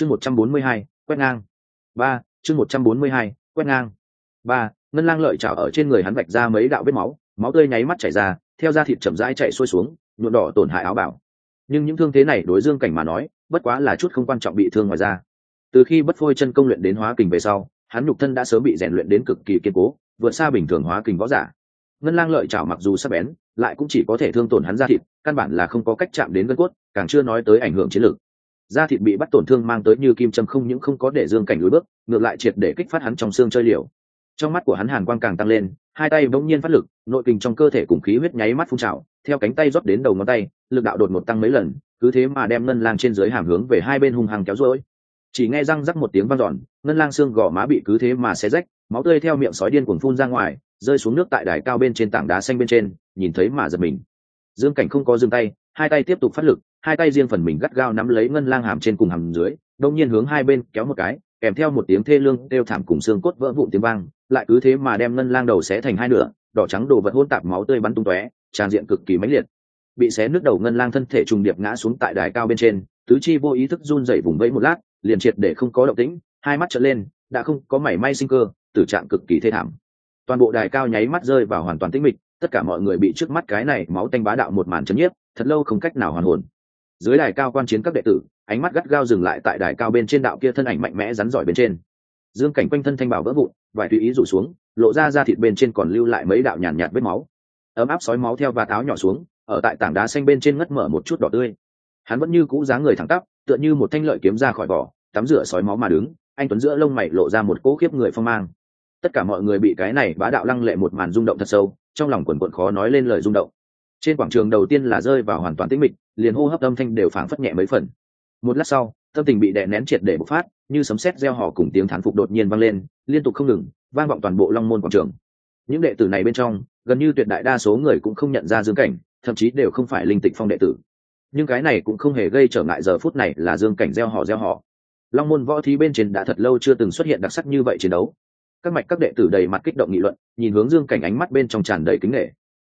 chương một trăm bốn mươi hai, quét ngang. Ba, chương một trăm bốn mươi hai, quét ngang. Ba, ngân lang lợi chảo ở trên người hắn vạch ra mấy đạo vết máu máu tươi nháy mắt chảy ra, theo da thịt chậm rãi chạy xuôi xuống, nhuộm đỏ tổn hại áo bảo nhưng những thương thế này đối dương cảnh mà nói, bất quá là chút không quan trọng bị thương ngoài ra từ khi bất phôi chân công luyện đến hóa kình về sau, hắn nhục thân đã sớm bị rèn luyện đến cực kỳ kiên cố, vượt xa bình thường hóa kình võ giả. Ngân lang lợi chảo mặc dù sắc bén, lại cũng chỉ có thể thương tổn hắn da thịt, căn bản là không có cách chạm đến gân cốt, càng chưa nói tới ảnh hưởng chiến lược da thịt bị bắt tổn thương mang tới như kim châm không những không có để dương cảnh lùi bước, ngược lại triệt để kích phát hắn trong xương chơi liều. Trong mắt của hắn hàn quang càng tăng lên, hai tay bỗng nhiên phát lực, nội kình trong cơ thể cùng khí huyết nháy mắt phun trào, theo cánh tay rót đến đầu ngón tay, lực đạo đột một tăng mấy lần, cứ thế mà đem ngân lang trên dưới hàm hướng về hai bên hung hăng kéo rối chỉ nghe răng rắc một tiếng vang giòn ngân lang xương gò má bị cứ thế mà xé rách, máu tươi theo miệng sói điên cuồng phun ra ngoài, rơi xuống nước tại đài cao bên trên tảng đá xanh bên trên, nhìn thấy mà giật mình. Dương cảnh không có dừng tay, hai tay tiếp tục phát lực hai tay riêng phần mình gắt gao nắm lấy ngân lang hàm trên cùng hàm dưới đông nhiên hướng hai bên kéo một cái, kèm theo một tiếng thê lương đeo thảm cùng xương cốt vỡ vụn tiếng vang, lại cứ thế mà đem ngân lang đầu xé thành hai nửa, đỏ trắng đồ vật hôn tạp máu tươi bắn tung tóe tràn diện cực kỳ mãnh liệt. Bị xé nước đầu ngân lang thân thể trùng điệp ngã xuống tại đài cao bên trên, tứ chi vô ý thức run dậy vùng vẫy một lát, liền triệt để không có động tĩnh, hai mắt trở lên, đã không có mảy may sinh cơ, tử trạng cực kỳ thê thảm. Toàn bộ đài cao nháy mắt rơi vào hoàn toàn tĩnh mịch, tất cả mọi người bị trước mắt cái này máu tanh bá đạo một màn chấn nhiếp, thật lâu không cách nào hoàn hồn dưới đài cao quan chiến các đệ tử ánh mắt gắt gao dừng lại tại đài cao bên trên đạo kia thân ảnh mạnh mẽ rắn giỏi bên trên. Dương cảnh quanh thân thanh bảo vỡ vụn vài tùy ý rủ xuống lộ ra ra thịt bên trên còn lưu lại mấy đạo nhàn nhạt, nhạt vết máu. Ấm áp sói máu theo và táo nhỏ xuống ở tại tảng đá xanh bên trên ngất mở một chút đỏ tươi. Hắn vẫn như cũ dáng người thẳng tắp tựa như một thanh lợi kiếm ra khỏi vỏ tắm rửa sói máu mà đứng anh tuấn giữa lông mày lộ ra một cỗ khiếp người phong mang. Tất cả mọi người bị cái này bá đạo lăng lệ một màn rung động thật sâu trong lòng quần quận khó nói lên lời rung động. Trên quảng trường đầu tiên là rơi vào hoàn toàn tĩnh mịch liền hô hấp âm thanh đều phảng phất nhẹ mấy phần. Một lát sau, tâm tình bị đè nén triệt để bộc phát, như sấm sét gieo họ cùng tiếng thán phục đột nhiên vang lên, liên tục không ngừng, vang vọng toàn bộ long môn quảng trường. Những đệ tử này bên trong, gần như tuyệt đại đa số người cũng không nhận ra dương cảnh, thậm chí đều không phải linh tịch phong đệ tử. Nhưng cái này cũng không hề gây trở ngại giờ phút này là dương cảnh gieo họ gieo họ long môn võ thí bên trên đã thật lâu chưa từng xuất hiện đặc sắc như vậy chiến đấu. Các mạch các đệ tử đầy mặt kích động nghị luận, nhìn hướng dương cảnh ánh mắt bên trong tràn đầy kính nghệ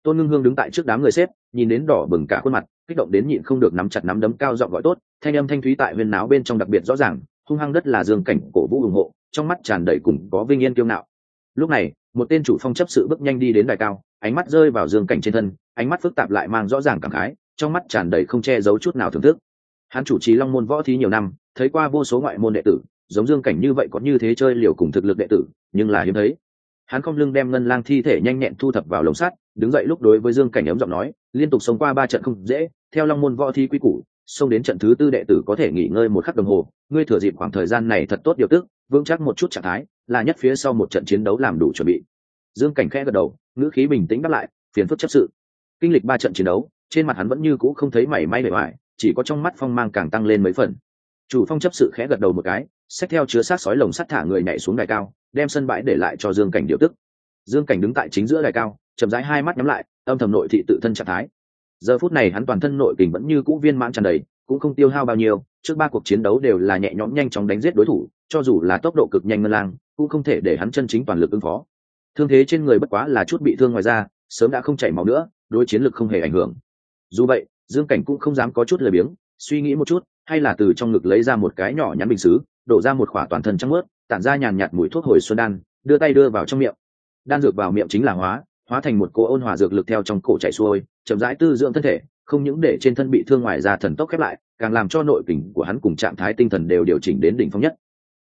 tôn ngưng hương đứng tại trước đám người xếp, nhìn đến đỏ bừng cả khuôn mặt kích động đến nhịn không được nắm chặt nắm đấm cao giọng gọi tốt, thanh âm thanh thúy tại huyên náo bên trong đặc biệt rõ ràng, hung hăng đất là dương cảnh cổ vũ ủng hộ, trong mắt tràn đầy cùng có vinh yên kiêu ngạo. Lúc này, một tên chủ phong chấp sự bước nhanh đi đến đài cao, ánh mắt rơi vào dương cảnh trên thân, ánh mắt phức tạp lại mang rõ ràng cảm khái, trong mắt tràn đầy không che giấu chút nào thưởng thức. Hắn chủ trì long môn võ thí nhiều năm, thấy qua vô số ngoại môn đệ tử, giống dương cảnh như vậy có như thế chơi liều cùng thực lực đệ tử, nhưng là hiếm thấy. Hắn không lưng đem ngân lang thi thể nhanh nhẹn thu thập vào lồng sắt, đứng dậy lúc đối với dương cảnh ấm giọng nói, liên tục sống qua ba trận không dễ theo long môn võ thi quy củ, xông đến trận thứ tư đệ tử có thể nghỉ ngơi một khắc đồng hồ, ngươi thừa dịp khoảng thời gian này thật tốt điều tức, vững chắc một chút trạng thái, là nhất phía sau một trận chiến đấu làm đủ chuẩn bị. Dương cảnh khẽ gật đầu, ngữ khí bình tĩnh đáp lại, phiền phức chấp sự. Kinh lịch ba trận chiến đấu, trên mặt hắn vẫn như cũ không thấy mảy may bề ngoài, chỉ có trong mắt phong mang càng tăng lên mấy phần. Chủ phong chấp sự khẽ gật đầu một cái, xách theo chứa sát sói lồng sắt thả người nhảy xuống đài cao, đem sân bãi để lại cho dương cảnh điều tức. Dương cảnh đứng tại chính giữa đài cao, chậm rãi hai mắt nhắm lại, âm thầm nội thị tự thân trạng thái giờ phút này hắn toàn thân nội kình vẫn như cũ viên mãn tràn đầy, cũng không tiêu hao bao nhiêu, trước ba cuộc chiến đấu đều là nhẹ nhõm nhanh chóng đánh giết đối thủ, cho dù là tốc độ cực nhanh ngân lang, cũng không thể để hắn chân chính toàn lực ứng phó. Thương thế trên người bất quá là chút bị thương ngoài ra sớm đã không chảy máu nữa, đối chiến lực không hề ảnh hưởng. Dù vậy, dương cảnh cũng không dám có chút lười biếng, suy nghĩ một chút, hay là từ trong ngực lấy ra một cái nhỏ nhắn bình xứ, đổ ra một khỏa toàn thân trắng ướt tản ra nhàn nhạt mùi thuốc hồi xuân đan, đưa tay đưa vào trong miệng. Đan dược vào miệng chính là hóa hóa thành một cỗ ôn hòa dược lực theo trong cổ chảy xuôi, chậm rãi tư dưỡng thân thể, không những để trên thân bị thương ngoài ra thần tốc khép lại, càng làm cho nội kình của hắn cùng trạng thái tinh thần đều điều chỉnh đến đỉnh phong nhất.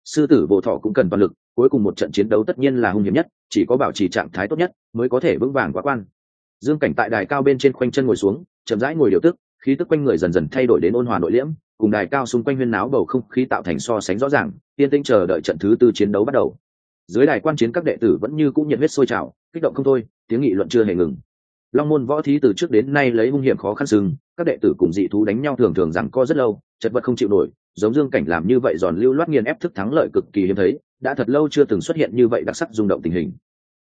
Sư tử bộ thọ cũng cần toàn lực, cuối cùng một trận chiến đấu tất nhiên là hung hiểm nhất, chỉ có bảo trì trạng thái tốt nhất mới có thể vững vàng quá quan. Dương cảnh tại đài cao bên trên khoanh chân ngồi xuống, chậm rãi ngồi điều tức, khí tức quanh người dần dần thay đổi đến ôn hòa nội liễm, cùng đài cao xung quanh huyên náo bầu không khí tạo thành so sánh rõ ràng tiên tinh chờ đợi trận thứ tư chiến đấu bắt đầu dưới đài quan chiến các đệ tử vẫn như cũng nhiệt huyết sôi trào kích động không thôi tiếng nghị luận chưa hề ngừng. Long môn võ thí từ trước đến nay lấy hung hiểm khó khăn sừng các đệ tử cùng dị thú đánh nhau thường thường rằng co rất lâu chật vật không chịu nổi giống dương cảnh làm như vậy giòn lưu loát nghiền ép thức thắng lợi cực kỳ hiếm thấy đã thật lâu chưa từng xuất hiện như vậy đặc sắc rung động tình hình.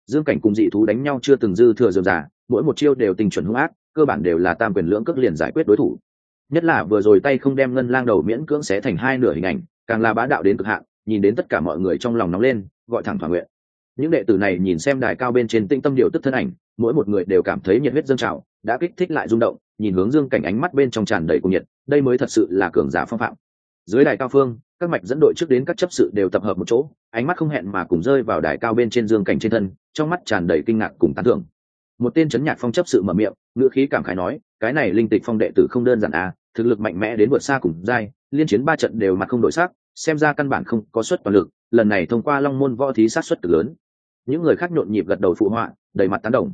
Dương cảnh cùng dị thú đánh nhau chưa từng dư thừa dườm giả, mỗi một chiêu đều tình chuẩn hung ác cơ bản đều là tam quyền lưỡng cước liền giải quyết đối thủ. Nhất là vừa rồi tay không đem ngân lang đầu miễn cưỡng xé thành hai nửa hình ảnh càng là bá đạo đến cực hạn nhìn đến tất cả mọi người trong lòng nóng lên gọi thẳng thỏa nguyện. Những đệ tử này nhìn xem đài cao bên trên tinh tâm điều tức thân ảnh, mỗi một người đều cảm thấy nhiệt huyết dâng trào, đã kích thích lại rung động, nhìn hướng dương cảnh ánh mắt bên trong tràn đầy cùng nhiệt, đây mới thật sự là cường giả phong phạm. Dưới đài cao phương, các mạch dẫn đội trước đến các chấp sự đều tập hợp một chỗ, ánh mắt không hẹn mà cùng rơi vào đài cao bên trên dương cảnh trên thân, trong mắt tràn đầy kinh ngạc cùng tán thưởng. Một tên chấn nhạc phong chấp sự mở miệng, ngữ khí cảm khái nói, cái này linh tịch phong đệ tử không đơn giản à thực lực mạnh mẽ đến vượt xa cùng giai, liên chiến ba trận đều mặt không đổi sắc, xem ra căn bản không có suất toàn lực lần này thông qua long môn võ thí sát suất cực lớn. Những người khác nhộn nhịp gật đầu phụ họa, đầy mặt tán đồng.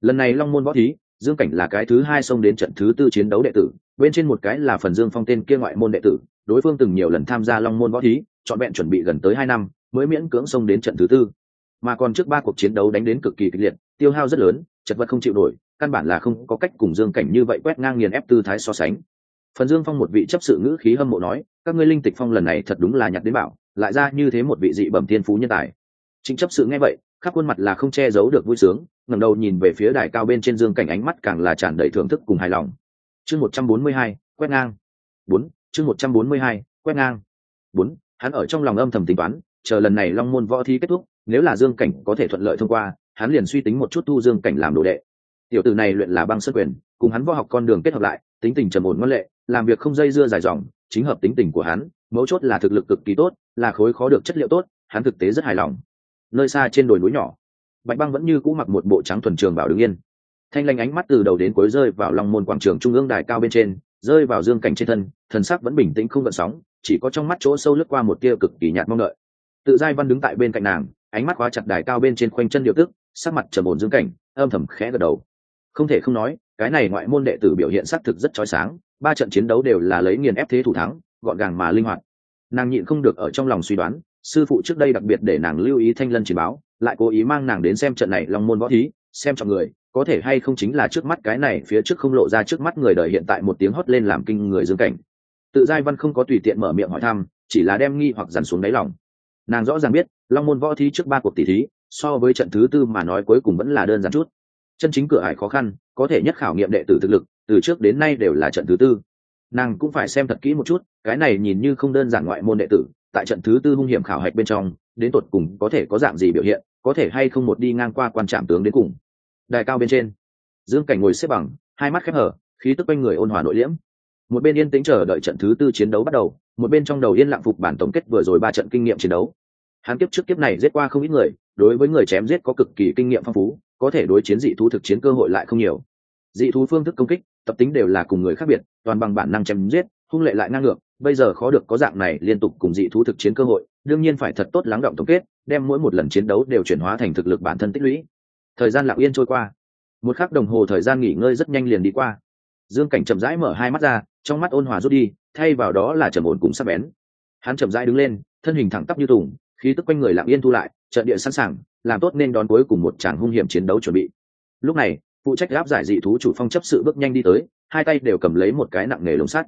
Lần này long môn võ thí, dương cảnh là cái thứ hai xông đến trận thứ tư chiến đấu đệ tử, bên trên một cái là phần dương phong tên kia ngoại môn đệ tử. Đối phương từng nhiều lần tham gia long môn võ thí, trọn vẹn chuẩn bị gần tới hai năm, mới miễn cưỡng xông đến trận thứ tư. Mà còn trước ba cuộc chiến đấu đánh đến cực kỳ kịch liệt, tiêu hao rất lớn, chật vật không chịu nổi, căn bản là không có cách cùng dương cảnh như vậy quét ngang nghiền ép tư thái so sánh. Phần dương phong một vị chấp sự ngữ khí hâm mộ nói, các ngươi linh tịch phong lần này thật đúng là nhặt đến bảo lại ra như thế một vị dị bẩm thiên phú nhân tài. Chính chấp sự nghe vậy, khắp khuôn mặt là không che giấu được vui sướng, ngẩng đầu nhìn về phía đài cao bên trên dương cảnh ánh mắt càng là tràn đầy thưởng thức cùng hài lòng. Chương một trăm bốn mươi hai, quét ngang. Bốn, chương một trăm bốn mươi hai, quét ngang. Bốn, hắn ở trong lòng âm thầm tính toán, chờ lần này long môn võ thi kết thúc, nếu là dương cảnh có thể thuận lợi thông qua, hắn liền suy tính một chút thu dương cảnh làm đồ đệ. Tiểu tử này luyện là băng sân quyền, cùng hắn võ học con đường kết hợp lại, tính tình trầm ổn ngoan lệ, làm việc không dây dưa dài dòng, chính hợp tính tình của hắn mấu chốt là thực lực cực kỳ tốt, là khối khó được chất liệu tốt, hắn thực tế rất hài lòng. Nơi xa trên đồi núi nhỏ, bạch băng vẫn như cũ mặc một bộ trắng thuần trường bảo đứng yên. Thanh lanh ánh mắt từ đầu đến cuối rơi vào lòng môn quảng trường trung ương đài cao bên trên, rơi vào dương cảnh trên thân, thần sắc vẫn bình tĩnh không gợn sóng, chỉ có trong mắt chỗ sâu lướt qua một tia cực kỳ nhạt mong đợi. Tự giai văn đứng tại bên cạnh nàng, ánh mắt khóa chặt đài cao bên trên khoanh chân điều tức, sắc mặt trầm ổn dương cảnh, âm thầm khẽ gật đầu. Không thể không nói, cái này ngoại môn đệ tử biểu hiện xác thực rất chói sáng, ba trận chiến đấu đều là lấy nghiền ép thế thủ thắng gọn gàng mà linh hoạt. Nàng nhịn không được ở trong lòng suy đoán, sư phụ trước đây đặc biệt để nàng lưu ý thanh lân chỉ báo, lại cố ý mang nàng đến xem trận này long môn võ thí, xem trọng người, có thể hay không chính là trước mắt cái này phía trước không lộ ra trước mắt người đời hiện tại một tiếng hót lên làm kinh người dương cảnh. Tự giai văn không có tùy tiện mở miệng hỏi thăm, chỉ là đem nghi hoặc dằn xuống đáy lòng. Nàng rõ ràng biết, long môn võ thí trước ba cuộc tỷ thí, so với trận thứ tư mà nói cuối cùng vẫn là đơn giản chút. Chân chính cửa hải khó khăn, có thể nhất khảo nghiệm đệ tử thực lực, từ trước đến nay đều là trận thứ tư nàng cũng phải xem thật kỹ một chút, cái này nhìn như không đơn giản ngoại môn đệ tử, tại trận thứ tư hung hiểm khảo hạch bên trong, đến tột cùng có thể có dạng gì biểu hiện, có thể hay không một đi ngang qua quan trạm tướng đến cùng. Đài cao bên trên, dương cảnh ngồi xếp bằng, hai mắt khép hở, khí tức quanh người ôn hòa nội liễm. Một bên yên tĩnh chờ đợi trận thứ tư chiến đấu bắt đầu, một bên trong đầu yên lặng phục bản tổng kết vừa rồi ba trận kinh nghiệm chiến đấu. Hắn kiếp trước kiếp này giết qua không ít người, đối với người chém giết có cực kỳ kinh nghiệm phong phú, có thể đối chiến dị thú thực chiến cơ hội lại không nhiều. Dị thú phương thức công kích tập tính đều là cùng người khác biệt, toàn bằng bản năng chém giết, hung lệ lại ngang ngược, bây giờ khó được có dạng này liên tục cùng dị thú thực chiến cơ hội, đương nhiên phải thật tốt lắng động tổng kết, đem mỗi một lần chiến đấu đều chuyển hóa thành thực lực bản thân tích lũy. Thời gian lặng yên trôi qua. Một khắc đồng hồ thời gian nghỉ ngơi rất nhanh liền đi qua. Dương cảnh chậm rãi mở hai mắt ra, trong mắt ôn hòa rút đi, thay vào đó là trầm ổn cùng sắc bén. Hắn chậm rãi đứng lên, thân hình thẳng tắp như tùng, khí tức quanh người lặng yên thu lại, trận địa sẵn sàng, làm tốt nên đón cuối cùng một tràng hung hiểm chiến đấu chuẩn bị. Lúc này phụ trách áp giải dị thú chủ phong chấp sự bước nhanh đi tới, hai tay đều cầm lấy một cái nặng nghề lồng sắt.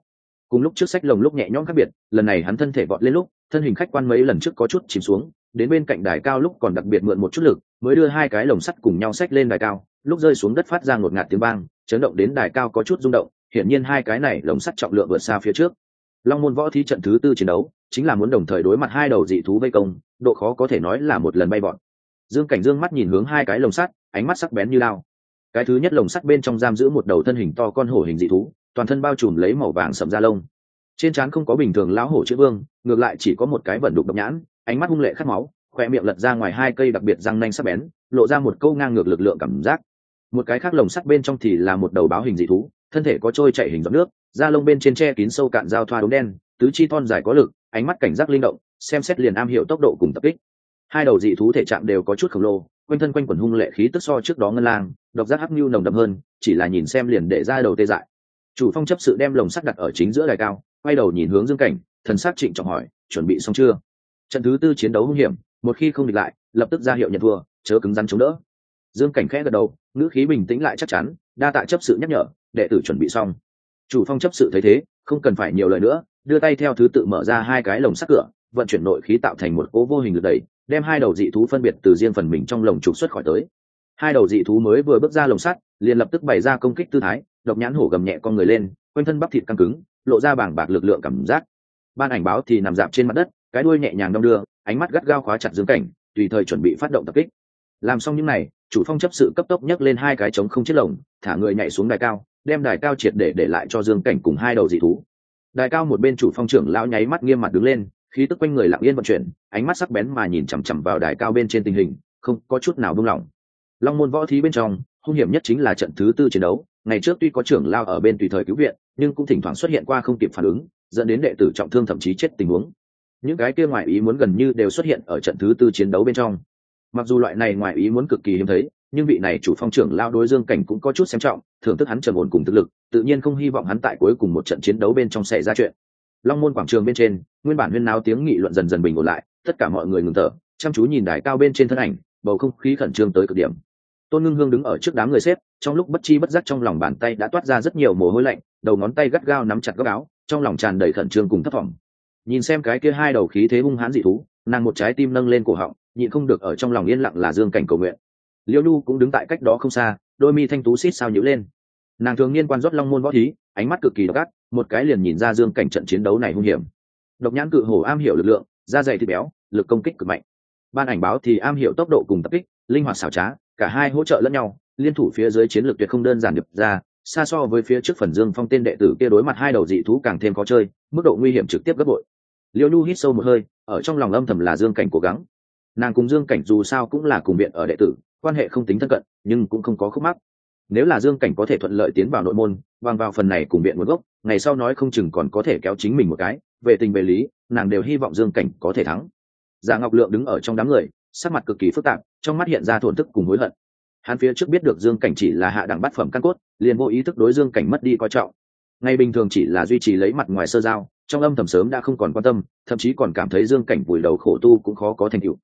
Cùng lúc trước sách lồng lúc nhẹ nhõm khác biệt, lần này hắn thân thể vọt lên lúc, thân hình khách quan mấy lần trước có chút chìm xuống, đến bên cạnh đài cao lúc còn đặc biệt mượn một chút lực, mới đưa hai cái lồng sắt cùng nhau xách lên đài cao, lúc rơi xuống đất phát ra ngột ngạt tiếng vang, chấn động đến đài cao có chút rung động, hiển nhiên hai cái này lồng sắt trọng lượng vượt xa phía trước. Long môn võ thi trận thứ tư chiến đấu, chính là muốn đồng thời đối mặt hai đầu dị thú vây công, độ khó có thể nói là một lần bay bọn dương cảnh dương mắt nhìn hướng hai cái lồng sắt, ánh mắt sắc bén như lao cái thứ nhất lồng sắt bên trong giam giữ một đầu thân hình to con hổ hình dị thú, toàn thân bao trùm lấy màu vàng sậm da lông. Trên trán không có bình thường lão hổ chữ vương, ngược lại chỉ có một cái vẩn đục độc nhãn, ánh mắt hung lệ khát máu, khoe miệng lật ra ngoài hai cây đặc biệt răng nanh sắc bén, lộ ra một câu ngang ngược lực lượng cảm giác. Một cái khác lồng sắt bên trong thì là một đầu báo hình dị thú, thân thể có trôi chạy hình giọt nước, da lông bên trên che kín sâu cạn dao thoa đốm đen, tứ chi thon dài có lực, ánh mắt cảnh giác linh động, xem xét liền am hiểu tốc độ cùng tập kích. Hai đầu dị thú thể trạng đều có chút khổng lồ quanh thân quanh quần hung lệ khí tức so trước đó ngân lang, độc giác hắc nhu nồng đậm hơn, chỉ là nhìn xem liền để ra đầu tê dại. Chủ phong chấp sự đem lồng sắt đặt ở chính giữa đài cao, quay đầu nhìn hướng dương cảnh, thần sắc trịnh trọng hỏi, chuẩn bị xong chưa? Trận thứ tư chiến đấu hung hiểm, một khi không địch lại, lập tức ra hiệu nhận thua, chớ cứng rắn chống đỡ. Dương cảnh khẽ gật đầu, ngữ khí bình tĩnh lại chắc chắn, đa tạ chấp sự nhắc nhở, đệ tử chuẩn bị xong. Chủ phong chấp sự thấy thế, không cần phải nhiều lời nữa, đưa tay theo thứ tự mở ra hai cái lồng sắt cửa, vận chuyển nội khí tạo thành một cố vô hình lực đẩy đem hai đầu dị thú phân biệt từ riêng phần mình trong lồng trục xuất khỏi tới. Hai đầu dị thú mới vừa bước ra lồng sắt, liền lập tức bày ra công kích tư thái, độc nhãn hổ gầm nhẹ con người lên, quanh thân bắp thịt căng cứng, lộ ra bảng bạc lực lượng cảm giác. Ban ảnh báo thì nằm dạp trên mặt đất, cái đuôi nhẹ nhàng đong đưa, ánh mắt gắt gao khóa chặt dương cảnh, tùy thời chuẩn bị phát động tập kích. Làm xong những n à y chủ phong chấp sự cấp tốc nhấc lên hai cái trống không chiếc lồng, thả người nhảy xuống đài cao, đem đài cao triệt để để lại cho dương cảnh cùng hai đầu dị thú. Đài cao một bên chủ phong trưởng lão nháy mắt nghiêm mặt đứng lên khí tức quanh người lặng yên vận chuyển, ánh mắt sắc bén mà nhìn chằm chằm vào đài cao bên trên tình hình, không có chút nào buông lỏng. Long môn võ thí bên trong, hung hiểm nhất chính là trận thứ tư chiến đấu. Ngày trước tuy có trưởng lao ở bên tùy thời cứu viện, nhưng cũng thỉnh thoảng xuất hiện qua không kịp phản ứng, dẫn đến đệ tử trọng thương thậm chí chết tình huống. Những cái kia ngoài ý muốn gần như đều xuất hiện ở trận thứ tư chiến đấu bên trong. Mặc dù loại này ngoài ý muốn cực kỳ hiếm thấy, nhưng vị này chủ phong trưởng lao đối dương cảnh cũng có chút xem trọng, thưởng thức hắn trầm ổn cùng thực lực, tự nhiên không hy vọng hắn tại cuối cùng một trận chiến đấu bên trong xảy ra chuyện long môn quảng trường bên trên, nguyên bản huyên náo tiếng nghị luận dần dần bình ổn lại, tất cả mọi người ngừng thở, chăm chú nhìn đài cao bên trên thân ảnh, bầu không khí khẩn trương tới cực điểm. Tôn ngưng hương đứng ở trước đám người xếp, trong lúc bất chi bất giác trong lòng bàn tay đã toát ra rất nhiều mồ hôi lạnh, đầu ngón tay gắt gao nắm chặt góc áo, trong lòng tràn đầy khẩn trương cùng thất vọng nhìn xem cái kia hai đầu khí thế hung hãn dị thú, nàng một trái tim nâng lên cổ họng, nhịn không được ở trong lòng yên lặng là dương cảnh cầu nguyện. Liêu nhu cũng đứng tại cách đó không xa, đôi mi thanh tú xít sao nhữ lên nàng thường niên quan rót long môn võ thí, ánh mắt cực kỳ độc ác, một cái liền nhìn ra dương cảnh trận chiến đấu này hung hiểm. Độc nhãn cự hổ am hiểu lực lượng, da dày thịt béo, lực công kích cực mạnh. Ban ảnh báo thì am hiểu tốc độ cùng tập kích, linh hoạt xảo trá, cả hai hỗ trợ lẫn nhau, liên thủ phía dưới chiến lược tuyệt không đơn giản được ra, xa so với phía trước phần dương phong tên đệ tử kia đối mặt hai đầu dị thú càng thêm khó chơi, mức độ nguy hiểm trực tiếp gấp bội. Liêu nhu hít sâu một hơi, ở trong lòng âm thầm là dương cảnh cố gắng. Nàng cùng dương cảnh dù sao cũng là cùng viện ở đệ tử, quan hệ không tính thân cận, nhưng cũng không có khúc mắc nếu là dương cảnh có thể thuận lợi tiến vào nội môn vang vào phần này cùng viện nguồn gốc, ngày sau nói không chừng còn có thể kéo chính mình một cái. Về tình về lý, nàng đều hy vọng dương cảnh có thể thắng. Giả ngọc lượng đứng ở trong đám người, sắc mặt cực kỳ phức tạp, trong mắt hiện ra thổn thức cùng hối hận. Hắn phía trước biết được dương cảnh chỉ là hạ đẳng bát phẩm căn cốt, liền vô ý thức đối dương cảnh mất đi coi trọng. Ngay bình thường chỉ là duy trì lấy mặt ngoài sơ giao, trong âm thầm sớm đã không còn quan tâm, thậm chí còn cảm thấy dương cảnh vùi đầu khổ tu cũng khó có thành tựu.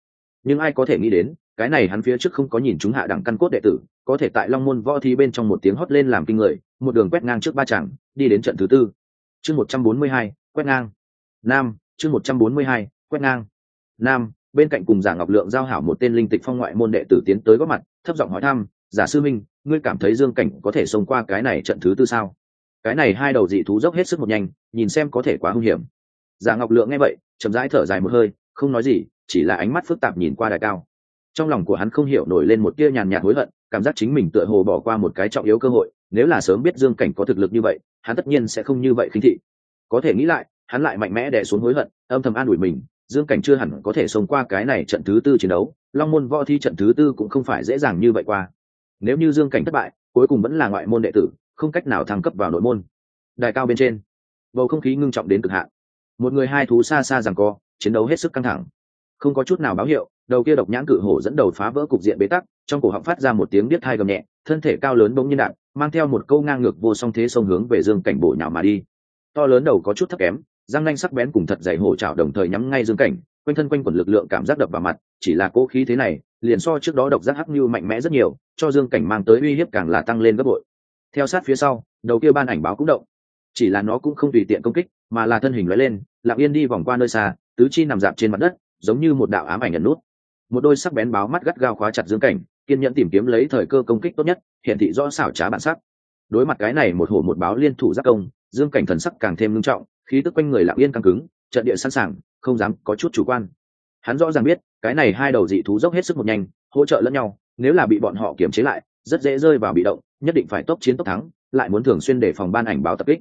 Nhưng ai có thể nghĩ đến cái này hắn phía trước không có nhìn chúng hạ đẳng căn cốt đệ tử, có thể tại long môn võ thi bên trong một tiếng hót lên làm kinh người, một đường quét ngang trước ba chàng đi đến trận thứ tư. Chương một trăm bốn mươi hai, quét ngang. Nam, chương một trăm bốn mươi hai, quét ngang. Nam, bên cạnh cùng giả ngọc lượng giao hảo một tên linh tịch phong ngoại môn đệ tử tiến tới góp mặt, thấp giọng hỏi thăm, giả sư minh, ngươi cảm thấy dương cảnh có thể xông qua cái này trận thứ tư sao? Cái này hai đầu dị thú dốc hết sức một nhanh, nhìn xem có thể quá hung hiểm. Giả ngọc lượng nghe vậy, chậm rãi thở dài một hơi, không nói gì, chỉ là ánh mắt phức tạp nhìn qua đài cao trong lòng của hắn không hiểu nổi lên một tia nhàn nhạt hối hận, cảm giác chính mình tựa hồ bỏ qua một cái trọng yếu cơ hội, nếu là sớm biết dương cảnh có thực lực như vậy, hắn tất nhiên sẽ không như vậy khinh thị. Có thể nghĩ lại, hắn lại mạnh mẽ đè xuống hối hận, âm thầm an ủi mình, dương cảnh chưa hẳn có thể sống qua cái này trận thứ tư chiến đấu, long môn võ thi trận thứ tư cũng không phải dễ dàng như vậy qua. Nếu như dương cảnh thất bại, cuối cùng vẫn là ngoại môn đệ tử, không cách nào thăng cấp vào nội môn. Đài cao bên trên, bầu không khí ngưng trọng đến cực hạn. Một người hai thú xa xa rằng co, chiến đấu hết sức căng thẳng. Không có chút nào báo hiệu đầu kia độc nhãn cự hổ dẫn đầu phá vỡ cục diện bế tắc, trong cổ họng phát ra một tiếng biết thai gầm nhẹ, thân thể cao lớn bỗng nhiên đạn mang theo một câu ngang ngược vô song thế sông hướng về dương cảnh bổ nhào mà đi. To lớn đầu có chút thấp kém, răng nanh sắc bén cùng thật dày hổ trào đồng thời nhắm ngay dương cảnh, quanh thân quanh quần lực lượng cảm giác đập vào mặt, chỉ là cố khí thế này, liền so trước đó độc giác hắc như mạnh mẽ rất nhiều, cho dương cảnh mang tới uy hiếp càng là tăng lên gấp bội. Theo sát phía sau, đầu kia ban ảnh báo cũng động. Chỉ là nó cũng không tùy tiện công kích, mà là thân hình lóe lên, lặng yên đi vòng qua nơi xa, tứ chi nằm dạp trên mặt đất, giống như một đạo ám ảnh ẩn nút một đôi sắc bén báo mắt gắt gao khóa chặt dương cảnh, kiên nhẫn tìm kiếm lấy thời cơ công kích tốt nhất hiện thị rõ xảo trá bản sắc. Đối mặt cái này một hổ một báo liên thủ giác công, dương cảnh thần sắc càng thêm nghiêm trọng, khí tức quanh người lặng yên căng cứng, trận địa sẵn sàng, không dám có chút chủ quan. Hắn rõ ràng biết, cái này hai đầu dị thú dốc hết sức một nhanh, hỗ trợ lẫn nhau, nếu là bị bọn họ kiểm chế lại, rất dễ rơi vào bị động, nhất định phải tốc chiến tốc thắng, lại muốn thường xuyên để phòng ban ảnh báo tập kích.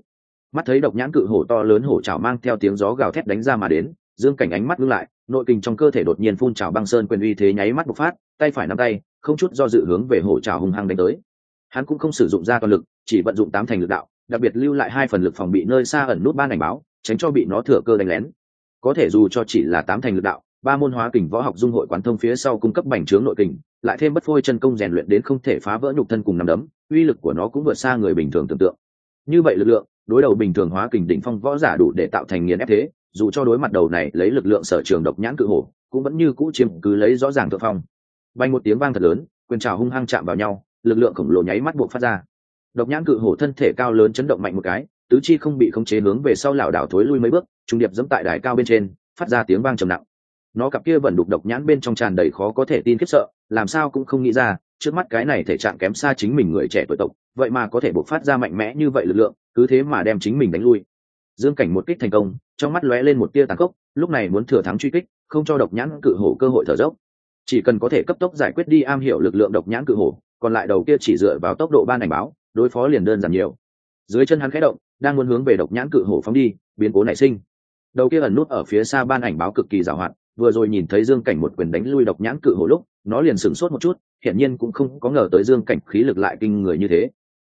Mắt thấy độc nhãn cự hổ to lớn hổ trào mang theo tiếng gió gào thét đánh ra mà đến, dương cảnh ánh mắt ngưng lại nội kình trong cơ thể đột nhiên phun trào băng sơn quyền uy thế nháy mắt bộc phát, tay phải nắm tay, không chút do dự hướng về hổ trào hung hăng đánh tới. Hắn cũng không sử dụng ra toàn lực, chỉ vận dụng tám thành lực đạo, đặc biệt lưu lại hai phần lực phòng bị nơi xa ẩn nút ban ảnh báo, tránh cho bị nó thừa cơ đánh lén. Có thể dù cho chỉ là tám thành lực đạo, ba môn hóa kình võ học dung hội quán thông phía sau cung cấp bành trướng nội kình, lại thêm bất phôi chân công rèn luyện đến không thể phá vỡ nhục thân cùng nằm đấm, uy lực của nó cũng vượt xa người bình thường tưởng tượng. Như vậy lực lượng, đối đầu bình thường hóa kình đỉnh phong võ giả đủ để tạo thành nghiền ép thế dù cho đối mặt đầu này lấy lực lượng sở trường độc nhãn cự hổ, cũng vẫn như cũ chiếm cứ lấy rõ ràng thượng phong. Bay một tiếng vang thật lớn, quyền trào hung hăng chạm vào nhau, lực lượng khổng lồ nháy mắt buộc phát ra. Độc nhãn cự hổ thân thể cao lớn chấn động mạnh một cái, tứ chi không bị khống chế hướng về sau lảo đảo thối lui mấy bước, trung điệp dẫm tại đài cao bên trên, phát ra tiếng vang trầm nặng. Nó cặp kia vẫn đục độc nhãn bên trong tràn đầy khó có thể tin khiếp sợ, làm sao cũng không nghĩ ra, trước mắt cái này thể trạng kém xa chính mình người trẻ tuổi tộc, vậy mà có thể bộc phát ra mạnh mẽ như vậy lực lượng, cứ thế mà đem chính mình đánh lui dương cảnh một kích thành công, trong mắt lóe lên một tia tàn khốc, lúc này muốn thừa thắng truy kích, không cho độc nhãn cự hổ cơ hội thở dốc. Chỉ cần có thể cấp tốc giải quyết đi am hiểu lực lượng độc nhãn cự hổ, còn lại đầu kia chỉ dựa vào tốc độ ban ảnh báo, đối phó liền đơn giản nhiều. Dưới chân hắn khẽ động, đang muốn hướng về độc nhãn cự hổ phóng đi, biến cố nảy sinh. Đầu kia ẩn nút ở phía xa ban ảnh báo cực kỳ giàu hạn vừa rồi nhìn thấy dương cảnh một quyền đánh lui độc nhãn cự hổ lúc, nó liền sửng sốt một chút, hiển nhiên cũng không có ngờ tới dương cảnh khí lực lại kinh người như thế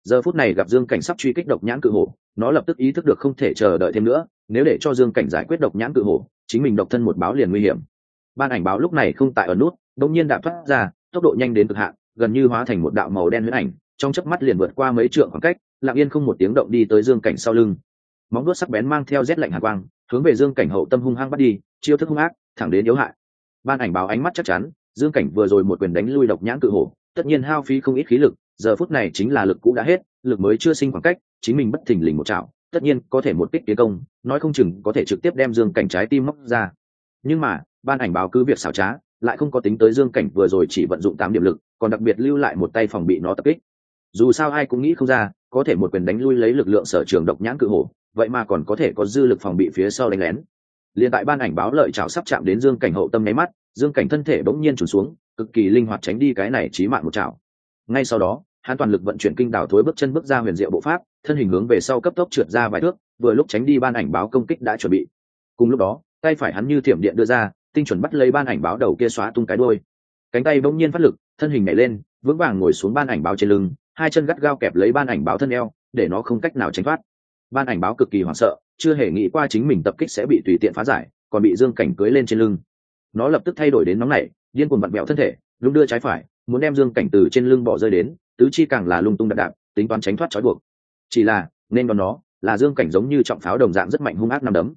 giờ phút này gặp dương cảnh sắp truy kích độc nhãn cự hổ, nó lập tức ý thức được không thể chờ đợi thêm nữa, nếu để cho dương cảnh giải quyết độc nhãn cự hổ, chính mình độc thân một báo liền nguy hiểm. Ban ảnh báo lúc này không tại ở nút, đột nhiên đạp thoát ra, tốc độ nhanh đến cực hạn, gần như hóa thành một đạo màu đen huyết ảnh, trong chớp mắt liền vượt qua mấy trượng khoảng cách, lặng yên không một tiếng động đi tới dương cảnh sau lưng. Móng vuốt sắc bén mang theo rét lạnh hạ quang, hướng về dương cảnh hậu tâm hung hăng bắt đi, chiêu thức hung ác, thẳng đến yếu hại. Ban ảnh báo ánh mắt chắc chắn, dương cảnh vừa rồi một quyền đánh lui độc nhãn cự hổ, tất nhiên hao phí không ít khí lực giờ phút này chính là lực cũ đã hết, lực mới chưa sinh khoảng cách, chính mình bất thình lình một chảo, tất nhiên có thể một kích tiến công, nói không chừng có thể trực tiếp đem dương cảnh trái tim móc ra. Nhưng mà, ban ảnh báo cứ việc xảo trá, lại không có tính tới dương cảnh vừa rồi chỉ vận dụng tám điểm lực, còn đặc biệt lưu lại một tay phòng bị nó tập kích. Dù sao ai cũng nghĩ không ra, có thể một quyền đánh lui lấy lực lượng sở trường độc nhãn cự hổ, vậy mà còn có thể có dư lực phòng bị phía sau đánh lén. Liền tại ban ảnh báo lợi chảo sắp chạm đến dương cảnh hậu tâm nháy mắt, dương cảnh thân thể bỗng nhiên trùn xuống, cực kỳ linh hoạt tránh đi cái này chí mạng một chảo ngay sau đó, hắn toàn lực vận chuyển kinh đảo thối bước chân bước ra huyền diệu bộ pháp, thân hình hướng về sau cấp tốc trượt ra vài thước, vừa lúc tránh đi ban ảnh báo công kích đã chuẩn bị. Cùng lúc đó, tay phải hắn như thiểm điện đưa ra, tinh chuẩn bắt lấy ban ảnh báo đầu kia xóa tung cái đôi cánh tay bỗng nhiên phát lực, thân hình nhảy lên, vững vàng ngồi xuống ban ảnh báo trên lưng, hai chân gắt gao kẹp lấy ban ảnh báo thân eo, để nó không cách nào tránh thoát. Ban ảnh báo cực kỳ hoảng sợ, chưa hề nghĩ qua chính mình tập kích sẽ bị tùy tiện phá giải, còn bị dương cảnh cưới lên trên lưng. Nó lập tức thay đổi đến nóng nảy, điên cuồng vặn vẹo thân thể lúc đưa trái phải muốn đem dương cảnh từ trên lưng bỏ rơi đến, tứ chi càng là lung tung đạp đạp tính toán tránh thoát trói buộc. Chỉ là, nên đón nó, là dương cảnh giống như trọng pháo đồng dạng rất mạnh hung ác nằm đấm.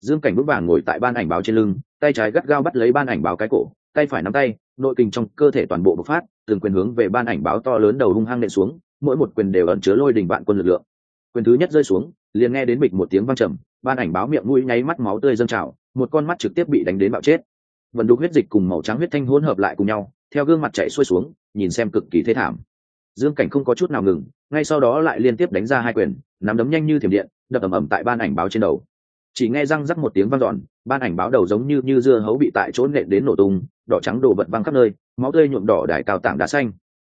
Dương cảnh bước vàng ngồi tại ban ảnh báo trên lưng, tay trái gắt gao bắt lấy ban ảnh báo cái cổ, tay phải nắm tay, nội kình trong cơ thể toàn bộ bộc phát, từng quyền hướng về ban ảnh báo to lớn đầu hung hăng nện xuống, mỗi một quyền đều ẩn chứa lôi đình vạn quân lực lượng. Quyền thứ nhất rơi xuống, liền nghe đến bịch một tiếng vang trầm, ban ảnh báo miệng mũi nháy mắt máu tươi dâng trào, một con mắt trực tiếp bị đánh đến bạo chết. Vận đục huyết dịch cùng màu trắng huyết thanh hỗn hợp lại cùng nhau theo gương mặt chạy xuôi xuống, nhìn xem cực kỳ thế thảm. Dương cảnh không có chút nào ngừng, ngay sau đó lại liên tiếp đánh ra hai quyền, nắm đấm nhanh như thiểm điện, đập ầm ầm tại ban ảnh báo trên đầu. Chỉ nghe răng rắc một tiếng vang dọn, ban ảnh báo đầu giống như như dưa hấu bị tại chỗ nện đến nổ tung, đỏ trắng đổ vật văng khắp nơi, máu tươi nhuộm đỏ đài cao tảng đá xanh.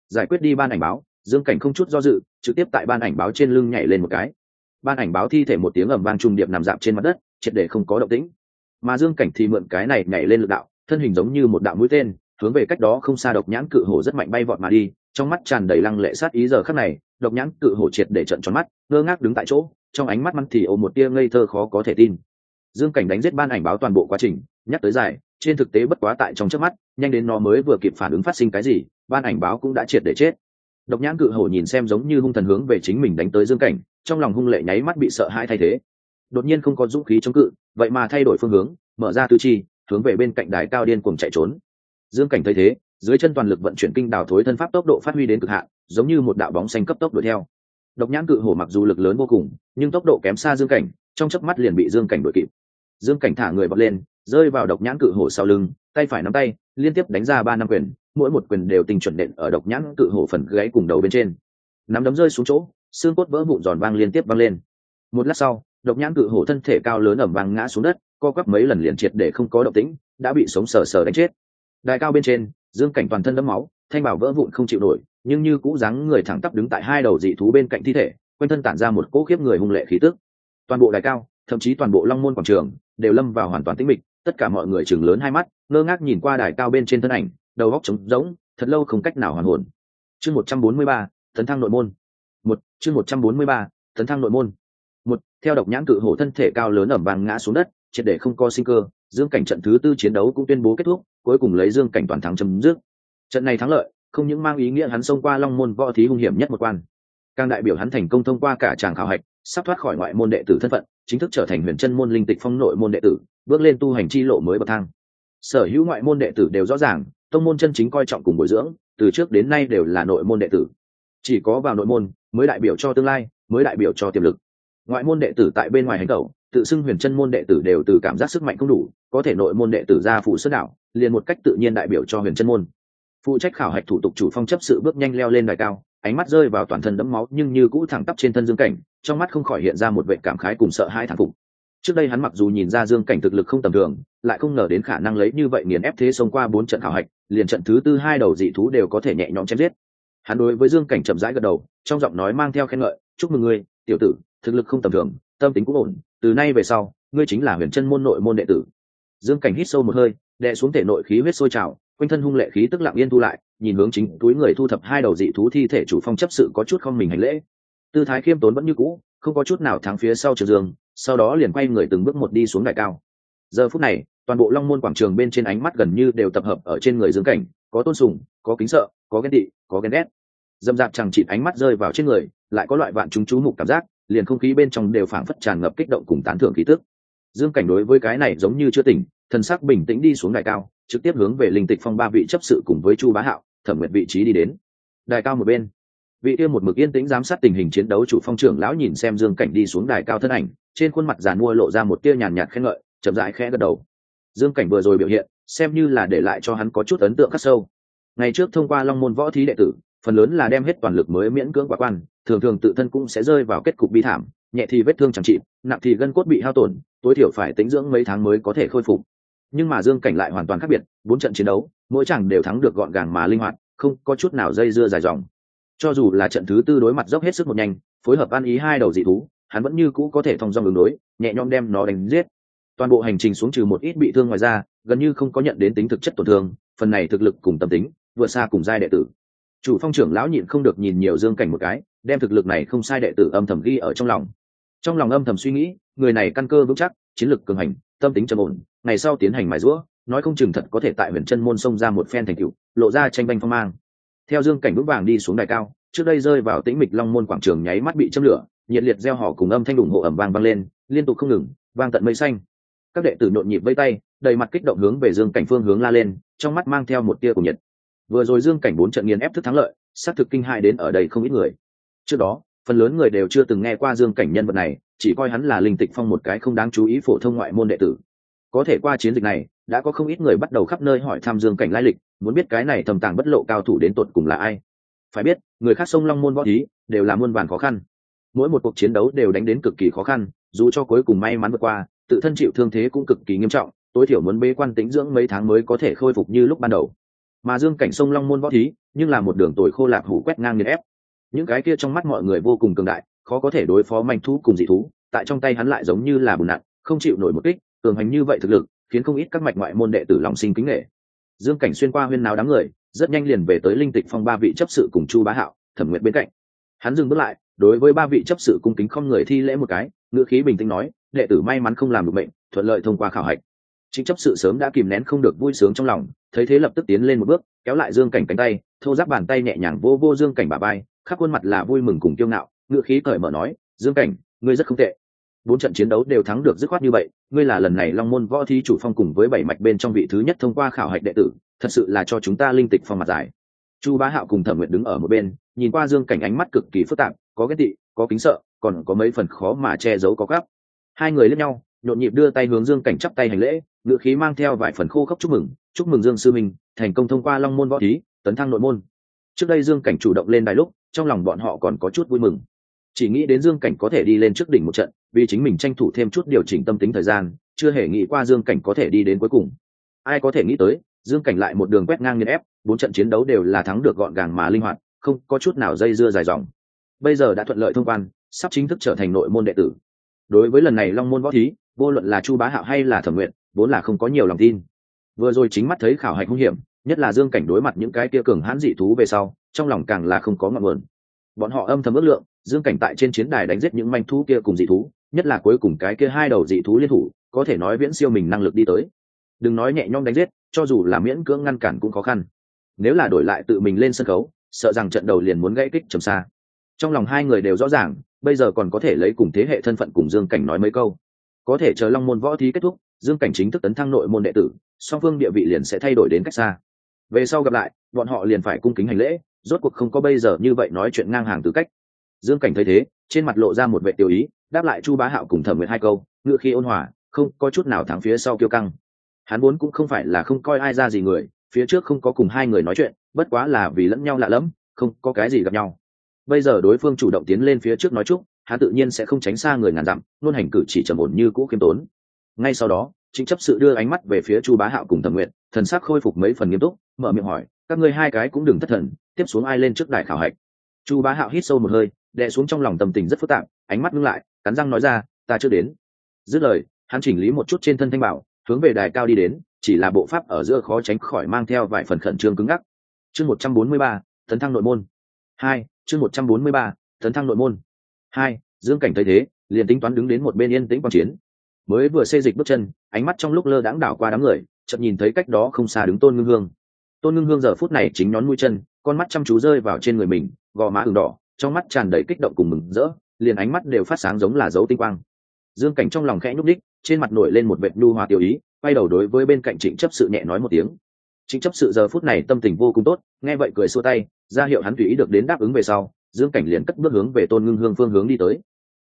Giải quyết đi ban ảnh báo, dương cảnh không chút do dự, trực tiếp tại ban ảnh báo trên lưng nhảy lên một cái. Ban ảnh báo thi thể một tiếng ầm vang trùng điệp nằm dạp trên mặt đất, triệt để không có động tĩnh. Mà dương cảnh thì mượn cái này nhảy lên lực đạo, thân hình giống như một đạo mũi tên hướng về cách đó không xa độc nhãn cự hổ rất mạnh bay vọt mà đi, trong mắt tràn đầy lăng lệ sát ý giờ khắc này, độc nhãn cự hổ triệt để trận tròn mắt, ngơ ngác đứng tại chỗ, trong ánh mắt măn thì ô một tia ngây thơ khó có thể tin. Dương cảnh đánh giết ban ảnh báo toàn bộ quá trình, nhắc tới dài, trên thực tế bất quá tại trong trước mắt, nhanh đến nó mới vừa kịp phản ứng phát sinh cái gì, ban ảnh báo cũng đã triệt để chết. Độc nhãn cự hổ nhìn xem giống như hung thần hướng về chính mình đánh tới dương cảnh, trong lòng hung lệ nháy mắt bị sợ hãi thay thế. Đột nhiên không có dũng khí chống cự, vậy mà thay đổi phương hướng, mở ra tư chi, hướng về bên cạnh đài cao điên cuồng chạy trốn dương cảnh thấy thế, dưới chân toàn lực vận chuyển kinh đào thối thân pháp tốc độ phát huy đến cực hạn, giống như một đạo bóng xanh cấp tốc đuổi theo. Độc nhãn cự hổ mặc dù lực lớn vô cùng, nhưng tốc độ kém xa dương cảnh, trong chớp mắt liền bị dương cảnh đuổi kịp. Dương cảnh thả người bật lên, rơi vào độc nhãn cự hổ sau lưng, tay phải nắm tay, liên tiếp đánh ra ba năm quyền, mỗi một quyền đều tình chuẩn đệm ở độc nhãn cự hổ phần gáy cùng đầu bên trên. Nắm đấm rơi xuống chỗ, xương cốt vỡ vụn giòn vang liên tiếp vang lên. Một lát sau, độc nhãn cự hổ thân thể cao lớn ẩm vang ngã xuống đất, co quắp mấy lần liền triệt để không có động tĩnh, đã bị sống sờ sờ đánh chết đài cao bên trên, dương cảnh toàn thân đẫm máu, thanh bảo vỡ vụn không chịu nổi, nhưng như cũ dáng người thẳng tắp đứng tại hai đầu dị thú bên cạnh thi thể, quanh thân tản ra một cỗ khiếp người hung lệ khí tức. Toàn bộ đài cao, thậm chí toàn bộ long môn quảng trường, đều lâm vào hoàn toàn tĩnh mịch, tất cả mọi người chừng lớn hai mắt, ngơ ngác nhìn qua đài cao bên trên thân ảnh, đầu góc trống rỗng, thật lâu không cách nào hoàn hồn. Chương một trăm bốn mươi ba, tấn thăng nội môn. Một, chương một trăm bốn mươi ba, tấn thăng nội môn. Một, theo độc nhãn cự hổ thân thể cao lớn ẩm vàng ngã xuống đất, triệt để không có sinh cơ dương cảnh trận thứ tư chiến đấu cũng tuyên bố kết thúc, cuối cùng lấy dương cảnh toàn thắng chấm dứt. Trận này thắng lợi, không những mang ý nghĩa hắn xông qua long môn võ thí hung hiểm nhất một quan, càng đại biểu hắn thành công thông qua cả tràng khảo hạch, sắp thoát khỏi ngoại môn đệ tử thân phận, chính thức trở thành huyền chân môn linh tịch phong nội môn đệ tử, bước lên tu hành chi lộ mới bậc thang. Sở hữu ngoại môn đệ tử đều rõ ràng, tông môn chân chính coi trọng cùng bồi dưỡng, từ trước đến nay đều là nội môn đệ tử. Chỉ có vào nội môn mới đại biểu cho tương lai, mới đại biểu cho tiềm lực. Ngoại môn đệ tử tại bên ngoài hành tẩu tự xưng huyền chân môn đệ tử đều từ cảm giác sức mạnh không đủ, có thể nội môn đệ tử ra phụ xuất đạo liền một cách tự nhiên đại biểu cho huyền chân môn. Phụ trách khảo hạch thủ tục chủ phong chấp sự bước nhanh leo lên đài cao, ánh mắt rơi vào toàn thân đẫm máu nhưng như cũ thẳng tắp trên thân dương cảnh, trong mắt không khỏi hiện ra một vệ cảm khái cùng sợ hai thản phục. Trước đây hắn mặc dù nhìn ra dương cảnh thực lực không tầm thường, lại không ngờ đến khả năng lấy như vậy nghiền ép thế xông qua bốn trận khảo hạch, liền trận thứ tư hai đầu dị thú đều có thể nhẹ nhõm chém giết. Hắn đối với dương cảnh chậm rãi gật đầu, trong giọng nói mang theo khen ngợi, chúc mừng ngươi, tiểu tử, thực lực không tầm thường, tâm tính cũng ổn từ nay về sau, ngươi chính là huyền chân môn nội môn đệ tử. Dương cảnh hít sâu một hơi đệ xuống thể nội khí huyết sôi trào, quanh thân hung lệ khí tức lặng yên thu lại, nhìn hướng chính túi người thu thập hai đầu dị thú thi thể chủ phong chấp sự có chút không mình hành lễ. Tư thái khiêm tốn vẫn như cũ, không có chút nào thắng phía sau trường dương, sau đó liền quay người từng bước một đi xuống đài cao. Giờ phút này, toàn bộ long môn quảng trường bên trên ánh mắt gần như đều tập hợp ở trên người dương cảnh, có tôn sùng, có kính sợ, có ghen tị, có ghen ghét. Dâm dạp chẳng chịt ánh mắt rơi vào trên người, lại có loại vạn chúng chú mục cảm giác liền không khí bên trong đều phảng phất tràn ngập kích động cùng tán thưởng khí tức. Dương cảnh đối với cái này giống như chưa tỉnh, thần sắc bình tĩnh đi xuống đài cao, trực tiếp hướng về linh tịch phong ba vị chấp sự cùng với chu bá hạo, thẩm nguyện vị trí đi đến. Đài cao một bên, vị kia một mực yên tĩnh giám sát tình hình chiến đấu chủ phong trưởng lão nhìn xem dương cảnh đi xuống đài cao thân ảnh, trên khuôn mặt giàn mua lộ ra một tia nhàn nhạt khen ngợi, chậm rãi khẽ gật đầu. Dương cảnh vừa rồi biểu hiện, xem như là để lại cho hắn có chút ấn tượng khắc sâu. Ngày trước thông qua long môn võ thí đệ tử phần lớn là đem hết toàn lực mới miễn cưỡng quá quan, thường thường tự thân cũng sẽ rơi vào kết cục bi thảm, nhẹ thì vết thương chẳng trị nặng thì gân cốt bị hao tổn, tối thiểu phải tính dưỡng mấy tháng mới có thể khôi phục. Nhưng mà dương cảnh lại hoàn toàn khác biệt, bốn trận chiến đấu, mỗi chàng đều thắng được gọn gàng mà linh hoạt, không có chút nào dây dưa dài dòng. Cho dù là trận thứ tư đối mặt dốc hết sức một nhanh, phối hợp ăn ý hai đầu dị thú, hắn vẫn như cũ có thể thông dong đường đối, nhẹ nhõm đem nó đánh giết. Toàn bộ hành trình xuống trừ một ít bị thương ngoài ra, gần như không có nhận đến tính thực chất tổn thương, phần này thực lực cùng tâm tính, vượt xa cùng giai đệ tử chủ phong trưởng lão nhịn không được nhìn nhiều dương cảnh một cái, đem thực lực này không sai đệ tử âm thầm ghi ở trong lòng. Trong lòng âm thầm suy nghĩ, người này căn cơ vững chắc, chiến lực cường hành, tâm tính trầm ổn, ngày sau tiến hành mài rũa nói không chừng thật có thể tại huyền chân môn sông ra một phen thành cựu lộ ra tranh banh phong mang. Theo dương cảnh vững vàng đi xuống đài cao, trước đây rơi vào tĩnh mịch long môn quảng trường nháy mắt bị châm lửa, nhiệt liệt gieo họ cùng âm thanh ủng hộ ẩm vang vang lên, liên tục không ngừng, vang tận mây xanh. Các đệ tử nhộn nhịp vây tay, đầy mặt kích động hướng về dương cảnh phương hướng la lên, trong mắt mang theo một tia cùng nhiệt vừa rồi dương cảnh bốn trận nghiền ép thức thắng lợi, xác thực kinh hại đến ở đây không ít người. Trước đó, phần lớn người đều chưa từng nghe qua dương cảnh nhân vật này, chỉ coi hắn là linh tịch phong một cái không đáng chú ý phổ thông ngoại môn đệ tử. Có thể qua chiến dịch này, đã có không ít người bắt đầu khắp nơi hỏi thăm dương cảnh lai lịch, muốn biết cái này thầm tàng bất lộ cao thủ đến tột cùng là ai. Phải biết, người khác sông long môn võ thí, đều là muôn vàn khó khăn. Mỗi một cuộc chiến đấu đều đánh đến cực kỳ khó khăn, dù cho cuối cùng may mắn vượt qua, tự thân chịu thương thế cũng cực kỳ nghiêm trọng, tối thiểu muốn bế quan tính dưỡng mấy tháng mới có thể khôi phục như lúc ban đầu mà dương cảnh sông long môn võ thí, nhưng là một đường tồi khô lạc hủ quét ngang nghiền ép. Những cái kia trong mắt mọi người vô cùng cường đại, khó có thể đối phó manh thú cùng dị thú, tại trong tay hắn lại giống như là bùn nặng không chịu nổi một kích, cường hành như vậy thực lực, khiến không ít các mạch ngoại môn đệ tử lòng sinh kính nghệ dương cảnh xuyên qua huyên nào đám người, rất nhanh liền về tới linh tịch phong ba vị chấp sự cùng chu bá hạo, thẩm nguyện bên cạnh. Hắn dừng bước lại, đối với ba vị chấp sự cung kính không người thi lễ một cái, ngữ khí bình tĩnh nói, đệ tử may mắn không làm được bệnh thuận lợi thông qua khảo hạch chính chấp sự sớm đã kìm nén không được vui sướng trong lòng, thấy thế lập tức tiến lên một bước, kéo lại dương cảnh cánh tay, thô giáp bàn tay nhẹ nhàng vô vô dương cảnh bà bay khắp khuôn mặt là vui mừng cùng kiêu ngạo ngựa khí cởi mở nói, dương cảnh, ngươi rất không tệ bốn trận chiến đấu đều thắng được dứt khoát như vậy, ngươi là lần này long môn võ thi chủ phong cùng với bảy mạch bên trong vị thứ nhất thông qua khảo hạch đệ tử, thật sự là cho chúng ta linh tịch phong mặt dài. chu bá hạo cùng thẩm nguyện đứng ở một bên, nhìn qua dương cảnh ánh mắt cực kỳ phức tạp, có ghét tị, có kính sợ, còn có mấy phần khó mà che giấu có gấp hai người lẫn nhau nhộn nhịp đưa tay hướng dương cảnh chắp tay hành lễ, ngữ khí mang theo vài phần khô khốc chúc mừng chúc mừng dương sư minh, thành công thông qua long môn võ thí, tấn thăng nội môn. Trước đây dương cảnh chủ động lên đài lúc, trong lòng bọn họ còn có chút vui mừng. Chỉ nghĩ đến dương cảnh có thể đi lên trước đỉnh một trận, vì chính mình tranh thủ thêm chút điều chỉnh tâm tính thời gian, chưa hề nghĩ qua dương cảnh có thể đi đến cuối cùng. Ai có thể nghĩ tới, dương cảnh lại một đường quét ngang nghiên ép, bốn trận chiến đấu đều là thắng được gọn gàng mà linh hoạt, không có chút nào dây dưa dài dòng. Bây giờ đã thuận lợi thông quan, sắp chính thức trở thành nội môn đệ tử đối với lần này long môn võ thí, vô luận là chu bá hạo hay là thẩm nguyện vốn là không có nhiều lòng tin. Vừa rồi chính mắt thấy khảo hạch hung hiểm, nhất là dương cảnh đối mặt những cái kia cường hãn dị thú về sau, trong lòng càng là không có ngọn nguồn. Bọn họ âm thầm ước lượng, dương cảnh tại trên chiến đài đánh giết những manh thú kia cùng dị thú, nhất là cuối cùng cái kia hai đầu dị thú liên thủ, có thể nói viễn siêu mình năng lực đi tới. Đừng nói nhẹ nhõm đánh giết, cho dù là miễn cưỡng ngăn cản cũng khó khăn. Nếu là đổi lại tự mình lên sân khấu, sợ rằng trận đầu liền muốn gãy kích trầm xa trong lòng hai người đều rõ ràng, bây giờ còn có thể lấy cùng thế hệ thân phận cùng dương cảnh nói mấy câu. Có thể chờ long môn võ thí kết thúc, dương cảnh chính thức tấn thăng nội môn đệ tử, song phương địa vị liền sẽ thay đổi đến cách xa. Về sau gặp lại, bọn họ liền phải cung kính hành lễ, rốt cuộc không có bây giờ như vậy nói chuyện ngang hàng từ cách. Dương cảnh thấy thế, trên mặt lộ ra một vệ tiêu ý, đáp lại chu bá hạo cùng thẩm nguyện hai câu ngựa khi ôn hòa, không có chút nào thắng phía sau kiêu căng. Hắn vốn cũng không phải là không coi ai ra gì người, phía trước không có cùng hai người nói chuyện, bất quá là vì lẫn nhau lạ lẫm, không có cái gì gặp nhau bây giờ đối phương chủ động tiến lên phía trước nói chúc, hắn tự nhiên sẽ không tránh xa người ngàn dặm, luôn hành cử chỉ trầm ổn như cũ khiêm tốn. Ngay sau đó, chính chấp sự đưa ánh mắt về phía chu bá hạo cùng thẩm nguyện thần sắc khôi phục mấy phần nghiêm túc, mở miệng hỏi, các ngươi hai cái cũng đừng thất thần, tiếp xuống ai lên trước đài khảo hạch? Chu bá hạo hít sâu một hơi, đè xuống trong lòng tâm tình rất phức tạp, ánh mắt ngưng lại, cắn răng nói ra, ta chưa đến. Dứt lời, hắn chỉnh lý một chút trên thân thanh bảo, hướng về đài cao đi đến, chỉ là bộ pháp ở giữa khó tránh khỏi mang theo vài phần khẩn trương cứng ngắc. Chương một trăm bốn mươi ba tấn thăng nội môn. Hai chương một trăm bốn mươi ba, tấn thăng nội môn. Hai, dương cảnh thấy thế, liền tính toán đứng đến một bên yên tĩnh quan chiến. Mới vừa xê dịch bước chân, ánh mắt trong lúc lơ đãng đảo qua đám người, chợt nhìn thấy cách đó không xa đứng tôn ngưng hương. Tôn ngưng hương giờ phút này chính nhón mũi chân, con mắt chăm chú rơi vào trên người mình, gò má ửng đỏ, trong mắt tràn đầy kích động cùng mừng rỡ, liền ánh mắt đều phát sáng giống là dấu tinh quang. Dương cảnh trong lòng khẽ nhúc đích trên mặt nổi lên một vệt nhu hòa tiểu ý, quay đầu đối với bên cạnh trịnh chấp sự nhẹ nói một tiếng chính chấp sự giờ phút này tâm tình vô cùng tốt, nghe vậy cười xua tay, ra hiệu hắn tùy ý được đến đáp ứng về sau, dương cảnh liền cất bước hướng về tôn ngưng hương phương hướng đi tới.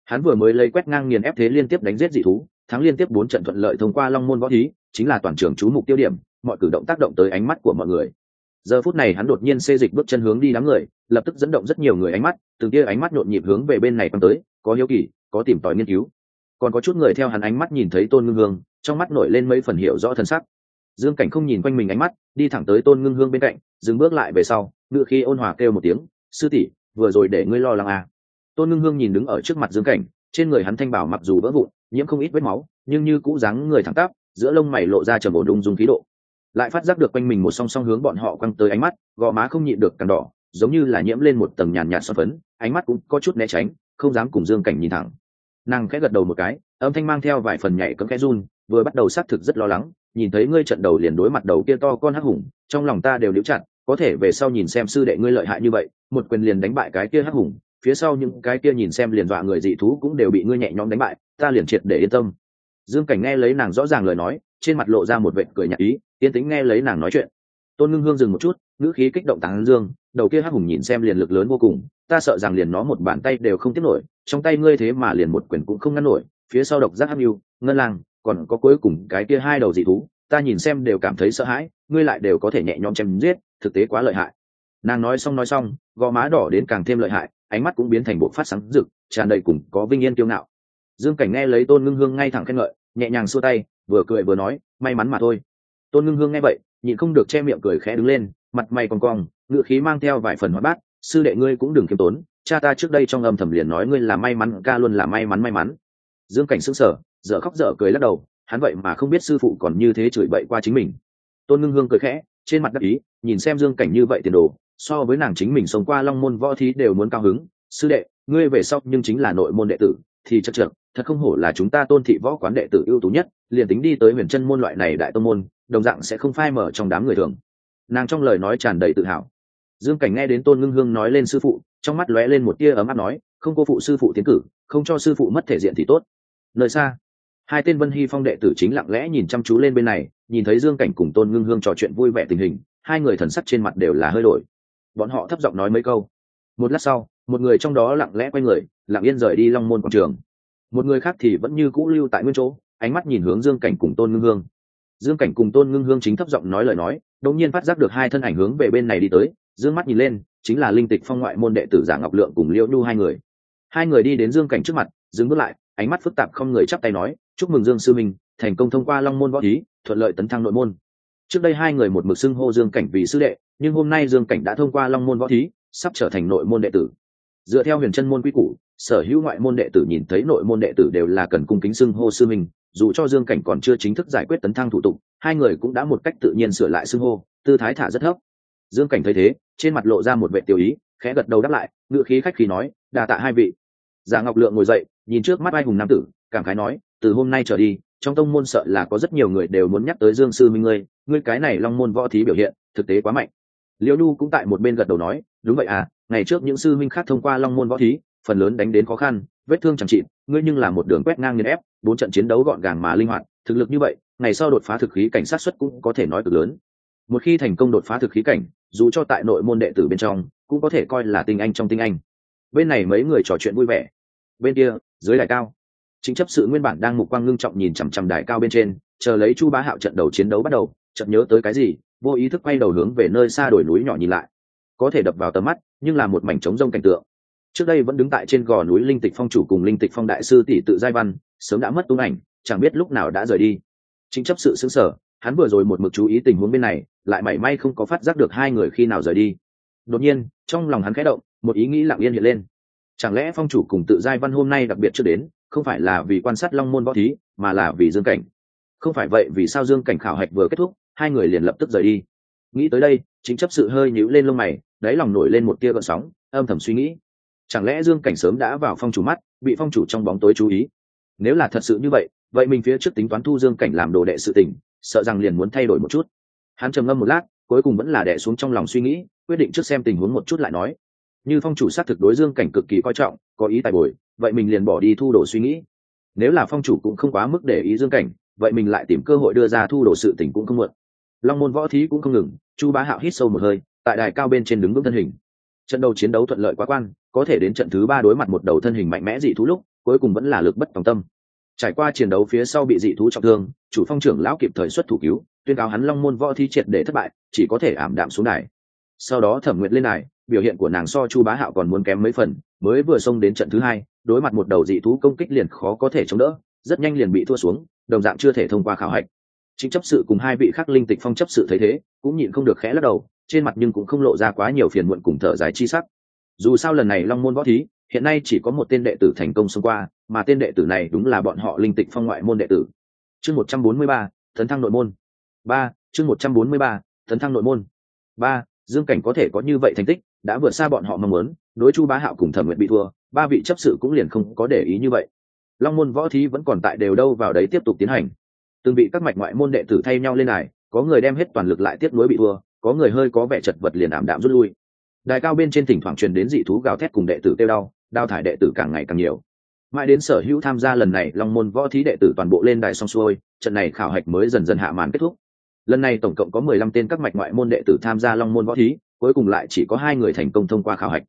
Hắn vừa mới lấy quét ngang nghiền ép thế liên tiếp đánh giết dị thú, thắng liên tiếp bốn trận thuận lợi thông qua long môn võ thí, chính là toàn trường chú mục tiêu điểm, mọi cử động tác động tới ánh mắt của mọi người. Giờ phút này hắn đột nhiên xê dịch bước chân hướng đi đám người, lập tức dẫn động rất nhiều người ánh mắt, từng kia ánh mắt nhộn nhịp hướng về bên này quăng tới, có hiếu kỳ, có tìm tòi nghiên cứu. Còn có chút người theo hắn ánh mắt nhìn thấy tôn ngưng hương, trong mắt nổi lên mấy phần hiểu rõ thân sắc dương cảnh không nhìn quanh mình ánh mắt, đi thẳng tới tôn ngưng hương bên cạnh, dừng bước lại về sau ngự khi ôn hòa kêu một tiếng, sư tỷ, vừa rồi để ngươi lo lắng à. tôn ngưng hương nhìn đứng ở trước mặt dương cảnh, trên người hắn thanh bảo mặc dù vỡ vụn, nhiễm không ít vết máu, nhưng như cũ dáng người thẳng tắp, giữa lông mày lộ ra trầm ổn đúng dung khí độ lại phát giác được quanh mình một song song hướng bọn họ quăng tới ánh mắt, gò má không nhịn được càng đỏ, giống như là nhiễm lên một tầng nhàn nhạt son phấn, ánh mắt cũng có chút né tránh, không dám cùng dương cảnh nhìn thẳng nàng khẽ gật đầu một cái, âm thanh mang theo vài phần nhảy cấm khẽ run, vừa bắt đầu xác thực rất lo lắng nhìn thấy ngươi trận đầu liền đối mặt đầu kia to con hắc hùng, trong lòng ta đều liễu chặt, có thể về sau nhìn xem sư đệ ngươi lợi hại như vậy, một quyền liền đánh bại cái kia hắc hùng, phía sau những cái kia nhìn xem liền dọa người dị thú cũng đều bị ngươi nhẹ nhõm đánh bại, ta liền triệt để yên tâm. Dương cảnh nghe lấy nàng rõ ràng lời nói, trên mặt lộ ra một vệt cười nhạt ý, yên tính nghe lấy nàng nói chuyện. Tôn ngưng hương dừng một chút, ngữ khí kích động tán dương, đầu kia hắc hùng nhìn xem liền lực lớn vô cùng, ta sợ rằng liền nó một bàn tay đều không tiếp nổi, trong tay ngươi thế mà liền một quyền cũng không ngăn nổi, phía sau độc giác hắc mưu ngân lang còn có cuối cùng cái kia hai đầu dị thú, ta nhìn xem đều cảm thấy sợ hãi, ngươi lại đều có thể nhẹ nhõm chém giết, thực tế quá lợi hại. Nàng nói xong nói xong, gò má đỏ đến càng thêm lợi hại, ánh mắt cũng biến thành bộ phát sáng rực, tràn đầy cùng có vinh yên kiêu ngạo. Dương cảnh nghe lấy tôn ngưng hương ngay thẳng khen ngợi, nhẹ nhàng xua tay, vừa cười vừa nói, may mắn mà thôi. Tôn ngưng hương nghe vậy, nhịn không được che miệng cười khẽ đứng lên, mặt mày còn cong ngựa khí mang theo vài phần hoa bát, sư đệ ngươi cũng đừng khiêm tốn, cha ta trước đây trong âm thầm liền nói ngươi là may mắn, ca luôn là may mắn may mắn. Dương cảnh sững sờ dở khóc dở cười lắc đầu, hắn vậy mà không biết sư phụ còn như thế chửi bậy qua chính mình. Tôn ngưng hương cười khẽ, trên mặt đắc ý, nhìn xem dương cảnh như vậy tiền đồ, so với nàng chính mình sống qua long môn võ thí đều muốn cao hứng. Sư đệ, ngươi về sau nhưng chính là nội môn đệ tử, thì chắc chược, thật không hổ là chúng ta tôn thị võ quán đệ tử ưu tú nhất, liền tính đi tới huyền chân môn loại này đại tôn môn, đồng dạng sẽ không phai mở trong đám người thường. Nàng trong lời nói tràn đầy tự hào. Dương cảnh nghe đến tôn ngưng hương nói lên sư phụ, trong mắt lóe lên một tia ấm áp nói, không cô phụ sư phụ tiến cử, không cho sư phụ mất thể diện thì tốt. Nơi xa hai tên vân hy phong đệ tử chính lặng lẽ nhìn chăm chú lên bên này, nhìn thấy dương cảnh cùng tôn ngưng hương trò chuyện vui vẻ tình hình, hai người thần sắc trên mặt đều là hơi đổi. Bọn họ thấp giọng nói mấy câu. Một lát sau, một người trong đó lặng lẽ quay người, lặng yên rời đi long môn quảng trường. Một người khác thì vẫn như cũ lưu tại nguyên chỗ, ánh mắt nhìn hướng dương cảnh cùng tôn ngưng hương. Dương cảnh cùng tôn ngưng hương chính thấp giọng nói lời nói, đột nhiên phát giác được hai thân ảnh hướng về bên này đi tới, dương mắt nhìn lên, chính là linh tịch phong ngoại môn đệ tử giả ngọc lượng cùng liễu nhu hai người. Hai người đi đến dương cảnh trước mặt, dừng bước lại, ánh mắt phức tạp không người chắp tay nói chúc mừng dương sư minh, thành công thông qua long môn võ thí, thuận lợi tấn thăng nội môn. Trước đây hai người một mực xưng hô dương cảnh vì sư đệ, nhưng hôm nay dương cảnh đã thông qua long môn võ thí, sắp trở thành nội môn đệ tử. Dựa theo huyền chân môn quy củ, sở hữu ngoại môn đệ tử nhìn thấy nội môn đệ tử đều là cần cung kính xưng hô sư minh, dù cho dương cảnh còn chưa chính thức giải quyết tấn thăng thủ tục, hai người cũng đã một cách tự nhiên sửa lại xưng hô, tư thái thả rất thấp. Dương cảnh thấy thế, trên mặt lộ ra một vệ tiểu ý, khẽ gật đầu đáp lại ngự khí khách khí nói đà tạ hai vị. Giả ngọc lượng ngồi dậy, nhìn trước mắt ai hùng nam tử, cảm khái nói từ hôm nay trở đi, trong tông môn sợ là có rất nhiều người đều muốn nhắc tới dương sư minh ngươi ngươi cái này long môn võ thí biểu hiện, thực tế quá mạnh. Liễu nhu cũng tại một bên gật đầu nói, đúng vậy à ngày trước những sư minh khác thông qua long môn võ thí, phần lớn đánh đến khó khăn, vết thương chẳng trị ngươi nhưng là một đường quét ngang nghiền ép, bốn trận chiến đấu gọn gàng mà linh hoạt, thực lực như vậy, ngày sau đột phá thực khí cảnh sát xuất cũng có thể nói cực lớn. Một khi thành công đột phá thực khí cảnh, dù cho tại nội môn đệ tử bên trong, cũng có thể coi là tinh anh trong tinh anh. Bên này mấy người trò chuyện vui vẻ. Bên kia, dưới đài cao chính chấp sự nguyên bản đang mục quang ngưng trọng nhìn chằm chằm đài cao bên trên, chờ lấy chu bá hạo trận đầu chiến đấu bắt đầu, chợt nhớ tới cái gì, vô ý thức quay đầu hướng về nơi xa đồi núi nhỏ nhìn lại. Có thể đập vào tầm mắt, nhưng là một mảnh trống rông cảnh tượng. Trước đây vẫn đứng tại trên gò núi linh tịch phong chủ cùng linh tịch phong đại sư tỷ tự giai văn, sớm đã mất tung ảnh, chẳng biết lúc nào đã rời đi. Chính chấp sự xứng sở hắn vừa rồi một mực chú ý tình huống bên này, lại mảy may không có phát giác được hai người khi nào rời đi. Đột nhiên, trong lòng hắn khẽ động, một ý nghĩ lặng yên hiện lên. Chẳng lẽ phong chủ cùng tự giai văn hôm nay đặc biệt chưa đến? Không phải là vì quan sát long môn võ thí, mà là vì dương cảnh. Không phải vậy, vì sao dương cảnh khảo hạch vừa kết thúc, hai người liền lập tức rời đi. Nghĩ tới đây, chính chấp sự hơi nhíu lên lông mày, đáy lòng nổi lên một tia gợn sóng, âm thầm suy nghĩ. Chẳng lẽ dương cảnh sớm đã vào phong chủ mắt, bị phong chủ trong bóng tối chú ý? Nếu là thật sự như vậy vậy mình phía trước tính toán thu dương cảnh làm đồ đệ sự tình, sợ rằng liền muốn thay đổi một chút. Hắn trầm ngâm một lát, cuối cùng vẫn là đẻ xuống trong lòng suy nghĩ, quyết định trước xem tình huống một chút lại nói như phong chủ xác thực đối dương cảnh cực kỳ coi trọng, có ý tài bồi, vậy mình liền bỏ đi thu đồ suy nghĩ. Nếu là phong chủ cũng không quá mức để ý dương cảnh, vậy mình lại tìm cơ hội đưa ra thu đồ sự tình cũng không muộn. Long môn võ thí cũng không ngừng, chu bá hạo hít sâu một hơi, tại đài cao bên trên đứng vững thân hình. Trận đầu chiến đấu thuận lợi quá quan, có thể đến trận thứ ba đối mặt một đầu thân hình mạnh mẽ dị thú lúc, cuối cùng vẫn là lực bất tòng tâm. Trải qua chiến đấu phía sau bị dị thú trọng thương, chủ phong trưởng lão kịp thời xuất thủ cứu, tuyên cáo hắn long môn võ thi triệt để thất bại, chỉ có thể ảm đạm xuống đài. Sau đó thẩm nguyện lên đài biểu hiện của nàng so chu bá hạo còn muốn kém mấy phần, mới vừa xông đến trận thứ hai, đối mặt một đầu dị thú công kích liền khó có thể chống đỡ, rất nhanh liền bị thua xuống, đồng dạng chưa thể thông qua khảo hạch. Chính chấp sự cùng hai vị khác linh tịch phong chấp sự thấy thế, cũng nhịn không được khẽ lắc đầu, trên mặt nhưng cũng không lộ ra quá nhiều phiền muộn cùng thở dài chi sắc. Dù sao lần này long môn võ thí, hiện nay chỉ có một tên đệ tử thành công xông qua, mà tên đệ tử này đúng là bọn họ linh tịch phong ngoại môn đệ tử. Chương một trăm bốn mươi ba thấn thăng nội môn. Ba, chương một trăm bốn mươi ba thấn thăng nội môn. Ba, dương cảnh có thể có như vậy thành tích đã vượt xa bọn họ mong muốn, đối chu bá hạo cùng thẩm nguyện bị thua, ba vị chấp sự cũng liền không có để ý như vậy. Long môn võ thí vẫn còn tại đều đâu vào đấy tiếp tục tiến hành. Từng vị các mạch ngoại môn đệ tử thay nhau lên này có người đem hết toàn lực lại tiếp nối bị thua, có người hơi có vẻ chật vật liền ảm đạm rút lui. Đài cao bên trên thỉnh thoảng truyền đến dị thú gào thét cùng đệ tử kêu đau, đào thải đệ tử càng ngày càng nhiều. Mãi đến sở hữu tham gia lần này, long môn võ thí đệ tử toàn bộ lên đài xong xuôi, trận này khảo hạch mới dần dần hạ màn kết thúc. Lần này tổng cộng có mười lăm tên các mạch ngoại môn đệ tử tham gia long môn võ thí cuối cùng lại chỉ có hai người thành công thông qua khảo hạch.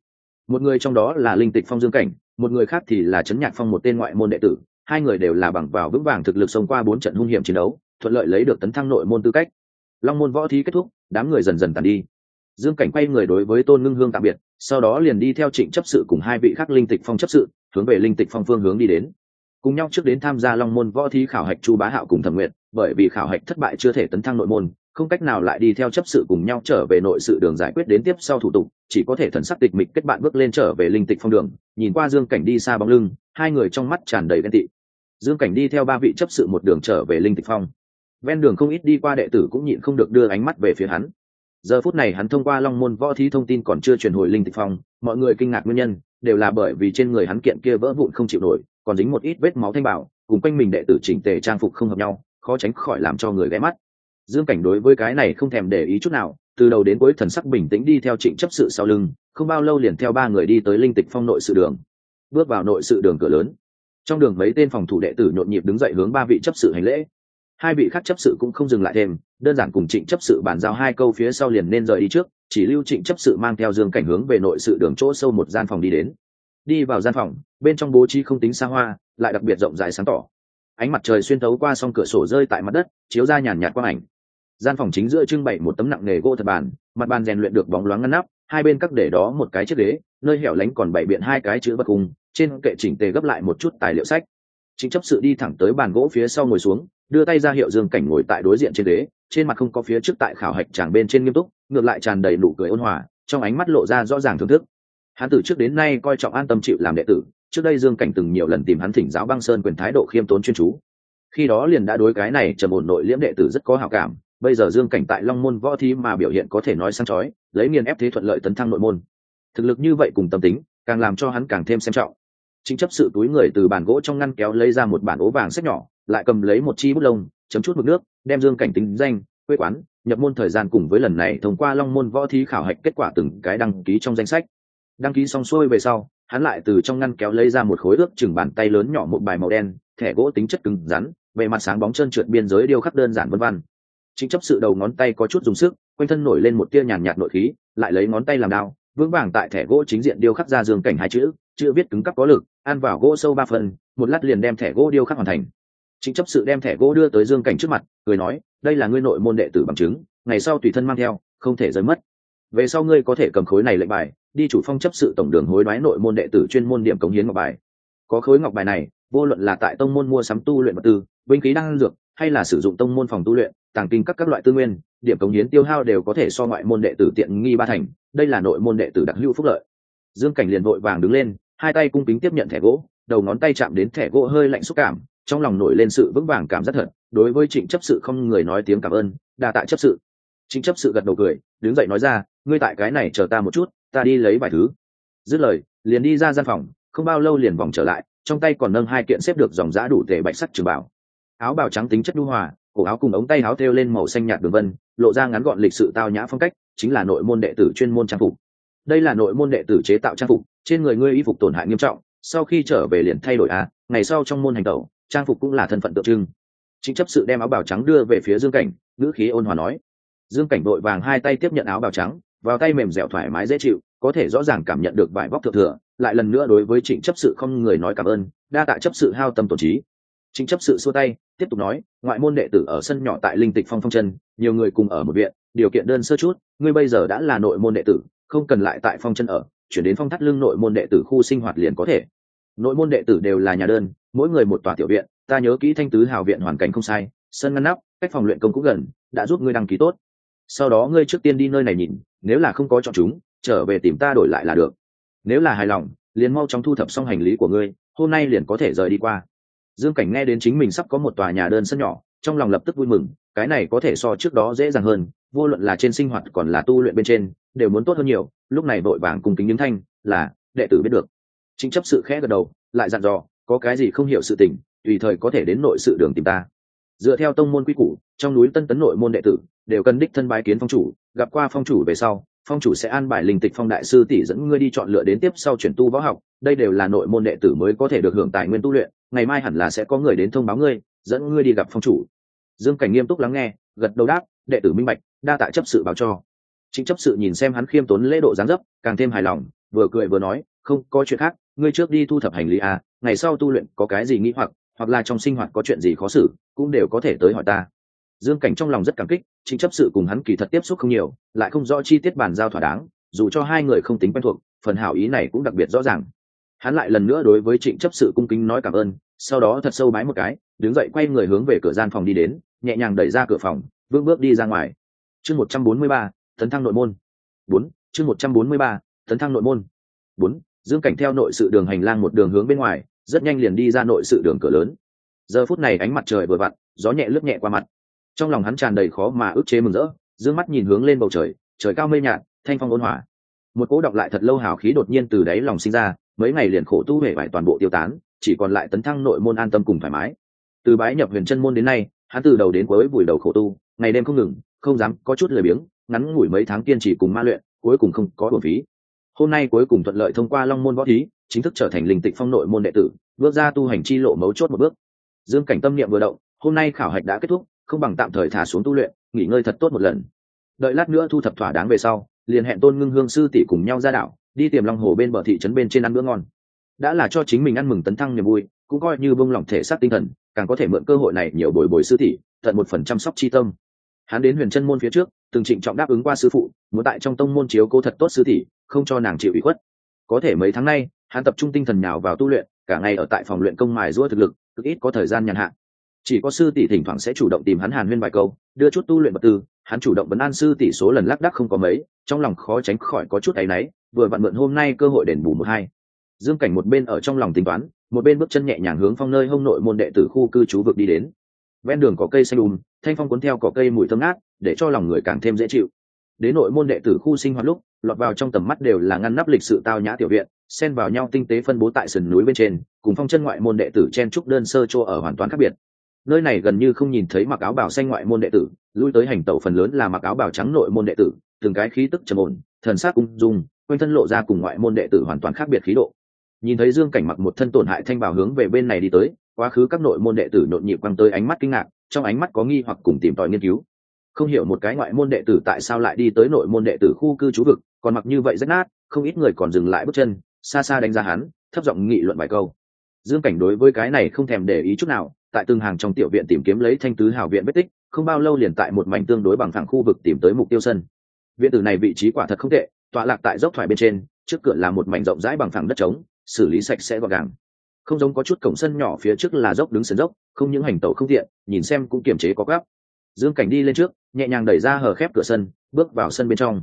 Một người trong đó là linh tịch phong dương cảnh, một người khác thì là trấn nhạc phong một tên ngoại môn đệ tử, hai người đều là bằng vào vững vàng thực lực xông qua bốn trận hung hiểm chiến đấu, thuận lợi lấy được tấn thăng nội môn tư cách. Long môn võ thí kết thúc, đám người dần dần tàn đi. Dương cảnh quay người đối với tôn ngưng hương tạm biệt, sau đó liền đi theo trịnh chấp sự cùng hai vị khác linh tịch phong chấp sự, hướng về linh tịch phong phương hướng đi đến. Cùng nhau trước đến tham gia long môn võ thí khảo hạch chu bá hạo cùng thẩm nguyện bởi vì khảo hạch thất bại chưa thể tấn thăng nội môn không cách nào lại đi theo chấp sự cùng nhau trở về nội sự đường giải quyết đến tiếp sau thủ tục, chỉ có thể thần sắc tịch mịch kết bạn bước lên trở về linh tịch phong đường, nhìn qua dương cảnh đi xa bóng lưng, hai người trong mắt tràn đầy ghen tị. Dương cảnh đi theo ba vị chấp sự một đường trở về linh tịch phong. Ven đường không ít đi qua đệ tử cũng nhịn không được đưa ánh mắt về phía hắn. Giờ phút này hắn thông qua long môn võ thí thông tin còn chưa truyền hồi linh tịch phong, mọi người kinh ngạc nguyên nhân, đều là bởi vì trên người hắn kiện kia vỡ vụn không chịu nổi, còn dính một ít vết máu thanh bảo, cùng quanh mình đệ tử chỉnh tề trang phục không hợp nhau, khó tránh khỏi làm cho người ghé mắt dương cảnh đối với cái này không thèm để ý chút nào, từ đầu đến cuối thần sắc bình tĩnh đi theo trịnh chấp sự sau lưng, không bao lâu liền theo ba người đi tới linh tịch phong nội sự đường. Bước vào nội sự đường cửa lớn. Trong đường mấy tên phòng thủ đệ tử nhộn nhịp đứng dậy hướng ba vị chấp sự hành lễ. Hai vị khác chấp sự cũng không dừng lại thêm, đơn giản cùng trịnh chấp sự bàn giao hai câu phía sau liền nên rời đi trước, chỉ lưu trịnh chấp sự mang theo dương cảnh hướng về nội sự đường chỗ sâu một gian phòng đi đến. Đi vào gian phòng, bên trong bố trí không tính xa hoa, lại đặc biệt rộng rãi sáng tỏ. Ánh mặt trời xuyên thấu qua s cửa sổ rơi tại mặt đất, chiếu ra nhàn nhạt quang ảnh gian phòng chính giữa trưng bày một tấm nặng nề gỗ thật bàn, mặt bàn rèn luyện được bóng loáng ngăn nắp, hai bên các để đó một cái chiếc ghế, nơi hẻo lánh còn bày biện hai cái chữ bất cung trên kệ chỉnh tề gấp lại một chút tài liệu sách. Chính chấp sự đi thẳng tới bàn gỗ phía sau ngồi xuống, đưa tay ra hiệu dương cảnh ngồi tại đối diện trên ghế, trên mặt không có phía trước tại khảo hạch tràng bên trên nghiêm túc, ngược lại tràn đầy nụ cười ôn hòa, trong ánh mắt lộ ra rõ ràng thưởng thức. Hắn từ trước đến nay coi trọng an tâm chịu làm đệ tử, trước đây dương cảnh từng nhiều lần tìm hắn thỉnh giáo băng sơn quyền thái độ khiêm tốn chuyên chú. Khi đó liền đã đối cái này trầm ổn nội liễm đệ tử rất có hảo cảm bây giờ dương cảnh tại long môn võ thi mà biểu hiện có thể nói sang chói, lấy nghiền ép thế thuận lợi tấn thăng nội môn. Thực lực như vậy cùng tâm tính, càng làm cho hắn càng thêm xem trọng. Chính chấp sự túi người từ bàn gỗ trong ngăn kéo lấy ra một bản ố vàng sách nhỏ, lại cầm lấy một chi bút lông, chấm chút mực nước, đem dương cảnh tính danh, quê quán, nhập môn thời gian cùng với lần này thông qua long môn võ thi khảo hạch kết quả từng cái đăng ký trong danh sách. Đăng ký xong xuôi về sau, hắn lại từ trong ngăn kéo lấy ra một khối ước chừng bàn tay lớn nhỏ một bài màu đen, thẻ gỗ tính chất cứng rắn, bề mặt sáng bóng trơn trượt biên giới điêu khắc đơn giản vân văn chính chấp sự đầu ngón tay có chút dùng sức, quanh thân nổi lên một tia nhàn nhạt nội khí, lại lấy ngón tay làm đao, vững vàng tại thẻ gỗ chính diện điêu khắc ra dương cảnh hai chữ chữ viết cứng cắp có lực, ăn vào gỗ sâu ba phần, một lát liền đem thẻ gỗ điêu khắc hoàn thành. Chính chấp sự đem thẻ gỗ đưa tới dương cảnh trước mặt, cười nói, đây là ngươi nội môn đệ tử bằng chứng, ngày sau tùy thân mang theo, không thể rơi mất. Về sau ngươi có thể cầm khối này lệnh bài, đi chủ phong chấp sự tổng đường hối đoái nội môn đệ tử chuyên môn điểm cống hiến ngọc bài. Có khối ngọc bài này, vô luận là tại tông môn mua sắm tu luyện vật tư, binh khí đang dược, hay là sử dụng tông môn phòng tu luyện tàng kinh các các loại tư nguyên, điểm cống hiến tiêu hao đều có thể so ngoại môn đệ tử tiện nghi ba thành, đây là nội môn đệ tử đặc hữu phúc lợi. Dương cảnh liền vội vàng đứng lên, hai tay cung kính tiếp nhận thẻ gỗ, đầu ngón tay chạm đến thẻ gỗ hơi lạnh xúc cảm, trong lòng nổi lên sự vững vàng cảm giác thật, đối với trịnh chấp sự không người nói tiếng cảm ơn, đa tạ chấp sự. Trịnh chấp sự gật đầu cười, đứng dậy nói ra, ngươi tại cái này chờ ta một chút, ta đi lấy vài thứ. Dứt lời, liền đi ra gian phòng, không bao lâu liền vòng trở lại, trong tay còn nâng hai kiện xếp được dòng giã đủ thể bạch sắt trường bảo. Áo bào trắng tính chất đu hòa cổ áo cùng ống tay áo thêu lên màu xanh nhạt đường vân, lộ ra ngắn gọn lịch sự tao nhã phong cách, chính là nội môn đệ tử chuyên môn trang phục. Đây là nội môn đệ tử chế tạo trang phục, trên người ngươi y phục tổn hại nghiêm trọng, sau khi trở về liền thay đổi a ngày sau trong môn hành tẩu, trang phục cũng là thân phận tượng trưng. Chính chấp sự đem áo bào trắng đưa về phía dương cảnh, ngữ khí ôn hòa nói. Dương cảnh đội vàng hai tay tiếp nhận áo bào trắng, vào tay mềm dẻo thoải mái dễ chịu, có thể rõ ràng cảm nhận được vải vóc thượng thừa, lại lần nữa đối với trịnh chấp sự không người nói cảm ơn, đa tạ chấp sự hao tâm tổn trí chính chấp sự xua tay, tiếp tục nói, ngoại môn đệ tử ở sân nhỏ tại linh tịch phong phong chân nhiều người cùng ở một viện, điều kiện đơn sơ chút, ngươi bây giờ đã là nội môn đệ tử, không cần lại tại phong chân ở, chuyển đến phong thắt lưng nội môn đệ tử khu sinh hoạt liền có thể. Nội môn đệ tử đều là nhà đơn, mỗi người một tòa tiểu viện, ta nhớ kỹ thanh tứ hào viện hoàn cảnh không sai, sân ngăn nắp, cách phòng luyện công cũng gần, đã giúp ngươi đăng ký tốt. Sau đó ngươi trước tiên đi nơi này nhìn, nếu là không có chọn chúng, trở về tìm ta đổi lại là được. Nếu là hài lòng, liền mau chóng thu thập xong hành lý của ngươi, hôm nay liền có thể rời đi qua dương cảnh nghe đến chính mình sắp có một tòa nhà đơn sân nhỏ, trong lòng lập tức vui mừng, cái này có thể so trước đó dễ dàng hơn, vô luận là trên sinh hoạt còn là tu luyện bên trên, đều muốn tốt hơn nhiều, lúc này vội vàng cùng kính những thanh, là, đệ tử biết được. Chính chấp sự khẽ gật đầu, lại dặn dò, có cái gì không hiểu sự tình, tùy thời có thể đến nội sự đường tìm ta. Dựa theo tông môn quy củ, trong núi tân tấn nội môn đệ tử, đều cần đích thân bái kiến phong chủ, gặp qua phong chủ về sau, phong chủ sẽ an bài linh tịch phong đại sư tỷ dẫn ngươi đi chọn lựa đến tiếp sau chuyển tu võ học, đây đều là nội môn đệ tử mới có thể được hưởng tài nguyên tu luyện ngày mai hẳn là sẽ có người đến thông báo ngươi, dẫn ngươi đi gặp phong chủ. Dương cảnh nghiêm túc lắng nghe, gật đầu đáp, đệ tử minh bạch, đa tạ chấp sự báo cho. Chính chấp sự nhìn xem hắn khiêm tốn lễ độ dáng dấp, càng thêm hài lòng, vừa cười vừa nói, không, có chuyện khác, ngươi trước đi thu thập hành lý à ngày sau tu luyện có cái gì nghĩ hoặc hoặc là trong sinh hoạt có chuyện gì khó xử, cũng đều có thể tới hỏi ta. Dương cảnh trong lòng rất cảm kích chính chấp sự cùng hắn kỳ thật tiếp xúc không nhiều, lại không rõ chi tiết bàn giao thỏa đáng, dù cho hai người không tính quen thuộc, phần hảo ý này cũng đặc biệt rõ ràng. Hắn lại lần nữa đối với trịnh chấp sự cung kính nói cảm ơn sau đó thật sâu bái một cái, đứng dậy quay người hướng về cửa gian phòng đi đến, nhẹ nhàng đẩy ra cửa phòng bước bước đi ra ngoài. Chương một trăm bốn mươi ba, tấn thăng nội môn. Bốn, chương một trăm bốn mươi ba, tấn thăng nội môn. Bốn, dương cảnh theo nội sự đường hành lang một đường hướng bên ngoài, rất nhanh liền đi ra nội sự đường cửa lớn. Giờ phút này ánh mặt trời vừa vặn, gió nhẹ lướt nhẹ qua mặt. Trong lòng hắn tràn đầy khó mà ức chế mừng rỡ d ư ơ n g mắt nhìn hướng lên bầu trời trời cao mây nhạt, thanh phong ôn hòa. Một cỗ đọc lại thật lâu hào khí đột nhiên từ đáy lòng sinh ra, mấy ngày liền khổ tu huệ vải toàn bộ tiêu tán chỉ còn lại tấn thăng nội môn an tâm cùng thoải mái. Từ bái nhập huyền chân môn đến nay, hắn từ đầu đến cuối vùi đầu khổ tu, ngày đêm không ngừng, không dám có chút lười biếng, ngắn ngủi mấy tháng kiên trì cùng ma luyện, cuối cùng không có bổn phí. Hôm nay cuối cùng thuận lợi thông qua long môn võ thí, chính thức trở thành linh tịch phong nội môn đệ tử, bước ra tu hành chi lộ mấu chốt một bước. Dương cảnh tâm niệm vừa động, hôm nay khảo hạch đã kết thúc, không bằng tạm thời thả xuống tu luyện, nghỉ ngơi thật tốt một lần. Đợi lát nữa thu thập thỏa đáng về sau, liền hẹn tôn ngưng hương sư tỷ cùng nhau ra đảo, đi tìm long hồ bên bờ thị trấn bên trên ăn bữa ngon đã là cho chính mình ăn mừng tấn thăng niềm vui, cũng coi như bông lỏng thể xác tinh thần, càng có thể mượn cơ hội này nhiều bồi bồi sư tỷ, tận một phần chăm sóc chi tâm. Hắn đến huyền chân môn phía trước, từng trịnh trọng đáp ứng qua sư phụ, muốn tại trong tông môn chiếu cố thật tốt sư tỷ, không cho nàng chịu ủy khuất. Có thể mấy tháng nay, hắn tập trung tinh thần nào vào tu luyện, cả ngày ở tại phòng luyện công mài giũa thực lực, cực ít có thời gian nhàn hạ. Chỉ có sư tỷ thỉnh thoảng sẽ chủ động tìm hắn hàn huyên vài câu, đưa chút tu luyện vật tư, hắn chủ động vấn an sư tỷ số lần lác đác không có mấy, trong lòng khó tránh khỏi có chút áy náy, vừa vặn mượn hôm nay cơ hội đền bù một hai dương cảnh một bên ở trong lòng tính toán, một bên bước chân nhẹ nhàng hướng phong nơi hông nội môn đệ tử khu cư trú vực đi đến. Ven đường có cây xanh đùm, thanh phong cuốn theo có cây mùi thơm ngát, để cho lòng người càng thêm dễ chịu. Đến nội môn đệ tử khu sinh hoạt lúc, lọt vào trong tầm mắt đều là ngăn nắp lịch sự tao nhã tiểu viện, xen vào nhau tinh tế phân bố tại sườn núi bên trên, cùng phong chân ngoại môn đệ tử chen trúc đơn sơ chỗ ở hoàn toàn khác biệt. Nơi này gần như không nhìn thấy mặc áo bào xanh ngoại môn đệ tử, lui tới hành tẩu phần lớn là mặc áo bào trắng nội môn đệ tử, từng cái khí tức trầm ổn, thần sát ung dung, quanh thân lộ ra cùng ngoại môn đệ tử hoàn toàn khác biệt khí độ nhìn thấy dương cảnh mặc một thân tổn hại thanh bảo hướng về bên này đi tới, quá khứ các nội môn đệ tử nhộn nhịp quăng tới ánh mắt kinh ngạc, trong ánh mắt có nghi hoặc cùng tìm tòi nghiên cứu. Không hiểu một cái ngoại môn đệ tử tại sao lại đi tới nội môn đệ tử khu cư trú vực, còn mặc như vậy rất nát, không ít người còn dừng lại bước chân, xa xa đánh giá hắn, thấp giọng nghị luận vài câu. Dương cảnh đối với cái này không thèm để ý chút nào, tại từng hàng trong tiểu viện tìm kiếm lấy thanh tứ hào viện vết tích, không bao lâu liền tại một mảnh tương đối bằng thẳng khu vực tìm tới mục tiêu sân. Viện tử này vị trí quả thật không tệ, tọa lạc tại dốc thoải bên trên, trước cửa là một mảnh rộng rãi bằng phẳng đất trống xử lý sạch sẽ gọn gàng. Không giống có chút cổng sân nhỏ phía trước là dốc đứng sân dốc, không những hành tẩu không tiện, nhìn xem cũng kiềm chế có gấp. Dương cảnh đi lên trước, nhẹ nhàng đẩy ra hờ khép cửa sân, bước vào sân bên trong.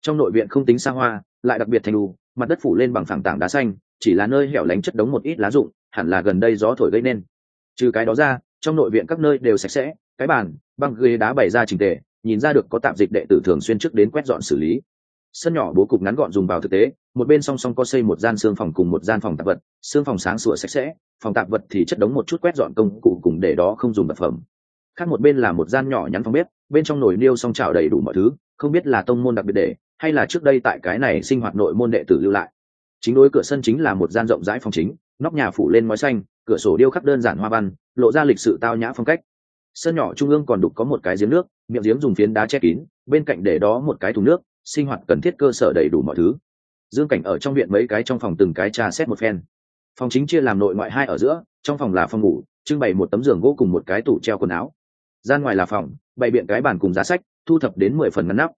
Trong nội viện không tính xa hoa, lại đặc biệt thành đù, mặt đất phủ lên bằng phẳng tảng đá xanh, chỉ là nơi hẻo lánh chất đống một ít lá rụng, hẳn là gần đây gió thổi gây nên. Trừ cái đó ra, trong nội viện các nơi đều sạch sẽ, cái bàn, băng ghế đá bày ra trình tề, nhìn ra được có tạm dịch đệ tử thường xuyên trước đến quét dọn xử lý sân nhỏ bố cục ngắn gọn dùng vào thực tế, một bên song song có xây một gian xương phòng cùng một gian phòng tạp vật, xương phòng sáng sủa sạch sẽ, phòng tạp vật thì chất đống một chút quét dọn công cụ cùng để đó không dùng vật phẩm. Khác một bên là một gian nhỏ nhắn phòng bếp, bên trong nồi niêu song trào đầy đủ mọi thứ, không biết là tông môn đặc biệt để, hay là trước đây tại cái này sinh hoạt nội môn đệ tử lưu lại. Chính đối cửa sân chính là một gian rộng rãi phòng chính, nóc nhà phủ lên ngói xanh, cửa sổ điêu khắc đơn giản hoa văn, lộ ra lịch sự tao nhã phong cách. Sân nhỏ trung ương còn đục có một cái giếng nước, miệng giếng dùng phiến đá che kín, bên cạnh để đó một cái thùng nước sinh hoạt cần thiết cơ sở đầy đủ mọi thứ. Dương cảnh ở trong viện mấy cái trong phòng từng cái trà xét một phen. Phòng chính chia làm nội ngoại hai ở giữa, trong phòng là phòng ngủ, trưng bày một tấm giường gỗ cùng một cái tủ treo quần áo. Gian ngoài là phòng, bày biện cái bàn cùng giá sách, thu thập đến mười phần ngăn nắp.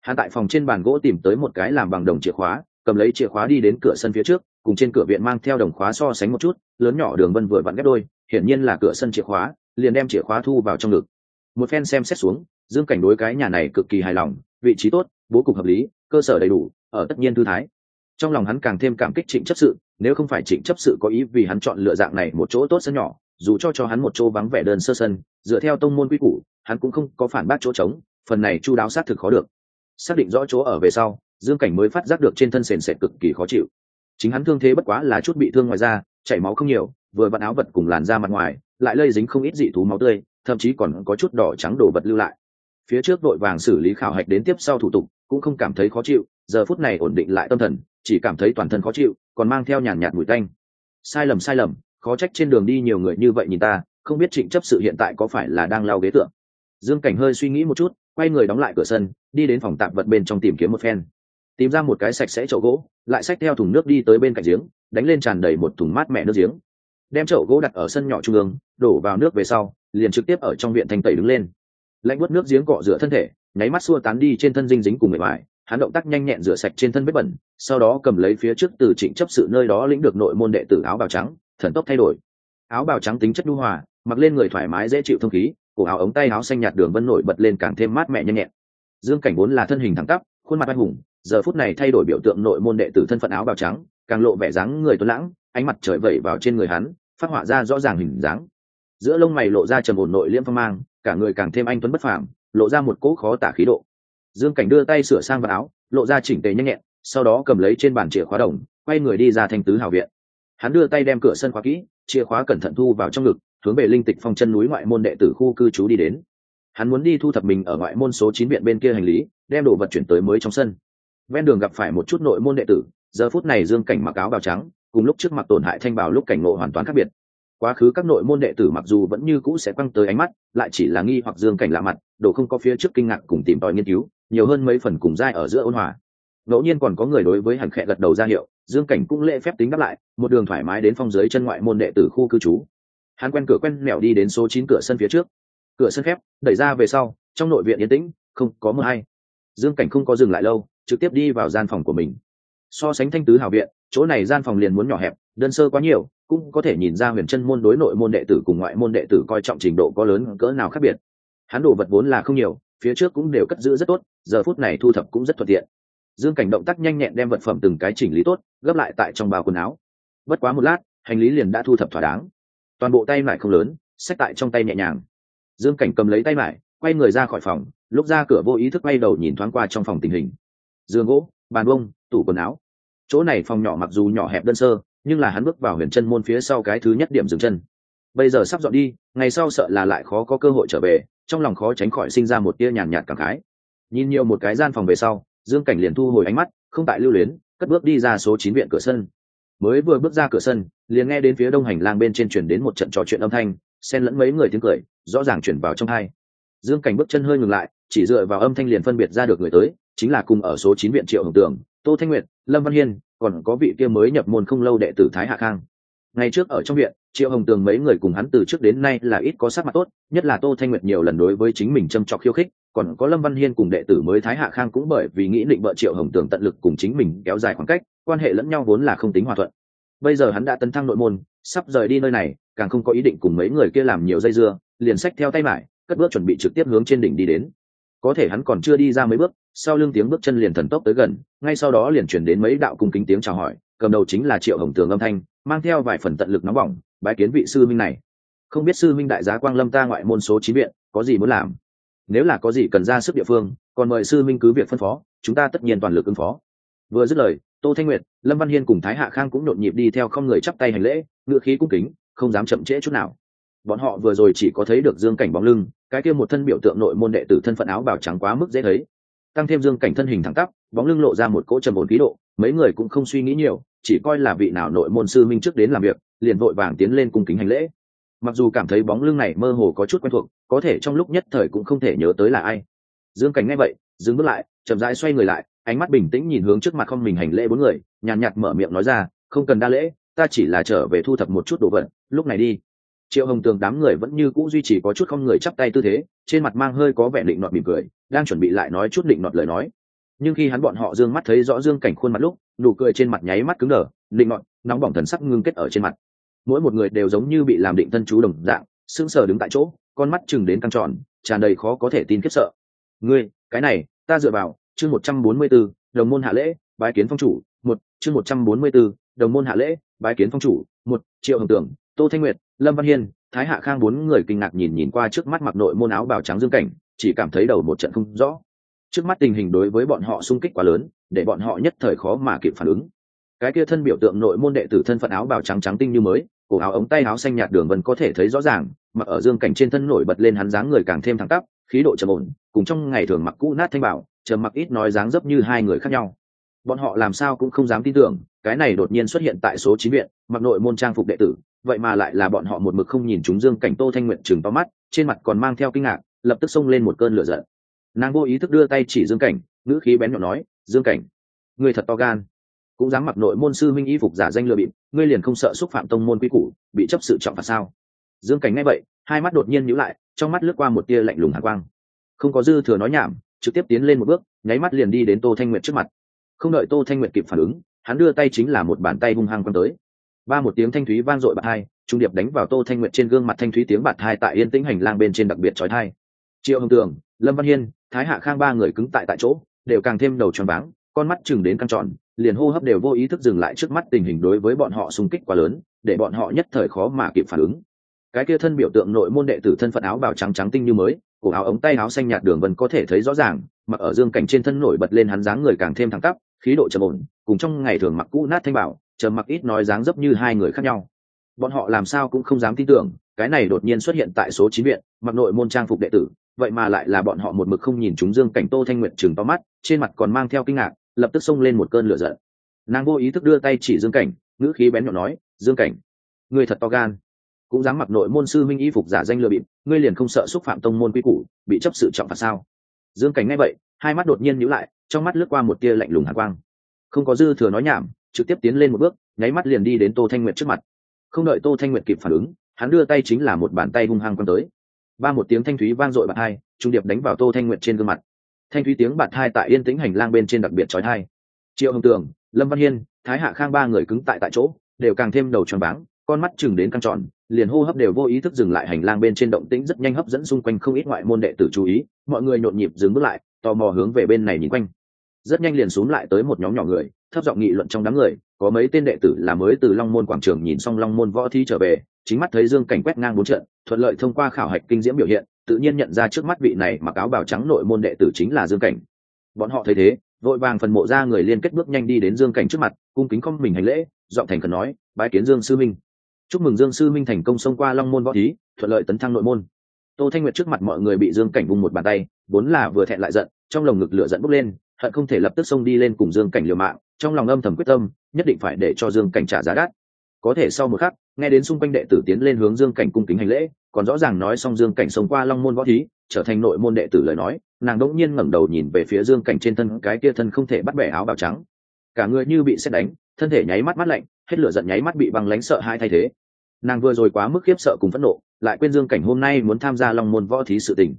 Hắn tại phòng trên bàn gỗ tìm tới một cái làm bằng đồng chìa khóa, cầm lấy chìa khóa đi đến cửa sân phía trước, cùng trên cửa viện mang theo đồng khóa so sánh một chút, lớn nhỏ đường vân vừa vặn ghép đôi, hiển nhiên là cửa sân chìa khóa, liền đem chìa khóa thu vào trong ngực. Một phen xem xét xuống, dương cảnh đối cái nhà này cực kỳ hài lòng vị trí tốt, bố cục hợp lý, cơ sở đầy đủ, ở tất nhiên thư thái. Trong lòng hắn càng thêm cảm kích trịnh chấp sự, nếu không phải trịnh chấp sự có ý vì hắn chọn lựa dạng này một chỗ tốt sân nhỏ, dù cho cho hắn một chỗ vắng vẻ đơn sơ sân, dựa theo tông môn quy củ, hắn cũng không có phản bác chỗ trống, phần này chu đáo xác thực khó được. Xác định rõ chỗ ở về sau, dương cảnh mới phát giác được trên thân sền sệt cực kỳ khó chịu. Chính hắn thương thế bất quá là chút bị thương ngoài da, chảy máu không nhiều, vừa vặn áo vật cùng làn da mặt ngoài, lại lây dính không ít dị thú máu tươi, thậm chí còn có chút đỏ trắng đổ vật lưu lại phía trước đội vàng xử lý khảo hạch đến tiếp sau thủ tục, cũng không cảm thấy khó chịu, giờ phút này ổn định lại tâm thần, chỉ cảm thấy toàn thân khó chịu, còn mang theo nhàn nhạt mùi tanh. Sai lầm sai lầm, khó trách trên đường đi nhiều người như vậy nhìn ta, không biết trịnh chấp sự hiện tại có phải là đang lao ghế tượng dương cảnh hơi suy nghĩ một chút, quay người đóng lại cửa sân, đi đến phòng tạp vật bên trong tìm kiếm một phen. Tìm ra một cái sạch sẽ chậu gỗ, lại xách theo thùng nước đi tới bên cạnh giếng, đánh lên tràn đầy một thùng mát mẹ nước giếng. Đem chậu gỗ đặt ở sân nhỏ trung ương, đổ vào nước về sau, liền trực tiếp ở trong viện thanh tẩy đứng lên lạnh bớt nước giếng cọ rửa thân thể, nháy mắt xua tán đi trên thân dinh dính cùng người ngoài hắn động tác nhanh nhẹn rửa sạch trên thân vết bẩn, sau đó cầm lấy phía trước từ trịnh chấp sự nơi đó lĩnh được nội môn đệ tử áo bào trắng, thần tốc thay đổi. Áo bào trắng tính chất nhu hòa, mặc lên người thoải mái dễ chịu thông khí, cổ áo ống tay áo xanh nhạt đường vân nổi bật lên càng thêm mát mẻ nhanh nhẹn. Dương cảnh vốn là thân hình thẳng tắp, khuôn mặt anh hùng, giờ phút này thay đổi biểu tượng nội môn đệ tử thân phận áo bào trắng, càng lộ vẻ dáng người tuấn lãng, ánh mặt trời vẩy vào trên người hắn, phát họa ra rõ ràng hình dáng. Giữa lông mày lộ ra trầm ổn nội liễm phong mang cả người càng thêm anh tuấn bất phàm, lộ ra một cỗ khó tả khí độ. Dương cảnh đưa tay sửa sang vào áo, lộ ra chỉnh tề nhanh nhẹn, sau đó cầm lấy trên bàn chìa khóa đồng, quay người đi ra thanh tứ hào viện. Hắn đưa tay đem cửa sân khóa kỹ, chìa khóa cẩn thận thu vào trong ngực, hướng về linh tịch phong chân núi ngoại môn đệ tử khu cư trú đi đến. Hắn muốn đi thu thập mình ở ngoại môn số chín viện bên kia hành lý, đem đồ vật chuyển tới mới trong sân. Ven đường gặp phải một chút nội môn đệ tử, giờ phút này dương cảnh mặc áo bào trắng, cùng lúc trước mặt tổn hại thanh bào lúc cảnh ngộ hoàn toàn khác biệt quá khứ các nội môn đệ tử mặc dù vẫn như cũ sẽ quăng tới ánh mắt, lại chỉ là nghi hoặc dương cảnh lạ mặt, đồ không có phía trước kinh ngạc cùng tìm tòi nghiên cứu, nhiều hơn mấy phần cùng dai ở giữa ôn hòa. Ngẫu nhiên còn có người đối với hẳn khẽ gật đầu ra hiệu, dương cảnh cũng lễ phép tính đáp lại, một đường thoải mái đến phong dưới chân ngoại môn đệ tử khu cư trú. Hắn quen cửa quen mẹo đi đến số chín cửa sân phía trước. Cửa sân khép đẩy ra về sau, trong nội viện yên tĩnh, không có mưa hay. Dương cảnh không có dừng lại lâu, trực tiếp đi vào gian phòng của mình. So sánh thanh tứ hào viện chỗ này gian phòng liền muốn nhỏ hẹp, đơn sơ quá nhiều, cũng có thể nhìn ra huyền chân môn đối nội môn đệ tử cùng ngoại môn đệ tử coi trọng trình độ có lớn, cỡ nào khác biệt. Hắn đồ vật vốn là không nhiều, phía trước cũng đều cất giữ rất tốt, giờ phút này thu thập cũng rất thuận tiện. Dương cảnh động tác nhanh nhẹn đem vật phẩm từng cái chỉnh lý tốt, gấp lại tại trong bao quần áo. Bất quá một lát, hành lý liền đã thu thập thỏa đáng. Toàn bộ tay mải không lớn, xách tại trong tay nhẹ nhàng. Dương cảnh cầm lấy tay mải, quay người ra khỏi phòng, lúc ra cửa vô ý thức quay đầu nhìn thoáng qua trong phòng tình hình. Giường gỗ, bàn bông, tủ quần áo chỗ này phòng nhỏ mặc dù nhỏ hẹp đơn sơ, nhưng là hắn bước vào huyền chân môn phía sau cái thứ nhất điểm dừng chân. Bây giờ sắp dọn đi, ngày sau sợ là lại khó có cơ hội trở về, trong lòng khó tránh khỏi sinh ra một tia nhàn nhạt cảm khái. Nhìn nhiều một cái gian phòng về sau, dương cảnh liền thu hồi ánh mắt, không tại lưu luyến, cất bước đi ra số chín viện cửa sân. Mới vừa bước ra cửa sân, liền nghe đến phía đông hành lang bên trên chuyển đến một trận trò chuyện âm thanh, xen lẫn mấy người tiếng cười, rõ ràng chuyển vào trong hai. Dương cảnh bước chân hơi ngừng lại, chỉ dựa vào âm thanh liền phân biệt ra được người tới, chính là cùng ở số chín viện triệu hồng tường, tô thanh nguyệt lâm văn hiên, còn có vị kia mới nhập môn không lâu đệ tử thái hạ khang. Ngày trước ở trong viện, triệu hồng tường mấy người cùng hắn từ trước đến nay là ít có sắc mặt tốt, nhất là tô thanh nguyệt nhiều lần đối với chính mình châm trọc khiêu khích, còn có lâm văn hiên cùng đệ tử mới thái hạ khang cũng bởi vì nghĩ định vợ triệu hồng tường tận lực cùng chính mình kéo dài khoảng cách, quan hệ lẫn nhau vốn là không tính hòa thuận. Bây giờ hắn đã tấn thăng nội môn, sắp rời đi nơi này, càng không có ý định cùng mấy người kia làm nhiều dây dưa, liền sách theo tay mải, cất bước chuẩn bị trực tiếp hướng trên đỉnh đi đến. Có thể hắn còn chưa đi ra mấy bước sau lưng tiếng bước chân liền thần tốc tới gần, ngay sau đó liền chuyển đến mấy đạo cung kính tiếng chào hỏi, cầm đầu chính là triệu hồng tường âm thanh, mang theo vài phần tận lực nóng bỏng, bái kiến vị sư minh này. Không biết sư minh đại giá quang lâm ta ngoại môn số chín viện, có gì muốn làm? Nếu là có gì cần ra sức địa phương, còn mời sư minh cứ việc phân phó, chúng ta tất nhiên toàn lực ứng phó. Vừa dứt lời, tô thanh nguyệt, lâm văn hiên cùng thái hạ khang cũng nhộn nhịp đi theo không người chắp tay hành lễ ngựa khí cung kính, không dám chậm trễ chút nào. Bọn họ vừa rồi chỉ có thấy được dương cảnh bóng lưng, cái kia một thân biểu tượng nội môn đệ tử thân phận áo bào trắng quá mức dễ thấy tăng thêm dương cảnh thân hình thẳng tắp, bóng lưng lộ ra một cỗ trầm ổn khí độ, mấy người cũng không suy nghĩ nhiều, chỉ coi là vị nào nội môn sư minh trước đến làm việc, liền vội vàng tiến lên cung kính hành lễ. Mặc dù cảm thấy bóng lưng này mơ hồ có chút quen thuộc, có thể trong lúc nhất thời cũng không thể nhớ tới là ai. Dương cảnh nghe vậy, dừng bước lại, chậm rãi xoay người lại, ánh mắt bình tĩnh nhìn hướng trước mặt không mình hành lễ bốn người, nhàn nhạt mở miệng nói ra, không cần đa lễ, ta chỉ là trở về thu thập một chút đồ vật, lúc này đi triệu hồng tường đám người vẫn như cũ duy trì có chút không người chắp tay tư thế trên mặt mang hơi có vẻ định nọt mỉm cười đang chuẩn bị lại nói chút định nọt lời nói. Nhưng khi hắn bọn họ dương mắt thấy rõ dương cảnh khuôn mặt lúc nụ cười trên mặt nháy mắt cứng đờ định nọt nóng bỏng thần sắc ngưng kết ở trên mặt. Mỗi một người đều giống như bị làm định thân chú đồng dạng sững sờ đứng tại chỗ con mắt chừng đến căng tròn tràn đầy khó có thể tin khiếp sợ. Ngươi cái này ta dựa vào chương một trăm bốn mươi 144, đồng môn hạ lễ bái kiến phong chủ một chương một trăm bốn mươi 144, đồng môn hạ lễ bái kiến phong chủ một triệu hồng tưởng tô thanh nguyệt lâm văn hiên, thái hạ khang bốn người kinh ngạc nhìn nhìn qua trước mắt mặc nội môn áo bào trắng dương cảnh, chỉ cảm thấy đầu một trận không rõ. Trước mắt tình hình đối với bọn họ sung kích quá lớn, để bọn họ nhất thời khó mà kịp phản ứng. Cái kia thân biểu tượng nội môn đệ tử thân phận áo bào trắng trắng tinh như mới, cổ áo ống tay áo xanh nhạt đường vân có thể thấy rõ ràng, mặc ở dương cảnh trên thân nổi bật lên hắn dáng người càng thêm thẳng tắp, khí độ trầm ổn, cùng trong ngày thường mặc cũ nát thanh bảo, trầm mặc ít nói dáng dấp như hai người khác nhau. Bọn họ làm sao cũng không dám tin tưởng, cái này đột nhiên xuất hiện tại số chín viện, mặc nội môn trang phục đệ tử vậy mà lại là bọn họ một mực không nhìn chúng dương cảnh tô thanh nguyện chừng to mắt, trên mặt còn mang theo kinh ngạc, lập tức xông lên một cơn lửa giận. Nàng vô ý thức đưa tay chỉ dương cảnh, ngữ khí bén nhọn nói, dương cảnh người thật to gan. Cũng dám mặc nội môn sư minh y phục giả danh lừa bịp, ngươi liền không sợ xúc phạm tông môn quy củ, bị chấp sự trọng phạt sao? Dương cảnh nghe vậy, hai mắt đột nhiên nhíu lại, trong mắt lướt qua một tia lạnh lùng hạ quang. Không có dư thừa nói nhảm, trực tiếp tiến lên một bước, nháy mắt liền đi đến tô thanh nguyệt trước mặt. Không đợi tô thanh nguyệt kịp phản ứng, hắn đưa tay chính là một bàn tay hung hăng quăng tới ba một tiếng thanh thúy vang dội bạt hai, trung điệp đánh vào tô thanh nguyệt trên gương mặt thanh thúy tiếng bạt hai tại yên tĩnh hành lang bên trên đặc biệt trói thai triệu hồng tường, lâm văn hiên, thái hạ khang ba người cứng tại tại chỗ, đều càng thêm đầu tròn váng, con mắt chừng đến căng tròn, liền hô hấp đều vô ý thức dừng lại trước mắt tình hình đối với bọn họ xung kích quá lớn, để bọn họ nhất thời khó mà kịp phản ứng. Cái kia thân biểu tượng nội môn đệ tử thân phận áo bào trắng trắng tinh như mới, cổ áo ống tay áo xanh nhạt đường vân có thể thấy rõ ràng, mặc ở dương cảnh trên thân nổi bật lên hắn dáng người càng thêm thẳng tắp, khí độ trầm ổn, cùng trong ngày thường mặc cũ nát thanh bảo trầm mặc ít nói dáng dấp như hai người khác nhau. Bọn họ làm sao cũng không dám tin tưởng, cái này đột nhiên xuất hiện tại số chín viện, mặc nội môn trang phục đệ tử, vậy mà lại là bọn họ một mực không nhìn chúng dương cảnh tô thanh nguyện chừng to mắt, trên mặt còn mang theo kinh ngạc, lập tức xông lên một cơn lửa giận. Nàng vô ý thức đưa tay chỉ dương cảnh, ngữ khí bén nhọn nói, dương cảnh, ngươi thật to gan. Cũng dám mặc nội môn sư minh y phục giả danh lừa bịp, ngươi liền không sợ xúc phạm tông môn quy củ, bị chấp sự trọng phạt sao? Dương cảnh nghe vậy, hai mắt đột nhiên nhíu lại, trong mắt lướt qua một tia lạnh lùng hạ quang. Không có dư thừa nói nhảm trực tiếp tiến lên một bước, nháy mắt liền đi đến tô thanh nguyệt trước mặt. Không đợi tô thanh nguyệt kịp phản ứng, hắn đưa tay chính là một bàn tay hung hăng quăng tới. Ba một tiếng thanh thúy vang dội bạt hai, trung điệp đánh vào tô thanh nguyệt trên gương mặt. Thanh thúy tiếng bạt hai tại yên tĩnh hành lang bên trên đặc biệt trói hai triệu hồng tường, lâm văn hiên, thái hạ khang ba người cứng tại tại chỗ, đều càng thêm đầu tròn váng, con mắt chừng đến căng tròn, liền hô hấp đều vô ý thức dừng lại hành lang bên trên động tĩnh rất nhanh hấp dẫn xung quanh không ít ngoại môn đệ tử chú ý, mọi người nhộn nhịp dừng bước lại, tò mò hướng về bên này nhìn quanh. Rất nhanh liền x lại tới một nhóm nhỏ người thấp giọng nghị luận trong đám người, có mấy tên đệ tử là mới từ long môn quảng trường nhìn xong long môn võ thi trở về, chính mắt thấy dương cảnh quét ngang bốn trận, thuận lợi thông qua khảo hạch kinh diễm biểu hiện, tự nhiên nhận ra trước mắt vị này mặc áo bào trắng nội môn đệ tử chính là dương cảnh. Bọn họ thấy thế, vội vàng phần mộ ra người liên kết bước nhanh đi đến dương cảnh trước mặt, cung kính không mình hành lễ, giọng thành cần nói, bái kiến dương sư minh. Chúc mừng dương sư minh thành công xông qua long môn võ thí, thuận lợi tấn thăng nội môn. Tô thanh nguyệt trước mặt mọi người bị dương cảnh vung một bàn tay, vốn là vừa thẹn lại giận, trong lồng ngực lửa giận bốc lên hận không thể lập tức xông đi lên cùng dương cảnh liều mạng, trong lòng âm thầm quyết tâm, nhất định phải để cho dương cảnh trả giá đắt. Có thể sau một khắc, nghe đến xung quanh đệ tử tiến lên hướng dương cảnh cung kính hành lễ, còn rõ ràng nói xong dương cảnh sống qua long môn võ thí, trở thành nội môn đệ tử lời nói, nàng đỗng nhiên ngẩng đầu nhìn về phía dương cảnh trên thân, cái kia thân không thể bắt bẻ áo bào trắng. Cả người như bị xét đánh, thân thể nháy mắt mắt lạnh, hết lửa giận nháy mắt bị băng lánh sợ hai thay thế. Nàng vừa rồi quá mức khiếp sợ cùng phẫn nộ, lại quên dương cảnh hôm nay muốn tham gia long môn võ thí sự tình.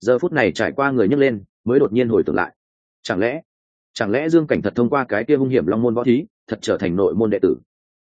Giờ phút này trải qua người nhấc lên, mới đột nhiên hồi tưởng lại chẳng lẽ chẳng lẽ dương cảnh thật thông qua cái kia hung hiểm long môn võ thí, thật trở thành nội môn đệ tử?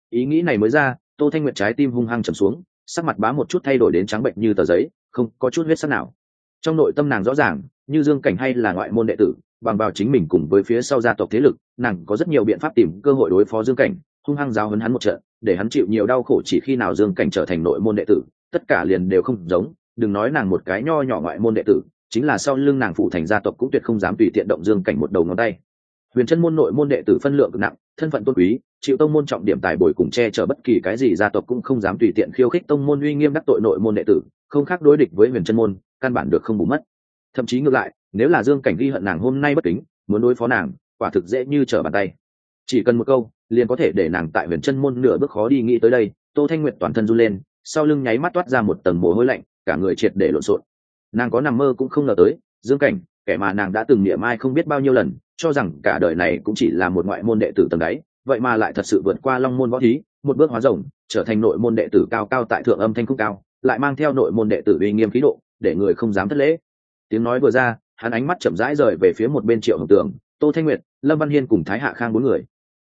Ý nghĩ này mới ra, tô thanh nguyện trái tim hung hăng trầm xuống, sắc mặt bá một chút thay đổi đến trắng bệnh như tờ giấy, không có chút huyết sắc nào. Trong nội tâm nàng rõ ràng, như dương cảnh hay là ngoại môn đệ tử, bằng vào chính mình cùng với phía sau gia tộc thế lực, nàng có rất nhiều biện pháp tìm cơ hội đối phó dương cảnh, hung hăng giáo hấn hắn một trận, để hắn chịu nhiều đau khổ chỉ khi nào dương cảnh trở thành nội môn đệ tử, tất cả liền đều không giống, đừng nói nàng một cái nho nhỏ ngoại môn đệ tử chính là sau lưng nàng phụ thành gia tộc cũng tuyệt không dám tùy tiện động dương cảnh một đầu ngón tay. Huyền chân môn nội môn đệ tử phân lượng cực nặng, thân phận tôn quý chịu tông môn trọng điểm tài bồi cùng che chở bất kỳ cái gì gia tộc cũng không dám tùy tiện khiêu khích tông môn uy nghiêm đắc tội nội môn đệ tử, không khác đối địch với huyền chân môn, căn bản được không bù mất. Thậm chí ngược lại, nếu là dương cảnh ghi hận nàng hôm nay bất kính, muốn đối phó nàng, quả thực dễ như trở bàn tay. Chỉ cần một câu, liền có thể để nàng tại huyền chân môn nửa bước khó đi nghĩ tới đây, tô thanh nguyệt toàn thân run lên, sau lưng nháy mắt toát ra một tầng mồ hôi lạnh, cả người triệt để lộn xộn nàng có nằm mơ cũng không ngờ tới, dương cảnh, kẻ mà nàng đã từng niệm ai không biết bao nhiêu lần, cho rằng cả đời này cũng chỉ là một ngoại môn đệ tử tầng đáy, vậy mà lại thật sự vượt qua long môn võ thí, một bước hóa rồng, trở thành nội môn đệ tử cao cao tại thượng âm thanh khúc cao, lại mang theo nội môn đệ tử uy nghiêm khí độ, để người không dám thất lễ. Tiếng nói vừa ra, hắn ánh mắt chậm rãi rời về phía một bên triệu hồng tường, tô thanh nguyệt, lâm văn hiên cùng thái hạ khang bốn người.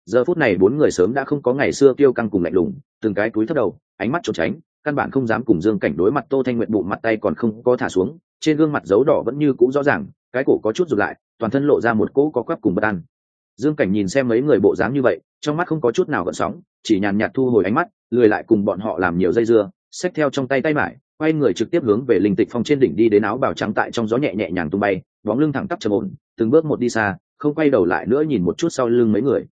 Giờ phút này bốn người sớm đã không có ngày xưa tiêu căng cùng lạnh lùng, từng cái túi thất đầu, ánh mắt trốn tránh căn bản không dám cùng dương cảnh đối mặt tô thanh nguyện bụng mặt tay còn không có thả xuống, trên gương mặt dấu đỏ vẫn như cũ rõ ràng, cái cổ có chút rụt lại, toàn thân lộ ra một cỗ có quắp cùng bất an. Dương cảnh nhìn xem mấy người bộ dáng như vậy, trong mắt không có chút nào gợn sóng, chỉ nhàn nhạt thu hồi ánh mắt, lười lại cùng bọn họ làm nhiều dây dưa, xách theo trong tay tay mải, quay người trực tiếp hướng về linh tịch phong trên đỉnh đi đến áo bào trắng tại trong gió nhẹ nhẹ nhàng tung bay, bóng lưng thẳng tắp trầm ổn, từng bước một đi xa, không quay đầu lại nữa nhìn một chút sau lưng mấy người.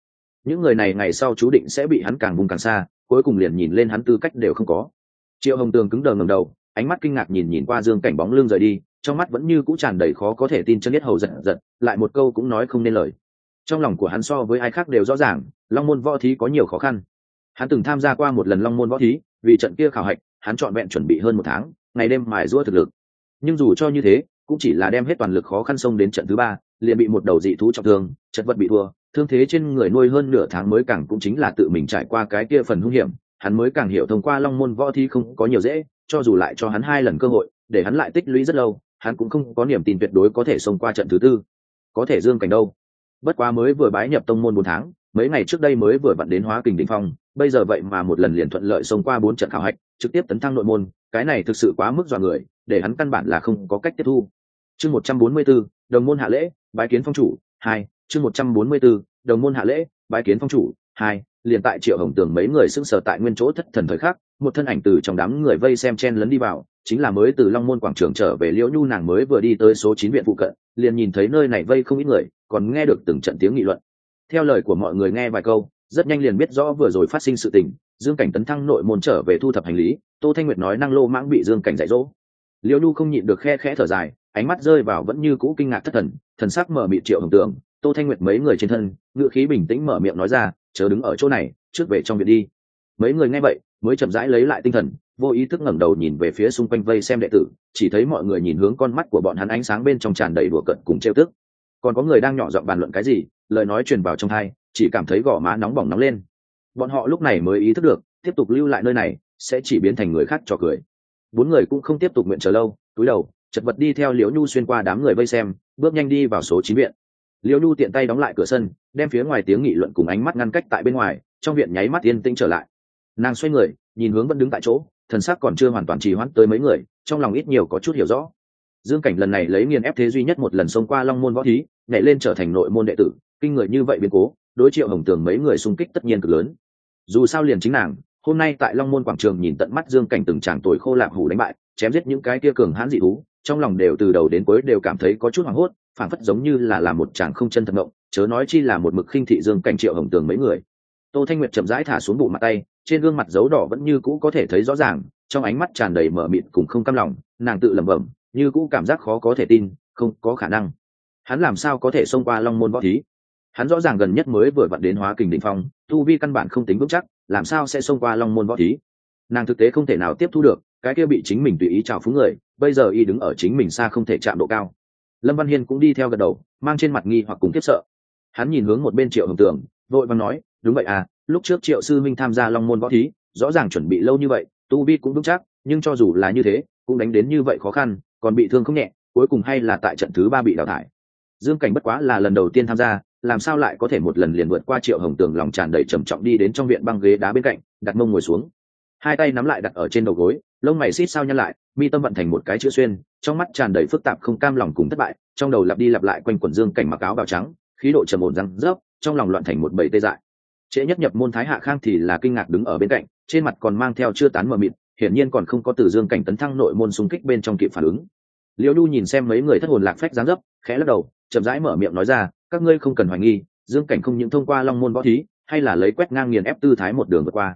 Những người này ngày sau chú định sẽ bị hắn càng vùng càng xa, cuối cùng liền nhìn lên hắn tư cách đều không có triệu hồng tường cứng đờ ngầm đầu, ánh mắt kinh ngạc nhìn nhìn qua dương cảnh bóng lưng rời đi, trong mắt vẫn như cũ tràn đầy khó có thể tin chân nhất hầu giật giật lại một câu cũng nói không nên lời. Trong lòng của hắn so với ai khác đều rõ ràng, long môn võ thí có nhiều khó khăn. Hắn từng tham gia qua một lần long môn võ thí, vì trận kia khảo hạch, hắn trọn vẹn chuẩn bị hơn một tháng, ngày đêm mài giũa thực lực. Nhưng dù cho như thế, cũng chỉ là đem hết toàn lực khó khăn xông đến trận thứ ba, liền bị một đầu dị thú trọng thương, chật vật bị thua, thương thế trên người nuôi hơn nửa tháng mới càng cũng chính là tự mình trải qua cái kia phần hung hiểm hắn mới càng hiểu thông qua long môn võ thi không có nhiều dễ, cho dù lại cho hắn hai lần cơ hội, để hắn lại tích lũy rất lâu, hắn cũng không có niềm tin tuyệt đối có thể xông qua trận thứ tư. Có thể dương cảnh đâu? Bất quá mới vừa bái nhập tông môn bốn tháng, mấy ngày trước đây mới vừa vặn đến hóa kình đ phong, bây giờ vậy mà một lần liền thuận lợi xông qua bốn trận khảo hạch, trực tiếp tấn thăng nội môn, cái này thực sự quá mức dọa người, để hắn căn bản là không có cách tiếp thu. Chương một trăm bốn mươi b ố đồng môn hạ lễ, bái kiến phong chủ, hai, chương một trăm bốn mươi b ố đồng môn hạ lễ, bái kiến phong chủ hai, liền tại triệu hồng tường mấy người sững sờ tại nguyên chỗ thất thần thời khắc, một thân ảnh từ trong đám người vây xem chen lấn đi vào, chính là mới từ long môn quảng trường trở về liễu nhu nàng mới vừa đi tới số chín viện phụ cận, liền nhìn thấy nơi này vây không ít người, còn nghe được từng trận tiếng nghị luận. Theo lời của mọi người nghe vài câu, rất nhanh liền biết rõ vừa rồi phát sinh sự tình, dương cảnh tấn thăng nội môn trở về thu thập hành lý, tô thanh nguyệt nói năng lô mãng bị dương cảnh dạy dỗ. Liễu nhu không nhịn được khe khẽ thở dài, ánh mắt rơi vào vẫn như cũ kinh ngạc thất thần thần sắc mở mị triệu hồng tường. Tô thanh nguyệt mấy người trên thân ngựa khí bình tĩnh mở miệng nói ra chớ đứng ở chỗ này, trước về trong viện đi. Mấy người nghe vậy, mới chậm rãi lấy lại tinh thần, vô ý thức ngẩng đầu nhìn về phía xung quanh vây xem đệ tử, chỉ thấy mọi người nhìn hướng con mắt của bọn hắn ánh sáng bên trong tràn đầy đùa cận cùng trêu tức. Còn có người đang nhỏ giọng bàn luận cái gì, lời nói truyền vào trong thai chỉ cảm thấy gò má nóng bỏng nóng lên. Bọn họ lúc này mới ý thức được, tiếp tục lưu lại nơi này, sẽ chỉ biến thành người khác trò cười. Bốn người cũng không tiếp tục nguyện chờ lâu, túi đầu, chật vật đi theo liễu nhu xuyên qua đám người vây xem, bước nhanh đi vào số chín viện. Liêu nhu tiện tay đóng lại cửa sân, đem phía ngoài tiếng nghị luận cùng ánh mắt ngăn cách tại bên ngoài, trong viện nháy mắt yên tĩnh trở lại. Nàng xoay người, nhìn hướng vẫn đứng tại chỗ, thần sắc còn chưa hoàn toàn trì hoãn tới mấy người, trong lòng ít nhiều có chút hiểu rõ. Dương cảnh lần này lấy nghiền ép thế duy nhất một lần xông qua long môn võ thí, nhảy lên trở thành nội môn đệ tử, kinh người như vậy biến cố, đối triệu hồng tường mấy người xung kích tất nhiên cực lớn. Dù sao liền chính nàng, hôm nay tại long môn quảng trường nhìn tận mắt dương cảnh từng tràng tuổi khô lạc hủ đánh bại, chém giết những cái kia cường hãn dị thú trong lòng đều từ đầu đến cuối đều cảm thấy có chút hoảng hốt, phảng phất giống như là làm một chàng không chân thật ngộng, chớ nói chi là một mực khinh thị dương cảnh triệu hồng tường mấy người. Tô thanh nguyệt chậm rãi thả xuống bụng mặt tay, trên gương mặt dấu đỏ vẫn như cũ có thể thấy rõ ràng, trong ánh mắt tràn đầy mở mịt cùng không cam lòng, nàng tự lẩm bẩm, như cũ cảm giác khó có thể tin, không có khả năng. Hắn làm sao có thể xông qua long môn võ thí? Hắn rõ ràng gần nhất mới vừa vặn đến hóa kình định phong, tu vi căn bản không tính vững chắc, làm sao sẽ xông qua long môn võ thí? Nàng thực tế không thể nào tiếp thu được, cái kia bị chính mình tùy ý chào phúng người bây giờ y đứng ở chính mình xa không thể chạm độ cao. Lâm văn hiên cũng đi theo gật đầu, mang trên mặt nghi hoặc cùng kiếp sợ. Hắn nhìn hướng một bên triệu hồng tường vội vàng nói, đúng vậy à lúc trước triệu sư minh tham gia long môn võ thí, rõ ràng chuẩn bị lâu như vậy, tu vi cũng vững chắc, nhưng cho dù là như thế, cũng đánh đến như vậy khó khăn, còn bị thương không nhẹ, cuối cùng hay là tại trận thứ ba bị đào thải. Dương cảnh bất quá là lần đầu tiên tham gia, làm sao lại có thể một lần liền vượt qua triệu hồng tường lòng tràn đầy trầm trọng đi đến trong viện băng ghế đá bên cạnh, đặt mông ngồi xuống. Hai tay nắm lại đặt ở trên đầu gối lông mày xít sao nhăn lại, mi tâm vận thành một cái chữ xuyên, trong mắt tràn đầy phức tạp không cam lòng cùng thất bại, trong đầu lặp đi lặp lại quanh quần dương cảnh mặc áo bào trắng, khí độ trầm ổn răng rớp, trong lòng loạn thành một bầy tê dại. Trễ nhất nhập môn thái hạ khang thì là kinh ngạc đứng ở bên cạnh, trên mặt còn mang theo chưa tán mờ mịt, hiển nhiên còn không có từ dương cảnh tấn thăng nội môn xung kích bên trong kịp phản ứng. Liễu lu nhìn xem mấy người thất hồn lạc phách dáng dấp, khẽ lắc đầu, chậm rãi mở miệng nói ra, các ngươi không cần hoài nghi, dương cảnh không những thông qua long môn võ thí, hay là lấy quét ngang nghiền ép tư thái một đường vượt qua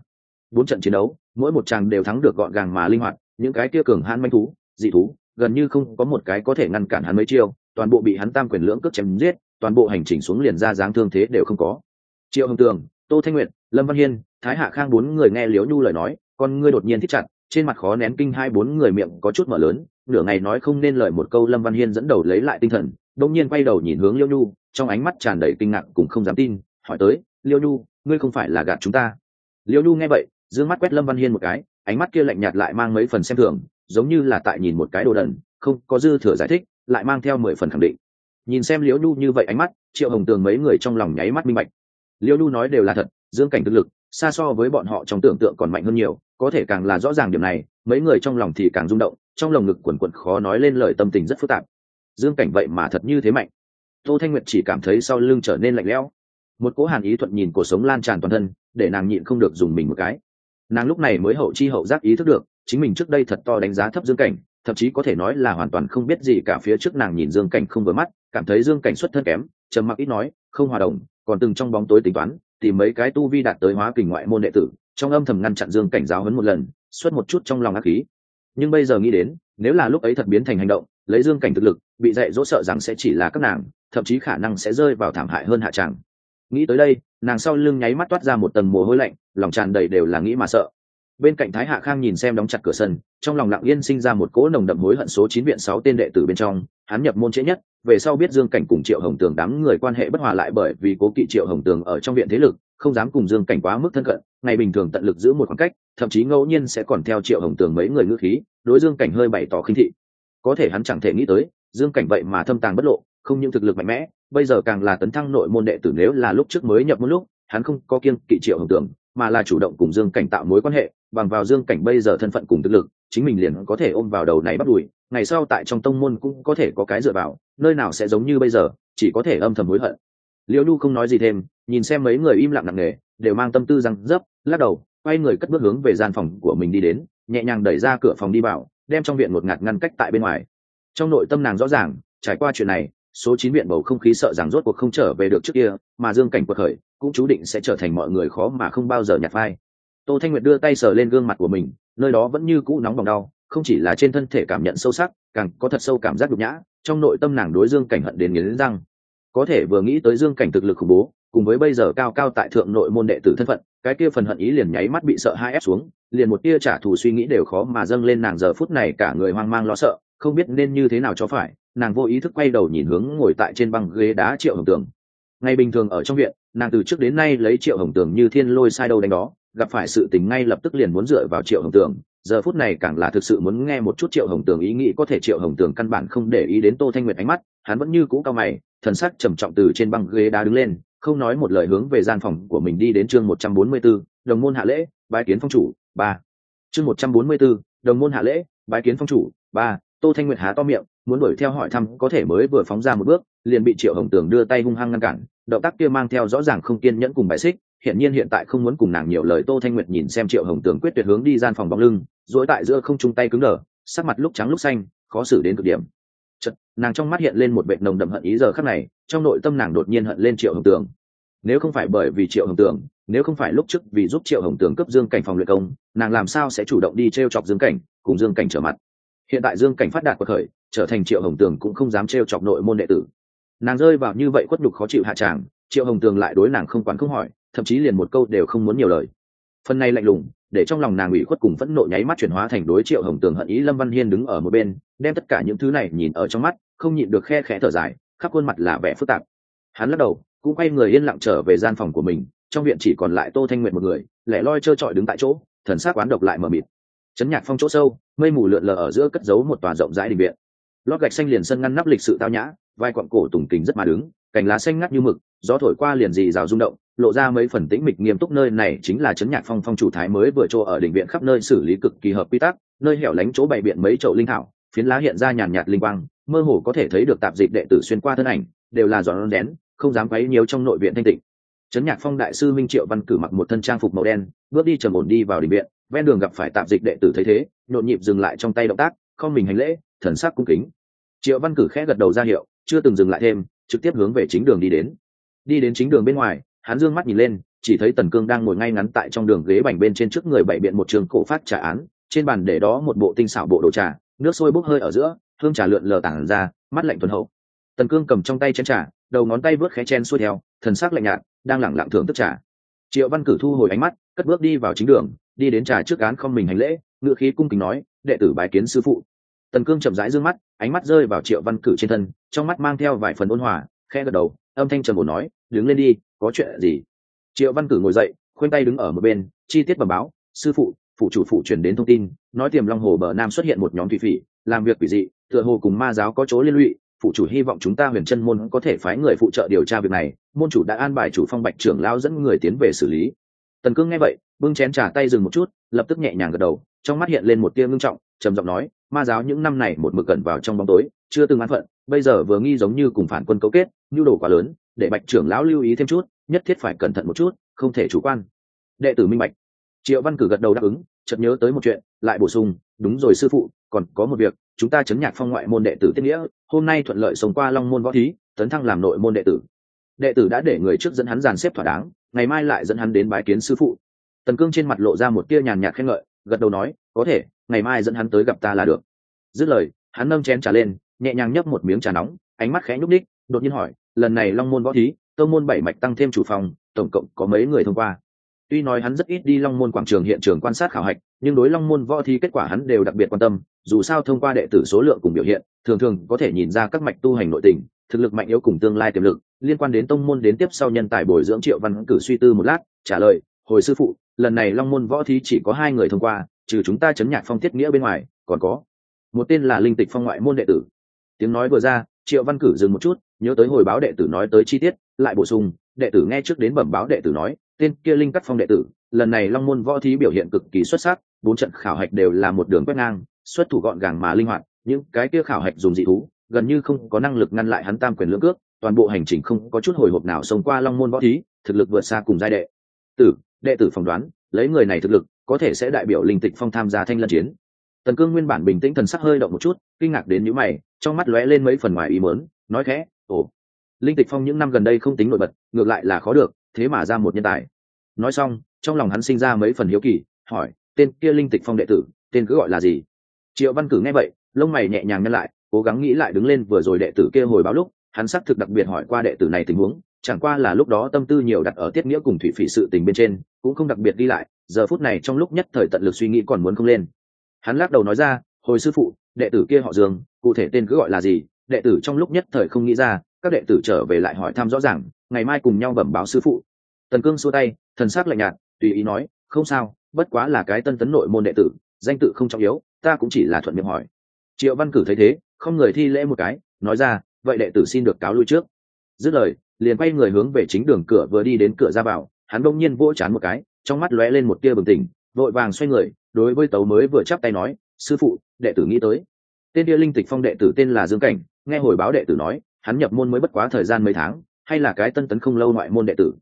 bốn trận chiến đấu, mỗi một chàng đều thắng được gọn gàng mà linh hoạt, những cái kia cường hãn manh thú, dị thú, gần như không có một cái có thể ngăn cản hắn mấy chiêu, toàn bộ bị hắn tam quyền lưỡng cước chém giết, toàn bộ hành trình xuống liền ra dáng thương thế đều không có. Triệu hồng tường, tô thanh nguyệt, lâm văn hiên, thái hạ khang bốn người nghe liếu nhu lời nói, con ngươi đột nhiên thích chặt, trên mặt khó nén kinh hai bốn người miệng có chút mở lớn, nửa ngày nói không nên lời một câu lâm văn hiên dẫn đầu lấy lại tinh thần đông nhiên quay đầu nhìn hướng liêu nhu, trong ánh mắt tràn đầy kinh ngạc cùng không dám tin, hỏi tới liêu nhu, ngươi không phải là gạt chúng ta? Liêu nhu nghe vậy d mắt quét lâm văn hiên một cái, ánh mắt kia lạnh nhạt lại mang mấy phần xem thường, giống như là tại nhìn một cái đồ đần, không có dư thừa giải thích, lại mang theo mười phần khẳng định. Nhìn xem liễu nhu như vậy ánh mắt, triệu hồng tường mấy người trong lòng nháy mắt minh bạch. Liễu nhu nói đều là thật, dương cảnh thực lực, xa so với bọn họ trong tưởng tượng còn mạnh hơn nhiều, có thể càng là rõ ràng điểm này, mấy người trong lòng thì càng rung động, trong lồng ngực quần quận khó nói lên lời tâm tình rất phức tạp. Dương cảnh vậy mà thật như thế mạnh. Tô thanh nguyệt chỉ cảm thấy sau lưng trở nên lạnh lẽo. Một cỗ hàn ý thuận nhìn cuộc sống lan tràn toàn thân, để nàng nhịn không được dùng mình một cái nàng lúc này mới hậu chi hậu giác ý thức được, chính mình trước đây thật to đánh giá thấp dương cảnh, thậm chí có thể nói là hoàn toàn không biết gì cả phía trước nàng nhìn dương cảnh không vừa mắt, cảm thấy dương cảnh xuất thân kém, trầm mặc ít nói, không hòa đồng, còn từng trong bóng tối tính toán, tìm mấy cái tu vi đạt tới hóa kình ngoại môn đệ tử, trong âm thầm ngăn chặn dương cảnh giáo hấn một lần, xuất một chút trong lòng ác khí nhưng bây giờ nghĩ đến, nếu là lúc ấy thật biến thành hành động, lấy dương cảnh thực lực, bị dạy dỗ sợ rằng sẽ chỉ là các nàng, thậm chí khả năng sẽ rơi vào thảm hại hơn hạ tràng nghĩ tới đây, nàng sau lưng nháy mắt toát ra một tầng mồ hôi lạnh, lòng tràn đầy đều là nghĩ mà sợ. Bên cạnh thái hạ khang nhìn xem đóng chặt cửa sân, trong lòng lặng yên sinh ra một cỗ nồng đậm hối hận số chín viện sáu tên đệ tử bên trong, hắn nhập môn trễ nhất, về sau biết dương cảnh cùng triệu hồng tường đám người quan hệ bất hòa lại bởi vì cố kỵ triệu hồng tường ở trong viện thế lực, không dám cùng dương cảnh quá mức thân cận, ngày bình thường tận lực giữ một khoảng cách, thậm chí ngẫu nhiên sẽ còn theo triệu hồng tường mấy người ngữ khí, đối dương cảnh hơi bày tỏ khinh thị. Có thể hắn chẳng thể nghĩ tới, dương cảnh vậy mà thâm tàng bất lộ, không những thực lực mạnh mẽ bây giờ càng là tấn thăng nội môn đệ tử nếu là lúc trước mới nhập môn lúc, hắn không có kiên kỵ triệu hồng tường mà là chủ động cùng dương cảnh tạo mối quan hệ, bằng vào dương cảnh bây giờ thân phận cùng thực lực, chính mình liền có thể ôm vào đầu này bắt đùi ngày sau tại trong tông môn cũng có thể có cái dựa vào, nơi nào sẽ giống như bây giờ, chỉ có thể âm thầm hối hận. Liễu nhu không nói gì thêm, nhìn xem mấy người im lặng nặng nề, đều mang tâm tư răng dấp, lắc đầu, quay người cất bước hướng về gian phòng của mình đi đến, nhẹ nhàng đẩy ra cửa phòng đi vào, đem trong viện một ngạt ngăn cách tại bên ngoài. Trong nội tâm nàng rõ ràng, trải qua chuyện này số chín viện bầu không khí sợ rằng rốt cuộc không trở về được trước kia, mà dương cảnh quật khởi, cũng chú định sẽ trở thành mọi người khó mà không bao giờ nhặt vai. Tô thanh nguyệt đưa tay sờ lên gương mặt của mình, nơi đó vẫn như cũ nóng bỏng đau, không chỉ là trên thân thể cảm nhận sâu sắc, càng có thật sâu cảm giác nhục nhã, trong nội tâm nàng đối dương cảnh hận đến nghiến răng. Có thể vừa nghĩ tới dương cảnh thực lực khủng bố, cùng với bây giờ cao cao tại thượng nội môn đệ tử thân phận, cái kia phần hận ý liền nháy mắt bị sợ hai ép xuống, liền một tia trả thù suy nghĩ đều khó mà dâng lên nàng giờ phút này cả người hoang mang lo sợ, không biết nên như thế nào cho phải nàng vô ý thức quay đầu nhìn hướng ngồi tại trên băng ghế đá triệu hồng tường. Ngày bình thường ở trong viện nàng từ trước đến nay lấy triệu hồng tường như thiên lôi sai đâu đánh đó gặp phải sự tình ngay lập tức liền muốn dựa vào triệu hồng tường. Giờ phút này càng là thực sự muốn nghe một chút triệu hồng tường ý nghĩ có thể triệu hồng tường căn bản không để ý đến tô thanh nguyệt ánh mắt hắn vẫn như cũ cao mày thần sắc trầm trọng từ trên băng ghế đá đứng lên không nói một lời hướng về gian phòng của mình đi đến chương một trăm bốn mươi 144, đồng môn hạ lễ bái kiến phong chủ ba. Chương một trăm bốn mươi 144, đồng môn hạ lễ bái kiến phong chủ ba. Tô thanh nguyệt há to miệng muốn đuổi theo hỏi thăm có thể mới vừa phóng ra một bước liền bị triệu hồng tường đưa tay hung hăng ngăn cản động tác kia mang theo rõ ràng không kiên nhẫn cùng bài xích hiện nhiên hiện tại không muốn cùng nàng nhiều lời tô thanh nguyệt nhìn xem triệu hồng tường quyết tuyệt hướng đi gian phòng bóng lưng dối tại giữa không chung tay cứng đờ sắc mặt lúc trắng lúc xanh khó xử đến cực điểm. Chật, nàng trong mắt hiện lên một vệ nồng đậm hận ý giờ khắc này trong nội tâm nàng đột nhiên hận lên triệu hồng tường. Nếu không phải bởi vì triệu hồng tường nếu không phải lúc trước vì giúp triệu hồng tường cấp dương cảnh phòng luyện công nàng làm sao sẽ chủ động đi t r e o chọc dương cảnh cùng dương cảnh trở mặt? Hiện tại dương cảnh phát đạt cuộc khởi, trở thành triệu hồng tường cũng không dám t r e o chọc nội môn đệ tử. Nàng rơi vào như vậy khuất nhục khó chịu hạ tràng, triệu hồng tường lại đối nàng không quản không hỏi, thậm chí liền một câu đều không muốn nhiều lời. Phần này lạnh lùng, để trong lòng nàng ủy khuất cùng phẫn nộ nháy mắt chuyển hóa thành đối triệu hồng tường hận ý lâm văn hiên đứng ở một bên, đem tất cả những thứ này nhìn ở trong mắt, không nhịn được khe khẽ thở dài, khắp khuôn mặt là vẻ phức tạp. Hắn lắc đầu, cũng quay người yên lặng trở về gian phòng của mình, trong viện chỉ còn lại tô thanh nguyện một người, lẻ loi trơ trọi đứng tại chỗ, thần sắc oán độc lại mờ mịt chấn nhạc phong chỗ sâu, mây mù lượn lờ ở giữa cất giấu một tòa rộng rãi đình viện. Lót gạch xanh liền sân ngăn nắp lịch sự tao nhã, vai quặng cổ tùng kính rất mà đứng, cành lá xanh ngắt như mực, gió thổi qua liền dì rào rung động, lộ ra mấy phần tĩnh mịch nghiêm túc nơi này chính là chấn nhạc phong phong chủ thái mới vừa chỗ ở đình viện khắp nơi xử lý cực kỳ hợp quy tắc, nơi hẻo lánh chỗ bày biện mấy chậu linh thảo, phiến lá hiện ra nhàn nhạt linh quang, mơ hồ có thể thấy được tạp dịch đệ tử xuyên qua thân ảnh, đều là giòn đén, không dám quấy nhiều trong nội viện thanh tịnh. Chấn nhạc phong đại sư minh triệu văn cử mặc một thân trang phục màu đen, bước đi trầm ổn đi vào đình viện ven đường gặp phải tạp dịch đệ tử thấy thế, nhộn nhịp dừng lại trong tay động tác, không mình hành lễ, thần sắc cung kính. Triệu văn cử khẽ gật đầu ra hiệu, chưa từng dừng lại thêm, trực tiếp hướng về chính đường đi đến. Đi đến chính đường bên ngoài, hắn dương mắt nhìn lên, chỉ thấy tần cương đang ngồi ngay ngắn tại trong đường ghế bành bên trên trước người bảy biện một trường cổ phát trà án, trên bàn để đó một bộ tinh xảo bộ đồ trà, nước sôi bốc hơi ở giữa, hương trà lượn lờ tảng ra, mắt lạnh thuần hậu. Tần cương cầm trong tay chén trà, đầu ngón tay vớt khé chen xuôi theo, thần sắc lạnh nhạt, đang lẳng lặng thưởng thức trà. Triệu văn cử thu hồi ánh mắt, cất bước đi vào chính đường đi đến trà trước án không mình hành lễ, ngựa khí cung kính nói, đệ tử bái kiến sư phụ. Tần cương chậm rãi d ư ơ n g mắt, ánh mắt rơi vào triệu văn cử trên thân, trong mắt mang theo vài phần ôn hòa khe gật đầu, âm thanh trầm bổ nói, đứng lên đi, có chuyện gì? Triệu văn cử ngồi dậy, khoanh tay đứng ở một bên, chi tiết bẩm báo, sư phụ phụ chủ phụ chuyển đến thông tin, nói tiềm long hồ bờ nam xuất hiện một nhóm thủy phỉ, làm việc quỷ dị, tựa hồ cùng ma giáo có chỗ liên lụy, phụ chủ hy vọng chúng ta huyền chân môn có thể phái người phụ trợ điều tra việc này, môn chủ đã an bài chủ phong bạch trưởng lao dẫn người tiến về xử lý. Tần cương nghe vậy bưng chén trà tay dừng một chút, lập tức nhẹ nhàng gật đầu, trong mắt hiện lên một tia ngưng trọng, trầm giọng nói, ma giáo những năm này một mực cẩn vào trong bóng tối, chưa từng an phận, bây giờ vừa nghi giống như cùng phản quân cấu kết, nhu đồ quá lớn, để bạch trưởng lão lưu ý thêm chút, nhất thiết phải cẩn thận một chút, không thể chủ quan. Đệ tử minh bạch. Triệu văn cử gật đầu đáp ứng, chợt nhớ tới một chuyện, lại bổ sung, đúng rồi sư phụ, còn có một việc, chúng ta chấn nhạc phong ngoại môn đệ tử tiết nghĩa, hôm nay thuận lợi sống qua long môn võ thí, tấn thăng làm nội môn đệ tử. Đệ tử đã để người trước dẫn hắn dàn xếp thỏa đáng, ngày mai lại dẫn hắn đến bái kiến sư phụ tần cương trên mặt lộ ra một tia nhàn nhạt khen ngợi, gật đầu nói, có thể, ngày mai dẫn hắn tới gặp ta là được. Dứt lời, hắn nâng chén trà lên, nhẹ nhàng nhấp một miếng trà nóng, ánh mắt khẽ nhúc đích đột nhiên hỏi, lần này long môn võ thí tơ môn bảy mạch tăng thêm chủ phòng, tổng cộng có mấy người thông qua? Tuy nói hắn rất ít đi long môn quảng trường hiện trường quan sát khảo hạch, nhưng đối long môn võ thi kết quả hắn đều đặc biệt quan tâm, dù sao thông qua đệ tử số lượng cùng biểu hiện, thường thường có thể nhìn ra các mạch tu hành nội tình, thực lực mạnh yếu cùng tương lai tiềm lực, liên quan đến tông môn đến tiếp sau nhân tài bồi dưỡng triệu văn cử suy tư một lát, trả lời, hồi sư phụ lần này long môn võ thí chỉ có hai người thông qua, trừ chúng ta chấn nhạc phong tiết nghĩa bên ngoài, còn có một tên là linh tịch phong ngoại môn đệ tử. Tiếng nói vừa ra, triệu văn cử dừng một chút, nhớ tới hồi báo đệ tử nói tới chi tiết, lại bổ sung, đệ tử nghe trước đến bẩm báo đệ tử nói, tên kia linh cắt phong đệ tử, lần này long môn võ thí biểu hiện cực kỳ xuất sắc, bốn trận khảo hạch đều là một đường quét ngang, xuất thủ gọn gàng mà linh hoạt, những cái kia khảo hạch dùng dị thú, gần như không có năng lực ngăn lại hắn tam quyền lưỡng cước, toàn bộ hành trình không có chút hồi hộp nào xông qua long môn võ thí, thực lực vượt xa cùng giai đệ. Tử đệ tử phỏng đoán, lấy người này thực lực, có thể sẽ đại biểu linh tịch phong tham gia thanh lân chiến. Tần cương nguyên bản bình tĩnh thần sắc hơi động một chút, kinh ngạc đến nhíu mày, trong mắt lóe lên mấy phần ngoài ý mớn nói khẽ, ồ, linh tịch phong những năm gần đây không tính nổi bật, ngược lại là khó được, thế mà ra một nhân tài. Nói xong, trong lòng hắn sinh ra mấy phần hiếu kỳ, hỏi, tên kia linh tịch phong đệ tử, tên cứ gọi là gì? Triệu văn cử nghe vậy, lông mày nhẹ nhàng nhân lại, cố gắng nghĩ lại đứng lên, vừa rồi đệ tử kia hồi báo lúc, hắn xác thực đặc biệt hỏi qua đệ tử này tình huống chẳng qua là lúc đó tâm tư nhiều đặt ở tiết nghĩa cùng thủy phỉ sự tình bên trên, cũng không đặc biệt đi lại, giờ phút này trong lúc nhất thời tận lực suy nghĩ còn muốn không lên. Hắn lắc đầu nói ra, hồi sư phụ, đệ tử kia họ dương, cụ thể tên cứ gọi là gì? Đệ tử trong lúc nhất thời không nghĩ ra, các đệ tử trở về lại hỏi thăm rõ ràng, ngày mai cùng nhau bẩm báo sư phụ. Tần cương xua tay, thần sắc lạnh nhạt, tùy ý nói, không sao, bất quá là cái tân tấn nội môn đệ tử, danh tự không trọng yếu, ta cũng chỉ là thuận miệng hỏi. Triệu văn cử thấy thế, không người thi lễ một cái, nói ra, vậy đệ tử xin được cáo lui trước. Dứt lời liền quay người hướng về chính đường cửa vừa đi đến cửa ra vào, hắn đông nhiên vỗ chán một cái, trong mắt lóe lên một tia bừng tỉnh, vội vàng xoay người, đối với tấu mới vừa chắp tay nói, sư phụ, đệ tử nghĩ tới. Tên tia linh tịch phong đệ tử tên là dương cảnh, nghe hồi báo đệ tử nói, hắn nhập môn mới bất quá thời gian mấy tháng, hay là cái tân tấn không lâu ngoại môn đệ tử.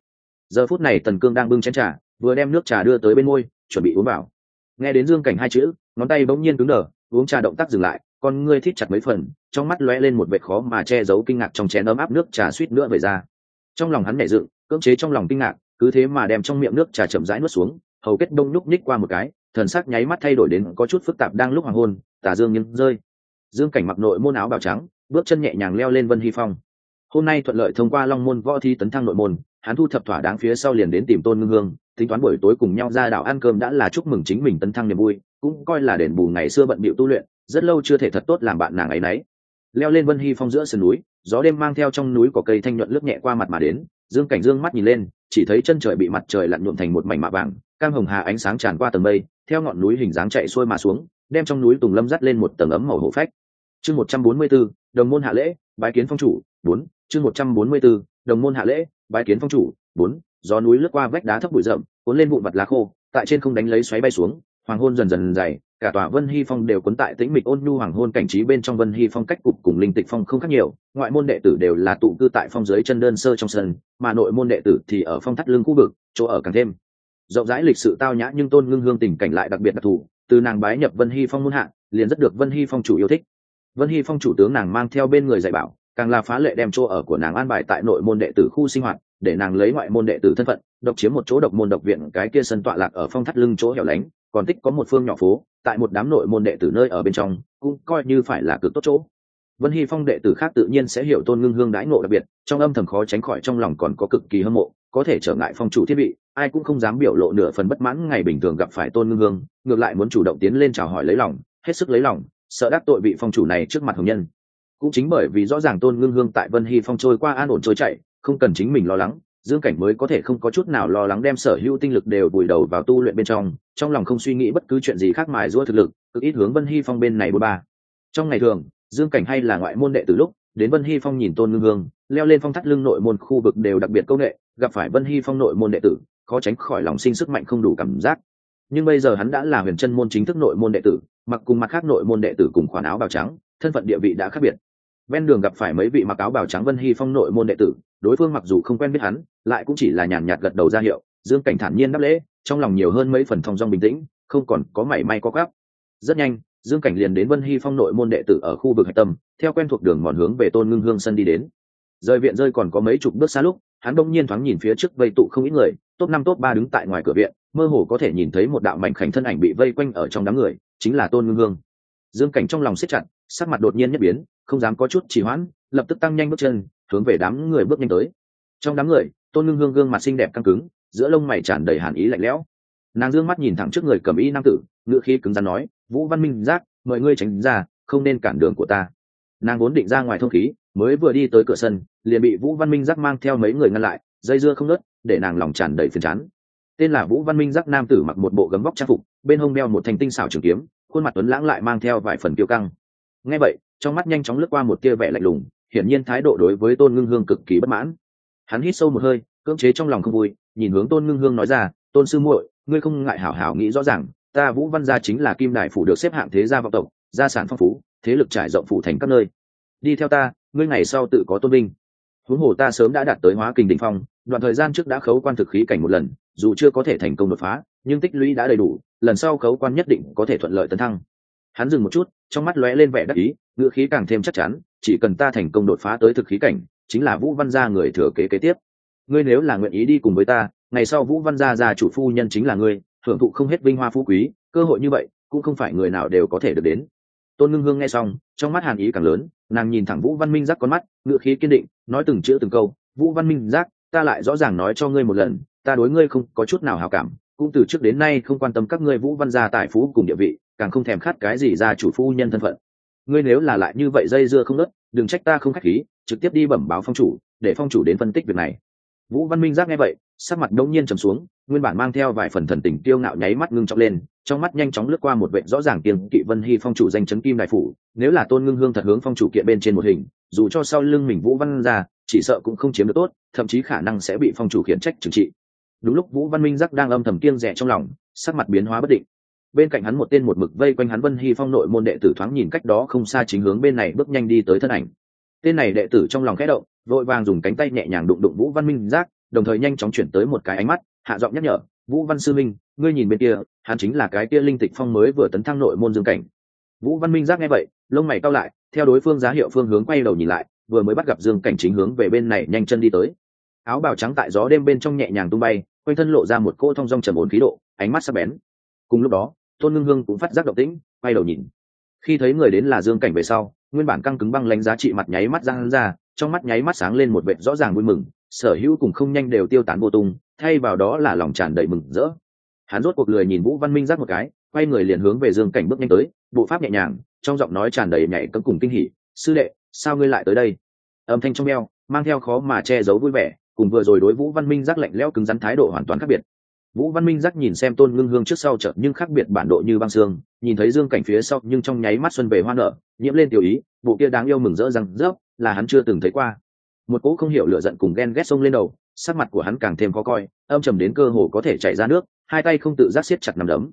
Giờ phút này tần cương đang bưng chén trà, vừa đem nước trà đưa tới bên môi, chuẩn bị uống vào. Nghe đến dương cảnh hai chữ, ngón tay bỗng nhiên cứng đờ, uống trà động tác dừng lại con ngươi thít chặt mấy phần, trong mắt lóe lên một vệt khó mà che giấu kinh ngạc trong chén ấm áp nước trà suýt nữa về ra. Trong lòng hắn nhẹ dựng, cưỡng chế trong lòng kinh ngạc, cứ thế mà đem trong miệng nước trà chậm rãi nuốt xuống, hầu kết đông nhúc nhích qua một cái, thần sắc nháy mắt thay đổi đến có chút phức tạp đang lúc hoàng hôn, tà dương nhưng rơi. Dương cảnh mặc nội môn áo bào trắng, bước chân nhẹ nhàng leo lên vân hy phong. Hôm nay thuận lợi thông qua long môn võ thi tấn thăng nội môn, hắn thu thập thỏa đáng phía sau liền đến tìm tôn ngưng hương, tính toán buổi tối cùng nhau ra đảo ăn cơm đã là chúc mừng chính mình tấn thăng niềm vui, cũng coi là đền bù ngày xưa bận bịu tu luyện rất lâu chưa thể thật tốt làm bạn nàng ấy nấy. Leo lên vân hy phong giữa sườn núi gió đêm mang theo trong núi có cây thanh nhuận lướt nhẹ qua mặt mà đến dương cảnh dương mắt nhìn lên chỉ thấy chân trời bị mặt trời lặn nhuộm thành một mảnh mạ vàng cam hồng hà ánh sáng tràn qua tầng mây theo ngọn núi hình dáng chạy xuôi mà xuống đem trong núi tùng lâm dắt lên một tầng ấm màu hổ phách. Chương một trăm bốn mươi 144, đồng môn hạ lễ bái kiến phong chủ bốn chương một trăm bốn mươi 144, đồng môn hạ lễ bái kiến phong chủ bốn gió núi lướt qua vách đá thấp bụi rậm cuốn lên vụn vật lá khô tại trên không đánh lấy xoáy bay xuống hoàng hôn dần dần dày, cả tòa vân hy phong đều cuốn tại tĩnh mịch ôn nhu hoàng hôn cảnh trí bên trong vân hy phong cách cục cùng linh tịch phong không khác nhiều, ngoại môn đệ tử đều là tụ cư tại phong dưới chân đơn sơ trong sân, mà nội môn đệ tử thì ở phong thắt lưng khu vực, chỗ ở càng thêm. Rộng rãi lịch sự tao nhã nhưng tôn ngưng hương tình cảnh lại đặc biệt đặc thù, từ nàng bái nhập vân hy phong muôn hạ liền rất được vân hy phong chủ yêu thích. Vân hy phong chủ tướng nàng mang theo bên người dạy bảo, càng là phá lệ đem chỗ ở của nàng an bài tại nội môn đệ tử khu sinh hoạt, để nàng lấy ngoại môn đệ tử thân phận, độc chiếm một chỗ độc môn độc viện cái kia sân tọa lạc ở phong thắt lưng chỗ hẻo lánh còn tích có một phương nhỏ phố, tại một đám nội môn đệ tử nơi ở bên trong, cũng coi như phải là cực tốt chỗ. Vân hy phong đệ tử khác tự nhiên sẽ hiểu tôn ngưng hương đãi ngộ đặc biệt, trong âm thầm khó tránh khỏi trong lòng còn có cực kỳ hâm mộ, có thể trở ngại phong chủ thiết bị, ai cũng không dám biểu lộ nửa phần bất mãn ngày bình thường gặp phải tôn ngưng hương, ngược lại muốn chủ động tiến lên chào hỏi lấy lòng, hết sức lấy lòng, sợ đắc tội vị phong chủ này trước mặt hồng nhân. Cũng chính bởi vì rõ ràng tôn ngưng hương tại vân hy phong trôi qua an ổn trôi chạy, không cần chính mình lo lắng, dương cảnh mới có thể không có chút nào lo lắng đem sở hữu tinh lực đều vùi đầu vào tu luyện bên trong trong lòng không suy nghĩ bất cứ chuyện gì khác mài giũa thực lực, cực ít hướng vân hy phong bên này bôn ba. Trong ngày thường, dương cảnh hay là ngoại môn đệ từ lúc, đến vân hy phong nhìn tôn ngưng hương, leo lên phong thắt lưng nội môn khu vực đều đặc biệt công nghệ, gặp phải vân hy phong nội môn đệ tử, khó tránh khỏi lòng sinh sức mạnh không đủ cảm giác. Nhưng bây giờ hắn đã là huyền chân môn chính thức nội môn đệ tử, mặc cùng mặt khác nội môn đệ tử cùng khoản áo bào trắng, thân phận địa vị đã khác biệt. Ven đường gặp phải mấy vị mặc áo bào trắng vân hy phong nội môn đệ tử, đối phương mặc dù không quen biết hắn, lại cũng chỉ là nhàn nhạt gật đầu ra hiệu, dương cảnh thản nhiên đáp lễ trong lòng nhiều hơn mấy phần thong dong bình tĩnh, không còn có mảy may có gáp rất nhanh, dương cảnh liền đến vân hy phong nội môn đệ tử ở khu vực hạch tâm, theo quen thuộc đường mòn hướng về tôn ngưng hương sân đi đến. Rời viện rơi còn có mấy chục bước xa lúc, hắn đông nhiên thoáng nhìn phía trước vây tụ không ít người, top năm, top ba đứng tại ngoài cửa viện, mơ hồ có thể nhìn thấy một đạo mảnh khảnh thân ảnh bị vây quanh ở trong đám người, chính là tôn ngưng hương. Dương cảnh trong lòng siết chặt, sắc mặt đột nhiên nhất biến, không dám có chút trì hoãn, lập tức tăng nhanh bước chân, hướng về đám người bước nhanh tới. Trong đám người, tôn ngưng hương gương mặt xinh đẹp căng cứng giữa lông mày tràn đầy hàn ý lạnh lẽo. Nàng dương mắt nhìn thẳng trước người cầm y nam tử ngựa khí cứng rắn nói, vũ văn minh giác mời ngươi tránh ra, không nên cản đường của ta. Nàng vốn định ra ngoài thông khí, mới vừa đi tới cửa sân, liền bị vũ văn minh giác mang theo mấy người ngăn lại, dây dưa không nớt, để nàng lòng tràn đầy phiền chán. Tên là vũ văn minh giác nam tử mặc một bộ gấm vóc trang phục, bên hông đeo một thành tinh xảo trường kiếm, khuôn mặt tuấn lãng lại mang theo vài phần kiêu căng. Ngay vậy, trong mắt nhanh chóng lướt qua một tia vẻ lạnh lùng, hiển nhiên thái độ đối với tôn ngưng hương cực kỳ bất mãn. Hắn hít sâu một hơi, cưỡng chế trong lòng không vui nhìn hướng tôn ngưng hương nói ra, tôn sư muội, ngươi không ngại hảo hảo nghĩ rõ ràng, ta vũ văn gia chính là kim đại phủ được xếp hạng thế gia vọng tộc, gia sản phong phú, thế lực trải rộng phủ thành các nơi. Đi theo ta, ngươi ngày sau tự có tôn vinh huống hồ ta sớm đã đạt tới hóa kình đỉnh phong, đoạn thời gian trước đã khấu quan thực khí cảnh một lần, dù chưa có thể thành công đột phá, nhưng tích lũy đã đầy đủ, lần sau khấu quan nhất định có thể thuận lợi tấn thăng. Hắn dừng một chút, trong mắt lóe lên vẻ đắc ý ngựa khí càng thêm chắc chắn, chỉ cần ta thành công đột phá tới thực khí cảnh, chính là vũ văn gia người thừa kế kế tiếp ngươi nếu là nguyện ý đi cùng với ta, ngày sau vũ văn gia gia chủ phu nhân chính là ngươi hưởng thụ không hết vinh hoa phú quý, cơ hội như vậy, cũng không phải người nào đều có thể được đến. Tôn ngưng hương nghe xong, trong mắt hàn ý càng lớn, nàng nhìn thẳng vũ văn minh giác con mắt, ngựa khí kiên định, nói từng chữ từng câu, vũ văn minh giác, ta lại rõ ràng nói cho ngươi một lần, ta đối ngươi không có chút nào hào cảm, cũng từ trước đến nay không quan tâm các ngươi vũ văn gia tài phú cùng địa vị, càng không thèm khát cái gì ra chủ phu nhân thân phận. Ngươi nếu là lại như vậy dây dưa không nớt, đừng trách ta không khách khí, trực tiếp đi bẩm báo phong chủ, để phong chủ đến phân tích việc này vũ văn minh giác nghe vậy, sắc mặt đông nhiên trầm xuống, nguyên bản mang theo vài phần thần tình tiêu ngạo nháy mắt ngưng trọng lên, trong mắt nhanh chóng lướt qua một vệ rõ ràng tiền kỵ vân hy phong chủ danh chấn kim đại phủ, nếu là tôn ngưng hương thật hướng phong chủ kiện bên trên một hình, dù cho sau lưng mình vũ văn ra, chỉ sợ cũng không chiếm được tốt, thậm chí khả năng sẽ bị phong chủ khiển trách trừng trị. Đúng lúc vũ văn minh giác đang âm thầm kiêng rẻ trong lòng, sắc mặt biến hóa bất định. Bên cạnh hắn một tên một mực vây quanh hắn vân hy phong nội môn đệ tử thoáng nhìn cách đó không xa chính hướng bên này bước nhanh đi tới thân ảnh. Tên này đệ tử trong lòng khẽ động vội vàng dùng cánh tay nhẹ nhàng đụng đụng vũ văn minh giác đồng thời nhanh chóng chuyển tới một cái ánh mắt, hạ giọng nhắc nhở, vũ văn sư minh, ngươi nhìn bên kia, hắn chính là cái kia linh tịch phong mới vừa tấn thăng nội môn dương cảnh. Vũ văn minh giác nghe vậy, lông mày cao lại, theo đối phương giá hiệu phương hướng quay đầu nhìn lại, vừa mới bắt gặp dương cảnh chính hướng về bên này nhanh chân đi tới. Áo bào trắng tại gió đêm bên trong nhẹ nhàng tung bay, quanh thân lộ ra một cỗ thong dong trầm ổn khí độ, ánh mắt sắc bén. Cùng lúc đó, tôn ngưng hương cũng phát giác động tĩnh, quay đầu nhìn. Khi thấy người đến là dương cảnh về sau, nguyên bản căng cứng băng lánh giá trị mặt nháy mắt ra ra trong mắt nháy mắt sáng lên một vệt rõ ràng vui mừng, sở hữu cùng không nhanh đều tiêu tán vô tung, thay vào đó là lòng tràn đầy mừng rỡ. Hắn rốt cuộc lười nhìn vũ văn minh giác một cái, quay người liền hướng về dương cảnh bước nhanh tới, bộ pháp nhẹ nhàng, trong giọng nói tràn đầy nhảy cấm cùng kinh hỉ, sư đệ, sao ngươi lại tới đây? Âm thanh trong eo, mang theo khó mà che giấu vui vẻ, cùng vừa rồi đối vũ văn minh giác lạnh lẽo cứng rắn thái độ hoàn toàn khác biệt. Vũ văn minh giác nhìn xem tôn ngưng hương trước sau chợt nhưng khác biệt bản độ như băng xương, nhìn thấy dương cảnh phía sau nhưng trong nháy mắt xuân về hoa nở, nhiễm lên tiểu ý, bộ kia đáng yêu mừng rỡ rằng rớp là hắn chưa từng thấy qua. Một cỗ không hiểu lựa giận cùng ghen ghét xông lên đầu, sắc mặt của hắn càng thêm khó coi, âm trầm đến cơ hồ có thể chảy ra nước, hai tay không tự giác siết chặt nằm đấm.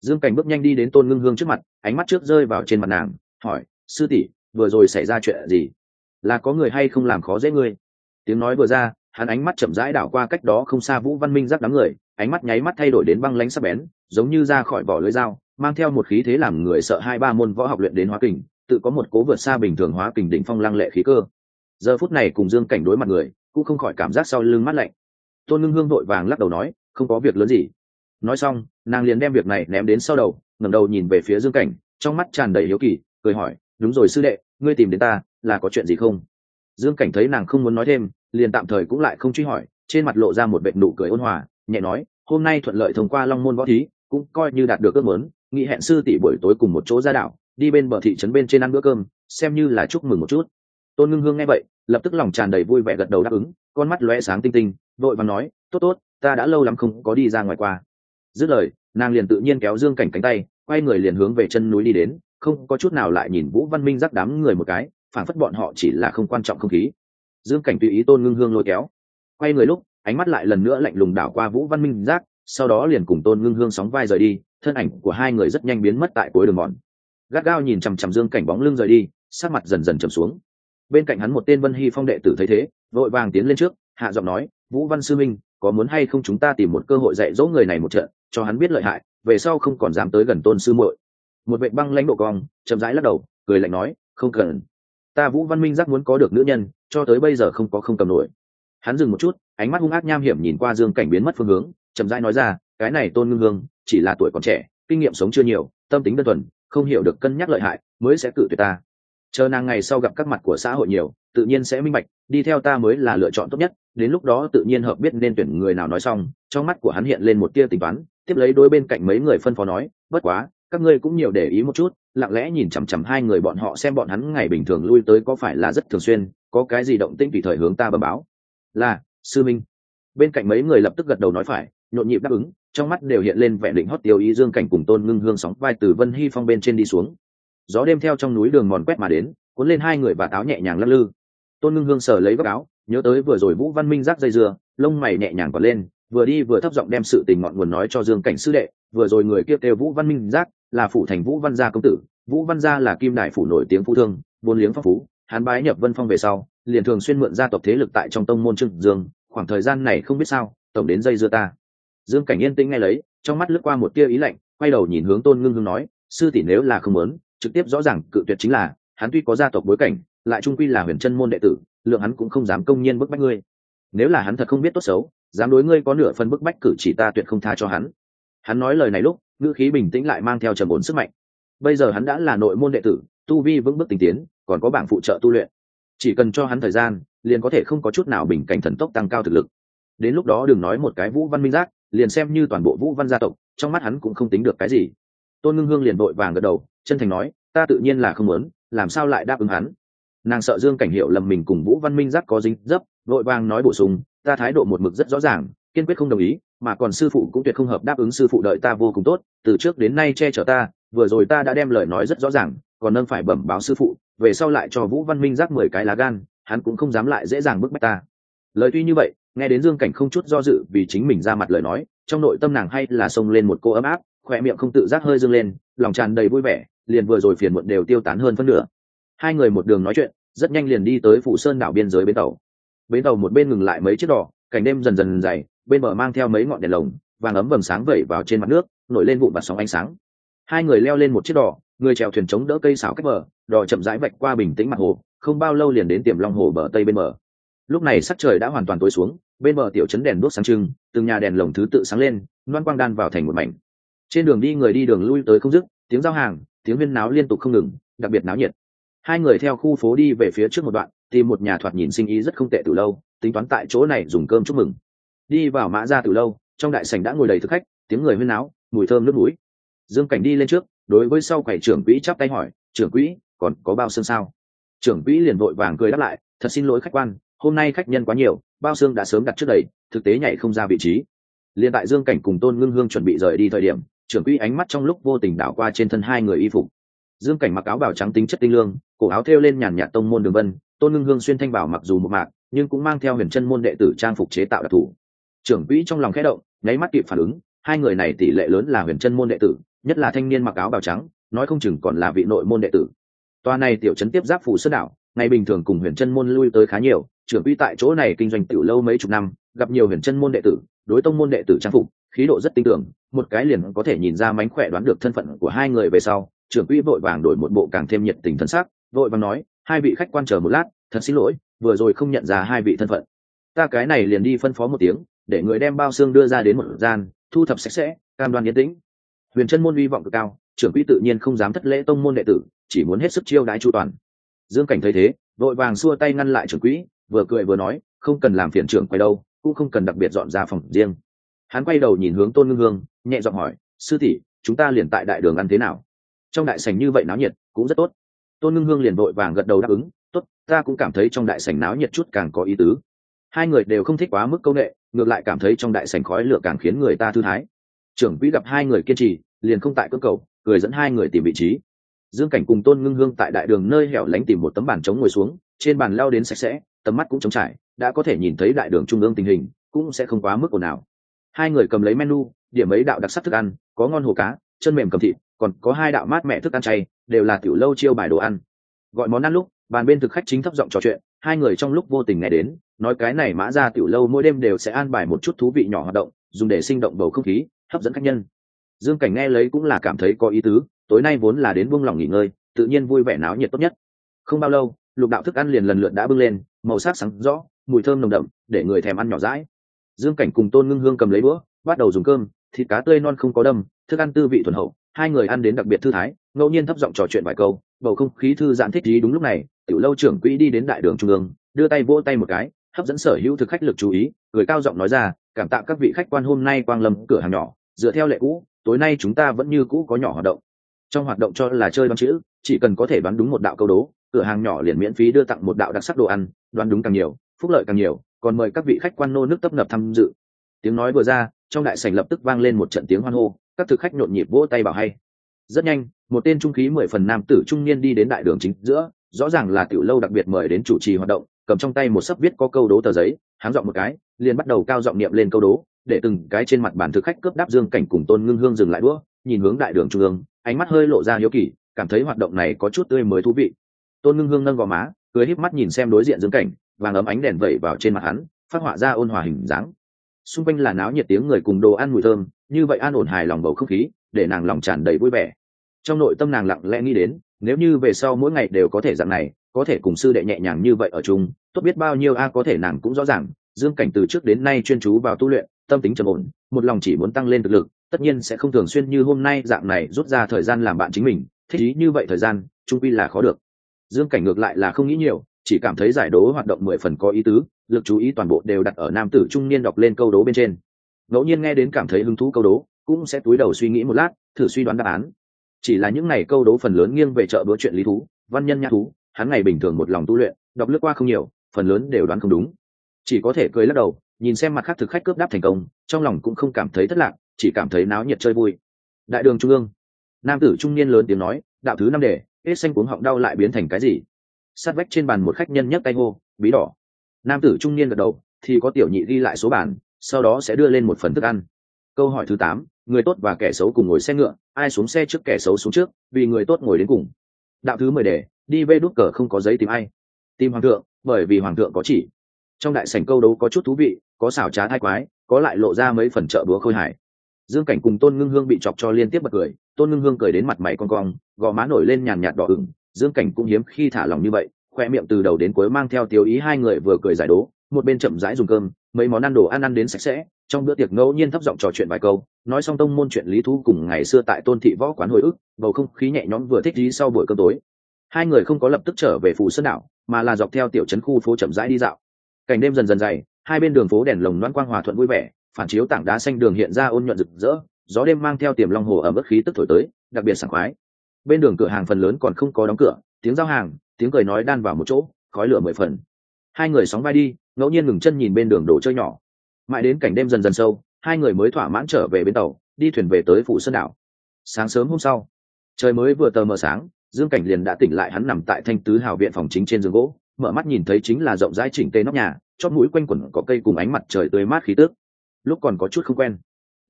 Dương cảnh bước nhanh đi đến tôn ngưng hương trước mặt, ánh mắt trước rơi vào trên mặt nàng, hỏi, sư tỷ, vừa rồi xảy ra chuyện gì? Là có người hay không làm khó dễ ngươi? Tiếng nói vừa ra, hắn ánh mắt chậm rãi đảo qua cách đó không xa vũ văn minh giáp đám người, ánh mắt nháy mắt thay đổi đến băng lánh sắc bén, giống như ra khỏi vỏ lưới dao, mang theo một khí thế làm người sợ hai ba môn võ học luyện đến hóa kình tự có một cố vượt xa bình thường hóa kình đỉnh phong lăng lệ khí cơ. Giờ phút này cùng dương cảnh đối mặt người, cũng không khỏi cảm giác sau lưng mát lạnh. Tôn ngưng hương vội vàng lắc đầu nói, không có việc lớn gì. Nói xong, nàng liền đem việc này ném đến sau đầu, ngẩng đầu nhìn về phía dương cảnh, trong mắt tràn đầy hiếu kỳ, cười hỏi, đúng rồi sư đệ, ngươi tìm đến ta, là có chuyện gì không? Dương cảnh thấy nàng không muốn nói thêm, liền tạm thời cũng lại không truy hỏi, trên mặt lộ ra một bệnh nụ cười ôn hòa, nhẹ nói, hôm nay thuận lợi thông qua long môn võ thí, cũng coi như đạt được ước muốn nghị hẹn sư tỷ buổi tối cùng một chỗ ra đảo đi bên bờ thị trấn bên trên ăn bữa cơm, xem như là chúc mừng một chút. Tôn ngưng hương nghe vậy, lập tức lòng tràn đầy vui vẻ gật đầu đáp ứng, con mắt lóe sáng tinh tinh, vội và nói, tốt tốt, ta đã lâu lắm không có đi ra ngoài qua. Dứt lời, nàng liền tự nhiên kéo dương cảnh cánh tay, quay người liền hướng về chân núi đi đến, không có chút nào lại nhìn vũ văn minh rắc đám người một cái, phản phất bọn họ chỉ là không quan trọng không khí. Dương cảnh tùy ý tôn ngưng hương lôi kéo. Quay người lúc, ánh mắt lại lần nữa lạnh lùng đảo qua vũ văn minh giác sau đó liền cùng tôn ngưng hương sóng vai rời đi, thân ảnh của hai người rất nhanh biến mất tại cuối đường mòn gắt gao nhìn chằm chằm dương cảnh bóng lưng rời đi sát mặt dần dần trầm xuống. Bên cạnh hắn một tên vân hy phong đệ tử thấy thế, vội vàng tiến lên trước, hạ giọng nói, vũ văn sư minh, có muốn hay không chúng ta tìm một cơ hội dạy dỗ người này một trận, cho hắn biết lợi hại, về sau không còn dám tới gần tôn sư muội. Một vệ băng lãnh độ cong, chậm rãi lắc đầu, cười lạnh nói, không cần. Ta vũ văn minh giác muốn có được nữ nhân, cho tới bây giờ không có không cầm nổi. Hắn dừng một chút, ánh mắt hung ác nham hiểm nhìn qua dương cảnh biến mất phương hướng, chậm rãi nói ra, cái này tôn ngưng hương, chỉ là tuổi còn trẻ, kinh nghiệm sống chưa nhiều, tâm tính đơn thuần không hiểu được cân nhắc lợi hại, mới sẽ cự tuyệt ta. Chờ nàng ngày sau gặp các mặt của xã hội nhiều, tự nhiên sẽ minh bạch, đi theo ta mới là lựa chọn tốt nhất, đến lúc đó tự nhiên hợp biết nên tuyển người nào nói xong, trong mắt của hắn hiện lên một tia tính toán, tiếp lấy đôi bên cạnh mấy người phân phó nói, bất quá, các ngươi cũng nhiều để ý một chút, lặng lẽ nhìn chằm chằm hai người bọn họ xem bọn hắn ngày bình thường lui tới có phải là rất thường xuyên, có cái gì động tĩnh tùy thời hướng ta bẩm báo. Là, sư minh. Bên cạnh mấy người lập tức gật đầu nói phải nhộn nhịp đáp ứng, trong mắt đều hiện lên vẻ định hót tiêu ý dương cảnh cùng tôn ngưng hương sóng vai từ vân hy phong bên trên đi xuống. Gió đêm theo trong núi đường mòn quét mà đến, cuốn lên hai người và táo nhẹ nhàng lắc lư. Tôn ngưng hương sờ lấy vác áo, nhớ tới vừa rồi vũ văn minh rác dây dưa, lông mày nhẹ nhàng còn lên, vừa đi vừa thấp giọng đem sự tình ngọn nguồn nói cho dương cảnh sư đệ, vừa rồi người kia kêu vũ văn minh giác là phủ thành vũ văn gia công tử, vũ văn gia là kim đại phủ nổi tiếng phú thương buôn liếng phong phú, hắn bái nhập vân phong về sau, liền thường xuyên mượn gia tộc thế lực tại trong tông môn trưng dương, khoảng thời gian này không biết sao, tổng đến dây dưa ta dương cảnh yên tĩnh ngay lấy, trong mắt lướt qua một tia ý lạnh, quay đầu nhìn hướng tôn ngưng hương nói, sư tỷ nếu là không muốn, trực tiếp rõ ràng cự tuyệt chính là, hắn tuy có gia tộc bối cảnh, lại trung quy là huyền chân môn đệ tử, lượng hắn cũng không dám công nhiên bức bách ngươi. Nếu là hắn thật không biết tốt xấu, dám đối ngươi có nửa phần bức bách cử chỉ ta tuyệt không tha cho hắn. Hắn nói lời này lúc, ngữ khí bình tĩnh lại mang theo trầm ổn sức mạnh. Bây giờ hắn đã là nội môn đệ tử, tu vi vững bước tình tiến, còn có bảng phụ trợ tu luyện. Chỉ cần cho hắn thời gian, liền có thể không có chút nào bình cảnh thần tốc tăng cao thực lực. Đến lúc đó đừng nói một cái vũ văn minh giác liền xem như toàn bộ vũ văn gia tộc, trong mắt hắn cũng không tính được cái gì. Tôn ngưng hương liền vội vàng gật đầu, chân thành nói, ta tự nhiên là không muốn, làm sao lại đáp ứng hắn? Nàng sợ dương cảnh hiệu lầm mình cùng vũ văn minh giác có dính dấp vội vàng nói bổ sung, ta thái độ một mực rất rõ ràng, kiên quyết không đồng ý, mà còn sư phụ cũng tuyệt không hợp đáp ứng sư phụ đợi ta vô cùng tốt, từ trước đến nay che chở ta, vừa rồi ta đã đem lời nói rất rõ ràng, còn nâng phải bẩm báo sư phụ, về sau lại cho vũ văn minh giác mười cái lá gan, hắn cũng không dám lại dễ dàng bức bách ta. Lời tuy như vậy nghe đến dương cảnh không chút do dự vì chính mình ra mặt lời nói, trong nội tâm nàng hay là xông lên một cô ấm áp, khỏe miệng không tự giác hơi dâng lên, lòng tràn đầy vui vẻ, liền vừa rồi phiền muộn đều tiêu tán hơn phân nửa. Hai người một đường nói chuyện, rất nhanh liền đi tới phủ sơn đảo biên giới bến tàu. Bến tàu một bên ngừng lại mấy chiếc đò, cảnh đêm dần dần dày, bên bờ mang theo mấy ngọn đèn lồng, vàng ấm vầng sáng vẩy vào trên mặt nước, nổi lên vụn và sóng ánh sáng. Hai người leo lên một chiếc đò, người chèo thuyền chống đỡ cây xào cách bờ, đò chậm rãi vạch qua bình tĩnh mặt hồ, không bao lâu liền đến tiềm long hồ bờ tây bên bờ lúc này sắc trời đã hoàn toàn tối xuống, bên bờ tiểu trấn đèn đốt sáng trưng, từng nhà đèn lồng thứ tự sáng lên, loan quang đan vào thành một mảnh. Trên đường đi người đi đường lui tới không dứt, tiếng giao hàng, tiếng viên náo liên tục không ngừng, đặc biệt náo nhiệt. Hai người theo khu phố đi về phía trước một đoạn, tìm một nhà thoạt nhìn sinh ý rất không tệ từ lâu, tính toán tại chỗ này dùng cơm chúc mừng. Đi vào mã ra từ lâu, trong đại sảnh đã ngồi đầy thực khách, tiếng người huyên náo, mùi thơm nước mũi dương cảnh đi lên trước, đối với sau quầy trưởng quỹ chắp tay hỏi, trưởng quỹ, còn có bao xương sao? Trưởng quỹ liền vội vàng cười đáp lại, thật xin lỗi khách quan hôm nay khách nhân quá nhiều, bao xương đã sớm đặt trước đầy, thực tế nhảy không ra vị trí. Liền tại dương cảnh cùng tôn ngưng hương chuẩn bị rời đi thời điểm, trưởng quỹ ánh mắt trong lúc vô tình đảo qua trên thân hai người y phục. Dương cảnh mặc áo bào trắng tính chất tinh lương, cổ áo thêu lên nhàn nhạt tông môn đường vân, tôn ngưng hương xuyên thanh bảo mặc dù một mạc, nhưng cũng mang theo huyền chân môn đệ tử trang phục chế tạo đặc thù. Trưởng quỹ trong lòng khẽ động, nháy mắt kịp phản ứng, hai người này tỷ lệ lớn là huyền chân môn đệ tử, nhất là thanh niên mặc áo bào trắng, nói không chừng còn là vị nội môn đệ tử. Toa này tiểu trấn tiếp giáp phủ sơn đảo, ngày bình thường cùng huyền chân môn lui tới khá nhiều trưởng quy tại chỗ này kinh doanh tiểu lâu mấy chục năm, gặp nhiều huyền chân môn đệ tử, đối tông môn đệ tử trang phục, khí độ rất tinh tưởng một cái liền có thể nhìn ra mánh khỏe đoán được thân phận của hai người về sau, trưởng quỹ vội vàng đổi một bộ càng thêm nhiệt tình thân xác vội vàng nói, hai vị khách quan chờ một lát, thật xin lỗi, vừa rồi không nhận ra hai vị thân phận. Ta cái này liền đi phân phó một tiếng, để người đem bao xương đưa ra đến một gian, thu thập sạch sẽ, cam đoan yên tĩnh. Huyền chân môn hy vọng cực cao, trưởng quỹ tự nhiên không dám thất lễ tông môn đệ tử, chỉ muốn hết sức chiêu đái chu toàn. Dương cảnh thấy thế, vội vàng xua tay ngăn lại trưởng quỹ vừa cười vừa nói, không cần làm phiền trưởng quay đâu, cũng không cần đặc biệt dọn ra phòng riêng. Hắn quay đầu nhìn hướng tôn ngưng hương, nhẹ giọng hỏi, sư tỷ, chúng ta liền tại đại đường ăn thế nào? Trong đại sảnh như vậy náo nhiệt, cũng rất tốt. Tôn ngưng hương liền vội vàng gật đầu đáp ứng, tốt, ta cũng cảm thấy trong đại sảnh náo nhiệt chút càng có ý tứ. Hai người đều không thích quá mức công nghệ, ngược lại cảm thấy trong đại sảnh khói lửa càng khiến người ta thư thái. Trưởng quỹ gặp hai người kiên trì, liền không tại cơ cầu, cười dẫn hai người tìm vị trí. Dương cảnh cùng tôn ngưng hương tại đại đường nơi hẻo lánh tìm một tấm bàn trống ngồi xuống, trên bàn lao đến sạch sẽ tầm mắt cũng trống trải, đã có thể nhìn thấy đại đường trung ương tình hình, cũng sẽ không quá mức ồn ào. Hai người cầm lấy menu, điểm ấy đạo đặc sắc thức ăn, có ngon hồ cá, chân mềm cầm thịt, còn có hai đạo mát mẹ thức ăn chay, đều là tiểu lâu chiêu bài đồ ăn. Gọi món ăn lúc, bàn bên thực khách chính thấp giọng trò chuyện, hai người trong lúc vô tình nghe đến, nói cái này mã ra tiểu lâu mỗi đêm đều sẽ an bài một chút thú vị nhỏ hoạt động, dùng để sinh động bầu không khí, hấp dẫn khách nhân. Dương cảnh nghe lấy cũng là cảm thấy có ý tứ, tối nay vốn là đến buông lòng nghỉ ngơi, tự nhiên vui vẻ náo nhiệt tốt nhất. Không bao lâu, lục đạo thức ăn liền lần lượt đã bưng lên màu sắc sáng rõ, mùi thơm nồng đậm, để người thèm ăn nhỏ rãi dương cảnh cùng tôn ngưng hương cầm lấy bữa bắt đầu dùng cơm, thịt cá tươi non không có đâm, thức ăn tư vị thuần hậu, hai người ăn đến đặc biệt thư thái, ngẫu nhiên thấp giọng trò chuyện vài câu, bầu không khí thư giãn thích gì đúng lúc này, tiểu lâu trưởng quỹ đi đến đại đường trung ương, đưa tay vỗ tay một cái, hấp dẫn sở hữu thực khách lực chú ý người cao giọng nói ra, cảm tạ các vị khách quan hôm nay quang lâm cửa hàng nhỏ, dựa theo lệ cũ, tối nay chúng ta vẫn như cũ có nhỏ hoạt động. Trong hoạt động cho là chơi đoán chữ, chỉ cần có thể đoán đúng một đạo câu đố cửa hàng nhỏ liền miễn phí đưa tặng một đạo đặc sắc đồ ăn, đoán đúng càng nhiều, phúc lợi càng nhiều, còn mời các vị khách quan nô nước tấp nập tham dự. Tiếng nói vừa ra, trong đại sảnh lập tức vang lên một trận tiếng hoan hô, các thực khách nhộn nhịp vỗ tay bảo hay. Rất nhanh, một tên trung khí mười phần nam tử trung niên đi đến đại đường chính giữa, rõ ràng là tiểu lâu đặc biệt mời đến chủ trì hoạt động, cầm trong tay một sấp viết có câu đố tờ giấy, háng dọn một cái, liền bắt đầu cao giọng niệm lên câu đố, để từng cái trên mặt bàn thực khách cướp đáp dương cảnh cùng tôn ngưng hương dừng lại đũa, nhìn hướng đại đường trung ương, ánh mắt hơi lộ ra hiếu kỳ, cảm thấy hoạt động này có chút tươi mới thú vị tôn ngưng hương nâng gò má, cười híp mắt nhìn xem đối diện dương cảnh, vàng ấm ánh đèn vẩy vào trên mặt hắn, phát họa ra ôn hòa hình dáng. Xung quanh là náo nhiệt tiếng người cùng đồ ăn mùi thơm, như vậy an ổn hài lòng bầu không khí, để nàng lòng tràn đầy vui vẻ. Trong nội tâm nàng lặng lẽ nghĩ đến, nếu như về sau mỗi ngày đều có thể dạng này, có thể cùng sư đệ nhẹ nhàng như vậy ở chung, tốt biết bao nhiêu a có thể nàng cũng rõ ràng, dương cảnh từ trước đến nay chuyên chú vào tu luyện, tâm tính trầm ổn, một lòng chỉ muốn tăng lên thực lực, tất nhiên sẽ không thường xuyên như hôm nay dạng này rút ra thời gian làm bạn chính mình, thích ý như vậy thời gian, trung quy là khó được dương cảnh ngược lại là không nghĩ nhiều, chỉ cảm thấy giải đố hoạt động mười phần có ý tứ, lực chú ý toàn bộ đều đặt ở nam tử trung niên đọc lên câu đố bên trên. Ngẫu nhiên nghe đến cảm thấy hứng thú câu đố, cũng sẽ túi đầu suy nghĩ một lát, thử suy đoán đáp án. Chỉ là những ngày câu đố phần lớn nghiêng về chợ bữa chuyện lý thú, văn nhân nhã thú, hắn ngày bình thường một lòng tu luyện, đọc lướt qua không nhiều, phần lớn đều đoán không đúng. Chỉ có thể cười lắc đầu, nhìn xem mặt khác thực khách cướp đáp thành công, trong lòng cũng không cảm thấy thất lạc, chỉ cảm thấy náo nhiệt chơi vui. Đại đường trung ương. Nam tử trung niên lớn tiếng nói, đạo thứ năm đề hết xanh cuống họng đau lại biến thành cái gì? Sát vách trên bàn một khách nhân nhấc tay ngô bí đỏ. Nam tử trung niên gật đầu, thì có tiểu nhị ghi lại số bàn sau đó sẽ đưa lên một phần thức ăn. Câu hỏi thứ tám, người tốt và kẻ xấu cùng ngồi xe ngựa, ai xuống xe trước kẻ xấu xuống trước, vì người tốt ngồi đến cùng. Đạo thứ mười đề, đi vê đút cờ không có giấy tìm ai. Tìm hoàng thượng, bởi vì hoàng thượng có chỉ. Trong đại sảnh câu đấu có chút thú vị, có xảo trá thai quái, có lại lộ ra mấy phần chợ búa khôi hải dương cảnh cùng tôn ngưng hương bị chọc cho liên tiếp bật cười tôn ngưng hương cười đến mặt mày con cong, gò má nổi lên nhàn nhạt đỏ ửng, dương cảnh cũng hiếm khi thả lòng như vậy, khoe miệng từ đầu đến cuối mang theo tiêu ý hai người vừa cười giải đố, một bên chậm rãi dùng cơm, mấy món ăn đồ ăn ăn đến sạch sẽ, trong bữa tiệc ngẫu nhiên thấp giọng trò chuyện vài câu, nói xong tông môn chuyện lý thú cùng ngày xưa tại tôn thị võ quán hồi ức, bầu không khí nhẹ nhõm vừa thích lý sau buổi cơm tối. Hai người không có lập tức trở về phủ sơn đảo, mà là dọc theo tiểu trấn khu phố chậm rãi đi dạo. Cảnh đêm dần dần dày, hai bên đường phố đèn lồng loan quang hòa thuận vui vẻ, phản chiếu tảng đá xanh đường hiện ra ôn nhuận rực rỡ gió đêm mang theo tiềm long hồ ở mức khí tức thổi tới, đặc biệt sảng khoái. Bên đường cửa hàng phần lớn còn không có đóng cửa, tiếng giao hàng, tiếng cười nói đan vào một chỗ, khói lửa mười phần. Hai người sóng vai đi, ngẫu nhiên ngừng chân nhìn bên đường đồ chơi nhỏ. Mãi đến cảnh đêm dần dần sâu, hai người mới thỏa mãn trở về bên tàu, đi thuyền về tới phủ sơn đảo. Sáng sớm hôm sau, trời mới vừa tờ mờ sáng, dương cảnh liền đã tỉnh lại hắn nằm tại thanh tứ hào viện phòng chính trên giường gỗ, mở mắt nhìn thấy chính là rộng rãi chỉnh tê nóc nhà, chót mũi quanh quẩn có cây cùng ánh mặt trời tươi mát khí tước lúc còn có chút không quen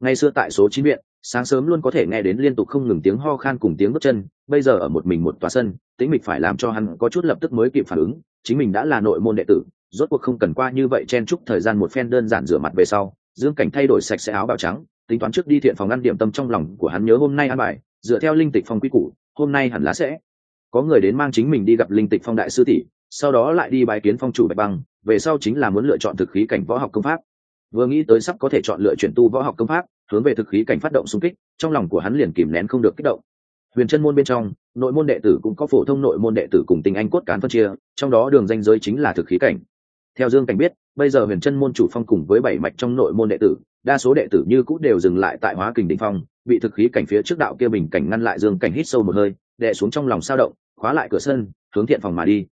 ngày xưa tại số chín viện, sáng sớm luôn có thể nghe đến liên tục không ngừng tiếng ho khan cùng tiếng bước chân, bây giờ ở một mình một tòa sân tĩnh mịch phải làm cho hắn có chút lập tức mới kịp phản ứng, chính mình đã là nội môn đệ tử, rốt cuộc không cần qua như vậy chen chúc thời gian một phen đơn giản rửa mặt về sau, dương cảnh thay đổi sạch sẽ áo bào trắng, tính toán trước đi thiện phòng ăn điểm tâm trong lòng của hắn nhớ hôm nay ăn bài, dựa theo linh tịch phong quy củ, hôm nay hẳn là sẽ có người đến mang chính mình đi gặp linh tịch phong đại sư tỷ, sau đó lại đi bài kiến phong chủ bạch băng, về sau chính là muốn lựa chọn thực khí cảnh võ học công pháp. Vừa nghĩ tới sắp có thể chọn lựa chuyển tu võ học công pháp hướng về thực khí cảnh phát động xung kích, trong lòng của hắn liền kìm nén không được kích động. Huyền chân môn bên trong, nội môn đệ tử cũng có phổ thông nội môn đệ tử cùng tình anh cốt cán phân chia, trong đó đường danh giới chính là thực khí cảnh. Theo dương cảnh biết, bây giờ huyền chân môn chủ phong cùng với bảy mạch trong nội môn đệ tử, đa số đệ tử như cũ đều dừng lại tại hóa kình đ phong, bị thực khí cảnh phía trước đạo kia bình cảnh ngăn lại dương cảnh hít sâu một hơi đệ xuống trong lòng sao động, khóa lại cửa sân, hướng thiện phòng mà đi.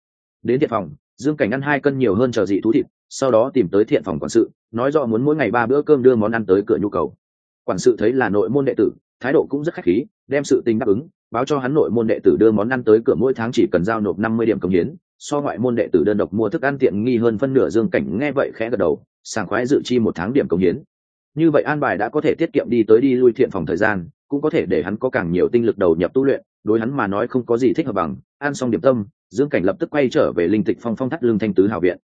Đến thiện phòng, dương cảnh ăn hai cân nhiều hơn chờ dị thú thịt, sau đó tìm tới thiện phòng quản sự, nói rõ muốn mỗi ngày ba bữa cơm đưa món ăn tới cửa nhu cầu quản sự thấy là nội môn đệ tử, thái độ cũng rất khách khí, đem sự tình đáp ứng, báo cho hắn nội môn đệ tử đưa món ăn tới cửa mỗi tháng chỉ cần giao nộp năm mươi điểm công hiến, so ngoại môn đệ tử đơn độc mua thức ăn tiện nghi hơn phân nửa dương cảnh nghe vậy khẽ gật đầu, sảng khoái dự chi một tháng điểm công hiến. Như vậy an bài đã có thể tiết kiệm đi tới đi lui thiện phòng thời gian, cũng có thể để hắn có càng nhiều tinh lực đầu nhập tu luyện, đối hắn mà nói không có gì thích hợp bằng, ăn xong điểm tâm, dương cảnh lập tức quay trở về linh tịch phong phong thắt lưng thanh tứ hào viện.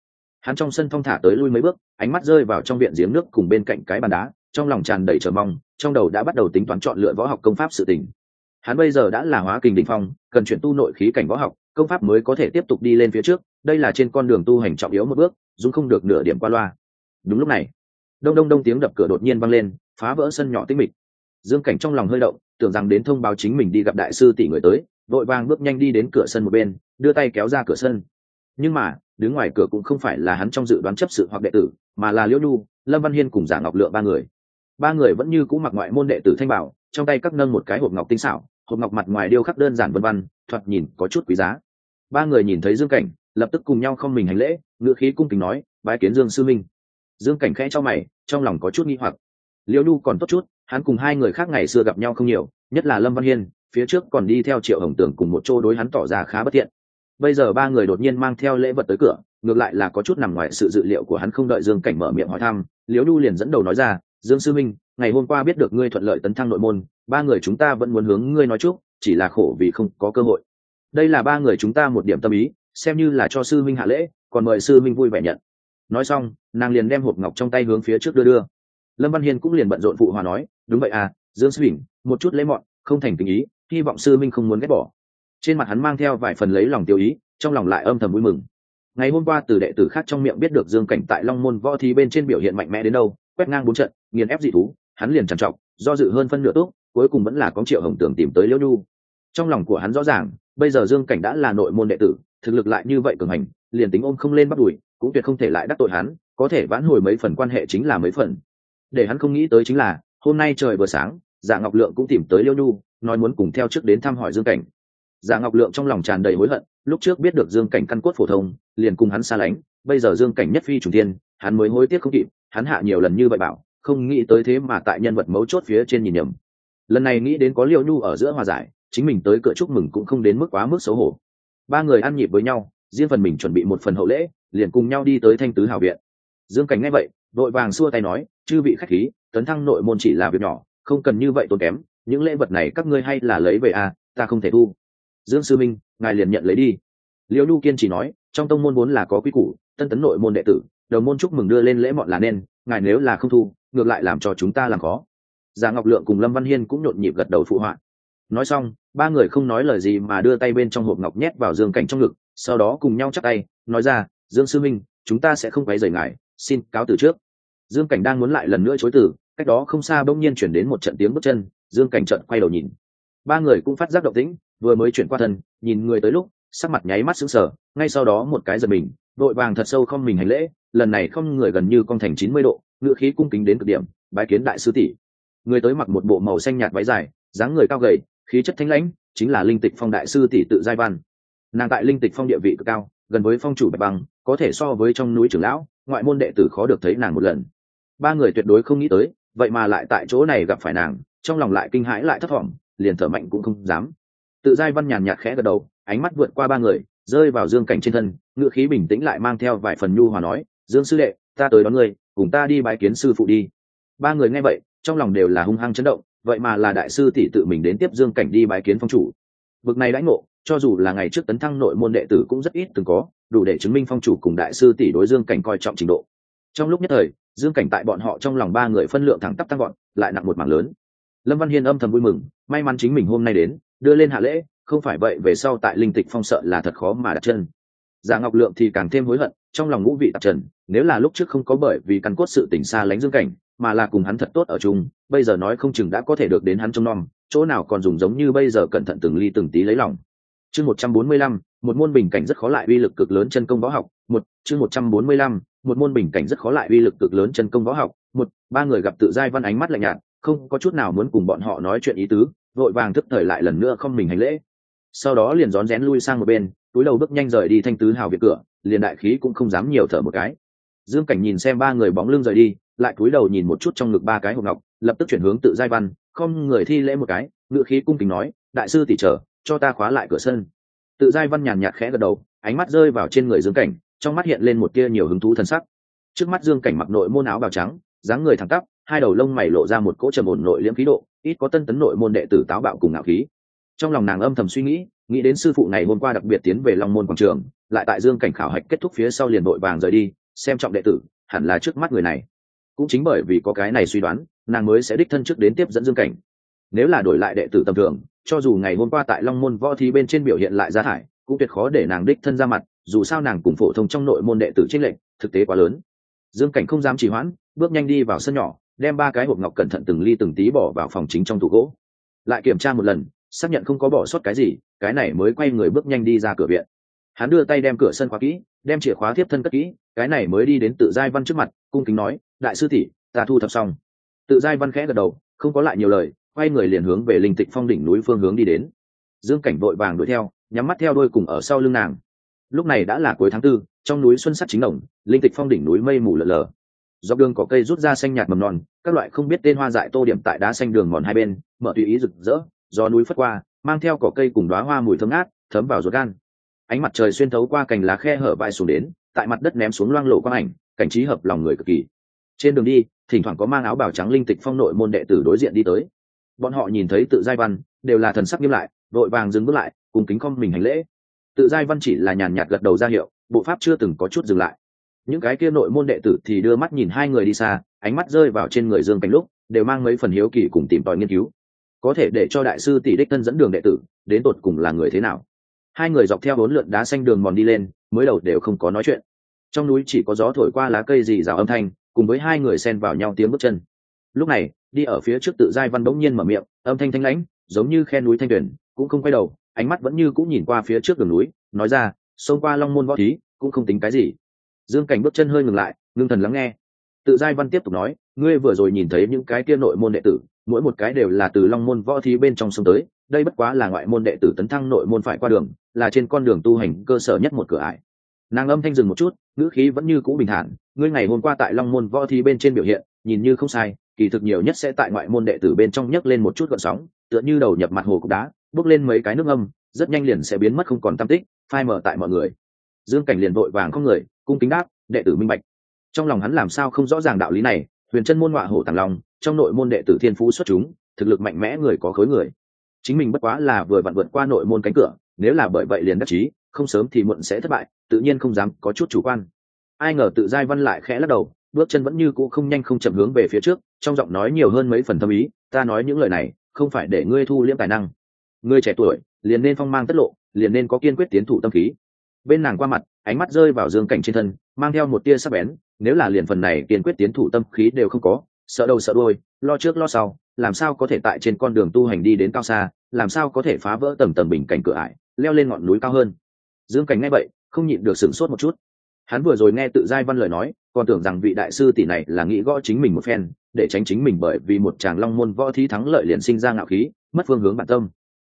Hắn trong sân phong thả tới lui mấy bước, ánh mắt rơi vào trong viện giếng nước cùng bên cạnh cái bàn đá trong lòng tràn đầy chờ mong, trong đầu đã bắt đầu tính toán chọn lựa võ học công pháp sự tình. Hắn bây giờ đã là hóa kình đỉnh phong, cần chuyển tu nội khí cảnh võ học, công pháp mới có thể tiếp tục đi lên phía trước, đây là trên con đường tu hành trọng yếu một bước, dù không được nửa điểm qua loa. Đúng lúc này, đông đông đông tiếng đập cửa đột nhiên vang lên, phá vỡ sân nhỏ tĩnh mịch. Dương cảnh trong lòng hơi động, tưởng rằng đến thông báo chính mình đi gặp đại sư tỷ người tới vội vàng bước nhanh đi đến cửa sân một bên, đưa tay kéo ra cửa sân. Nhưng mà, đứng ngoài cửa cũng không phải là hắn trong dự đoán chấp sự hoặc đệ tử, mà là liễu nhu, lâm văn hiên cùng giả ngọc lượng ba người ba người vẫn như cũ mặc ngoại môn đệ tử thanh bảo, trong tay các nâng một cái hộp ngọc tinh xảo, hộp ngọc mặt ngoài điêu khắc đơn giản vân văn thoạt nhìn có chút quý giá. Ba người nhìn thấy dương cảnh, lập tức cùng nhau không mình hành lễ ngựa khí cung kính nói, bái kiến dương sư minh. Dương cảnh khẽ cho mày, trong lòng có chút nghi hoặc. Liễu nhu còn tốt chút, hắn cùng hai người khác ngày xưa gặp nhau không nhiều, nhất là lâm văn hiên, phía trước còn đi theo triệu hồng tường cùng một chỗ đối hắn tỏ ra khá bất thiện. Bây giờ ba người đột nhiên mang theo lễ vật tới cửa, ngược lại là có chút nằm ngoài sự dự liệu của hắn không đợi dương cảnh mở miệng hỏi thăm liễu nhu liền dẫn đầu nói ra dương sư minh, ngày hôm qua biết được ngươi thuận lợi tấn thăng nội môn, ba người chúng ta vẫn muốn hướng ngươi nói chúc, chỉ là khổ vì không có cơ hội. Đây là ba người chúng ta một điểm tâm ý, xem như là cho sư minh hạ lễ, còn mời sư minh vui vẻ nhận. Nói xong, nàng liền đem hộp ngọc trong tay hướng phía trước đưa đưa. Lâm văn hiên cũng liền bận rộn phụ hòa nói, đúng vậy à dương sư minh, một chút lấy mọn, không thành tình ý, hy vọng sư minh không muốn ghét bỏ. Trên mặt hắn mang theo vài phần lấy lòng tiêu ý, trong lòng lại âm thầm vui mừng. Ngày hôm qua từ đệ tử khác trong miệng biết được dương cảnh tại long môn võ thi bên trên biểu hiện mạnh mẽ đến đâu quét ngang bốn trận, nghiền ép dị thú, hắn liền trằn trọc, do dự hơn phân nửa tốt cuối cùng vẫn là có triệu hồng tường tìm tới liễu nhu. Trong lòng của hắn rõ ràng, bây giờ dương cảnh đã là nội môn đệ tử, thực lực lại như vậy cường hành, liền tính ôm không lên bắt đùi cũng tuyệt không thể lại đắc tội hắn, có thể vãn hồi mấy phần quan hệ chính là mấy phần. Để hắn không nghĩ tới chính là, hôm nay trời vừa sáng dạ ngọc lượng cũng tìm tới liễu nhu, nói muốn cùng theo trước đến thăm hỏi dương cảnh. Dạ ngọc lượng trong lòng tràn đầy hối hận, lúc trước biết được dương cảnh căn cốt phổ thông, liền cùng hắn xa lánh bây giờ dương cảnh nhất phi trùng tiên hắn mới hối tiếc không kịp, hắn hạ nhiều lần như vậy bảo, không nghĩ tới thế mà tại nhân vật mấu chốt phía trên nhìn nhầm. Lần này nghĩ đến có liêu nhu ở giữa hòa giải, chính mình tới cửa chúc mừng cũng không đến mức quá mức xấu hổ. Ba người ăn nhịp với nhau, riêng phần mình chuẩn bị một phần hậu lễ, liền cùng nhau đi tới thanh tứ hào viện. Dương cảnh nghe vậy, vội vàng xua tay nói, chư vị khách khí, tấn thăng nội môn chỉ là việc nhỏ, không cần như vậy tốn kém, những lễ vật này các ngươi hay là lấy về à ta không thể thu. Dương sư minh, ngài liền nhận lấy đi. Liễu nhu kiên chỉ nói, trong tông môn vốn là có quy củ tân tấn nội môn đệ tử đầu môn chúc mừng đưa lên lễ mọn là nên, ngài nếu là không thu, ngược lại làm cho chúng ta làm khó. Già ngọc lượng cùng lâm văn hiên cũng nhộn nhịp gật đầu phụ họa. Nói xong, ba người không nói lời gì mà đưa tay bên trong hộp ngọc nhét vào dương cảnh trong ngực, sau đó cùng nhau chắc tay, nói ra, dương sư minh, chúng ta sẽ không quấy rời ngài, xin cáo từ trước. Dương cảnh đang muốn lại lần nữa chối từ, cách đó không xa bỗng nhiên chuyển đến một trận tiếng bước chân, dương cảnh trận quay đầu nhìn. Ba người cũng phát giác động tĩnh, vừa mới chuyển qua thân, nhìn người tới lúc, sắc mặt nháy mắt sững sờ, ngay sau đó một cái giật mình đội vàng thật sâu không mình hành lễ, lần này không người gần như con thành chín mươi độ, ngựa khí cung kính đến cực điểm, bái kiến đại sư tỷ. Người tới mặc một bộ màu xanh nhạt váy dài, dáng người cao gầy, khí chất thanh lãnh, chính là linh tịch phong đại sư tỷ tự giai văn. Nàng tại linh tịch phong địa vị cực cao, gần với phong chủ bạch băng, có thể so với trong núi trưởng lão, ngoại môn đệ tử khó được thấy nàng một lần. Ba người tuyệt đối không nghĩ tới, vậy mà lại tại chỗ này gặp phải nàng, trong lòng lại kinh hãi lại thất vọng, liền thở mạnh cũng không dám. Tự giai văn nhàn nhạt khẽ gật đầu, ánh mắt vượt qua ba người rơi vào dương cảnh trên thân ngựa khí bình tĩnh lại mang theo vài phần nhu hòa nói, dương sư đệ, ta tới đón ngươi, cùng ta đi bái kiến sư phụ đi. Ba người nghe vậy, trong lòng đều là hung hăng chấn động, vậy mà là đại sư tỷ tự mình đến tiếp dương cảnh đi bái kiến phong chủ. Bực này đãi ngộ, cho dù là ngày trước tấn thăng nội môn đệ tử cũng rất ít từng có, đủ để chứng minh phong chủ cùng đại sư tỷ đối dương cảnh coi trọng trình độ. Trong lúc nhất thời, dương cảnh tại bọn họ trong lòng ba người phân lượng thẳng tắp tăng gọn lại nặng một mảng lớn. Lâm văn hiên âm thầm vui mừng, may mắn chính mình hôm nay đến, đưa lên hạ lễ không phải vậy, về sau tại linh tịch phong sợ là thật khó mà đặt chân. Giả ngọc lượng thì càng thêm hối hận, trong lòng ngũ vị tạp trần, nếu là lúc trước không có bởi vì căn cốt sự tỉnh xa lánh dương cảnh, mà là cùng hắn thật tốt ở chung, bây giờ nói không chừng đã có thể được đến hắn trong nom, chỗ nào còn dùng giống như bây giờ cẩn thận từng ly từng tí lấy lòng. Chương một trăm bốn mươi lăm, một môn bình cảnh rất khó lại uy lực cực lớn chân công võ học, một, chương một trăm bốn mươi lăm, một môn bình cảnh rất khó lại uy lực cực lớn chân công võ học, một, ba người gặp tự giai văn ánh mắt lạnh nhạt, không có chút nào muốn cùng bọn họ nói chuyện ý tứ, vội vàng thức thời lại lần nữa không mình hành lễ sau đó liền rón rén lui sang một bên, túi đầu bước nhanh rời đi thanh tứ hào việt cửa, liền đại khí cũng không dám nhiều thở một cái. Dương cảnh nhìn xem ba người bóng lưng rời đi, lại cúi đầu nhìn một chút trong ngực ba cái hộp ngọc, lập tức chuyển hướng tự giai văn, không người thi lễ một cái ngựa khí cung kính nói, đại sư tỷ trở cho ta khóa lại cửa sân. Tự giai văn nhàn nhạt khẽ gật đầu, ánh mắt rơi vào trên người dương cảnh, trong mắt hiện lên một tia nhiều hứng thú thân sắc. Trước mắt dương cảnh mặc nội môn áo bào trắng, dáng người thẳng tắp, hai đầu lông mày lộ ra một cỗ trầm ổn nội liễm khí độ, ít có tân tấn nội môn đệ tử táo bạo cùng ngạo khí trong lòng nàng âm thầm suy nghĩ nghĩ đến sư phụ ngày hôm qua đặc biệt tiến về long môn quảng trường, lại tại dương cảnh khảo hạch kết thúc phía sau liền đội vàng rời đi, xem trọng đệ tử, hẳn là trước mắt người này. Cũng chính bởi vì có cái này suy đoán, nàng mới sẽ đích thân trước đến tiếp dẫn dương cảnh. Nếu là đổi lại đệ tử tầm thường, cho dù ngày hôm qua tại long môn võ thi bên trên biểu hiện lại ra thải, cũng tuyệt khó để nàng đích thân ra mặt, dù sao nàng cùng phổ thông trong nội môn đệ tử trích lệnh thực tế quá lớn. Dương cảnh không dám trì hoãn, bước nhanh đi vào sân nhỏ, đem ba cái hộp ngọc cẩn thận từng ly từng tí bỏ vào phòng chính trong tủ gỗ. Lại kiểm tra một lần xác nhận không có bỏ sót cái gì, cái này mới quay người bước nhanh đi ra cửa viện. Hắn đưa tay đem cửa sân khóa kỹ, đem chìa khóa tiếp thân cất kỹ, cái này mới đi đến tự giai văn trước mặt, cung kính nói, đại sư tỷ, ta thu thập xong. Tự giai văn khẽ gật đầu, không có lại nhiều lời, quay người liền hướng về linh tịch phong đỉnh núi phương hướng đi đến. Dương cảnh vội vàng đuổi theo, nhắm mắt theo đôi cùng ở sau lưng nàng. Lúc này đã là cuối tháng tư, trong núi xuân sắc chính đồng, linh tịch phong đỉnh núi mây mù lờ lờ dọc đường có cây rút ra xanh nhạt mầm non, các loại không biết tên hoa dại tô điểm tại đá xanh đường mòn hai bên, mở tùy ý rực rỡ gió núi phất qua, mang theo cỏ cây cùng đoá hoa mùi thơm ngát, thấm vào ruột gan. Ánh mặt trời xuyên thấu qua cành lá khe hở vai xuống đến, tại mặt đất ném xuống loang lộ quang ảnh, cảnh trí hợp lòng người cực kỳ. Trên đường đi, thỉnh thoảng có mang áo bào trắng linh tịch phong nội môn đệ tử đối diện đi tới. Bọn họ nhìn thấy tự giai văn, đều là thần sắc nghiêm lại vội vàng dừng bước lại, cùng kính con mình hành lễ. Tự giai văn chỉ là nhàn nhạt gật đầu ra hiệu, bộ pháp chưa từng có chút dừng lại. Những cái kia nội môn đệ tử thì đưa mắt nhìn hai người đi xa, ánh mắt rơi vào trên người dương cánh lúc, đều mang mấy phần hiếu kỳ cùng tìm tòi nghiên cứu có thể để cho đại sư tỷ đích thân dẫn đường đệ tử, đến tột cùng là người thế nào? Hai người dọc theo bốn lượn đá xanh đường mòn đi lên, mới đầu đều không có nói chuyện. Trong núi chỉ có gió thổi qua lá cây dì rào âm thanh, cùng với hai người xen vào nhau tiếng bước chân. Lúc này, đi ở phía trước tự giai văn bỗng nhiên mở miệng, âm thanh thanh lãnh, giống như khe núi thanh tuyển cũng không quay đầu, ánh mắt vẫn như cũng nhìn qua phía trước đường núi, nói ra, xông qua long môn võ thí, cũng không tính cái gì. Dương cảnh bước chân hơi ngừng lại, ngưng thần lắng nghe. Tự giai văn tiếp tục nói, ngươi vừa rồi nhìn thấy những cái kia nội môn đệ tử mỗi một cái đều là từ long môn võ thí bên trong sông tới, đây bất quá là ngoại môn đệ tử tấn thăng nội môn phải qua đường, là trên con đường tu hành cơ sở nhất một cửa ải. Nàng âm thanh dừng một chút, ngữ khí vẫn như cũ bình thản, ngươi ngày hôm qua tại long môn võ thí bên trên biểu hiện, nhìn như không sai, kỳ thực nhiều nhất sẽ tại ngoại môn đệ tử bên trong nhấc lên một chút gợn sóng, tựa như đầu nhập mặt hồ cục đá, bước lên mấy cái nước âm, rất nhanh liền sẽ biến mất không còn tâm tích, phai mở tại mọi người. Dương cảnh liền vội vàng không người, cung kính đáp, đệ tử minh bạch. Trong lòng hắn làm sao không rõ ràng đạo lý này huyền chân môn họa hổ tàng long, trong nội môn đệ tử thiên phú xuất chúng, thực lực mạnh mẽ người có khối người. Chính mình bất quá là vừa vặn vượt qua nội môn cánh cửa, nếu là bởi vậy liền đắc chí, không sớm thì muộn sẽ thất bại, tự nhiên không dám có chút chủ quan. Ai ngờ tự giai văn lại khẽ lắc đầu, bước chân vẫn như cũ không nhanh không chậm hướng về phía trước, trong giọng nói nhiều hơn mấy phần tâm ý, ta nói những lời này, không phải để ngươi thu liễm tài năng. Ngươi trẻ tuổi, liền nên phong mang tất lộ, liền nên có kiên quyết tiến thủ tâm khí. Bên nàng qua mặt, ánh mắt rơi vào dương cảnh trên thân, mang theo một tia sắc bén nếu là liền phần này kiên quyết tiến thủ tâm khí đều không có, sợ đầu sợ đôi lo trước lo sau, làm sao có thể tại trên con đường tu hành đi đến cao xa, làm sao có thể phá vỡ tầng tầng bình cảnh cửa ải, leo lên ngọn núi cao hơn? Dương cảnh nghe vậy, không nhịn được sửng sốt một chút. Hắn vừa rồi nghe tự giai văn lời nói, còn tưởng rằng vị đại sư tỷ này là nghĩ gõ chính mình một phen, để tránh chính mình bởi vì một chàng long môn võ thí thắng lợi liền sinh ra ngạo khí, mất phương hướng bản tâm.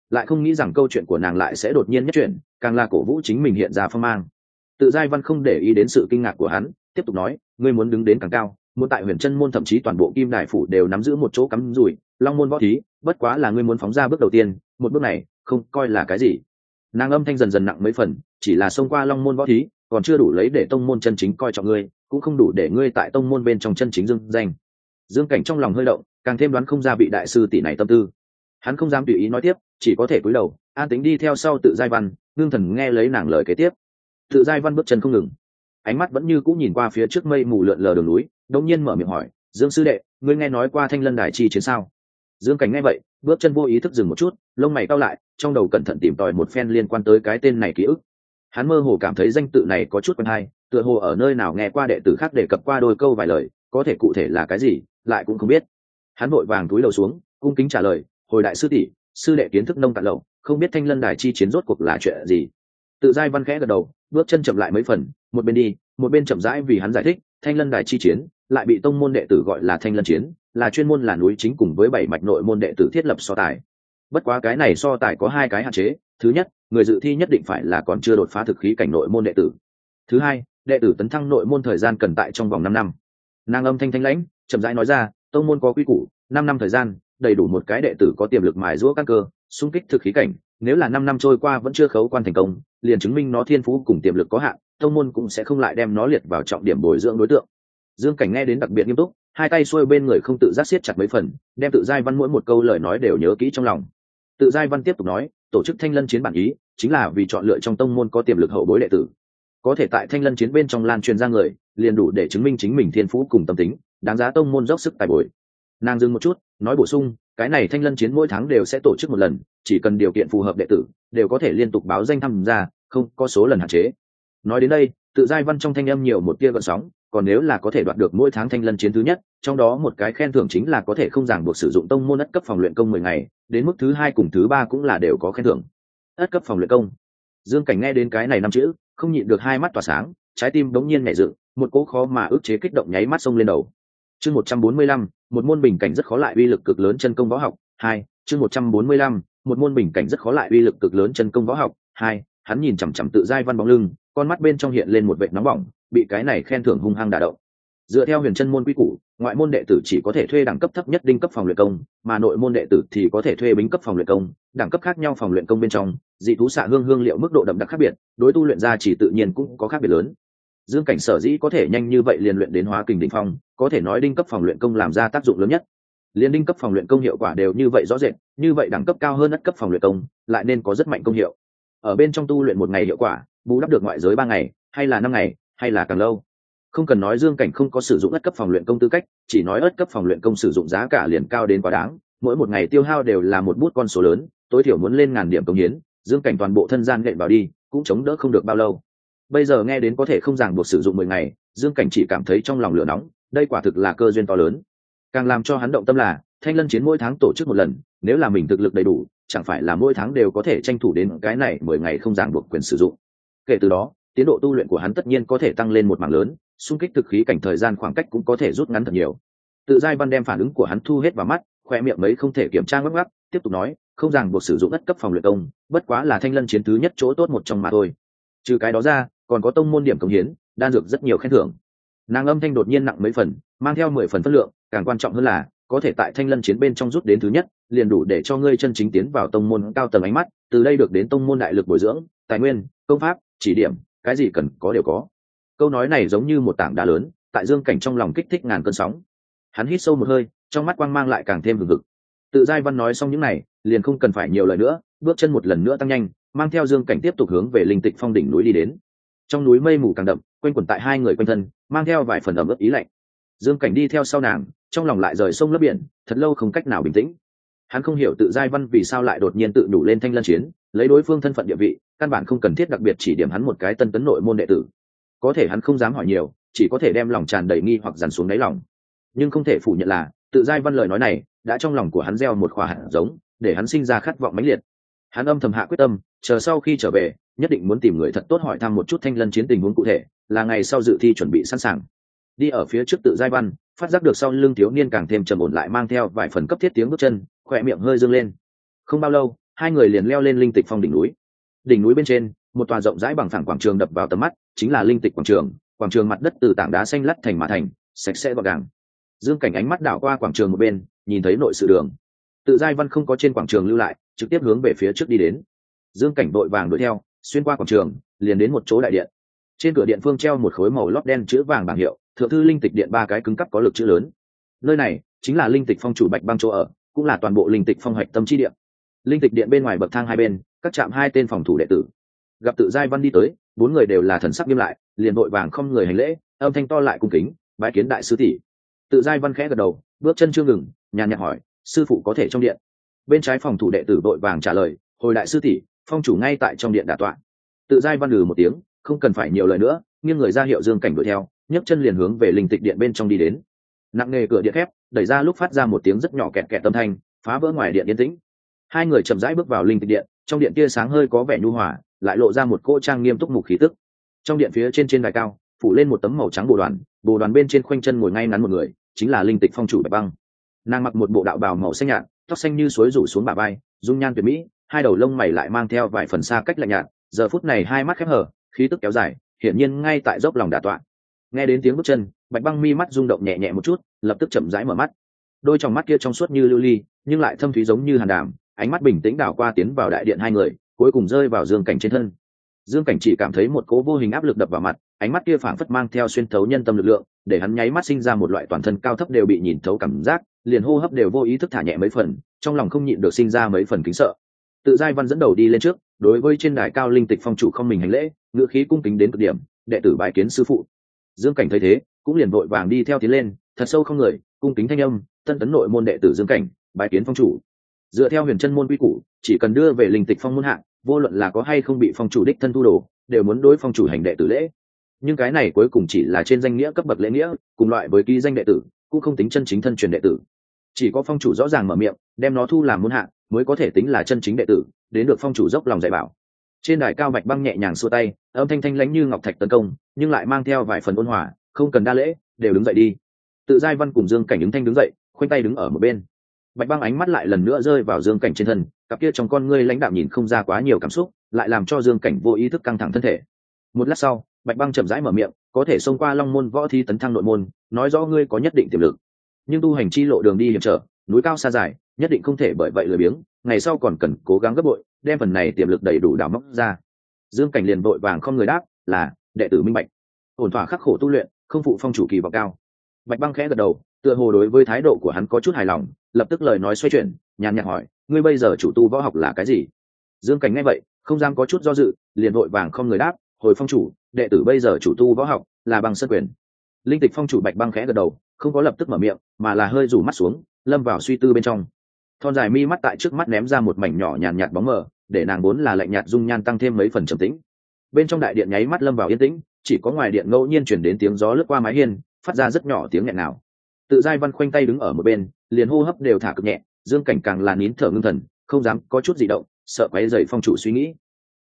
Lại không nghĩ rằng câu chuyện của nàng lại sẽ đột nhiên nhất chuyển, càng là cổ vũ chính mình hiện ra phong mang. Tự giai văn không để ý đến sự kinh ngạc của hắn tiếp tục nói, ngươi muốn đứng đến càng cao, muốn tại huyền chân môn thậm chí toàn bộ kim đài phủ đều nắm giữ một chỗ cắm rủi, long môn võ thí, bất quá là ngươi muốn phóng ra bước đầu tiên, một bước này, không coi là cái gì. Nàng âm thanh dần dần nặng mấy phần, chỉ là xông qua long môn võ thí, còn chưa đủ lấy để tông môn chân chính coi trọng ngươi, cũng không đủ để ngươi tại tông môn bên trong chân chính dương danh. Dương cảnh trong lòng hơi động, càng thêm đoán không ra vị đại sư tỷ này tâm tư. Hắn không dám tùy ý nói tiếp, chỉ có thể cúi đầu, an tính đi theo sau tự giai văn, ngưng thần nghe lấy nàng lời kế tiếp. Tự giai văn bước chân không ngừng ánh mắt vẫn như cũng nhìn qua phía trước mây mù lượn lờ đường núi đông nhiên mở miệng hỏi, dương sư đệ, ngươi nghe nói qua thanh lân đài chi chiến sao? Dương cảnh nghe vậy, bước chân vô ý thức dừng một chút, lông mày cao lại, trong đầu cẩn thận tìm tòi một phen liên quan tới cái tên này ký ức. Hắn mơ hồ cảm thấy danh tự này có chút quen hay, tựa hồ ở nơi nào nghe qua đệ tử khác đề cập qua đôi câu vài lời, có thể cụ thể là cái gì, lại cũng không biết. Hắn vội vàng túi đầu xuống, cung kính trả lời, hồi đại sư tỷ, sư đệ kiến thức nông cạn lậu, không biết thanh lân đài chi chiến rốt cuộc là chuyện gì? Tự giai văn khẽ gật đầu, bước chân chậm lại mấy phần, một bên đi, một bên chậm rãi vì hắn giải thích, thanh lân đài chi chiến, lại bị tông môn đệ tử gọi là thanh lân chiến, là chuyên môn là núi chính cùng với bảy mạch nội môn đệ tử thiết lập so tài. Bất quá cái này so tài có hai cái hạn chế, thứ nhất, người dự thi nhất định phải là còn chưa đột phá thực khí cảnh nội môn đệ tử. Thứ hai, đệ tử tấn thăng nội môn thời gian cần tại trong vòng năm năm. Nàng âm thanh thanh lãnh, chậm rãi nói ra, tông môn có quy củ, năm năm thời gian, đầy đủ một cái đệ tử có tiềm lực mài giũa căn cơ, xung kích thực khí cảnh, nếu là năm năm trôi qua vẫn chưa khấu quan thành công liền chứng minh nó thiên phú cùng tiềm lực có hạn, tông môn cũng sẽ không lại đem nó liệt vào trọng điểm bồi dưỡng đối tượng. Dương cảnh nghe đến đặc biệt nghiêm túc, hai tay xuôi bên người không tự giác siết chặt mấy phần, đem tự giai văn mỗi một câu lời nói đều nhớ kỹ trong lòng. Tự giai văn tiếp tục nói, tổ chức thanh lân chiến bản ý, chính là vì chọn lựa trong tông môn có tiềm lực hậu bối đệ tử. Có thể tại thanh lân chiến bên trong lan truyền ra người, liền đủ để chứng minh chính mình thiên phú cùng tâm tính, đáng giá tông môn dốc sức tài bồi. Nàng dừng một chút, nói bổ sung cái này thanh lân chiến mỗi tháng đều sẽ tổ chức một lần, chỉ cần điều kiện phù hợp đệ tử, đều có thể liên tục báo danh tham gia không có số lần hạn chế. Nói đến đây, tự giai văn trong thanh âm nhiều một tia gợn sóng, còn nếu là có thể đoạt được mỗi tháng thanh lân chiến thứ nhất, trong đó một cái khen thưởng chính là có thể không ràng buộc sử dụng tông môn ất cấp phòng luyện công mười ngày, đến mức thứ hai cùng thứ ba cũng là đều có khen thưởng. Ất cấp phòng luyện công. Dương cảnh nghe đến cái này năm chữ, không nhịn được hai mắt tỏa sáng, trái tim đống nhiên nhảy dựng, một cỗ khó mà ức chế kích động nháy mắt sông lên đầu. Chương một trăm bốn mươi lăm một môn bình cảnh rất khó lại uy lực cực lớn chân công võ học, hai, chương một trăm bốn mươi lăm, một môn bình cảnh rất khó lại uy lực cực lớn chân công võ học, hai, hắn nhìn chằm chằm tự giai văn bóng lưng, con mắt bên trong hiện lên một vệ nóng bỏng, bị cái này khen thưởng hung hăng đả động. Dựa theo huyền chân môn quy củ, ngoại môn đệ tử chỉ có thể thuê đẳng cấp thấp nhất đinh cấp phòng luyện công, mà nội môn đệ tử thì có thể thuê bính cấp phòng luyện công, đẳng cấp khác nhau phòng luyện công bên trong, dị thú xạ hương hương liệu mức độ đậm đặc khác biệt, đối tu luyện ra chỉ tự nhiên cũng có khác biệt lớn dương cảnh sở dĩ có thể nhanh như vậy liền luyện đến hóa kình đỉnh phong, có thể nói đinh cấp phòng luyện công làm ra tác dụng lớn nhất. Liên đinh cấp phòng luyện công hiệu quả đều như vậy rõ rệt, như vậy đẳng cấp cao hơn đất cấp phòng luyện công, lại nên có rất mạnh công hiệu. Ở bên trong tu luyện một ngày hiệu quả, bù đắp được ngoại giới ba ngày, hay là năm ngày, hay là càng lâu. Không cần nói dương cảnh không có sử dụng ất cấp phòng luyện công tư cách, chỉ nói ất cấp phòng luyện công sử dụng giá cả liền cao đến quá đáng, mỗi một ngày tiêu hao đều là một bút con số lớn, tối thiểu muốn lên ngàn điểm công hiến, dương cảnh toàn bộ thân gian gậy vào đi, cũng chống đỡ không được bao lâu bây giờ nghe đến có thể không ràng buộc sử dụng mười ngày, dương cảnh chỉ cảm thấy trong lòng lửa nóng, đây quả thực là cơ duyên to lớn. Càng làm cho hắn động tâm là, thanh lân chiến mỗi tháng tổ chức một lần, nếu là mình thực lực đầy đủ, chẳng phải là mỗi tháng đều có thể tranh thủ đến cái này mười ngày không ràng buộc quyền sử dụng. Kể từ đó, tiến độ tu luyện của hắn tất nhiên có thể tăng lên một mảng lớn, xung kích thực khí cảnh thời gian khoảng cách cũng có thể rút ngắn thật nhiều. Tự giai văn đem phản ứng của hắn thu hết vào mắt, khoe miệng mấy không thể kiểm tra ngắc ngắc, tiếp tục nói, không ràng buộc sử dụng đất cấp phòng luyện công, bất quá là thanh lân chiến thứ nhất chỗ tốt một trong mà thôi trừ cái đó ra, còn có tông môn điểm công hiến, đan dược rất nhiều khen thưởng. Nàng âm thanh đột nhiên nặng mấy phần, mang theo mười phần phân lượng, càng quan trọng hơn là, có thể tại thanh lân chiến bên trong rút đến thứ nhất, liền đủ để cho ngươi chân chính tiến vào tông môn cao tầng ánh mắt, từ đây được đến tông môn đại lực bồi dưỡng, tài nguyên, công pháp, chỉ điểm, cái gì cần có đều có. Câu nói này giống như một tảng đá lớn, tại dương cảnh trong lòng kích thích ngàn cơn sóng. Hắn hít sâu một hơi, trong mắt quang mang lại càng thêm hừng hực. Tự giai văn nói xong những này, liền không cần phải nhiều lời nữa bước chân một lần nữa tăng nhanh, mang theo dương cảnh tiếp tục hướng về linh tịch phong đỉnh núi đi đến. Trong núi mây mù càng đậm, quanh quẩn tại hai người quanh thân, mang theo vài phần ẩm ướt ý lạnh. Dương cảnh đi theo sau nàng, trong lòng lại rời sông lấp biển, thật lâu không cách nào bình tĩnh. Hắn không hiểu tự giai văn vì sao lại đột nhiên tự đủ lên thanh lân chiến, lấy đối phương thân phận địa vị, căn bản không cần thiết đặc biệt chỉ điểm hắn một cái tân tấn nội môn đệ tử. Có thể hắn không dám hỏi nhiều, chỉ có thể đem lòng tràn đầy nghi hoặc dằn xuống đáy lòng. Nhưng không thể phủ nhận là, tự giai văn lời nói này, đã trong lòng của hắn gieo một khỏa hạt giống, để hắn sinh ra khát vọng mãnh liệt hắn âm thầm hạ quyết tâm, chờ sau khi trở về, nhất định muốn tìm người thật tốt hỏi thăm một chút thanh lân chiến tình huống cụ thể, là ngày sau dự thi chuẩn bị sẵn sàng. Đi ở phía trước tự giai văn, phát giác được sau lưng thiếu niên càng thêm trầm ổn lại mang theo vài phần cấp thiết tiếng bước chân, khỏe miệng hơi dâng lên. Không bao lâu, hai người liền leo lên linh tịch phong đỉnh núi. Đỉnh núi bên trên, một tòa rộng rãi bằng thẳng quảng trường đập vào tầm mắt, chính là linh tịch quảng trường. Quảng trường mặt đất từ tảng đá xanh lắt thành mà thành, sạch sẽ gọn gàng. Dương cảnh ánh mắt đảo qua quảng trường một bên, nhìn thấy nội sự đường. Tự giai văn không có trên quảng trường lưu lại trực tiếp hướng về phía trước đi đến. Dương cảnh vội vàng đuổi theo, xuyên qua quảng trường, liền đến một chỗ đại điện. Trên cửa điện phương treo một khối màu lót đen chữ vàng bảng hiệu, thượng thư linh tịch điện ba cái cứng cắp có lực chữ lớn. Nơi này chính là linh tịch phong chủ bạch băng chỗ ở, cũng là toàn bộ linh tịch phong hoạch tâm chi điện linh tịch điện bên ngoài bậc thang hai bên, các trạm hai tên phòng thủ đệ tử. Gặp tự giai văn đi tới, bốn người đều là thần sắc nghiêm lại, liền vội vàng không người hành lễ, âm thanh to lại cung kính, bái kiến đại sư tỷ. Tự giai văn khẽ gật đầu, bước chân chưa ngừng, nhàn nhạt hỏi, sư phụ có thể trong điện? Bên trái phòng thủ đệ tử đội vàng trả lời, hồi đại sư tỷ, phong chủ ngay tại trong điện đà tọa. Tự giai văn lừ một tiếng, không cần phải nhiều lời nữa, nghiêng người ra hiệu dương cảnh đuổi theo, nhấc chân liền hướng về linh tịch điện bên trong đi đến. Nặng nghề cửa điện thép đẩy ra lúc phát ra một tiếng rất nhỏ kẹt kẹt tâm thanh, phá vỡ ngoài điện yên tĩnh. Hai người chậm rãi bước vào linh tịch điện, trong điện tia sáng hơi có vẻ nhu hòa, lại lộ ra một cỗ trang nghiêm túc mục khí tức. Trong điện phía trên trên đài cao, phủ lên một tấm màu trắng bồ đoàn bồ đoàn bên trên khoanh chân ngồi ngay ngắn một người, chính là linh tịch phong chủ bạch băng. Nàng mặc một bộ đạo bào màu xanh nhạt tóc xanh như suối rủ xuống bà bay dung nhan tuyệt mỹ, hai đầu lông mày lại mang theo vài phần xa cách lạnh nhạt, giờ phút này hai mắt khép hở khí tức kéo dài, hiển nhiên ngay tại dốc lòng đà tọa. Nghe đến tiếng bước chân, bạch băng mi mắt rung động nhẹ nhẹ một chút, lập tức chậm rãi mở mắt. Đôi trong mắt kia trong suốt như lưu ly, nhưng lại thâm thúy giống như hàn đàm, ánh mắt bình tĩnh đảo qua tiến vào đại điện hai người, cuối cùng rơi vào dương cảnh trên thân. Dương cảnh chỉ cảm thấy một cố vô hình áp lực đập vào mặt, ánh mắt kia phảng phất mang theo xuyên thấu nhân tâm lực lượng, để hắn nháy mắt sinh ra một loại toàn thân cao thấp đều bị nhìn thấu cảm giác liền hô hấp đều vô ý thức thả nhẹ mấy phần, trong lòng không nhịn được sinh ra mấy phần kính sợ. Tự giai văn dẫn đầu đi lên trước, đối với trên đài cao linh tịch phong chủ không mình hành lễ, ngữ khí cung kính đến cực điểm, đệ tử bài kiến sư phụ. Dương cảnh thấy thế, cũng liền vội vàng đi theo tiến lên, thật sâu không người, cung kính thanh âm, tân tấn nội môn đệ tử dương cảnh bài kiến phong chủ. Dựa theo huyền chân môn quy củ, chỉ cần đưa về linh tịch phong môn hạng vô luận là có hay không bị phong chủ đích thân thu đồ, đều muốn đối phong chủ hành đệ tử lễ. Nhưng cái này cuối cùng chỉ là trên danh nghĩa cấp bậc lễ nghĩa, cùng loại với ký danh đệ tử, cũng không tính chân chính thân truyền đệ tử chỉ có phong chủ rõ ràng mở miệng, đem nó thu làm muôn hạng mới có thể tính là chân chính đệ tử, đến được phong chủ dốc lòng dạy bảo. Trên đài cao bạch băng nhẹ nhàng xua tay, âm thanh thanh lãnh như ngọc thạch tấn công, nhưng lại mang theo vài phần ôn hòa, không cần đa lễ, đều đứng dậy đi. Tự giai văn cùng dương cảnh ứng thanh đứng dậy, khoanh tay đứng ở một bên. Bạch băng ánh mắt lại lần nữa rơi vào dương cảnh trên thân, cặp kia trong con ngươi lãnh đạo nhìn không ra quá nhiều cảm xúc, lại làm cho dương cảnh vô ý thức căng thẳng thân thể. Một lát sau, bạch băng chậm rãi mở miệng, có thể xông qua long môn võ thi tấn thăng nội môn, nói rõ ngươi có nhất định tiềm lực nhưng tu hành chi lộ đường đi hiểm trở, núi cao xa dài, nhất định không thể bởi vậy lười biếng, ngày sau còn cần cố gắng gấp bội, đem phần này tiềm lực đầy đủ đào móc ra. Dương cảnh liền vội vàng không người đáp, là, đệ tử minh bạch. Ổn thỏa khắc khổ tu luyện, không phụ phong chủ kỳ vọng cao. Bạch băng khẽ gật đầu, tựa hồ đối với thái độ của hắn có chút hài lòng, lập tức lời nói xoay chuyển, nhàn nhạt hỏi, ngươi bây giờ chủ tu võ học là cái gì? Dương cảnh nghe vậy, không dám có chút do dự, liền vội vàng không người đáp, hồi phong chủ, đệ tử bây giờ chủ tu võ học là bằng sân quyền linh tịch phong chủ bạch băng khẽ gật đầu, không có lập tức mở miệng, mà là hơi rủ mắt xuống, lâm vào suy tư bên trong. Thon dài mi mắt tại trước mắt ném ra một mảnh nhỏ nhàn nhạt bóng mờ, để nàng vốn là lạnh nhạt dung nhan tăng thêm mấy phần trầm tĩnh. Bên trong đại điện nháy mắt lâm vào yên tĩnh, chỉ có ngoài điện ngẫu nhiên chuyển đến tiếng gió lướt qua mái hiên, phát ra rất nhỏ tiếng nghẹn nào tự giai văn khoanh tay đứng ở một bên, liền hô hấp đều thả cực nhẹ, dương cảnh càng là nín thở ngưng thần, không dám có chút gì động, sợ quấy dày phong chủ suy nghĩ.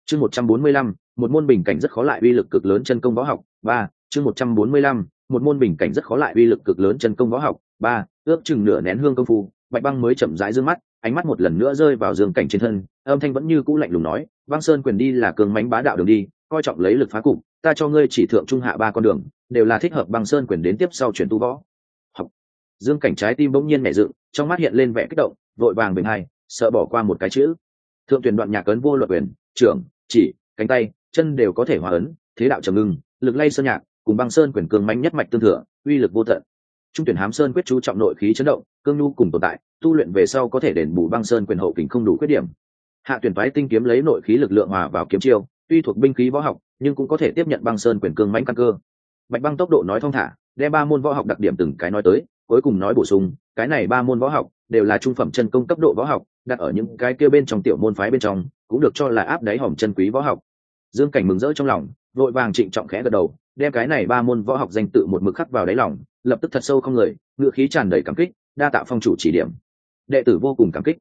Chương một trăm bốn mươi lăm, một môn bình cảnh rất khó lại uy lực cực lớn chân công võ học, ba, chương một trăm bốn mươi lăm một môn bình cảnh rất khó lại uy lực cực lớn chân công võ học. Ba, ước chừng nửa nén hương công phu, bạch băng mới chậm rãi d ư ơ n g mắt, ánh mắt một lần nữa rơi vào dương cảnh trên thân, âm thanh vẫn như cũ lạnh lùng nói, băng sơn quyền đi là cường mánh bá đạo đường đi, coi trọng lấy lực phá cục, ta cho ngươi chỉ thượng trung hạ ba con đường, đều là thích hợp băng sơn quyền đến tiếp sau chuyển tu võ. Học. Dương cảnh trái tim bỗng nhiên nảy dựng, trong mắt hiện lên vẻ kích động, vội vàng bình hai, sợ bỏ qua một cái chữ. Thượng tuyển đoạn nhạc ấn vô luật quyền, trưởng, chỉ, cánh tay, chân đều có thể hòa ấn, thế đạo trầm ngưng, lực lay sơn nhạc cùng băng sơn quyền cường mạnh nhất mạch tương thừa, uy lực vô tận. Trung tuyển hám sơn quyết chú trọng nội khí chấn động, cương nhu cùng tồn tại, tu luyện về sau có thể đền bù băng sơn quyền hậu kính không đủ khuyết điểm. Hạ tuyển phái tinh kiếm lấy nội khí lực lượng hòa vào kiếm chiêu, tuy thuộc binh khí võ học, nhưng cũng có thể tiếp nhận băng sơn quyền cương mãnh căn cơ. Bạch băng tốc độ nói thong thả, đem ba môn võ học đặc điểm từng cái nói tới, cuối cùng nói bổ sung, cái này ba môn võ học đều là trung phẩm chân công cấp độ võ học, đặt ở những cái kia bên trong tiểu môn phái bên trong, cũng được cho là áp đáy hỏng chân quý võ học. Dương cảnh mừng rỡ trong lòng, vội vàng trịnh trọng khẽ gật đầu đem cái này ba môn võ học danh tự một mực khắc vào đáy lòng, lập tức thật sâu không người, ngựa khí tràn đầy cảm kích, đa tạo phong chủ chỉ điểm. Đệ tử vô cùng cảm kích.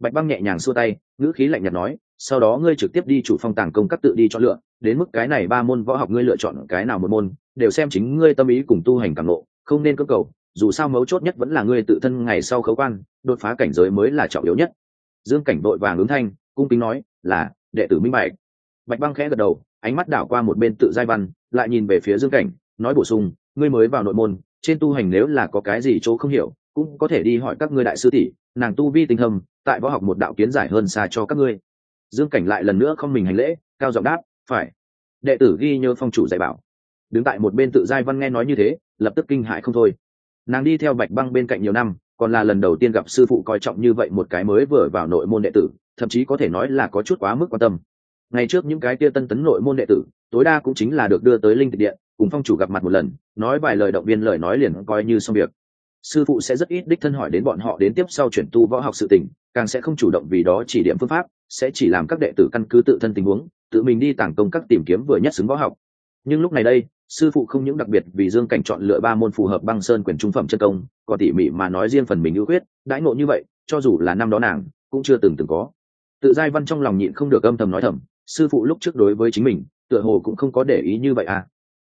Bạch băng nhẹ nhàng xua tay, ngữ khí lạnh nhạt nói, sau đó ngươi trực tiếp đi chủ phong tàng công các tự đi cho lựa, đến mức cái này ba môn võ học ngươi lựa chọn cái nào một môn, đều xem chính ngươi tâm ý cùng tu hành càng lộ không nên cơ cầu, dù sao mấu chốt nhất vẫn là ngươi tự thân ngày sau khấu quan, đột phá cảnh giới mới là trọng yếu nhất. Dương cảnh đội vàng ứng thanh, cung kính nói, là, đệ tử minh bạch. Bạch băng khẽ gật đầu ánh mắt đảo qua một bên tự giai văn, lại nhìn về phía dương cảnh, nói bổ sung, ngươi mới vào nội môn, trên tu hành nếu là có cái gì chỗ không hiểu, cũng có thể đi hỏi các ngươi đại sư tỷ, nàng tu vi tinh thâm, tại võ học một đạo kiến giải hơn xa cho các ngươi. Dương cảnh lại lần nữa không mình hành lễ, cao giọng đáp, phải. Đệ tử ghi nhớ phong chủ dạy bảo. Đứng tại một bên tự giai văn nghe nói như thế, lập tức kinh hại không thôi. Nàng đi theo bạch băng bên cạnh nhiều năm, còn là lần đầu tiên gặp sư phụ coi trọng như vậy một cái mới vừa vào nội môn đệ tử, thậm chí có thể nói là có chút quá mức quan tâm ngày trước những cái tia tân tấn nội môn đệ tử, tối đa cũng chính là được đưa tới linh tịch điện, cùng phong chủ gặp mặt một lần, nói vài lời động viên lời nói liền coi như xong việc. Sư phụ sẽ rất ít đích thân hỏi đến bọn họ đến tiếp sau chuyển tu võ học sự tình, càng sẽ không chủ động vì đó chỉ điểm phương pháp, sẽ chỉ làm các đệ tử căn cứ tự thân tình huống, tự mình đi tàng công các tìm kiếm vừa nhất xứng võ học. Nhưng lúc này đây, sư phụ không những đặc biệt vì dương cảnh chọn lựa ba môn phù hợp băng sơn quyền trung phẩm chân công, còn tỉ mỉ mà nói riêng phần mình ưu quyết đãi ngộ như vậy, cho dù là năm đó nàng, cũng chưa từng từng có. Tự giai văn trong lòng nhịn không được âm thầm nói thầm sư phụ lúc trước đối với chính mình, tựa hồ cũng không có để ý như vậy à.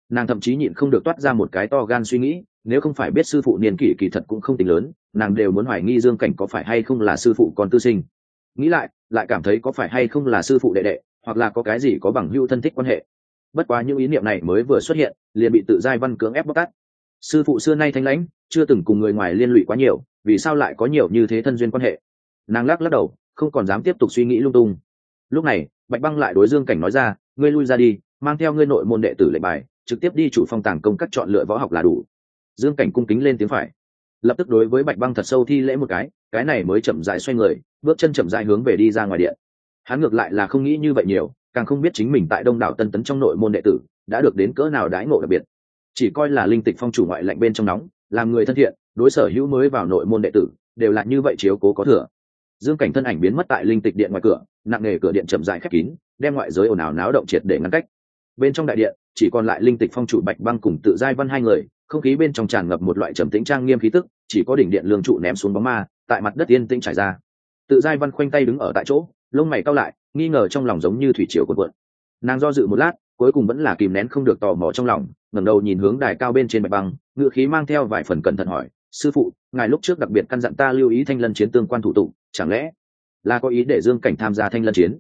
Nàng thậm chí nhịn không được toát ra một cái to gan suy nghĩ, nếu không phải biết sư phụ niên kỷ kỳ thật cũng không tính lớn, nàng đều muốn hoài nghi dương cảnh có phải hay không là sư phụ còn tư sinh. Nghĩ lại lại cảm thấy có phải hay không là sư phụ đệ đệ, hoặc là có cái gì có bằng hưu thân thích quan hệ. Bất quá những ý niệm này mới vừa xuất hiện, liền bị tự giai văn cưỡng ép bóc tát. Sư phụ xưa nay thanh lãnh, chưa từng cùng người ngoài liên lụy quá nhiều, vì sao lại có nhiều như thế thân duyên quan hệ? Nàng lắc lắc đầu, không còn dám tiếp tục suy nghĩ lung tung lúc này, bạch băng lại đối dương cảnh nói ra, ngươi lui ra đi, mang theo ngươi nội môn đệ tử lệnh bài, trực tiếp đi chủ phong tàng công các chọn lựa võ học là đủ. Dương cảnh cung kính lên tiếng phải. Lập tức đối với bạch băng thật sâu thi lễ một cái cái này mới chậm dài xoay người, bước chân chậm dài hướng về đi ra ngoài điện. Hắn ngược lại là không nghĩ như vậy nhiều, càng không biết chính mình tại đông đảo tân tấn trong nội môn đệ tử, đã được đến cỡ nào đãi ngộ đặc biệt. Chỉ coi là linh tịch phong chủ ngoại lạnh bên trong nóng, làm người thân thiện, đối sở hữu mới vào nội môn đệ tử, đều là như vậy chiếu cố có thừa dương cảnh thân ảnh biến mất tại linh tịch điện ngoài cửa, nặng nề cửa điện chậm dài khép kín, đem ngoại giới ồn ào náo động triệt để ngăn cách. Bên trong đại điện, chỉ còn lại linh tịch phong chủ bạch băng cùng tự giai văn hai người, không khí bên trong tràn ngập một loại trầm tĩnh trang nghiêm khí tức, chỉ có đỉnh điện lương trụ ném xuống bóng ma, tại mặt đất yên tĩnh trải ra. Tự giai văn khoanh tay đứng ở tại chỗ, lông mày cao lại, nghi ngờ trong lòng giống như thủy triều cuộn cuộn. Nàng do dự một lát, cuối cùng vẫn là kìm nén không được tò mò trong lòng, ngẩng đầu nhìn hướng đài cao bên trên bạch băng ngựa khí mang theo vài phần cẩn thận hỏi, sư phụ ngài lúc trước đặc biệt căn dặn ta lưu ý thanh lân chiến tương quan thủ tục, chẳng lẽ là có ý để dương cảnh tham gia thanh lân chiến?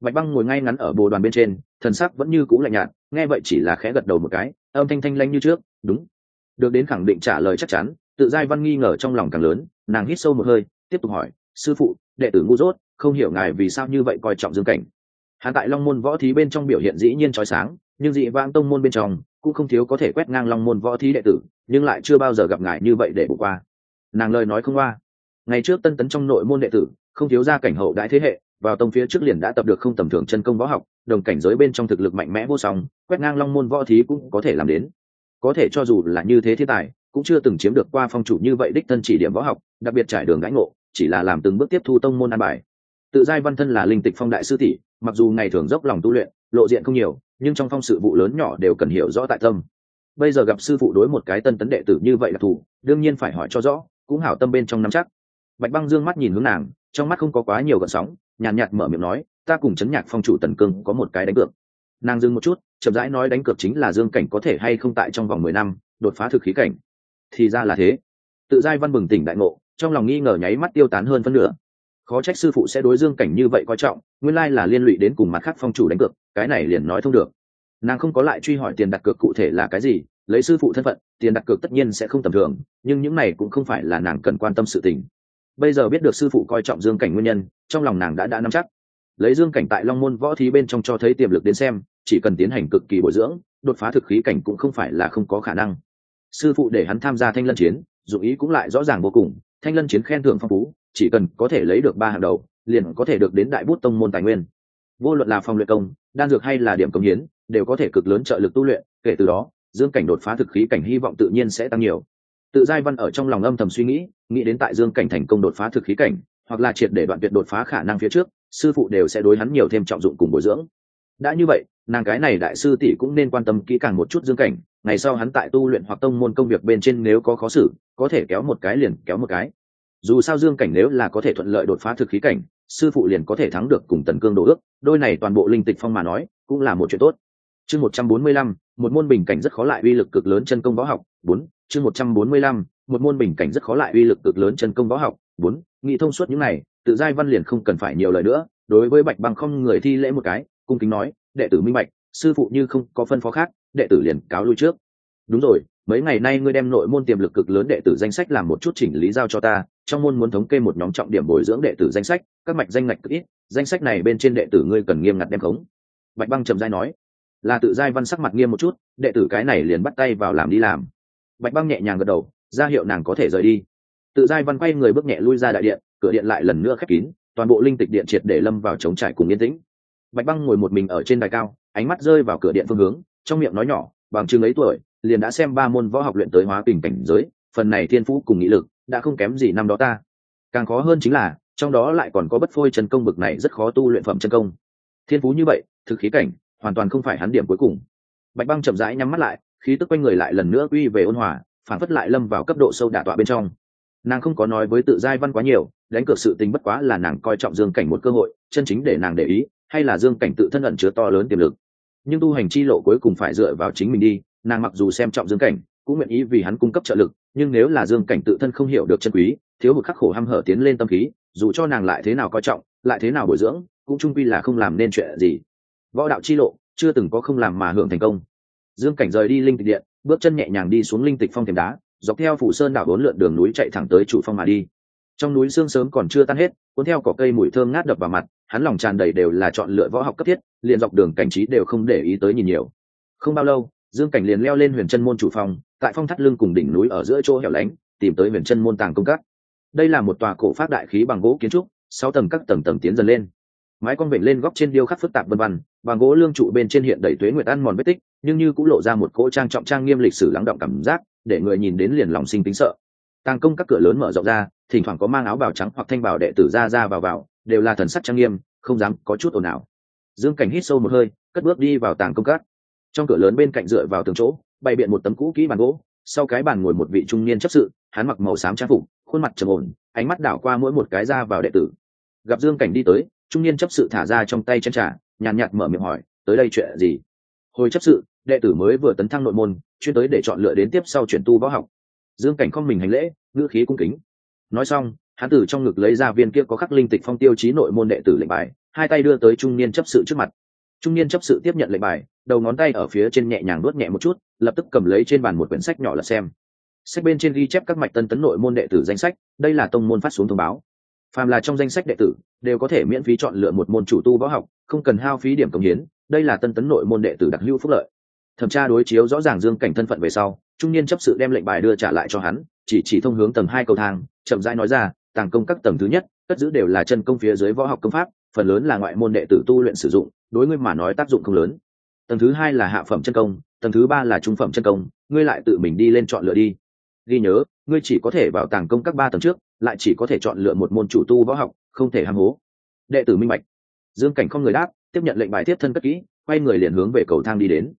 Bạch băng ngồi ngay ngắn ở bồ đoàn bên trên, thần sắc vẫn như cũ lạnh nhạt, nghe vậy chỉ là khẽ gật đầu một cái, âm thanh thanh lanh như trước, đúng. Được đến khẳng định trả lời chắc chắn, tự giai văn nghi ngờ trong lòng càng lớn, nàng hít sâu một hơi, tiếp tục hỏi, sư phụ, đệ tử ngu dốt, không hiểu ngài vì sao như vậy coi trọng dương cảnh. Hắn tại long môn võ thí bên trong biểu hiện dĩ nhiên trói sáng, nhưng dị vãng tông môn bên trong cũng không thiếu có thể quét ngang long môn võ thí đệ tử, nhưng lại chưa bao giờ gặp ngài như vậy để bỏ qua nàng lời nói không qua. Ngày trước tân tấn trong nội môn đệ tử, không thiếu ra cảnh hậu đại thế hệ, vào tông phía trước liền đã tập được không tầm thường chân công võ học, đồng cảnh giới bên trong thực lực mạnh mẽ vô song, quét ngang long môn võ thí cũng có thể làm đến. Có thể cho dù là như thế thiên tài, cũng chưa từng chiếm được qua phong chủ như vậy đích thân chỉ điểm võ học, đặc biệt trải đường gãy ngộ, chỉ là làm từng bước tiếp thu tông môn an bài. Tự giai văn thân là linh tịch phong đại sư tỷ, mặc dù ngày thường dốc lòng tu luyện, lộ diện không nhiều, nhưng trong phong sự vụ lớn nhỏ đều cần hiểu rõ tại tâm. Bây giờ gặp sư phụ đối một cái tân tấn đệ tử như vậy là thủ đương nhiên phải hỏi cho rõ cũng hảo tâm bên trong nắm chắc. Bạch băng dương mắt nhìn hướng nàng trong mắt không có quá nhiều gợn sóng nhàn nhạt, nhạt mở miệng nói ta cùng chấn nhạc phong chủ tần cương có một cái đánh cược. Nàng dưng một chút chậm rãi nói đánh cược chính là dương cảnh có thể hay không tại trong vòng mười năm đột phá thực khí cảnh. Thì ra là thế. Tự giai văn bừng tỉnh đại ngộ trong lòng nghi ngờ nháy mắt tiêu tán hơn phân nửa. Khó trách sư phụ sẽ đối dương cảnh như vậy coi trọng nguyên lai là liên lụy đến cùng mặt khác phong chủ đánh cược cái này liền nói thông được nàng không có lại truy hỏi tiền đặt cược cụ thể là cái gì, lấy sư phụ thân phận, tiền đặt cược tất nhiên sẽ không tầm thường, nhưng những này cũng không phải là nàng cần quan tâm sự tình. Bây giờ biết được sư phụ coi trọng dương cảnh nguyên nhân, trong lòng nàng đã đã nắm chắc. Lấy dương cảnh tại long môn võ thí bên trong cho thấy tiềm lực đến xem, chỉ cần tiến hành cực kỳ bồi dưỡng, đột phá thực khí cảnh cũng không phải là không có khả năng. Sư phụ để hắn tham gia thanh lân chiến dụng ý cũng lại rõ ràng vô cùng, thanh lân chiến khen thưởng phong phú, chỉ cần có thể lấy được ba hàng đầu, liền có thể được đến đại bút tông môn tài nguyên. Vô luận là phòng luyện công, đan dược hay là điểm công hiến đều có thể cực lớn trợ lực tu luyện, kể từ đó, dương cảnh đột phá thực khí cảnh hy vọng tự nhiên sẽ tăng nhiều. Tự giai văn ở trong lòng âm thầm suy nghĩ nghĩ đến tại dương cảnh thành công đột phá thực khí cảnh, hoặc là triệt để đoạn tuyệt đột phá khả năng phía trước, sư phụ đều sẽ đối hắn nhiều thêm trọng dụng cùng bồi dưỡng. Đã như vậy, nàng cái này đại sư tỷ cũng nên quan tâm kỹ càng một chút dương cảnh, ngày sau hắn tại tu luyện hoặc tông môn công việc bên trên nếu có khó xử, có thể kéo một cái liền kéo một cái. Dù sao dương cảnh nếu là có thể thuận lợi đột phá thực khí cảnh, sư phụ liền có thể thắng được cùng tần cương đồ ước, đôi này toàn bộ linh tịch phong mà nói, cũng là một chuyện tốt chương một trăm bốn mươi lăm, một môn bình cảnh rất khó lại uy lực cực lớn chân công võ học, bốn, chương một trăm bốn mươi lăm, một môn bình cảnh rất khó lại uy lực cực lớn chân công võ học, bốn, nghị thông suốt những này, tự giai văn liền không cần phải nhiều lời nữa, đối với bạch băng không người thi lễ một cái, cung kính nói, đệ tử minh bạch, sư phụ như không có phân phó khác, đệ tử liền cáo lui trước. Đúng rồi, mấy ngày nay ngươi đem nội môn tiềm lực cực lớn đệ tử danh sách làm một chút chỉnh lý giao cho ta, trong môn muốn thống kê một nhóm trọng điểm bồi dưỡng đệ tử danh sách, các mạch danh ngạch cực ít, danh sách này bên trên đệ tử ngươi cần nghiêm ngặt đem khống. Bạch băng trầm giai nói là tự giai văn sắc mặt nghiêm một chút, đệ tử cái này liền bắt tay vào làm đi làm. Bạch băng nhẹ nhàng gật đầu, ra hiệu nàng có thể rời đi. Tự giai văn quay người bước nhẹ lui ra đại điện, cửa điện lại lần nữa khép kín, toàn bộ linh tịch điện triệt để lâm vào chống trải cùng yên tĩnh. Bạch băng ngồi một mình ở trên đài cao, ánh mắt rơi vào cửa điện phương hướng, trong miệng nói nhỏ, bằng chừng ấy tuổi, liền đã xem ba môn võ học luyện tới hóa tình cảnh giới, phần này thiên phú cùng nghị lực, đã không kém gì năm đó ta. Càng khó hơn chính là, trong đó lại còn có bất phôi chân công bực này rất khó tu luyện phẩm chân công. Thiên phú như vậy, thực khí cảnh hoàn toàn không phải hắn điểm cuối cùng. Bạch băng chậm rãi nhắm mắt lại, khí tức quanh người lại lần nữa quy về ôn hòa phản phất lại lâm vào cấp độ sâu đả tọa bên trong. Nàng không có nói với tự giai văn quá nhiều, đánh cược sự tình bất quá là nàng coi trọng dương cảnh một cơ hội, chân chính để nàng để ý, hay là dương cảnh tự thân ẩn chứa to lớn tiềm lực. Nhưng tu hành chi lộ cuối cùng phải dựa vào chính mình đi, nàng mặc dù xem trọng dương cảnh, cũng nguyện ý vì hắn cung cấp trợ lực, nhưng nếu là dương cảnh tự thân không hiểu được chân quý, thiếu hụt khắc khổ hăm hở tiến lên tâm khí, dù cho nàng lại thế nào coi trọng, lại thế nào bồi dưỡng, cũng trung quy là không làm nên chuyện gì võ đạo chi lộ, chưa từng có không làm mà hưởng thành công. Dương cảnh rời đi linh tịch điện, bước chân nhẹ nhàng đi xuống linh tịch phong thềm đá, dọc theo phủ sơn đảo bốn lượn đường núi chạy thẳng tới chủ phong mà đi. Trong núi sương sớm còn chưa tan hết, cuốn theo cỏ cây mùi thơm ngát đập vào mặt, hắn lòng tràn đầy đều là chọn lựa võ học cấp thiết, liền dọc đường cảnh trí đều không để ý tới nhìn nhiều. Không bao lâu, dương cảnh liền leo lên huyền chân môn chủ phong, tại phong thắt lưng cùng đỉnh núi ở giữa chỗ hẻo lánh, tìm tới huyền chân môn tàng công các. Đây là một tòa cổ phát đại khí bằng gỗ kiến trúc, sáu tầng các tầng tầng tiến dần lên. Mái con vịnh lên góc trên điêu khắc phức tạp vân vân bằng gỗ lương trụ bên trên hiện đầy tuế nguyệt ăn mòn vết tích, nhưng như cũng lộ ra một cỗ trang trọng trang nghiêm lịch sử lắng động cảm giác, để người nhìn đến liền lòng sinh tính sợ. Tàng công các cửa lớn mở rộng ra, thỉnh thoảng có mang áo bào trắng hoặc thanh bào đệ tử ra ra vào vào, đều là thần sắc trang nghiêm, không dám có chút ồn ào. Dương cảnh hít sâu một hơi, cất bước đi vào tàng công các. Trong cửa lớn bên cạnh dựa vào tường chỗ, bày biện một tấm cũ kỹ bàn gỗ, sau cái bàn ngồi một vị trung niên chấp sự, hắn mặc màu xám trang phục, khuôn mặt trầm ổn, ánh mắt đảo qua mỗi một cái ra vào đệ tử. Gặp dương cảnh đi tới, trung niên chấp sự thả ra trong tay chân trà nhàn nhạt mở miệng hỏi, tới đây chuyện gì? Hồi chấp sự, đệ tử mới vừa tấn thăng nội môn, chuyên tới để chọn lựa đến tiếp sau chuyển tu võ học. Dương cảnh không mình hành lễ, ngữ khí cung kính. Nói xong, hắn từ trong ngực lấy ra viên kia có khắc linh tịch phong tiêu chí nội môn đệ tử lệnh bài, hai tay đưa tới trung niên chấp sự trước mặt. Trung niên chấp sự tiếp nhận lệnh bài, đầu ngón tay ở phía trên nhẹ nhàng nuốt nhẹ một chút, lập tức cầm lấy trên bàn một quyển sách nhỏ là xem. Sách bên trên ghi chép các mạch tân tấn nội môn đệ tử danh sách, đây là tông môn phát xuống thông báo phàm là trong danh sách đệ tử, đều có thể miễn phí chọn lựa một môn chủ tu võ học, không cần hao phí điểm công hiến, đây là tân tấn nội môn đệ tử đặc hữu phúc lợi. Thẩm tra đối chiếu rõ ràng dương cảnh thân phận về sau, trung niên chấp sự đem lệnh bài đưa trả lại cho hắn, chỉ chỉ thông hướng tầng hai cầu thang, chậm rãi nói ra, tàng công các tầng thứ nhất, cất giữ đều là chân công phía dưới võ học công pháp, phần lớn là ngoại môn đệ tử tu luyện sử dụng, đối ngươi mà nói tác dụng không lớn. Tầng thứ hai là hạ phẩm chân công, tầng thứ ba là trung phẩm chân công, ngươi lại tự mình đi lên chọn lựa đi ghi nhớ, ngươi chỉ có thể vào tàng công các ba tầng trước, lại chỉ có thể chọn lựa một môn chủ tu võ học, không thể ham hố. Đệ tử minh bạch. Dương cảnh không người đáp, tiếp nhận lệnh bài tiếp thân cất kỹ, quay người liền hướng về cầu thang đi đến.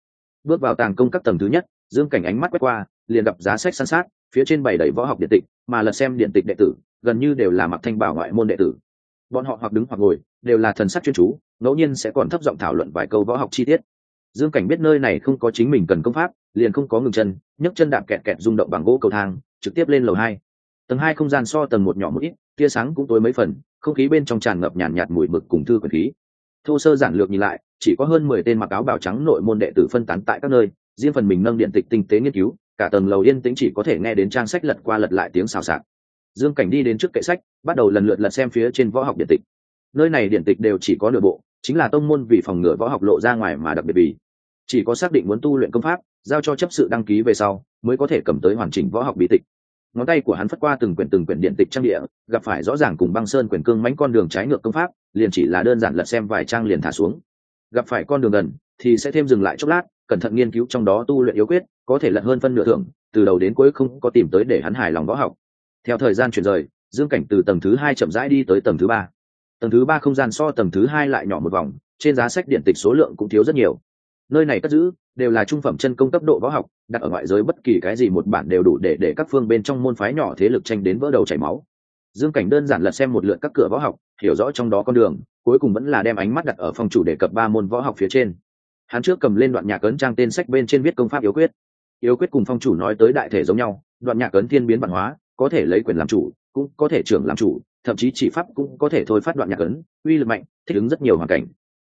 Bước vào tàng công các tầng thứ nhất, dương cảnh ánh mắt quét qua, liền gặp giá sách san sát, phía trên bày đầy võ học điện tịch, mà lật xem điện tịch đệ tử, gần như đều là mặc thanh bảo ngoại môn đệ tử. Bọn họ hoặc đứng hoặc ngồi, đều là thần sắc chuyên chú, ngẫu nhiên sẽ còn thấp giọng thảo luận vài câu võ học chi tiết dương cảnh biết nơi này không có chính mình cần công pháp liền không có ngừng chân nhấc chân đạp kẹt kẹt rung động bằng gỗ cầu thang trực tiếp lên lầu hai. Tầng hai không gian so tầng một nhỏ một ít tia sáng cũng tối mấy phần không khí bên trong tràn ngập nhàn nhạt, nhạt mùi mực cùng thư quyền khí. Thô sơ giản lược nhìn lại chỉ có hơn mười tên mặc áo bào trắng nội môn đệ tử phân tán tại các nơi riêng phần mình nâng điện tịch tinh tế nghiên cứu cả tầng lầu yên tĩnh chỉ có thể nghe đến trang sách lật qua lật lại tiếng xào xạc. Dương cảnh đi đến trước kệ sách bắt đầu lần lượt lật xem phía trên võ học điện tịch. Nơi này điện tịch đều chỉ có nửa bộ chính là tông môn vì phòng ngừa võ học lộ ra ngoài mà đặc biệt vì. Chỉ có xác định muốn tu luyện công pháp, giao cho chấp sự đăng ký về sau, mới có thể cầm tới hoàn chỉnh võ học bí tịch. Ngón tay của hắn phất qua từng quyển từng quyển điện tịch trang địa, gặp phải rõ ràng cùng băng sơn quyển cương mánh con đường trái ngược công pháp, liền chỉ là đơn giản lật xem vài trang liền thả xuống. Gặp phải con đường gần, thì sẽ thêm dừng lại chốc lát, cẩn thận nghiên cứu trong đó tu luyện yếu quyết, có thể lật hơn phân nửa thưởng, từ đầu đến cuối không có tìm tới để hắn hài lòng võ học. Theo thời gian chuyển rời, dương cảnh từ tầng thứ hai chậm rãi đi tới tầng thứ ba tầng thứ ba không gian so tầng thứ hai lại nhỏ một vòng, trên giá sách điện tịch số lượng cũng thiếu rất nhiều. Nơi này cất giữ, đều là trung phẩm chân công cấp độ võ học, đặt ở ngoại giới bất kỳ cái gì một bản đều đủ để để các phương bên trong môn phái nhỏ thế lực tranh đến vỡ đầu chảy máu. Dương cảnh đơn giản lật xem một lượt các cửa võ học, hiểu rõ trong đó con đường, cuối cùng vẫn là đem ánh mắt đặt ở phòng chủ đề cập ba môn võ học phía trên. Hắn trước cầm lên đoạn nhạc ấn trang tên sách bên trên viết công pháp yếu quyết. Yếu quyết cùng phong chủ nói tới đại thể giống nhau, đoạn nhạc ấn thiên biến bản hóa, có thể lấy quyền làm chủ, cũng có thể trưởng làm chủ thậm chí chỉ pháp cũng có thể thôi phát đoạn nhạc ấn, uy lực mạnh, thích ứng rất nhiều hoàn cảnh.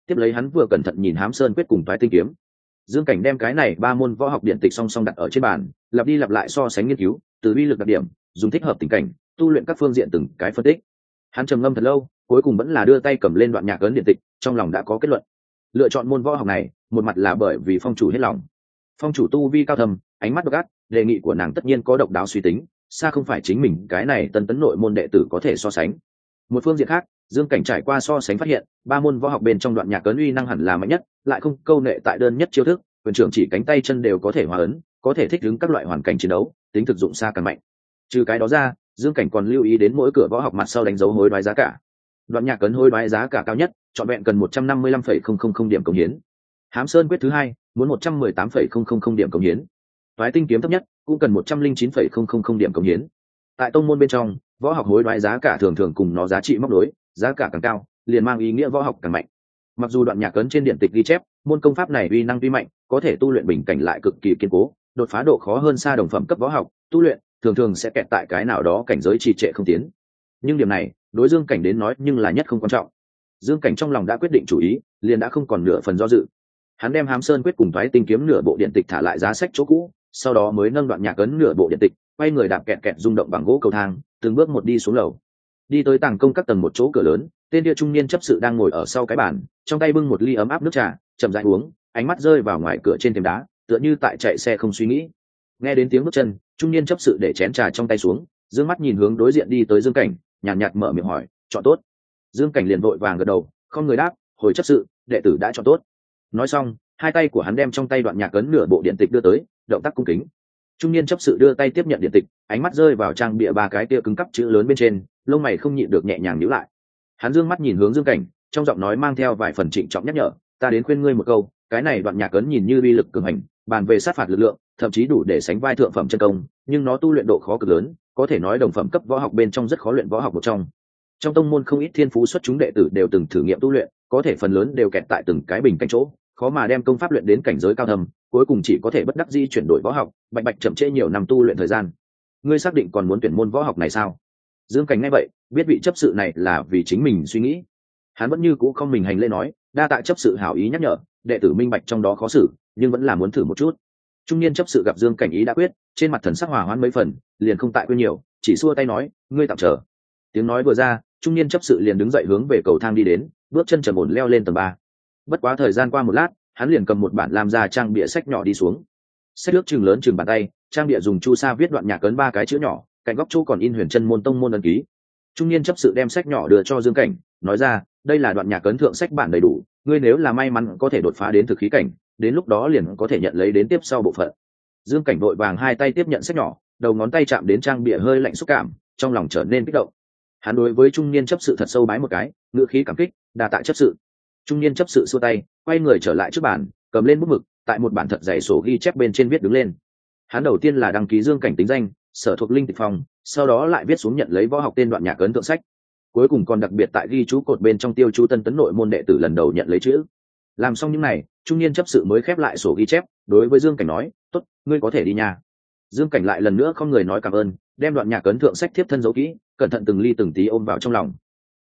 Tiếp lấy hắn vừa cẩn thận nhìn hám sơn quyết cùng thoái tinh kiếm. Dương cảnh đem cái này ba môn võ học điện tịch song song đặt ở trên bàn, lặp đi lặp lại so sánh nghiên cứu, từ uy lực đặc điểm, dùng thích hợp tình cảnh, tu luyện các phương diện từng cái phân tích. Hắn trầm ngâm thật lâu, cuối cùng vẫn là đưa tay cầm lên đoạn nhạc ấn điện tịch, trong lòng đã có kết luận. Lựa chọn môn võ học này, một mặt là bởi vì phong chủ hết lòng. Phong chủ tu vi cao thầm ánh mắt độc ác, đề nghị của nàng tất nhiên có độc đáo suy tính xa không phải chính mình, cái này tân tấn nội môn đệ tử có thể so sánh. Một phương diện khác, dương cảnh trải qua so sánh phát hiện, ba môn võ học bên trong đoạn nhạc cấn uy năng hẳn là mạnh nhất, lại không câu nệ tại đơn nhất chiêu thức, quyền trưởng chỉ cánh tay chân đều có thể hòa ấn, có thể thích ứng các loại hoàn cảnh chiến đấu, tính thực dụng xa càng mạnh. Trừ cái đó ra, dương cảnh còn lưu ý đến mỗi cửa võ học mặt sau đánh dấu hối đoái giá cả. Đoạn nhạc cấn hối đoái giá cả cao nhất, trọn vẹn cần một trăm năm mươi lăm phẩy không không không điểm công hiến. Hám sơn quyết thứ hai, muốn một trăm mười tám phẩy không không không điểm công hiến. Toái tinh kiếm thấp nhất cũng cần một trăm linh chín phẩy không không không điểm cống hiến. Tại tông môn bên trong, võ học hối đoái giá cả thường thường cùng nó giá trị móc đối giá cả càng cao, liền mang ý nghĩa võ học càng mạnh. Mặc dù đoạn nhạc cấn trên điện tịch ghi chép, môn công pháp này uy năng tuy mạnh, có thể tu luyện bình cảnh lại cực kỳ kiên cố, đột phá độ khó hơn xa đồng phẩm cấp võ học, tu luyện thường thường sẽ kẹt tại cái nào đó cảnh giới trì trệ không tiến. Nhưng điểm này, đối dương cảnh đến nói nhưng là nhất không quan trọng. Dương cảnh trong lòng đã quyết định chủ ý, liền đã không còn nửa phần do dự. Hắn đem hám sơn quyết cùng thoái tinh kiếm nửa bộ điện tịch thả lại giá sách chỗ cũ sau đó mới nâng đoạn nhạc ấn nửa bộ điện tịch quay người đạp kẹt kẹt rung động bằng gỗ cầu thang từng bước một đi xuống lầu. Đi tới tàng công các tầng một chỗ cửa lớn tên địa trung niên chấp sự đang ngồi ở sau cái bàn trong tay bưng một ly ấm áp nước trà chậm dại uống ánh mắt rơi vào ngoài cửa trên thềm đá tựa như tại chạy xe không suy nghĩ. Nghe đến tiếng bước chân trung niên chấp sự để chén trà trong tay xuống d ư ơ n g mắt nhìn hướng đối diện đi tới dương cảnh nhàn nhạt, nhạt mở miệng hỏi chọn tốt. Dương cảnh liền vội vàng gật đầu không người đáp hồi chấp sự đệ tử đã chọn tốt. Nói xong hai tay của hắn đem trong tay đoạn nhạc ấn nửa bộ điện tịch đưa tới, động tác cung kính. Trung niên chấp sự đưa tay tiếp nhận điện tịch, ánh mắt rơi vào trang bịa ba cái tia cứng cắp chữ lớn bên trên, lông mày không nhịn được nhẹ nhàng nhíu lại. Hắn dương mắt nhìn hướng dương cảnh, trong giọng nói mang theo vài phần trịnh trọng nhắc nhở, ta đến khuyên ngươi một câu, cái này đoạn nhạc ấn nhìn như uy lực cường hành, bàn về sát phạt lực lượng, thậm chí đủ để sánh vai thượng phẩm chân công, nhưng nó tu luyện độ khó cực lớn, có thể nói đồng phẩm cấp võ học bên trong rất khó luyện võ học một trong. Trong tông môn không ít thiên phú xuất chúng đệ tử đều từng thử nghiệm tu luyện, có thể phần lớn đều kẹt tại từng cái bình cạnh chỗ khó mà đem công pháp luyện đến cảnh giới cao thầm cuối cùng chỉ có thể bất đắc di chuyển đổi võ học, bạch bạch chậm trễ nhiều năm tu luyện thời gian. Ngươi xác định còn muốn tuyển môn võ học này sao? Dương cảnh nghe vậy, biết vị chấp sự này là vì chính mình suy nghĩ. Hắn vẫn như cũ không mình hành lễ nói, đa tạ chấp sự hảo ý nhắc nhở, đệ tử minh bạch trong đó khó xử, nhưng vẫn là muốn thử một chút. Trung niên chấp sự gặp dương cảnh ý đã quyết, trên mặt thần sắc hòa hoãn mấy phần, liền không tại quên nhiều, chỉ xua tay nói, ngươi tạm chờ. Tiếng nói vừa ra, trung niên chấp sự liền đứng dậy hướng về cầu thang đi đến, bước chân trầm ổn leo lên tầng ba bất quá thời gian qua một lát, hắn liền cầm một bản làm ra trang bịa sách nhỏ đi xuống. Sách nước chừng lớn chừng bàn tay, trang bịa dùng chu sa viết đoạn nhạc cấn ba cái chữ nhỏ, cạnh góc chỗ còn in huyền chân môn tông môn ân ký. Trung niên chấp sự đem sách nhỏ đưa cho dương cảnh, nói ra, đây là đoạn nhạc cấn thượng sách bản đầy đủ, ngươi nếu là may mắn có thể đột phá đến thực khí cảnh, đến lúc đó liền có thể nhận lấy đến tiếp sau bộ phận. Dương cảnh vội vàng hai tay tiếp nhận sách nhỏ, đầu ngón tay chạm đến trang bìa hơi lạnh xúc cảm, trong lòng trở nên kích động. Hắn đối với trung niên chấp sự thật sâu bái một cái, ngữ khí cảm kích đà tạ chấp sự trung niên chấp sự xua tay, quay người trở lại trước bàn, cầm lên bút mực, tại một bản thật dày sổ ghi chép bên trên viết đứng lên. Hắn đầu tiên là đăng ký dương cảnh tính danh, sở thuộc linh tịch phòng sau đó lại viết xuống nhận lấy võ học tên đoạn nhạc ấn tượng sách. Cuối cùng còn đặc biệt tại ghi chú cột bên trong tiêu chú tân tấn nội môn đệ tử lần đầu nhận lấy chữ. Làm xong những n à y trung niên chấp sự mới khép lại sổ ghi chép, đối với dương cảnh nói t ố t ngươi có thể đi nhà dương cảnh lại lần nữa không người nói cảm ơn, đem đoạn nhạc ấn thượng sách thiếp thân dấu kỹ, cẩn thận từng ly từng tí ôm vào trong lòng.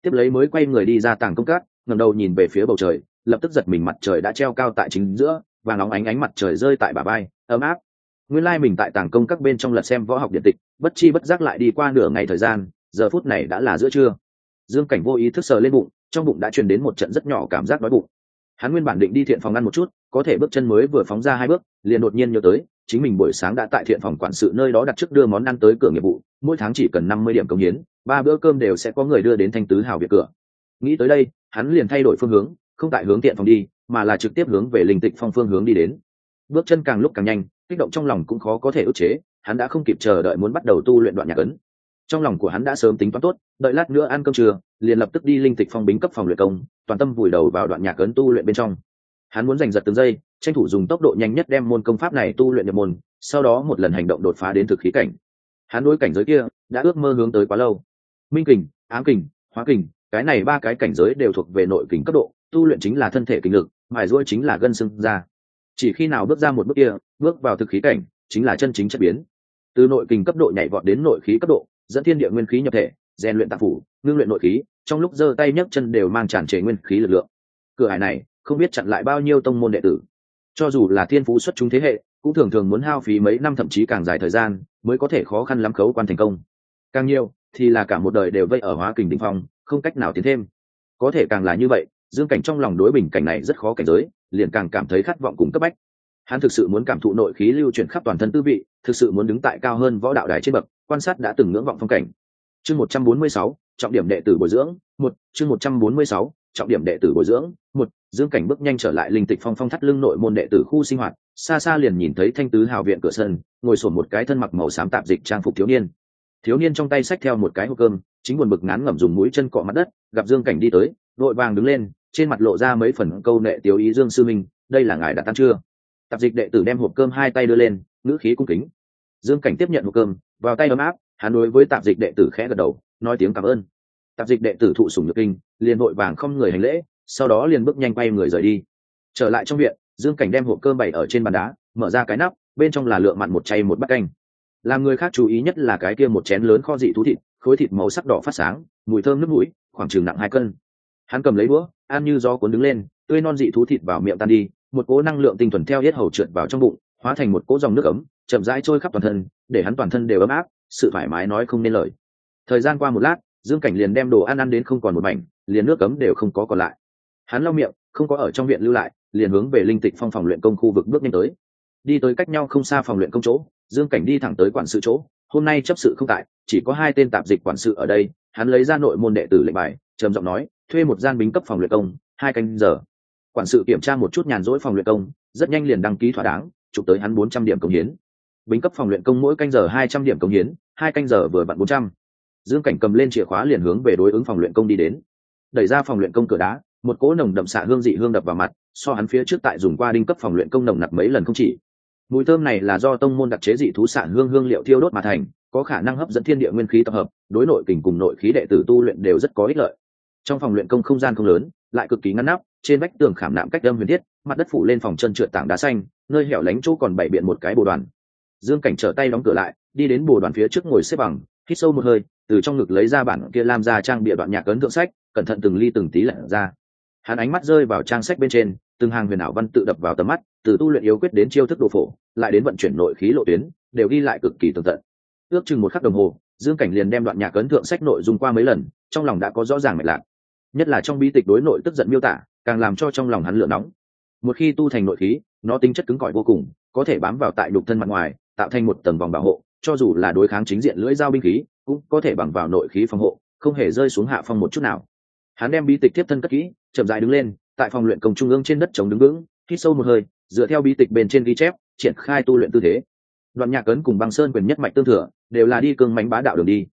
Tiếp lấy mới quay người đi ra tàng công cát ngẩng đầu nhìn về phía bầu trời, lập tức giật mình mặt trời đã treo cao tại chính giữa và nóng ánh ánh mặt trời rơi tại bà bay ấm áp. Nguyên lai mình tại tàng công các bên trong lật xem võ học điện tịch, bất chi bất giác lại đi qua nửa ngày thời gian, giờ phút này đã là giữa trưa. Dương cảnh vô ý thức sờ lên bụng, trong bụng đã truyền đến một trận rất nhỏ cảm giác đói bụng. Hắn nguyên bản định đi thiện phòng ăn một chút, có thể bước chân mới vừa phóng ra hai bước, liền đột nhiên nhớ tới, chính mình buổi sáng đã tại thiện phòng quản sự nơi đó đặt trước đưa món ăn tới cửa nghiệp vụ, mỗi tháng chỉ cần năm mươi điểm công hiến, ba bữa cơm đều sẽ có người đưa đến thanh tứ hào việc cửa nghĩ tới đây, hắn liền thay đổi phương hướng, không tại hướng tiện phòng đi, mà là trực tiếp hướng về linh tịch phong phương hướng đi đến. Bước chân càng lúc càng nhanh, kích động trong lòng cũng khó có thể ức chế, hắn đã không kịp chờ đợi muốn bắt đầu tu luyện đoạn nhạc ấn. Trong lòng của hắn đã sớm tính toán tốt, đợi lát nữa ăn cơm trưa, liền lập tức đi linh tịch phong bính cấp phòng luyện công, toàn tâm vùi đầu vào đoạn nhạc ấn tu luyện bên trong. Hắn muốn giành giật từng giây, tranh thủ dùng tốc độ nhanh nhất đem môn công pháp này tu luyện nhập môn, sau đó một lần hành động đột phá đến thực khí cảnh. Hắn đối cảnh giới kia đã ước mơ hướng tới quá lâu. Minh kình, ám kình, hóa kình cái này ba cái cảnh giới đều thuộc về nội kình cấp độ, tu luyện chính là thân thể kinh lực, mài ruôi chính là gân xương ra chỉ khi nào bước ra một bước kia, bước vào thực khí cảnh, chính là chân chính chất biến. Từ nội kình cấp độ nhảy vọt đến nội khí cấp độ, dẫn thiên địa nguyên khí nhập thể, rèn luyện tạp phủ, ngưng luyện nội khí, trong lúc giơ tay nhấc chân đều mang tràn trề nguyên khí lực lượng. Cửa hải này, không biết chặn lại bao nhiêu tông môn đệ tử. Cho dù là thiên phú xuất chúng thế hệ, cũng thường thường muốn hao phí mấy năm thậm chí càng dài thời gian, mới có thể khó khăn lắm khấu quan thành công. Càng nhiều, thì là cả một đời đều vây ở hóa kình đ phong không cách nào tiến thêm. Có thể càng là như vậy, dương cảnh trong lòng đối bình cảnh này rất khó cảnh giới, liền càng cảm thấy khát vọng cùng cấp bách. Hắn thực sự muốn cảm thụ nội khí lưu chuyển khắp toàn thân tư vị, thực sự muốn đứng tại cao hơn võ đạo đài trên bậc, quan sát đã từng ngưỡng vọng phong cảnh. Chương một trăm bốn mươi sáu, trọng điểm đệ tử bồi dưỡng, một, chương một trăm bốn mươi sáu, trọng điểm đệ tử bồi dưỡng, một, dương cảnh bước nhanh trở lại linh tịch phong phong thắt lưng nội môn đệ tử khu sinh hoạt, xa xa liền nhìn thấy thanh tứ hào viện cửa sân, ngồi sổn một cái thân mặc màu xám tạp dịch trang phục thiếu niên thiếu niên trong tay xách theo một cái hộp cơm, chính buồn bực ngán ngẩm dùng mũi chân cọ mặt đất, gặp dương cảnh đi tới vội vàng đứng lên, trên mặt lộ ra mấy phần câu nệ tiểu ý dương sư minh, đây là ngài đã tan chưa? Tạp dịch đệ tử đem hộp cơm hai tay đưa lên, ngữ khí cung kính. Dương cảnh tiếp nhận hộp cơm, vào tay ấm áp, hắn đối với tạp dịch đệ tử khẽ gật đầu, nói tiếng cảm ơn. Tạp dịch đệ tử thụ sùng nhược kinh, liền vội vàng không người hành lễ, sau đó liền bước nhanh quay người rời đi. Trở lại trong viện, dương cảnh đem hộp cơm bày ở trên bàn đá, mở ra cái nắp, bên trong là lượng mặn một chay một bát canh làm người khác chú ý nhất là cái kia một chén lớn kho dị thú thịt khối thịt màu sắc đỏ phát sáng mùi thơm nước mũi khoảng chừng nặng hai cân. Hắn cầm lấy búa, ăn như gió cuốn đứng lên tươi non dị thú thịt vào miệng tan đi một cỗ năng lượng tinh thuần theo hết hầu trượt vào trong bụng hóa thành một cỗ dòng nước ấm chậm rãi trôi khắp toàn thân để hắn toàn thân đều ấm áp sự thoải mái nói không nên lời. Thời gian qua một lát dương cảnh liền đem đồ ăn ăn đến không còn một mảnh liền nước cấm đều không có còn lại. Hắn lau miệng không có ở trong viện lưu lại liền hướng về linh tịch phong phòng luyện công khu vực bước nhanh tới. Đi tới cách nhau không xa phòng luyện công chỗ dương cảnh đi thẳng tới quản sự chỗ, hôm nay chấp sự không tại, chỉ có hai tên tạp dịch quản sự ở đây, hắn lấy ra nội môn đệ tử lệnh bài, trầm giọng nói, thuê một gian bính cấp phòng luyện công, hai canh giờ. Quản sự kiểm tra một chút nhàn rỗi phòng luyện công, rất nhanh liền đăng ký thỏa đáng, chụp tới hắn bốn trăm điểm công hiến. Bính cấp phòng luyện công mỗi canh giờ hai trăm điểm công hiến, hai canh giờ vừa vặn bốn trăm. Dương cảnh cầm lên chìa khóa liền hướng về đối ứng phòng luyện công đi đến. Đẩy ra phòng luyện công cửa đá, một cỗ nồng đậm xạ hương dị hương đập vào mặt, so hắn phía trước tại dùng qua đinh cấp phòng luyện công nồng nặc mấy lần không chỉ mùi thơm này là do tông môn đặc chế dị thú sản hương hương liệu thiêu đốt mà thành, có khả năng hấp dẫn thiên địa nguyên khí tập hợp, đối nội kình cùng nội khí đệ tử tu luyện đều rất có ích lợi. Trong phòng luyện công không gian không lớn, lại cực kỳ ngăn nắp, trên vách tường khảm nạm cách đâm huyền thiết, mặt đất phủ lên phòng chân trượt tảng đá xanh, nơi hẻo lánh chỗ còn bày biện một cái bồ đoàn. Dương cảnh trở tay đóng cửa lại, đi đến bồ đoàn phía trước ngồi xếp bằng, hít sâu một hơi, từ trong ngực lấy ra bản kia làm ra trang bịa đoạn nhạc ấn thượng sách, cẩn thận từng ly từng tí lật ra. Hắn ánh mắt rơi vào trang sách bên trên từng hàng huyền ảo văn tự đập vào tầm mắt, từ tu luyện yếu quyết đến chiêu thức đồ phổ, lại đến vận chuyển nội khí lộ tuyến, đều ghi lại cực kỳ tường tận. Ước chừng một khắc đồng hồ, dương cảnh liền đem đoạn nhạc ấn thượng sách nội dung qua mấy lần, trong lòng đã có rõ ràng mạch lạc. Nhất là trong bi tịch đối nội tức giận miêu tả, càng làm cho trong lòng hắn lửa nóng. Một khi tu thành nội khí, nó tính chất cứng cỏi vô cùng, có thể bám vào tại đục thân mặt ngoài, tạo thành một tầng vòng bảo hộ, cho dù là đối kháng chính diện lưỡi dao binh khí, cũng có thể bằng vào nội khí phòng hộ, không hề rơi xuống hạ phong một chút nào. Hắn đem bi tịch tiếp thân cất kỹ, chậm dài đứng lên tại phòng luyện công trung ương trên đất chống đứng vững, hít sâu một hơi, dựa theo bi tịch bên trên ghi chép, triển khai tu luyện tư thế. Đoạn nhạc ấn cùng băng sơn quyền nhất mạch tương thừa, đều là đi cương mánh bá đạo đường đi.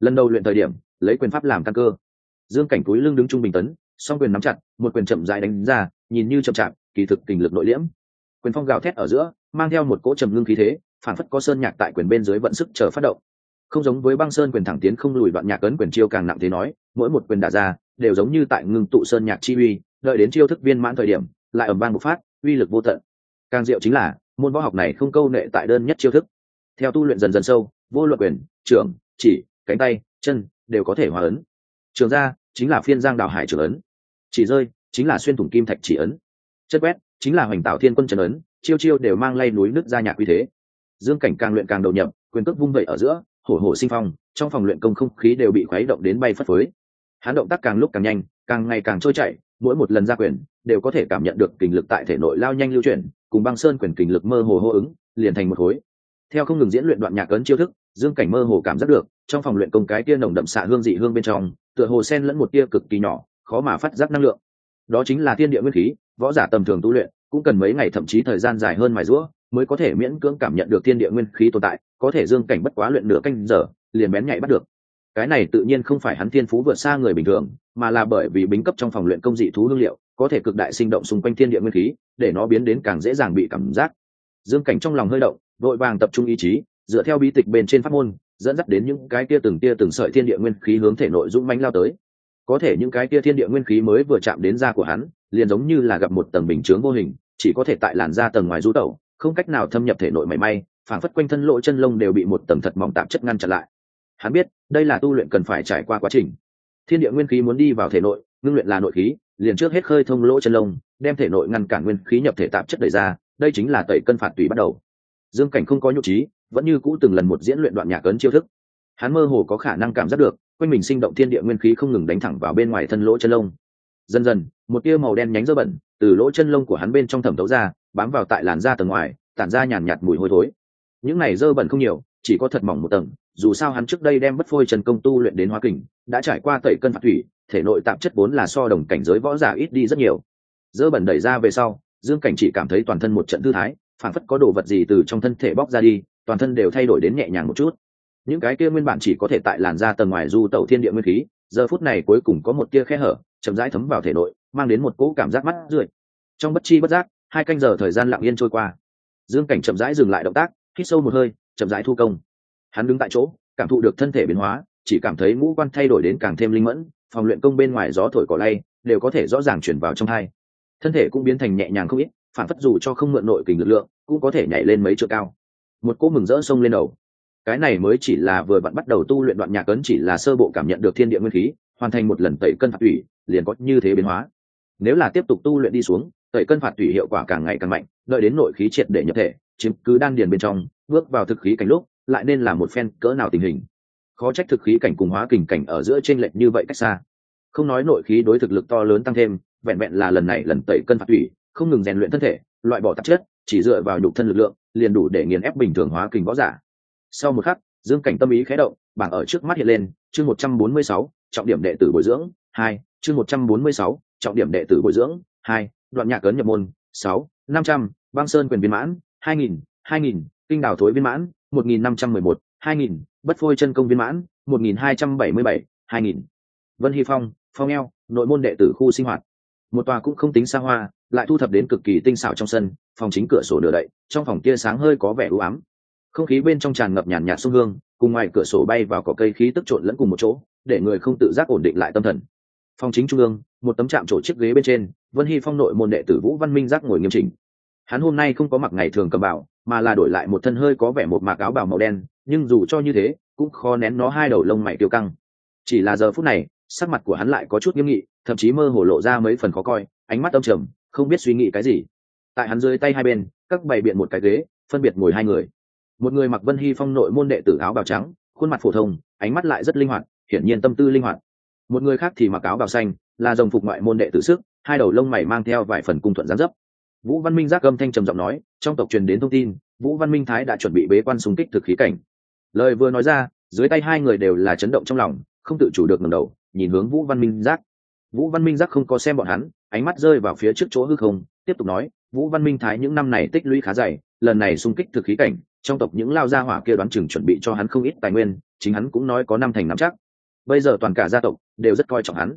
Lần đầu luyện thời điểm, lấy quyền pháp làm căn cơ. Dương cảnh túi lưng đứng trung bình tấn, song quyền nắm chặt, một quyền chậm dài đánh ra, nhìn như chậm chạp, kỳ thực tình lực nội liễm. Quyền phong gào thét ở giữa, mang theo một cỗ trầm ngưng khí thế, phản phất có sơn nhạc tại quyền bên dưới vận sức chờ phát động. Không giống với băng sơn quyền thẳng tiến không lùi đoạn nhạc ấn quyền chiêu càng nặng thế nói, mỗi một quyền đả ra, đều giống như tại ngưng tụ sơn nhạc chi uy đợi đến chiêu thức viên mãn thời điểm, lại ẩm ban một phát, uy lực vô tận. Càng diệu chính là, môn võ học này không câu nệ tại đơn nhất chiêu thức. Theo tu luyện dần dần sâu, vô luận quyền, trưởng, chỉ, cánh tay, chân, đều có thể hòa ấn. Trường ra, chính là phiên giang đào hải trưởng ấn. Chỉ rơi, chính là xuyên thủng kim thạch chỉ ấn. Chất quét, chính là hoành tạo thiên quân trần ấn, chiêu chiêu đều mang lay núi nước ra nhạc uy thế. Dương cảnh càng luyện càng đầu nhập, quyền cước vung vẩy ở giữa, hổ hổ sinh phong, trong phòng luyện công không khí đều bị khuấy động đến bay phất phới. Hắn động tác càng lúc càng nhanh, càng ngày càng trôi chảy mỗi một lần ra quyền đều có thể cảm nhận được kình lực tại thể nội lao nhanh lưu chuyển, cùng băng sơn quyền kình lực mơ hồ hô ứng, liền thành một khối. Theo không ngừng diễn luyện đoạn nhạc ấn chiêu thức, dương cảnh mơ hồ cảm giác được, trong phòng luyện công cái tia nồng đậm xạ hương dị hương bên trong, tựa hồ sen lẫn một tia cực kỳ nhỏ, khó mà phát giác năng lượng. Đó chính là thiên địa nguyên khí, võ giả tầm thường tu luyện, cũng cần mấy ngày thậm chí thời gian dài hơn mài rũa mới có thể miễn cưỡng cảm nhận được thiên địa nguyên khí tồn tại, có thể dương cảnh bất quá luyện nửa canh giờ, liền bén nhạy bắt được cái này tự nhiên không phải hắn thiên phú vượt xa người bình thường, mà là bởi vì bính cấp trong phòng luyện công dị thú hương liệu, có thể cực đại sinh động xung quanh thiên địa nguyên khí, để nó biến đến càng dễ dàng bị cảm giác. Dương cảnh trong lòng hơi động vội vàng tập trung ý chí, dựa theo bí tịch bên trên pháp môn, dẫn dắt đến những cái kia từng tia từng sợi thiên địa nguyên khí hướng thể nội dũng mãnh lao tới. Có thể những cái kia thiên địa nguyên khí mới vừa chạm đến da của hắn, liền giống như là gặp một tầng bình chướng vô hình, chỉ có thể tại làn da tầng ngoài rú tẩu, không cách nào thâm nhập thể nội mảy may phản phất quanh thân lỗ chân lông đều bị một tầng thật mỏng tạp chất ngăn chặn lại hắn biết, đây là tu luyện cần phải trải qua quá trình. Thiên địa nguyên khí muốn đi vào thể nội, ngưng luyện là nội khí, liền trước hết khơi thông lỗ chân lông, đem thể nội ngăn cản nguyên khí nhập thể tạp chất đẩy ra, đây chính là tẩy cân phạt tùy bắt đầu. Dương cảnh không có nhục trí, vẫn như cũ từng lần một diễn luyện đoạn nhạc ấn chiêu thức. Hắn mơ hồ có khả năng cảm giác được, quanh mình sinh động thiên địa nguyên khí không ngừng đánh thẳng vào bên ngoài thân lỗ chân lông. Dần dần, một tia màu đen nhánh dơ bẩn, từ lỗ chân lông của hắn bên trong thẩm thấu ra, bám vào tại làn da tầng ngoài, tản ra nhàn nhạt mùi hôi thối. Những này dơ bẩn không nhiều, chỉ có thật mỏng một tầng dù sao hắn trước đây đem bất phôi trần công tu luyện đến hóa kình, đã trải qua tẩy cân phạt thủy, thể nội tạp chất vốn là so đồng cảnh giới võ giả ít đi rất nhiều. Dơ bẩn đẩy ra về sau, dương cảnh chỉ cảm thấy toàn thân một trận thư thái phản phất có đồ vật gì từ trong thân thể bóc ra đi, toàn thân đều thay đổi đến nhẹ nhàng một chút. Những cái kia nguyên bản chỉ có thể tại làn da tầng ngoài du tẩu thiên địa nguyên khí, giờ phút này cuối cùng có một tia khe hở, chậm rãi thấm vào thể nội, mang đến một cỗ cảm giác mắt rượi. Trong bất chi bất giác, hai canh giờ thời gian lặng yên trôi qua. Dương cảnh chậm rãi dừng lại động tác, hít sâu một hơi, chậm rãi thu công hắn đứng tại chỗ, cảm thụ được thân thể biến hóa, chỉ cảm thấy ngũ quan thay đổi đến càng thêm linh mẫn, phòng luyện công bên ngoài gió thổi cỏ lay, đều có thể rõ ràng chuyển vào trong hai. Thân thể cũng biến thành nhẹ nhàng không ít, phản phất dù cho không mượn nội kình lực lượng, cũng có thể nhảy lên mấy chỗ cao. Một cỗ mừng rỡ sông lên đầu. Cái này mới chỉ là vừa bạn bắt đầu tu luyện đoạn nhạc ấn, chỉ là sơ bộ cảm nhận được thiên địa nguyên khí, hoàn thành một lần tẩy cân phạt thủy liền có như thế biến hóa. Nếu là tiếp tục tu luyện đi xuống, tẩy cân phạt thủy hiệu quả càng ngày càng mạnh, đợi đến nội khí triệt để nhập thể, chiếm cứ đan điền bên trong, bước vào thực khí cảnh lúc lại nên là một phen cỡ nào tình hình. Khó trách thực khí cảnh cùng hóa kình cảnh ở giữa t r ê n lệch như vậy cách xa. Không nói nội khí đối thực lực to lớn tăng thêm, vẹn vẹn là lần này lần tẩy cân phạt thủy không ngừng rèn luyện thân thể, loại bỏ tạp chất, chỉ dựa vào nhục thân lực lượng, liền đủ để nghiền ép bình thường hóa kình võ giả. Sau một khắc, dương cảnh tâm ý khé động, bảng ở trước mắt hiện lên, chương một trăm bốn mươi sáu, trọng điểm đệ tử bồi dưỡng, hai, chương một trăm bốn mươi sáu, trọng điểm đệ tử bồi dưỡng, hai, đoạn nhạc cấn nhập môn, sáu, năm trăm, băng sơn quyền viên mãn, hai nghìn hai nghìn, kinh đảo thối viên mãn một nghìn năm trăm mười một, hai nghìn, bất phôi chân công viên mãn, một nghìn hai trăm bảy mươi bảy, hai nghìn. Vân hy phong phong eo, nội môn đệ tử khu sinh hoạt. Một tòa cũng không tính xa hoa, lại thu thập đến cực kỳ tinh xảo trong sân, phòng chính cửa sổ nửa đậy, trong phòng kia sáng hơi có vẻ u ám. Không khí bên trong tràn ngập nhàn nhạt sông hương, cùng ngoài cửa sổ bay vào cỏ cây khí tức trộn lẫn cùng một chỗ, để người không tự giác ổn định lại tâm thần. Phòng chính trung ương, một tấm chạm trổ chiếc ghế bên trên, vân hy phong nội môn đệ tử vũ văn minh giác ngồi nghiêm chỉnh hắn hôm nay không có mặc ngày thường cầm bảo mà là đổi lại một thân hơi có vẻ một mạc áo bào màu đen, nhưng dù cho như thế, cũng khó nén nó hai đầu lông mày tiêu căng. Chỉ là giờ phút này, sắc mặt của hắn lại có chút nghiêm nghị, thậm chí mơ hồ lộ ra mấy phần khó coi, ánh mắt âm trầm, không biết suy nghĩ cái gì. Tại hắn dưới tay hai bên, các bày biện một cái ghế, phân biệt ngồi hai người. Một người mặc vân hy phong nội môn đệ tử áo bào trắng, khuôn mặt phổ thông, ánh mắt lại rất linh hoạt, hiển nhiên tâm tư linh hoạt. Một người khác thì mặc áo bào xanh, là dòng phục ngoại môn đệ tử sức, hai đầu lông mày mang theo vài phần cung thuận gián dấp vũ văn minh giác âm thanh trầm giọng nói, trong tộc truyền đến thông tin, vũ văn minh thái đã chuẩn bị bế quan xung kích thực khí cảnh. Lời vừa nói ra, dưới tay hai người đều là chấn động trong lòng, không tự chủ được ngầm đầu, nhìn hướng vũ văn minh giác. Vũ văn minh giác không có xem bọn hắn, ánh mắt rơi vào phía trước chỗ hư không, tiếp tục nói, vũ văn minh thái, những năm này tích lũy khá dày, lần này xung kích thực khí cảnh, trong tộc những lao gia hỏa kia đoán chừng chuẩn bị cho hắn không ít tài nguyên, chính hắn cũng nói có năm thành năm chắc. Bây giờ toàn cả gia tộc đều rất coi trọng hắn.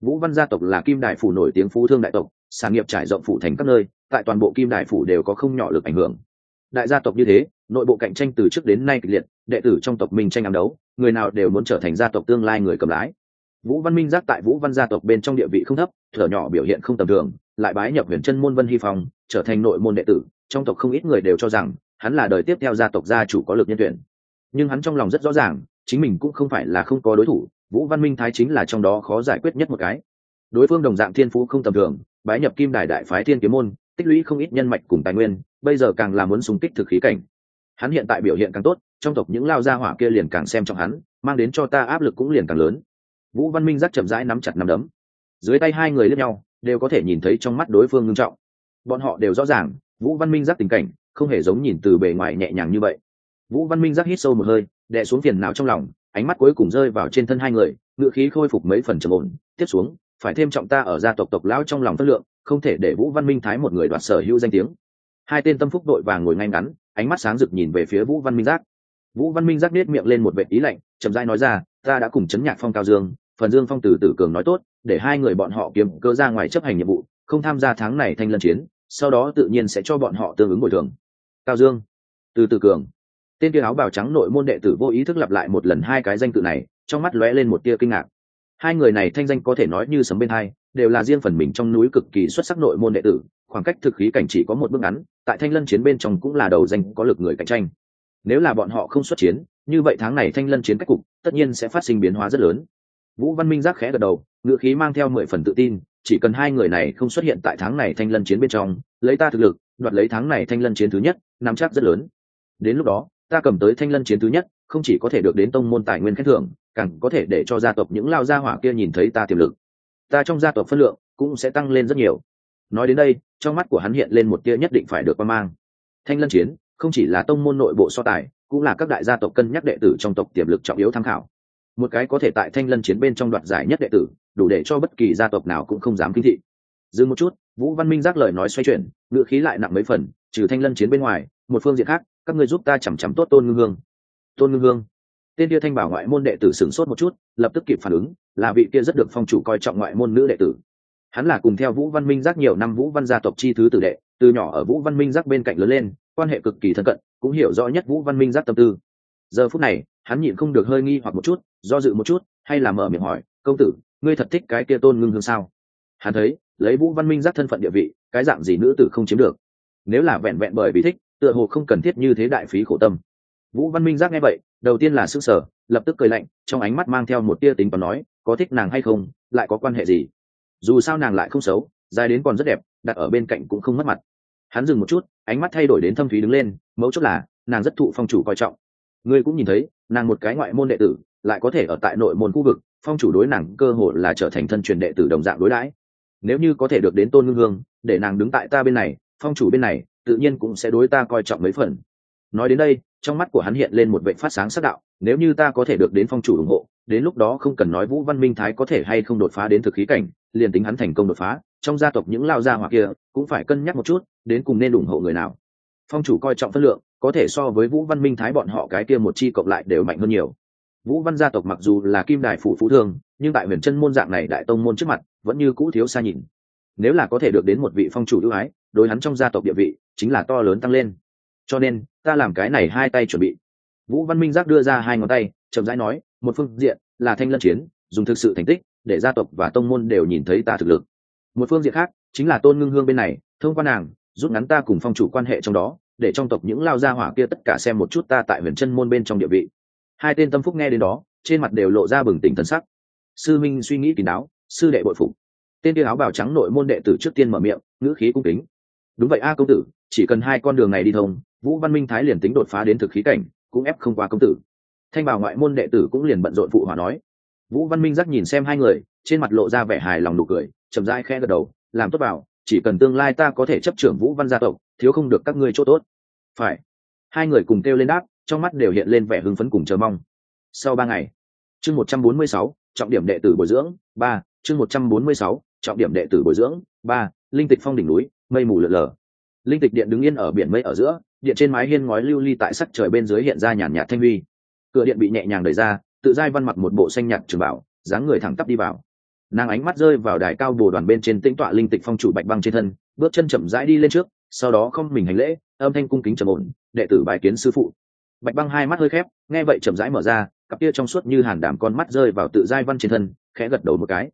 Vũ văn gia tộc là kim đại phủ nổi tiếng phú thương đại tộc, sản nghiệp trải rộng phủ thành các nơi tại toàn bộ kim đại phủ đều có không nhỏ lực ảnh hưởng. Đại gia tộc như thế nội bộ cạnh tranh từ trước đến nay kịch liệt đệ tử trong tộc minh tranh ám đấu người nào đều muốn trở thành gia tộc tương lai người cầm lái. Vũ văn minh giác tại vũ văn gia tộc bên trong địa vị không thấp thở nhỏ biểu hiện không tầm thường lại bái nhập huyền chân môn vân hy Phòng, trở thành nội môn đệ tử trong tộc không ít người đều cho rằng hắn là đời tiếp theo gia tộc gia chủ có lực nhân tuyển. Nhưng hắn trong lòng rất rõ ràng chính mình cũng không phải là không có đối thủ vũ văn minh thái chính là trong đó khó giải quyết nhất một cái. Đối phương đồng dạng thiên phú không tầm thường bái nhập kim đài đại phái thiên kiếm môn tích lũy không ít nhân mạch cùng tài nguyên, bây giờ càng là muốn súng kích thực khí cảnh. Hắn hiện tại biểu hiện càng tốt, trong tộc những lao gia hỏa kia liền càng xem trọng hắn, mang đến cho ta áp lực cũng liền càng lớn. Vũ văn minh giác chậm rãi nắm chặt nắm đấm. Dưới tay hai người lướt nhau, đều có thể nhìn thấy trong mắt đối phương ngưng trọng. Bọn họ đều rõ ràng, vũ văn minh giác tình cảnh, không hề giống nhìn từ bề ngoài nhẹ nhàng như vậy. Vũ văn minh giác hít sâu một hơi, đè xuống phiền não trong lòng, ánh mắt cuối cùng rơi vào trên thân hai người, ngựa khí khôi phục mấy phần trầm ổn, tiếp xuống, phải thêm trọng ta ở gia tộc tộc lão trong lòng thất lượng không thể để vũ văn minh thái một người đoạt sở hữu danh tiếng. Hai tên tâm phúc đội vàng ngồi ngay ngắn, ánh mắt sáng rực nhìn về phía vũ văn minh giác. Vũ văn minh giác nết miệng lên một vệ ý lạnh, chậm rãi nói ra, ta đã cùng chấn nhạc phong cao dương, phần dương phong từ tử cường nói tốt, để hai người bọn họ kiếm cơ ra ngoài chấp hành nhiệm vụ, không tham gia tháng này thanh lân chiến, sau đó tự nhiên sẽ cho bọn họ tương ứng bồi thường. Cao dương từ tử cường. Tên kia áo bào trắng nội môn đệ tử vô ý thức lặp lại một lần hai cái danh tự này, trong mắt lóe lên một tia kinh ngạc. Hai người này thanh danh có thể nói như sấm bên hai đều là riêng phần mình trong núi cực kỳ xuất sắc nội môn đệ tử, khoảng cách thực khí cảnh chỉ có một bước ngắn, tại thanh lân chiến bên trong cũng là đầu danh có lực người cạnh tranh. Nếu là bọn họ không xuất chiến, như vậy tháng này thanh lân chiến cách cục tất nhiên sẽ phát sinh biến hóa rất lớn. Vũ văn minh giác khẽ gật đầu ngựa khí mang theo mười phần tự tin, chỉ cần hai người này không xuất hiện tại tháng này thanh lân chiến bên trong, lấy ta thực lực, đoạt lấy tháng này thanh lân chiến thứ nhất, nắm chắc rất lớn. Đến lúc đó, ta cầm tới thanh lân chiến thứ nhất, không chỉ có thể được đến tông môn tài nguyên khen thưởng, càng có thể để cho gia tộc những lao gia hỏa kia nhìn thấy ta tiềm lực ta trong gia tộc phân lượng cũng sẽ tăng lên rất nhiều. Nói đến đây, trong mắt của hắn hiện lên một tia nhất định phải được quan mang. Thanh lân chiến, không chỉ là tông môn nội bộ so tài, cũng là các đại gia tộc cân nhắc đệ tử trong tộc tiềm lực trọng yếu tham khảo. Một cái có thể tại thanh lân chiến bên trong đoạt giải nhất đệ tử, đủ để cho bất kỳ gia tộc nào cũng không dám kinh thị. Dừng một chút, vũ văn minh giác lời nói xoay chuyển ngự khí lại nặng mấy phần, trừ thanh lân chiến bên ngoài, một phương diện khác, các ngươi giúp ta chằm chằm tốt tôn ngưng hương. Tôn ngưng hương tên kia thanh bảo ngoại môn đệ tử sửng sốt một chút, lập tức kịp phản ứng, là vị kia rất được phong chủ coi trọng ngoại môn nữ đệ tử. Hắn là cùng theo vũ văn minh giác nhiều năm vũ văn gia tộc chi thứ tử đệ, từ nhỏ ở vũ văn minh giác bên cạnh lớn lên, quan hệ cực kỳ thân cận, cũng hiểu rõ nhất vũ văn minh giác tâm tư. Giờ phút này, hắn nhịn không được hơi nghi hoặc một chút, do dự một chút, hay là mở miệng hỏi, công tử, ngươi thật thích cái kia tôn ngưng hương sao? Hắn thấy, lấy vũ văn minh giác thân phận địa vị, cái dạng gì nữ tử không chiếm được. Nếu là vẹn vẹn bởi vì thích, tựa hồ không cần thiết như thế đại phí khổ tâm vũ văn minh giác nghe vậy, đầu tiên là s ư sở lập tức cười lạnh, trong ánh mắt mang theo một tia tính và nói, có thích nàng hay không, lại có quan hệ gì? Dù sao nàng lại không xấu, dài đến còn rất đẹp, đặt ở bên cạnh cũng không mất mặt. Hắn dừng một chút, ánh mắt thay đổi đến thâm thúy đứng lên, mấu chốt là, nàng rất thụ phong chủ coi trọng. Ngươi cũng nhìn thấy, nàng một cái ngoại môn đệ tử, lại có thể ở tại nội môn khu vực, phong chủ đối nàng cơ hội là trở thành thân truyền đệ tử đồng dạng đối đãi. Nếu như có thể được đến tôn ngưng hương, để nàng đứng tại ta bên này, phong chủ bên này, tự nhiên cũng sẽ đối ta coi trọng mấy phần. Nói đến đây trong mắt của hắn hiện lên một vệ phát sáng sắc đạo, nếu như ta có thể được đến phong chủ ủng hộ, đến lúc đó không cần nói vũ văn minh thái có thể hay không đột phá đến thực khí cảnh, liền tính hắn thành công đột phá, trong gia tộc những lao gia hoặc kia cũng phải cân nhắc một chút, đến cùng nên ủng hộ người nào. Phong chủ coi trọng phân lượng, có thể so với vũ văn minh thái bọn họ cái kia một chi cộng lại đều mạnh hơn nhiều. Vũ văn gia tộc mặc dù là kim đài phủ phú thương, nhưng tại huyền chân môn dạng này đại tông môn trước mặt, vẫn như cũ thiếu xa nhìn. Nếu là có thể được đến một vị phong chủ ưu ái, đối hắn trong gia tộc địa vị, chính là to lớn tăng lên. Cho nên ta làm cái này hai tay chuẩn bị. Vũ văn minh giác đưa ra hai ngón tay, chậm rãi nói, một phương diện là thanh lân chiến, dùng thực sự thành tích để gia tộc và tông môn đều nhìn thấy ta thực lực. Một phương diện khác chính là tôn ngưng hương bên này, thông quan nàng rút ngắn ta cùng phong chủ quan hệ trong đó, để trong tộc những lao gia hỏa kia tất cả xem một chút ta tại huyền chân môn bên trong địa vị. Hai tên tâm phúc nghe đến đó, trên mặt đều lộ ra bừng tỉnh thần sắc. Sư minh suy nghĩ kín đáo, sư đệ bội phục. Tên kia áo bào trắng nội môn đệ tử trước tiên mở miệng, ngữ khí cung kính. Đúng vậy a công tử, chỉ cần hai con đường này đi thông vũ văn minh thái liền tính đột phá đến thực khí cảnh, cũng ép không qua công tử. Thanh bảo ngoại môn đệ tử cũng liền bận rộn phụ hòa nói. Vũ văn minh giác nhìn xem hai người, trên mặt lộ ra vẻ hài lòng nụ cười, chậm rãi khe gật đầu, làm tốt bảo. chỉ cần tương lai ta có thể chấp trưởng vũ văn gia tộc, thiếu không được các ngươi chỗ tốt. Phải. Hai người cùng kêu lên đáp, trong mắt đều hiện lên vẻ hưng phấn cùng chờ mong. Sau ba ngày, chương một trăm bốn mươi sáu, trọng điểm đệ tử bồi dưỡng, ba, chương một trăm bốn mươi sáu, trọng điểm đệ tử bồi dưỡng, ba, linh tịch phong đỉnh núi, mây mù lợn lờ linh tịch điện đứng yên ở biển mây ở giữa, điện trên mái hiên ngói lưu ly tại sắc trời bên dưới hiện ra nhàn nhạt thanh huy. Cửa điện bị nhẹ nhàng đẩy ra, tự giai văn mặc một bộ xanh nhạt trường bảo, dáng người thẳng tắp đi vào. Nàng ánh mắt rơi vào đài cao bồ đoàn bên trên tĩnh tọa linh tịch phong chủ bạch băng trên thân, bước chân chậm rãi đi lên trước, sau đó không mình hành lễ, âm thanh cung kính trầm ổn, đệ tử bài kiến sư phụ. Bạch băng hai mắt hơi khép, nghe vậy chậm rãi mở ra, cặp kia trong suốt như hàn đảm con mắt rơi vào tự giai văn trên thân, khẽ gật đầu một cái.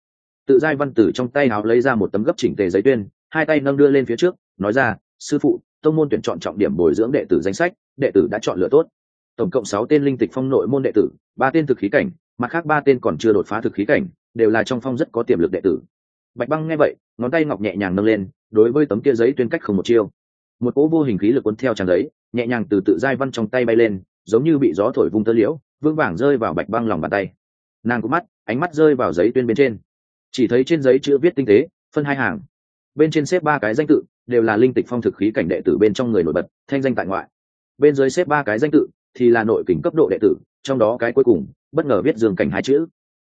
Tự giai văn tử trong tay áo lấy ra một tấm gấp chỉnh tề giấy tuyên, hai tay nâng đưa lên phía trước, nói ra sư phụ, tông môn tuyển chọn trọng điểm bồi dưỡng đệ tử danh sách, đệ tử đã chọn lựa tốt. Tổng cộng sáu tên linh tịch phong nội môn đệ tử, ba tên thực khí cảnh, mặt khác ba tên còn chưa đột phá thực khí cảnh, đều là trong phong rất có tiềm lực đệ tử. Bạch băng nghe vậy, ngón tay ngọc nhẹ nhàng nâng lên, đối với tấm kia giấy tuyên cách không một chiêu. Một cỗ vô hình khí lực cuốn theo trang giấy, nhẹ nhàng từ tự giai văn trong tay bay lên, giống như bị gió thổi vung tơ liễu vương vàng rơi vào bạch băng lòng bàn tay. Nàng có mắt, ánh mắt rơi vào giấy tuyên bên trên. Chỉ thấy trên giấy chữ viết tinh tế, phân hai hàng bên trên xếp ba cái danh tự, đều là linh tịch phong thực khí cảnh đệ tử bên trong người nổi bật, thanh danh tại ngoại. Bên dưới xếp ba cái danh tự thì là nội kình cấp độ đệ tử, trong đó cái cuối cùng, bất ngờ viết dương cảnh hai chữ.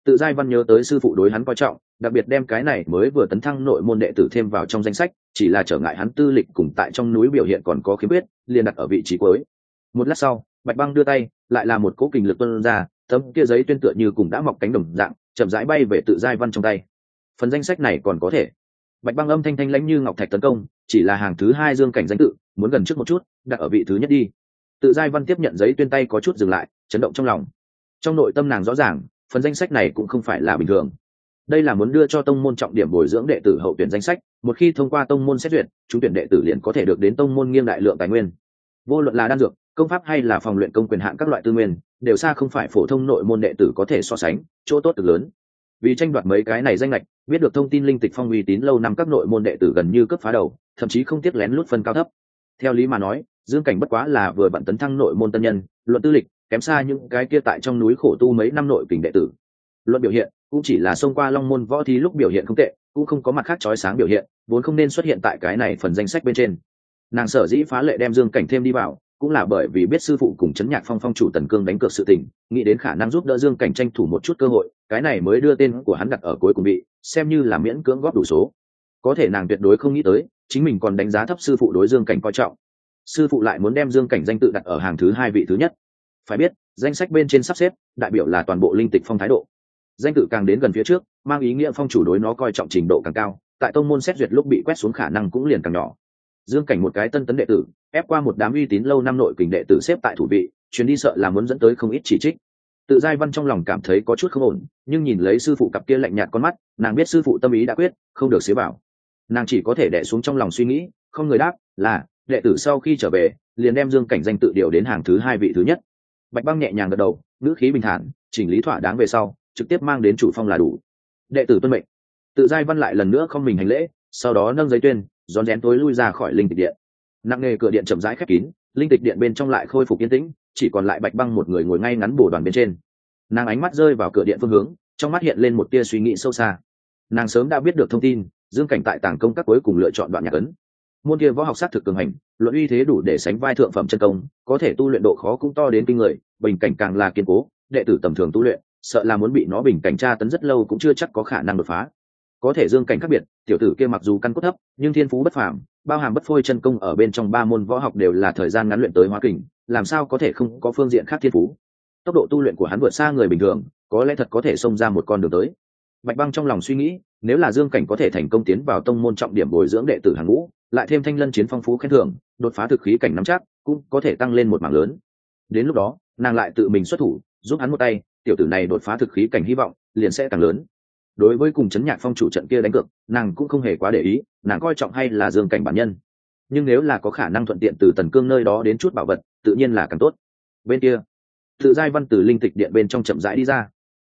Tự giai văn nhớ tới sư phụ đối hắn coi trọng, đặc biệt đem cái này mới vừa tấn thăng nội môn đệ tử thêm vào trong danh sách, chỉ là trở ngại hắn tư lịch cùng tại trong núi biểu hiện còn có khiếm khuyết, liền đặt ở vị trí cuối. Một lát sau, bạch băng đưa tay, lại là một cỗ kình lực tuân ra, tấm kia giấy tuyên tựa như cùng đã mọc cánh đồng dạng, chậm rãi bay về tự giai văn trong tay. Phần danh sách này còn có thể bạch băng âm thanh thanh lãnh như ngọc thạch tấn công, chỉ là hàng thứ hai dương cảnh danh tự, muốn gần trước một chút, đặt ở vị thứ nhất đi. Tự giai văn tiếp nhận giấy tuyên tay có chút dừng lại, chấn động trong lòng. Trong nội tâm nàng rõ ràng, phần danh sách này cũng không phải là bình thường. Đây là muốn đưa cho tông môn trọng điểm bồi dưỡng đệ tử hậu tuyển danh sách, một khi thông qua tông môn xét duyệt, chúng tuyển đệ tử liền có thể được đến tông môn nghiêng đại lượng tài nguyên. Vô luận là đan dược, công pháp hay là phòng luyện công quyền hạn các loại tư nguyên, đều xa không phải phổ thông nội môn đệ tử có thể so sánh, chỗ tốt cực lớn. Vì tranh đoạt mấy cái này danh lệch biết được thông tin linh tịch phong uy tín lâu năm các nội môn đệ tử gần như cấp phá đầu, thậm chí không tiếc lén lút phân cao thấp. Theo lý mà nói, dương cảnh bất quá là vừa bận tấn thăng nội môn tân nhân, luận tư lịch, kém xa những cái kia tại trong núi khổ tu mấy năm nội kình đệ tử. Luận biểu hiện, cũng chỉ là xông qua long môn võ thi lúc biểu hiện không tệ, cũng không có mặt khác chói sáng biểu hiện, vốn không nên xuất hiện tại cái này phần danh sách bên trên. Nàng sở dĩ phá lệ đem dương cảnh thêm đi vào cũng là bởi vì biết sư phụ cùng chấn nhạc phong phong chủ tần cương đánh cược sự tình, nghĩ đến khả năng giúp đỡ dương cảnh tranh thủ một chút cơ hội, cái này mới đưa tên của hắn đặt ở cuối cùng bị xem như là miễn cưỡng góp đủ số. Có thể nàng tuyệt đối không nghĩ tới, chính mình còn đánh giá thấp sư phụ đối dương cảnh coi trọng. Sư phụ lại muốn đem dương cảnh danh tự đặt ở hàng thứ hai vị thứ nhất. Phải biết, danh sách bên trên sắp xếp, đại biểu là toàn bộ linh tịch phong thái độ. Danh tự càng đến gần phía trước, mang ý nghĩa phong chủ đối nó coi trọng trình độ càng cao, tại tông môn xét duyệt lúc bị quét xuống khả năng cũng liền càng nhỏ dương cảnh một cái tân tấn đệ tử, ép qua một đám uy tín lâu năm nội kình đệ tử xếp tại thủ vị, chuyến đi sợ là muốn dẫn tới không ít chỉ trích. Tự giai văn trong lòng cảm thấy có chút không ổn, nhưng nhìn lấy sư phụ cặp kia lạnh nhạt con mắt, nàng biết sư phụ tâm ý đã quyết, không được xế bảo nàng chỉ có thể đẻ xuống trong lòng suy nghĩ, không người đáp, là, đệ tử sau khi trở về, liền đem dương cảnh danh tự điều đến hàng thứ hai vị thứ nhất. Bạch băng nhẹ nhàng gật đầu, ngữ khí bình thản, chỉnh lý thỏa đáng về sau, trực tiếp mang đến chủ phong là đủ. Đệ tử tuân mệnh. Tự giai văn lại lần nữa không mình hành lễ, sau đó nâng giấy tuyên rón rén tối lui ra khỏi linh tịch điện. Nặng nề cửa điện chậm rãi khép kín, linh tịch điện bên trong lại khôi phục yên tĩnh, chỉ còn lại bạch băng một người ngồi ngay ngắn bổ đoàn bên trên. Nàng ánh mắt rơi vào cửa điện phương hướng, trong mắt hiện lên một tia suy nghĩ sâu xa. Nàng sớm đã biết được thông tin, dương cảnh tại tàng công các cuối cùng lựa chọn đoạn nhạc ấn. Môn kia võ học sát thực cường hành, luận uy thế đủ để sánh vai thượng phẩm chân công, có thể tu luyện độ khó cũng to đến kinh người, bình cảnh càng là kiên cố, đệ tử tầm thường tu luyện, sợ là muốn bị nó bình cảnh tra tấn rất lâu cũng chưa chắc có khả năng đột phá có thể dương cảnh khác biệt, tiểu tử kia mặc dù căn cốt thấp, nhưng thiên phú bất phàm, bao hàm bất phôi chân công ở bên trong ba môn võ học đều là thời gian ngắn luyện tới hóa kình, làm sao có thể không có phương diện khác thiên phú? Tốc độ tu luyện của hắn vượt xa người bình thường, có lẽ thật có thể xông ra một con đường tới. Bạch băng trong lòng suy nghĩ, nếu là dương cảnh có thể thành công tiến vào tông môn trọng điểm bồi dưỡng đệ tử hàng ngũ, lại thêm thanh lân chiến phong phú khen thưởng, đột phá thực khí cảnh nắm chắc, cũng có thể tăng lên một mảng lớn. Đến lúc đó, nàng lại tự mình xuất thủ, giúp hắn một tay, tiểu tử này đột phá thực khí cảnh hy vọng liền sẽ càng lớn đối với cùng chấn nhạc phong chủ trận kia đánh cược, nàng cũng không hề quá để ý, nàng coi trọng hay là dương cảnh bản nhân. Nhưng nếu là có khả năng thuận tiện từ tần cương nơi đó đến chút bảo vật, tự nhiên là càng tốt. Bên kia, tự giai văn từ linh tịch điện bên trong chậm rãi đi ra.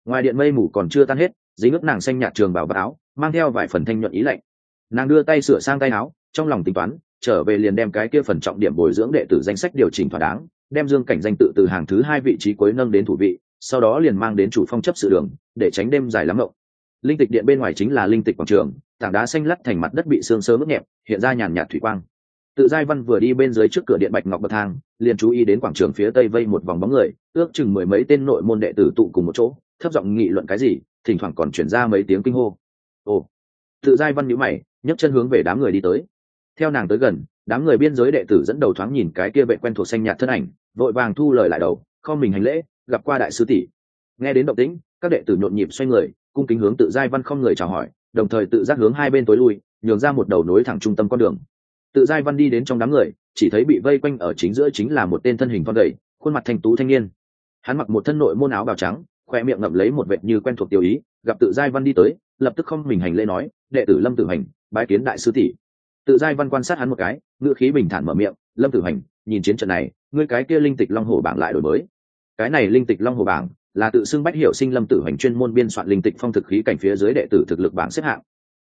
Ngoài điện mây mù còn chưa tan hết, dính ướt nàng xanh nhạt trường bảo vật áo, mang theo vài phần thanh nhuận ý lạnh. Nàng đưa tay sửa sang tay áo, trong lòng tính toán, trở về liền đem cái kia phần trọng điểm bồi dưỡng đệ tử danh sách điều chỉnh thỏa đáng, đem dương cảnh danh tự từ hàng thứ hai vị trí cuối nâng đến thủ vị, sau đó liền mang đến chủ phong chấp sự đường, để tránh đêm dài lắm mộng linh tịch điện bên ngoài chính là linh tịch quảng trường, tảng đá xanh lắt thành mặt đất bị sương sớm ướt nhẹp, hiện ra nhàn nhạt thủy quang. Tự giai văn vừa đi bên dưới trước cửa điện bạch ngọc bậc thang, liền chú ý đến quảng trường phía tây vây một vòng bóng người, ước chừng mười mấy tên nội môn đệ tử tụ cùng một chỗ, thấp giọng nghị luận cái gì, thỉnh thoảng còn chuyển ra mấy tiếng kinh hô. Ồ. Tự giai văn nhíu mày, nhấc chân hướng về đám người đi tới. Theo nàng tới gần, đám người biên giới đệ tử dẫn đầu thoáng nhìn cái kia vệ quen thuộc xanh nhạt thân ảnh, vội vàng thu lời lại đầu, kho mình hành lễ, gặp qua đại sư tỷ. Nghe đến động tĩnh, các đệ tử nhộn nhịp xoay người cung kính hướng tự giai văn không người chào hỏi, đồng thời tự giác hướng hai bên tối lui, nhường ra một đầu nối thẳng trung tâm con đường. Tự giai văn đi đến trong đám người, chỉ thấy bị vây quanh ở chính giữa chính là một tên thân hình con gầy, khuôn mặt thanh tú thanh niên. Hắn mặc một thân nội môn áo bào trắng, khoe miệng ngậm lấy một vệt như quen thuộc tiểu ý, gặp tự giai văn đi tới, lập tức không mình hành lễ nói, đệ tử lâm tử hành, bái kiến đại sư tỷ. Tự giai văn quan sát hắn một cái, ngữ khí bình thản mở miệng, lâm tử hành, nhìn chiến trận này, ngươi cái kia linh tịch long hồ bảng lại đổi mới. Cái này linh tịch long hồ bảng là tự xưng bách hiệu sinh lâm tử hành chuyên môn biên soạn linh tịch phong thực khí cảnh phía dưới đệ tử thực lực bảng xếp hạng.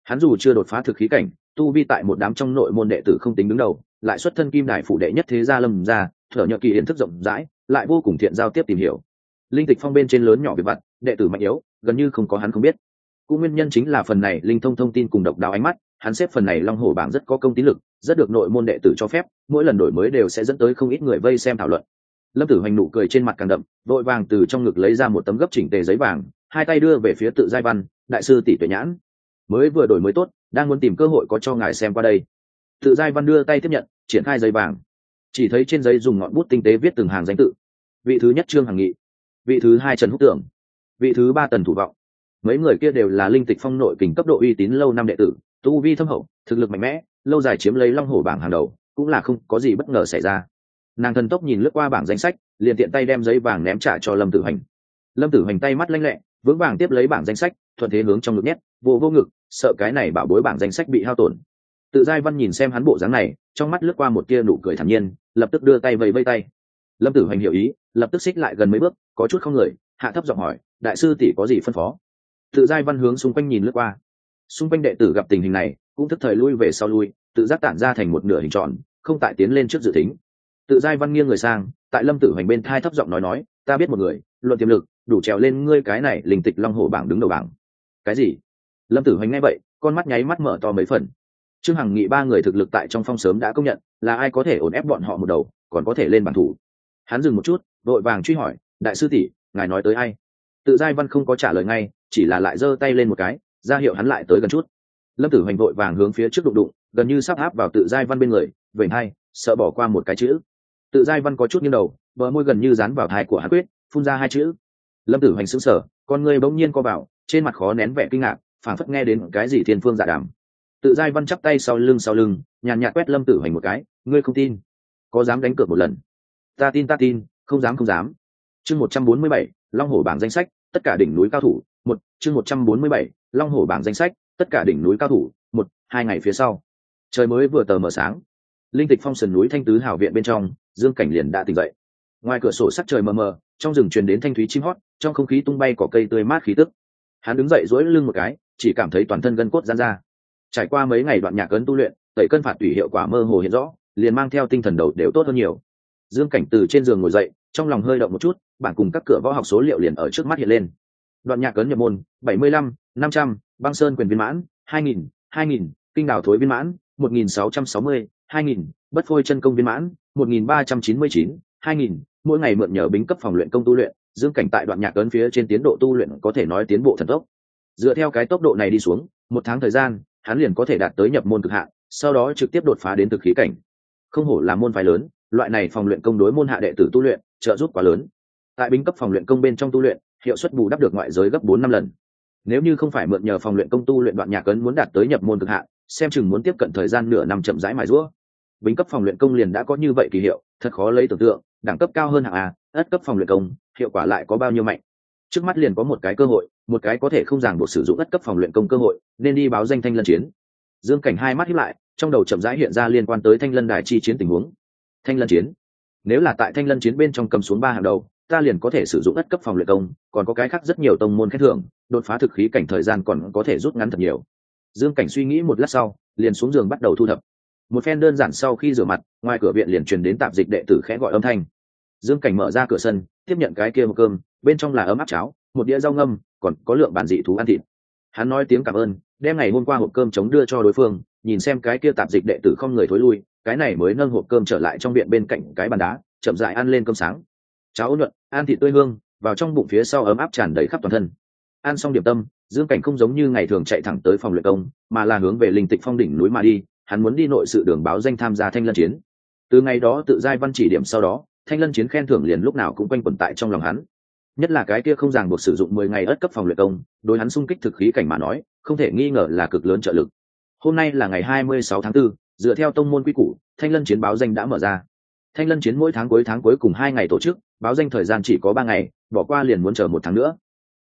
Hắn dù chưa đột phá thực khí cảnh tu vi tại một đám trong nội môn đệ tử không tính đứng đầu lại xuất thân kim đài phụ đệ nhất thế gia lâm gia, thở nhợ kỳ hiến thức rộng rãi lại vô cùng thiện giao tiếp tìm hiểu. Linh tịch phong bên trên lớn nhỏ về vặt đệ tử mạnh yếu gần như không có hắn không biết. Cũng nguyên nhân chính là phần này linh thông thông tin cùng độc đáo ánh mắt hắn xếp phần này long hổ bảng rất có công tín lực rất được nội môn đệ tử cho phép mỗi lần đổi mới đều sẽ dẫn tới không ít người vây xem thảo luận lâm tử hoành nụ cười trên mặt càng đậm, vội vàng từ trong ngực lấy ra một tấm gấp chỉnh tề giấy vàng, hai tay đưa về phía tự giai văn, đại sư tỷ tuệ nhãn, mới vừa đổi mới tốt, đang muốn tìm cơ hội có cho ngài xem qua đây. Tự giai văn đưa tay tiếp nhận, triển khai giấy vàng. Chỉ thấy trên giấy dùng ngọn bút tinh tế viết từng hàng danh tự. Vị thứ nhất trương hằng nghị, vị thứ hai trần húc tưởng, vị thứ ba tần thủ vọng. Mấy người kia đều là linh tịch phong nội kình cấp độ uy tín lâu năm đệ tử, tu vi thâm hậu, thực lực mạnh mẽ, lâu dài chiếm lấy long hổ bảng hàng đầu, cũng là không có gì bất ngờ xảy ra nàng thần tốc nhìn lướt qua bảng danh sách, liền tiện tay đem giấy vàng ném trả cho lâm tử hành. Lâm tử hành tay mắt lanh lẹ, vững vàng tiếp lấy bảng danh sách, thuận thế hướng trong ngực nhét, vô vô ngực, sợ cái này bảo bối bảng danh sách bị hao tổn. Tự giai văn nhìn xem hắn bộ dáng này, trong mắt lướt qua một tia nụ cười thản nhiên, lập tức đưa tay vẫy vây tay. Lâm tử hành hiểu ý, lập tức xích lại gần mấy bước, có chút không người, hạ thấp giọng hỏi, đại sư tỷ có gì phân phó? Tự giai văn hướng xung quanh nhìn lướt qua. Xung quanh đệ tử gặp tình hình này, cũng thức thời lui về sau lui, tự giác tản ra thành một nửa hình tròn, không tại tiến lên trước dự tính tự giai văn nghiêng người sang, tại lâm tử hoành bên thai thấp giọng nói nói, ta biết một người, luận tiềm lực, đủ trèo lên ngươi cái này linh tịch long hổ bảng đứng đầu bảng. Cái gì? Lâm tử hoành nghe vậy, con mắt nháy mắt mở to mấy phần. Trương hằng nghị ba người thực lực tại trong phong sớm đã công nhận, là ai có thể ổn ép bọn họ một đầu, còn có thể lên bản thủ. Hắn dừng một chút, vội vàng truy hỏi, đại sư tỷ, ngài nói tới ai? Tự giai văn không có trả lời ngay, chỉ là lại giơ tay lên một cái, ra hiệu hắn lại tới gần chút. Lâm tử hoành vội vàng hướng phía trước đụng đụng, gần như sắp áp vào tự giai văn bên người, vểnh hai, sợ bỏ qua một cái chữ tự giai văn có chút nghiêng đầu, bờ môi gần như dán vào thai của hắn quyết, phun ra hai chữ. Lâm tử hoành sững sờ, con người bỗng nhiên co vào, trên mặt khó nén vẻ kinh ngạc, phảng phất nghe đến cái gì thiên phương giả đàm. Tự giai văn chắp tay sau lưng sau lưng, nhàn nhạt quét lâm tử hoành một cái, ngươi không tin? Có dám đánh cược một lần? Ta tin ta tin, không dám không dám. Chương một trăm bốn mươi bảy, long hổ bảng danh sách, tất cả đỉnh núi cao thủ, một, chương một trăm bốn mươi bảy, long hổ bảng danh sách, tất cả đỉnh núi cao thủ, một, hai ngày phía sau. Trời mới vừa tờ mờ sáng linh tịch phong sườn núi thanh tứ hảo viện bên trong, dương cảnh liền đã tỉnh dậy. Ngoài cửa sổ sắc trời mờ mờ, trong rừng truyền đến thanh thúy chim hót, trong không khí tung bay cỏ cây tươi mát khí tức. Hắn đứng dậy dỗi lưng một cái, chỉ cảm thấy toàn thân gân cốt gian ra. Trải qua mấy ngày đoạn nhạc cấn tu luyện, tẩy cân phạt tủy hiệu quả mơ hồ hiện rõ, liền mang theo tinh thần đầu đều tốt hơn nhiều. Dương cảnh từ trên giường ngồi dậy, trong lòng hơi động một chút bản cùng các cửa võ học số liệu liền ở trước mắt hiện lên. Đoạn nhạc cấn nhập môn, bảy mươi lăm, năm trăm, băng sơn quyền viên mãn, hai nghìn hai nghìn, kinh đào thối viên mãn, một nghìn sáu trăm sáu mươi hai nghìn, bất phôi chân công viên mãn, một nghìn ba trăm chín mươi chín, hai nghìn, mỗi ngày mượn nhờ bính cấp phòng luyện công tu luyện, dương cảnh tại đoạn nhạc ấn phía trên tiến độ tu luyện có thể nói tiến bộ thần tốc. Dựa theo cái tốc độ này đi xuống, một tháng thời gian, hắn liền có thể đạt tới nhập môn cực hạn, sau đó trực tiếp đột phá đến thực khí cảnh. Không hổ là môn phái lớn, loại này phòng luyện công đối môn hạ đệ tử tu luyện, trợ giúp quá lớn. Tại binh cấp phòng luyện công bên trong tu luyện, hiệu suất bù đắp được ngoại giới gấp bốn năm lần. Nếu như không phải mượn nhờ phòng luyện công tu luyện đoạn nhạc ấn muốn đạt tới nhập môn cực hạn xem chừng muốn tiếp cận thời gian nửa năm chậm rãi mài rũa. Bính cấp phòng luyện công liền đã có như vậy kỳ hiệu, thật khó lấy tưởng tượng, đẳng cấp cao hơn hạng a, ất cấp phòng luyện công, hiệu quả lại có bao nhiêu mạnh. Trước mắt liền có một cái cơ hội, một cái có thể không ràng buộc sử dụng ất cấp phòng luyện công cơ hội, nên đi báo danh thanh lân chiến. Dương cảnh hai mắt hiếp lại, trong đầu chậm rãi hiện ra liên quan tới thanh lân đài chi chiến tình huống. Thanh lân chiến. Nếu là tại thanh lân chiến bên trong cầm xuống ba hàng đầu, ta liền có thể sử dụng ất cấp phòng luyện công, còn có cái khác rất nhiều tông môn khen thưởng, đột phá thực khí cảnh thời gian còn có thể rút ngắn thật nhiều dương cảnh suy nghĩ một lát sau, liền xuống giường bắt đầu thu thập. Một phen đơn giản sau khi rửa mặt, ngoài cửa viện liền truyền đến tạp dịch đệ tử khẽ gọi âm thanh. Dương cảnh mở ra cửa sân, tiếp nhận cái kia một cơm, bên trong là ấm áp cháo, một đĩa rau ngâm, còn có lượng bản dị thú ăn thịt. Hắn nói tiếng cảm ơn, đem ngày hôm qua hộp cơm chống đưa cho đối phương, nhìn xem cái kia tạp dịch đệ tử không người thối lui, cái này mới nâng hộp cơm trở lại trong viện bên cạnh cái bàn đá, chậm dại ăn lên cơm sáng. Cháo nhuận, ăn thịt tươi hương, vào trong bụng phía sau ấm áp tràn đầy khắp toàn thân ăn xong điểm tâm dương cảnh không giống như ngày thường chạy thẳng tới phòng luyện công mà là hướng về linh tịch phong đỉnh núi mà đi hắn muốn đi nội sự đường báo danh tham gia thanh lân chiến. Từ ngày đó tự giai văn chỉ điểm sau đó thanh lân chiến khen thưởng liền lúc nào cũng quanh quẩn tại trong lòng hắn. Nhất là cái kia không ràng buộc sử dụng mười ngày ất cấp phòng luyện công đối hắn sung kích thực khí cảnh mà nói không thể nghi ngờ là cực lớn trợ lực. Hôm nay là ngày hai mươi sáu tháng 4, dựa theo tông môn quy củ thanh lân chiến báo danh đã mở ra. Thanh lân chiến mỗi tháng cuối tháng cuối cùng hai ngày tổ chức báo danh thời gian chỉ có ba ngày bỏ qua liền muốn chờ một tháng nữa.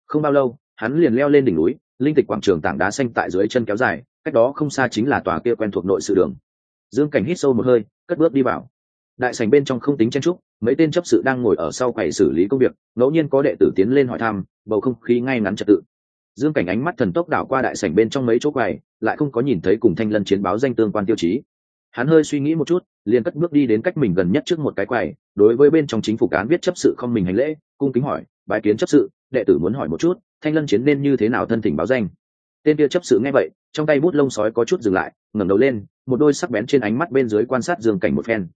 Không bao lâu hắn liền leo lên đỉnh núi, linh tịch quảng trường tảng đá xanh tại dưới chân kéo dài, cách đó không xa chính là tòa kia quen thuộc nội sự đường. Dương cảnh hít sâu một hơi, cất bước đi vào. Đại sảnh bên trong không tính chen trúc mấy tên chấp sự đang ngồi ở sau quầy xử lý công việc, ngẫu nhiên có đệ tử tiến lên hỏi thăm, bầu không khí ngay ngắn trật tự. Dương cảnh ánh mắt thần tốc đảo qua đại sảnh bên trong mấy chỗ quầy, lại không có nhìn thấy cùng thanh lân chiến báo danh tương quan tiêu chí. Hắn hơi suy nghĩ một chút, liền cất bước đi đến cách mình gần nhất trước một cái quầy, đối với bên trong chính phủ cán viết chấp sự không mình hành lễ, cung kính hỏi, bái kiến chấp sự, đệ tử muốn hỏi một chút thanh lân chiến nên như thế nào thân thỉnh báo danh? Tên kia chấp sự nghe vậy, trong tay bút lông sói có chút dừng lại, ngẩng đầu lên, một đôi sắc bén trên ánh mắt bên dưới quan sát dương cảnh một phen.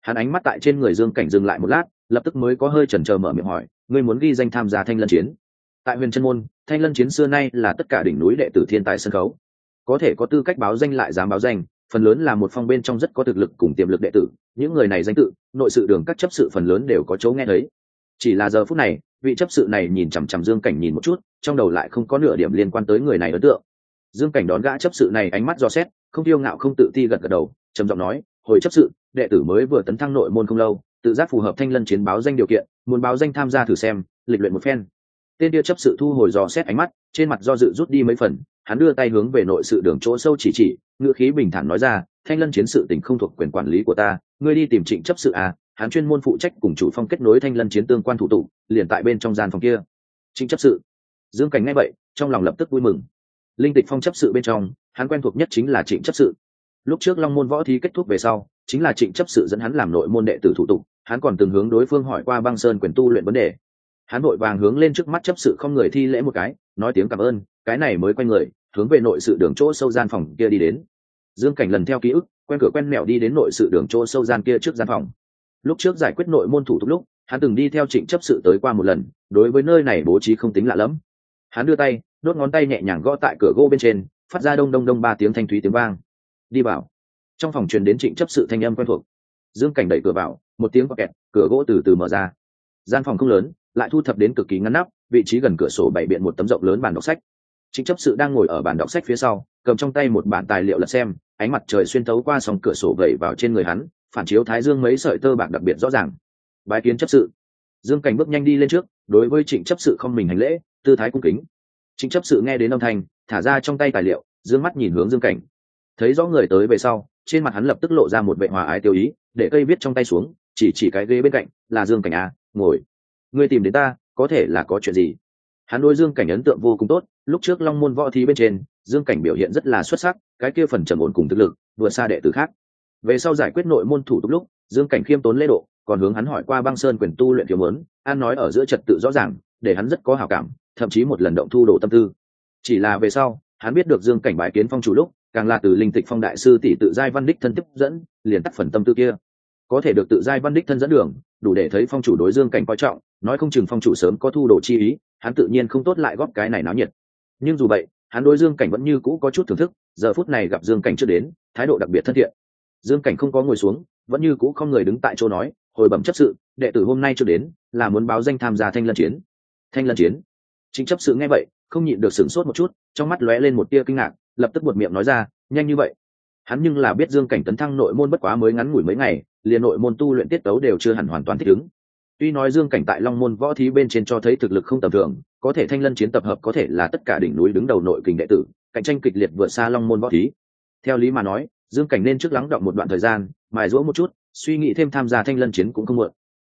Hắn ánh mắt tại trên người dương cảnh dừng lại một lát, lập tức mới có hơi chần chờ mở miệng hỏi, ngươi muốn ghi danh tham gia thanh lân chiến? Tại huyền trân môn, thanh lân chiến xưa nay là tất cả đỉnh núi đệ tử thiên tài sân khấu. Có thể có tư cách báo danh lại dám báo danh, phần lớn là một phong bên trong rất có thực lực cùng tiềm lực đệ tử, những người này danh tự, nội sự đường các chấp sự phần lớn đều có chỗ nghe thấy. Chỉ là giờ phút này vị chấp sự này nhìn chằm chằm dương cảnh nhìn một chút, trong đầu lại không có nửa điểm liên quan tới người này ấn tượng. Dương cảnh đón gã chấp sự này ánh mắt do xét, không tiêu ngạo không tự ti gật gật đầu, trầm giọng nói, hồi chấp sự, đệ tử mới vừa tấn thăng nội môn không lâu, tự giác phù hợp thanh lân chiến báo danh điều kiện, muốn báo danh tham gia thử xem, lịch luyện một phen. Tên kia chấp sự thu hồi dò xét ánh mắt, trên mặt do dự rút đi mấy phần, hắn đưa tay hướng về nội sự đường chỗ sâu chỉ chỉ ngựa khí bình thản nói ra, thanh lân chiến sự tình không thuộc quyền quản lý của ta, ngươi đi tìm trịnh chấp sự à hắn chuyên môn phụ trách cùng chủ phong kết nối thanh lân chiến tương quan thủ tục, liền tại bên trong gian phòng kia. Trịnh chấp sự. Dương cảnh nghe vậy, trong lòng lập tức vui mừng. Linh tịch phong chấp sự bên trong, hắn quen thuộc nhất chính là trịnh chấp sự. Lúc trước long môn võ thi kết thúc về sau, chính là trịnh chấp sự dẫn hắn làm nội môn đệ tử thủ tục, hắn còn từng hướng đối phương hỏi qua băng sơn quyền tu luyện vấn đề. Hắn vội vàng hướng lên trước mắt chấp sự không người thi lễ một cái, nói tiếng cảm ơn, cái này mới quay người, hướng về nội sự đường chỗ sâu gian phòng kia đi đến. Dương cảnh lần theo ký ức, quen cửa quen mẹo đi đến nội sự đường chỗ sâu gian kia trước gian phòng lúc trước giải quyết nội môn thủ tục lúc, hắn từng đi theo trịnh chấp sự tới qua một lần, đối với nơi này bố trí không tính lạ lẫm. Hắn đưa tay, đốt ngón tay nhẹ nhàng gõ tại cửa gỗ bên trên, phát ra đông đông đông ba tiếng thanh thúy tiếng vang. Đi vào. Trong phòng truyền đến trịnh chấp sự thanh âm quen thuộc. Dương cảnh đẩy cửa vào, một tiếng quạt kẹt, cửa gỗ từ từ mở ra. Gian phòng không lớn, lại thu thập đến cực kỳ ngăn nắp, vị trí gần cửa sổ bày biện một tấm rộng lớn bàn đọc sách. Trịnh chấp sự đang ngồi ở bàn đọc sách phía sau, cầm trong tay một bản tài liệu lật xem, ánh mặt trời xuyên thấu qua sòng cửa sổ vẩy vào trên người hắn phản chiếu thái dương mấy sợi tơ bạc đặc biệt rõ ràng. Bái kiến chấp sự. Dương cảnh bước nhanh đi lên trước đối với trịnh chấp sự không mình hành lễ tư thái cung kính. Trịnh chấp sự nghe đến âm thanh thả ra trong tay tài liệu dương mắt nhìn hướng dương cảnh. Thấy rõ người tới về sau trên mặt hắn lập tức lộ ra một vệ hòa ái tiêu ý để cây viết trong tay xuống chỉ chỉ cái ghế bên cạnh là dương cảnh à, ngồi. Ngươi tìm đến ta có thể là có chuyện gì? Hắn đôi dương cảnh ấn tượng vô cùng tốt lúc trước long môn võ thi bên trên dương cảnh biểu hiện rất là xuất sắc cái kia phần trầm ổn cùng thực lực vượt xa đệ tử khác về sau giải quyết nội môn thủ tục lúc, dương cảnh khiêm tốn lễ độ, còn hướng hắn hỏi qua băng sơn quyền tu luyện thiếu mớn, an nói ở giữa trật tự rõ ràng, để hắn rất có hào cảm, thậm chí một lần động thu đồ tâm tư. Chỉ là về sau, hắn biết được dương cảnh bài kiến phong chủ lúc, càng là từ linh tịch phong đại sư tỷ tự giai văn đích thân tiếp dẫn, liền tắt phần tâm tư kia. Có thể được tự giai văn đích thân dẫn đường, đủ để thấy phong chủ đối dương cảnh coi trọng, nói không chừng phong chủ sớm có thu đồ chi ý, hắn tự nhiên không tốt lại góp cái này náo nhiệt. Nhưng dù vậy, hắn đối dương cảnh vẫn như cũ có chút thưởng thức, giờ phút này gặp dương cảnh chưa đến, thái độ đặc biệt thân thiện dương cảnh không có ngồi xuống, vẫn như cũ không người đứng tại chỗ nói, hồi bẩm chấp sự, đệ tử hôm nay chưa đến, là muốn báo danh tham gia thanh lân chiến. Thanh lân chiến? Chính chấp sự nghe vậy, không nhịn được sửng sốt một chút, trong mắt lóe lên một tia kinh ngạc, lập tức buột miệng nói ra, nhanh như vậy. Hắn nhưng là biết dương cảnh tấn thăng nội môn bất quá mới ngắn ngủi mấy ngày, liền nội môn tu luyện tiết tấu đều chưa hẳn hoàn toàn thích ứng. Tuy nói dương cảnh tại long môn võ thí bên trên cho thấy thực lực không tầm thường, có thể thanh lân chiến tập hợp có thể là tất cả đỉnh núi đứng đầu nội kình đệ tử, cạnh tranh kịch liệt vượt xa long môn võ thí. Theo lý mà nói dương cảnh nên trước lắng động một đoạn thời gian, mài rũa một chút, suy nghĩ thêm tham gia thanh lân chiến cũng không muộn.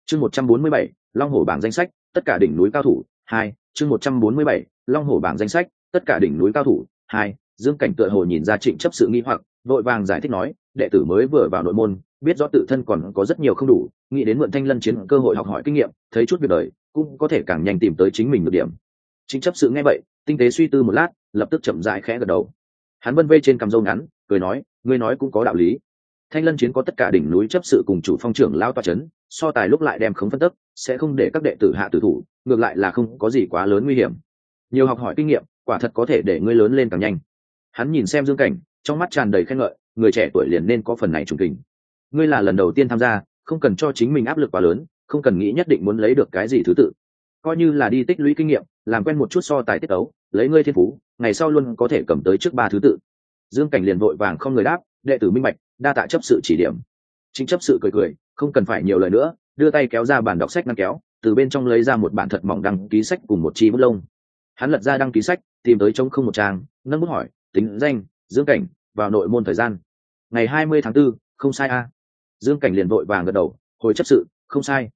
Chương một trăm bốn mươi bảy, long hổ bảng danh sách, tất cả đỉnh núi cao thủ, hai, chương một trăm bốn mươi bảy, long hổ bảng danh sách, tất cả đỉnh núi cao thủ, hai, dương cảnh tựa hồ nhìn ra trịnh chấp sự nghi hoặc, vội vàng giải thích nói, đệ tử mới vừa vào nội môn, biết rõ tự thân còn có rất nhiều không đủ, nghĩ đến mượn thanh lân chiến cơ hội học hỏi kinh nghiệm, thấy chút việc đời, cũng có thể càng nhanh tìm tới chính mình được điểm. Chính chấp sự nghe vậy, tinh tế suy tư một lát, lập tức chậm dại khẽ gật đầu. Hắn vân vê trên cằm râu ngắn, cười nói ngươi nói cũng có đạo lý. Thanh lân chiến có tất cả đỉnh núi chấp sự cùng chủ phong trưởng lao toa c h ấ n so tài lúc lại đem khống phân tức, sẽ không để các đệ tử hạ tử thủ, ngược lại là không có gì quá lớn nguy hiểm. Nhiều học hỏi kinh nghiệm, quả thật có thể để ngươi lớn lên càng nhanh. Hắn nhìn xem dương cảnh, trong mắt tràn đầy khen ngợi, người trẻ tuổi liền nên có phần này trùng kình. Ngươi là lần đầu tiên tham gia, không cần cho chính mình áp lực quá lớn, không cần nghĩ nhất định muốn lấy được cái gì thứ tự. Coi như là đi tích lũy kinh nghiệm, làm quen một chút so tài tiết ấu lấy ngươi thiên phú, ngày sau luôn có thể cầm tới trước ba thứ tự dương cảnh liền vội vàng không người đáp đệ tử minh bạch đa tạ chấp sự chỉ điểm. Chính chấp sự cười cười không cần phải nhiều lời nữa đưa tay kéo ra bản đọc sách ngăn kéo từ bên trong lấy ra một bản thật mỏng đăng ký sách cùng một chi bút lông. Hắn lật ra đăng ký sách tìm tới trống không một trang nâng bút hỏi tính danh dương cảnh vào nội môn thời gian. Ngày hai mươi tháng 4, không sai a. Dương cảnh liền vội vàng gật đầu hồi chấp sự không sai.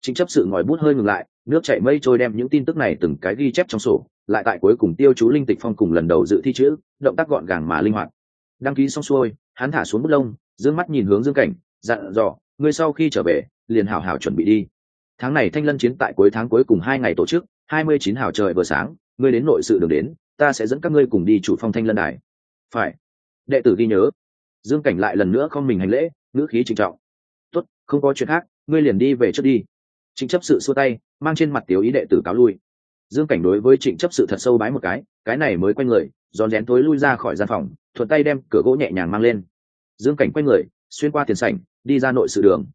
Chính chấp sự ngòi bút hơi ngừng lại nước chảy mây trôi đem những tin tức này từng cái ghi chép trong sổ lại tại cuối cùng tiêu chú linh tịch phong cùng lần đầu dự thi chữ, động tác gọn gàng mà linh hoạt. Đăng ký xong xuôi, hắn thả xuống bút lông, dương mắt nhìn hướng dương cảnh, dặn dò, ngươi sau khi trở về, liền hảo hảo chuẩn bị đi. Tháng này thanh lân chiến tại cuối tháng cuối cùng hai ngày tổ chức, hai mươi chín hảo trời vừa sáng, ngươi đến nội sự đường đến, ta sẽ dẫn các ngươi cùng đi chủ phong thanh lân đài. Phải. Đệ tử ghi nhớ. Dương cảnh lại lần nữa không mình hành lễ, ngữ khí trịnh trọng. Tốt, không có chuyện khác, ngươi liền đi về trước đi. Chính chấp sự xua tay, mang trên mặt tiểu ý đệ tử cáo lui dương cảnh đối với trịnh chấp sự thật sâu bái một cái cái này mới quay người rón rén tối lui ra khỏi gian phòng, thuận tay đem cửa gỗ nhẹ nhàng mang lên. Dương cảnh quay người, xuyên qua tiền sảnh, đi ra nội sự đường.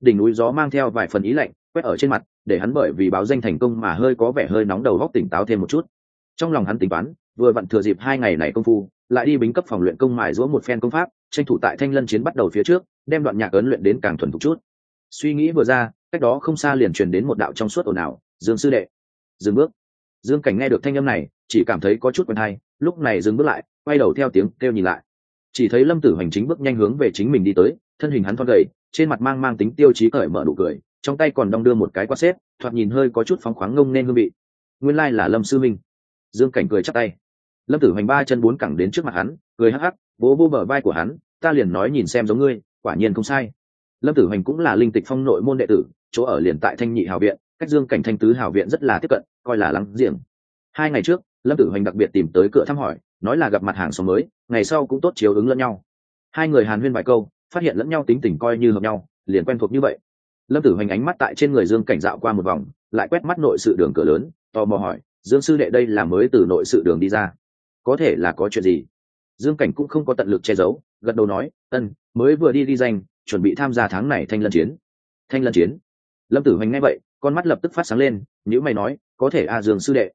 Đỉnh núi gió mang theo vài phần ý lạnh, quét ở trên mặt, để hắn bởi vì báo danh thành công mà hơi có vẻ hơi nóng đầu góc tỉnh táo thêm một chút. Trong lòng hắn tính toán, vừa vặn thừa dịp hai ngày này công phu, lại đi bính cấp phòng luyện công mài giũa một phen công pháp, tranh thủ tại thanh lân chiến bắt đầu phía trước, đem đoạn nhạc ấn luyện đến càng thuần thục chút. Suy nghĩ vừa ra, cách đó không xa liền truyền đến một đạo trong suốt ồn ào, dương sư đệ, dừng bước dương cảnh nghe được thanh âm này, chỉ cảm thấy có chút quen hay lúc này dừng bước lại, quay đầu theo tiếng kêu nhìn lại. Chỉ thấy lâm tử hoành chính bước nhanh hướng về chính mình đi tới, thân hình hắn thon gầy, trên mặt mang mang tính tiêu chí cởi mở nụ cười, trong tay còn đong đưa một cái quát xếp, thoạt nhìn hơi có chút phóng khoáng ngông nên hương vị. Nguyên lai là lâm sư minh. Dương cảnh cười chắc tay. Lâm tử hoành ba chân bốn cẳng đến trước mặt hắn, cười hắc hắc, vỗ vô bờ vai của hắn, ta liền nói nhìn xem giống ngươi, quả nhiên không sai. Lâm tử hoành cũng là linh tịch phong nội môn đệ tử, chỗ ở liền tại thanh nhị hào viện, cách dương cảnh thanh tứ hào viện rất là tiếp cận coi là lắng giềng. Hai ngày trước, lâm tử hoành đặc biệt tìm tới cửa thăm hỏi, nói là gặp mặt hàng xóm mới, ngày sau cũng tốt chiếu ứng lẫn nhau. Hai người hàn huyên vài câu, phát hiện lẫn nhau tính tình coi như hợp nhau, liền quen thuộc như vậy. Lâm tử hoành ánh mắt tại trên người dương cảnh dạo qua một vòng, lại quét mắt nội sự đường cửa lớn, tò mò hỏi, dương sư đệ đây là mới từ nội sự đường đi ra? Có thể là có chuyện gì? Dương cảnh cũng không có tận lực che giấu, gật đầu nói ân mới vừa đi đi danh, chuẩn bị tham gia tháng này thanh lân chiến. Thanh lân chiến? Lâm tử hoành nghe vậy con mắt lập tức phát sáng lên nhữ mày nói, có thể a à dương sư đệ.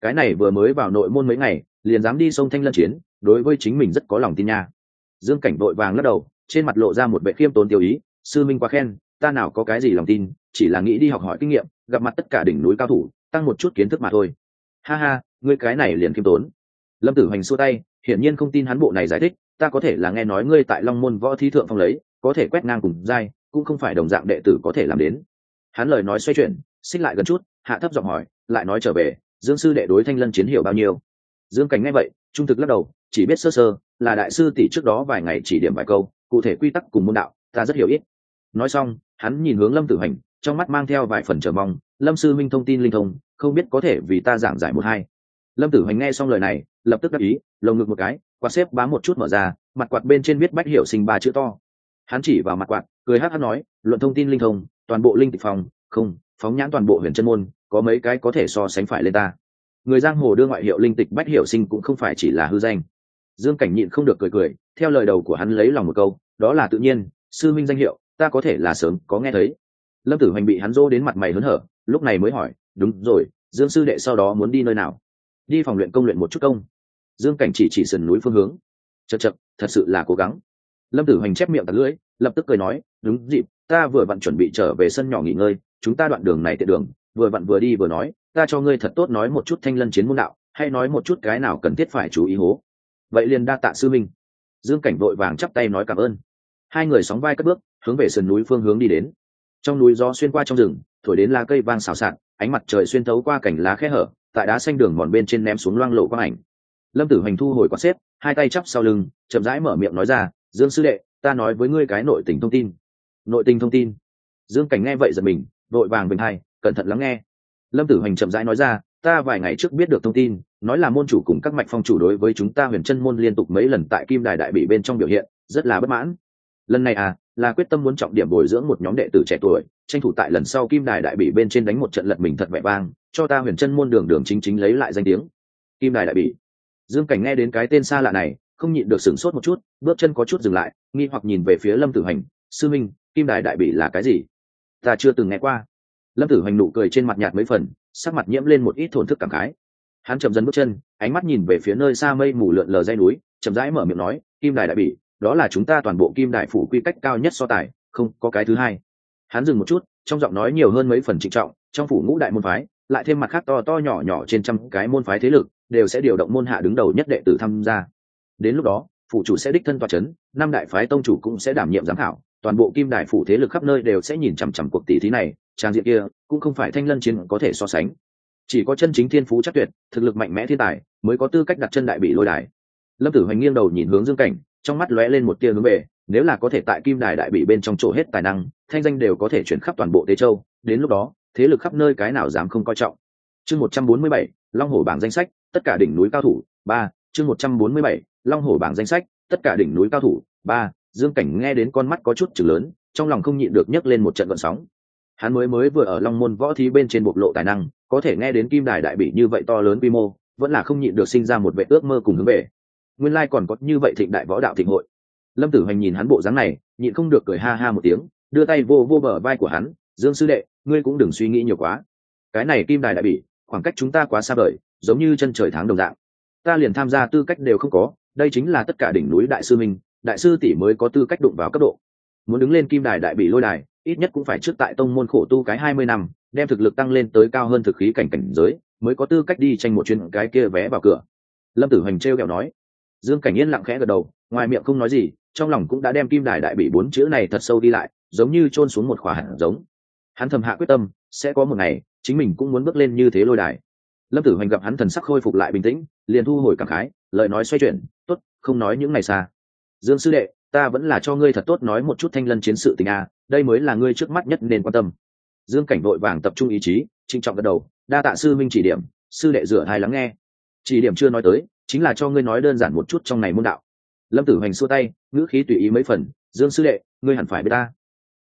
Cái này vừa mới vào nội môn mấy ngày, liền dám đi sông thanh lân chiến, đối với chính mình rất có lòng tin nha. Dương cảnh vội vàng lắc đầu, trên mặt lộ ra một vệ khiêm tốn tiêu ý, sư minh quá khen, ta nào có cái gì lòng tin, chỉ là nghĩ đi học hỏi kinh nghiệm, gặp mặt tất cả đỉnh núi cao thủ, tăng một chút kiến thức mà thôi. Ha ha, ngươi cái này liền khiêm tốn. Lâm tử hoành xua tay, hiển nhiên không tin hắn bộ này giải thích, ta có thể là nghe nói ngươi tại long môn võ thi thượng phong lấy, có thể quét ngang cùng giai, cũng không phải đồng dạng đệ tử có thể làm đến hắn lời nói xoay chuyển, xích lại gần chút, hạ thấp giọng hỏi, lại nói trở về, dương sư đệ đối thanh lân chiến hiểu bao nhiêu? Dương cảnh nghe vậy, trung thực lắc đầu, chỉ biết sơ sơ, là đại sư tỷ trước đó vài ngày chỉ điểm vài câu, cụ thể quy tắc cùng môn đạo, ta rất hiểu ít nói xong, hắn nhìn hướng lâm tử hành, trong mắt mang theo vài phần chờ mong, lâm sư minh thông tin linh thông, không biết có thể vì ta giảng giải một hai. Lâm tử hành nghe xong lời này, lập tức đáp ý, lồng ngực một cái, quạt xếp bám một chút mở ra, mặt quạt bên trên viết bách hiểu sinh ba chữ to. Hắn chỉ vào mặt quạt, cười hát hát nói, luận thông tin linh thông toàn bộ linh tịch phòng, không, phóng nhãn toàn bộ huyền chân môn, có mấy cái có thể so sánh phải lên ta. Người giang hồ đưa ngoại hiệu linh tịch bách hiệu sinh cũng không phải chỉ là hư danh. Dương cảnh nhịn không được cười cười, theo lời đầu của hắn lấy lòng một câu, đó là tự nhiên, sư minh danh hiệu, ta có thể là sớm có nghe thấy. Lâm tử hoành bị hắn dô đến mặt mày hớn hở, lúc này mới hỏi, đúng rồi, dương sư đệ sau đó muốn đi nơi nào? Đi phòng luyện công luyện một chút công. Dương cảnh chỉ chỉ sườn núi phương hướng. Chật chật thật sự là cố gắng. Lâm tử hoành chép miệng tạt lưỡi, lập tức cười nói, đúng dịp ta vừa vặn chuẩn bị trở về sân nhỏ nghỉ ngơi, chúng ta đoạn đường này tiện đường, vừa vặn vừa đi vừa nói, ta cho ngươi thật tốt nói một chút thanh lân chiến môn đạo, hay nói một chút cái nào cần thiết phải chú ý hố. Vậy liền đa tạ sư minh. Dương cảnh vội vàng chắp tay nói cảm ơn. Hai người sóng vai cất bước, hướng về sườn núi phương hướng đi đến. Trong núi gió xuyên qua trong rừng, thổi đến lá cây vang xào xạc, ánh mặt trời xuyên thấu qua cảnh lá khe hở, tại đá xanh đường mòn bên trên ném xuống loang lộ quang ảnh. Lâm tử hoành thu hồi quạt xếp, hai tay chắp sau lưng, chậm rãi mở miệng nói ra, dương sư đệ, ta nói với ngươi cái nội tình thông tin nội tình thông tin. Dương cảnh nghe vậy giật mình, vội vàng bình hai cẩn thận lắng nghe. Lâm tử hoành chậm rãi nói ra, ta vài ngày trước biết được thông tin, nói là môn chủ cùng các mạch phong chủ đối với chúng ta huyền chân môn liên tục mấy lần tại kim đài đại bị bên trong biểu hiện, rất là bất mãn. Lần này à là quyết tâm muốn trọng điểm bồi dưỡng một nhóm đệ tử trẻ tuổi, tranh thủ tại lần sau kim đài đại bị bên trên đánh một trận lật mình thật vẻ vang, cho ta huyền chân môn đường đường chính chính lấy lại danh tiếng. Kim đài đại bị dương cảnh nghe đến cái tên xa lạ này, không nhịn được sửng sốt một chút, bước chân có chút dừng lại, nghi hoặc nhìn về phía lâm tử hành sư minh, kim đài đại bị là cái gì? Ta chưa từng nghe qua. Lâm tử hoành nụ cười trên mặt nhạt mấy phần, sắc mặt nhiễm lên một ít thổn thức cảm khái. Hắn chậm dần bước chân, ánh mắt nhìn về phía nơi xa mây mù lượn lờ dây núi, chậm rãi mở miệng nói, kim đài đại bị, đó là chúng ta toàn bộ kim đại phủ quy cách cao nhất so tài, không có cái thứ hai. Hắn dừng một chút, trong giọng nói nhiều hơn mấy phần trịnh trọng, trong phủ ngũ đại môn phái, lại thêm mặt khác to to nhỏ nhỏ trên trăm cái môn phái thế lực, đều sẽ điều động môn hạ đứng đầu nhất đệ tử tham gia. Đến lúc đó, phủ chủ sẽ đích thân tòa c h ấ n năm đại phái tông chủ cũng sẽ đảm nhiệm giám khảo toàn bộ kim đại phủ thế lực khắp nơi đều sẽ nhìn chằm chằm cuộc tỷ thí này, trang diện kia cũng không phải thanh lân chiến có thể so sánh. Chỉ có chân chính thiên phú chắc tuyệt, thực lực mạnh mẽ thiên tài mới có tư cách đặt chân đại bị lôi đài. Lâm tử hoành nghiêng đầu nhìn hướng dương cảnh, trong mắt lóe lên một tia hướng về, nếu là có thể tại kim đài đại bị bên trong chỗ hết tài năng, thanh danh đều có thể chuyển khắp toàn bộ tế châu, đến lúc đó, thế lực khắp nơi cái nào dám không coi trọng. Chương một trăm bốn mươi bảy, long hổ bảng danh sách, tất cả đỉnh núi cao thủ, ba, chương một trăm bốn mươi bảy, long hổ bảng danh sách, tất cả đỉnh núi cao thủ, ba dương cảnh nghe đến con mắt có chút chừng lớn, trong lòng không nhịn được nhấc lên một trận vận sóng. Hắn mới mới vừa ở long môn võ thí bên trên bộc lộ tài năng, có thể nghe đến kim đài đại bị như vậy to lớn quy mô, vẫn là không nhịn được sinh ra một vệ ước mơ cùng hướng về. Nguyên lai còn có như vậy thịnh đại võ đạo thịnh hội. Lâm tử hoành nhìn hắn bộ dáng này, nhịn không được cười ha ha một tiếng, đưa tay vô vô bờ vai của hắn, dương sư đệ, ngươi cũng đừng suy nghĩ nhiều quá. Cái này kim đài đại bỉ khoảng cách chúng ta quá xa vời, giống như chân trời tháng đồng dạng. Ta liền tham gia tư cách đều không có, đây chính là tất cả đỉnh núi đại sư minh đại sư tỷ mới có tư cách đụng vào cấp độ. Muốn đứng lên kim đài đại bị lôi đài, ít nhất cũng phải trước tại tông môn khổ tu cái hai mươi năm, đem thực lực tăng lên tới cao hơn thực khí cảnh cảnh giới, mới có tư cách đi tranh một chuyến cái kia vé vào cửa. Lâm tử hoành t r kẹo nói. Dương cảnh yên lặng khẽ gật đầu, ngoài miệng không nói gì, trong lòng cũng đã đem kim đài đại bị bốn chữ này thật sâu đi lại, giống như chôn xuống một khỏa hạt giống. Hắn thầm hạ quyết tâm, sẽ có một ngày, chính mình cũng muốn bước lên như thế lôi đài. Lâm tử hoành gặp hắn thần sắc khôi phục lại bình tĩnh, liền thu hồi cảm khái, lời nói xoay chuyển, tốt, không nói những ngày xa dương sư đệ, ta vẫn là cho ngươi thật tốt nói một chút thanh lân chiến sự tình a, đây mới là ngươi trước mắt nhất nên quan tâm. Dương cảnh vội vàng tập trung ý chí trinh trọng gật đầu, đa tạ sư minh chỉ điểm, sư đệ rửa hai lắng nghe. Chỉ điểm chưa nói tới, chính là cho ngươi nói đơn giản một chút trong này môn đạo. Lâm tử hoành xua tay, ngữ khí tùy ý mấy phần, dương sư đệ, ngươi hẳn phải biết ta.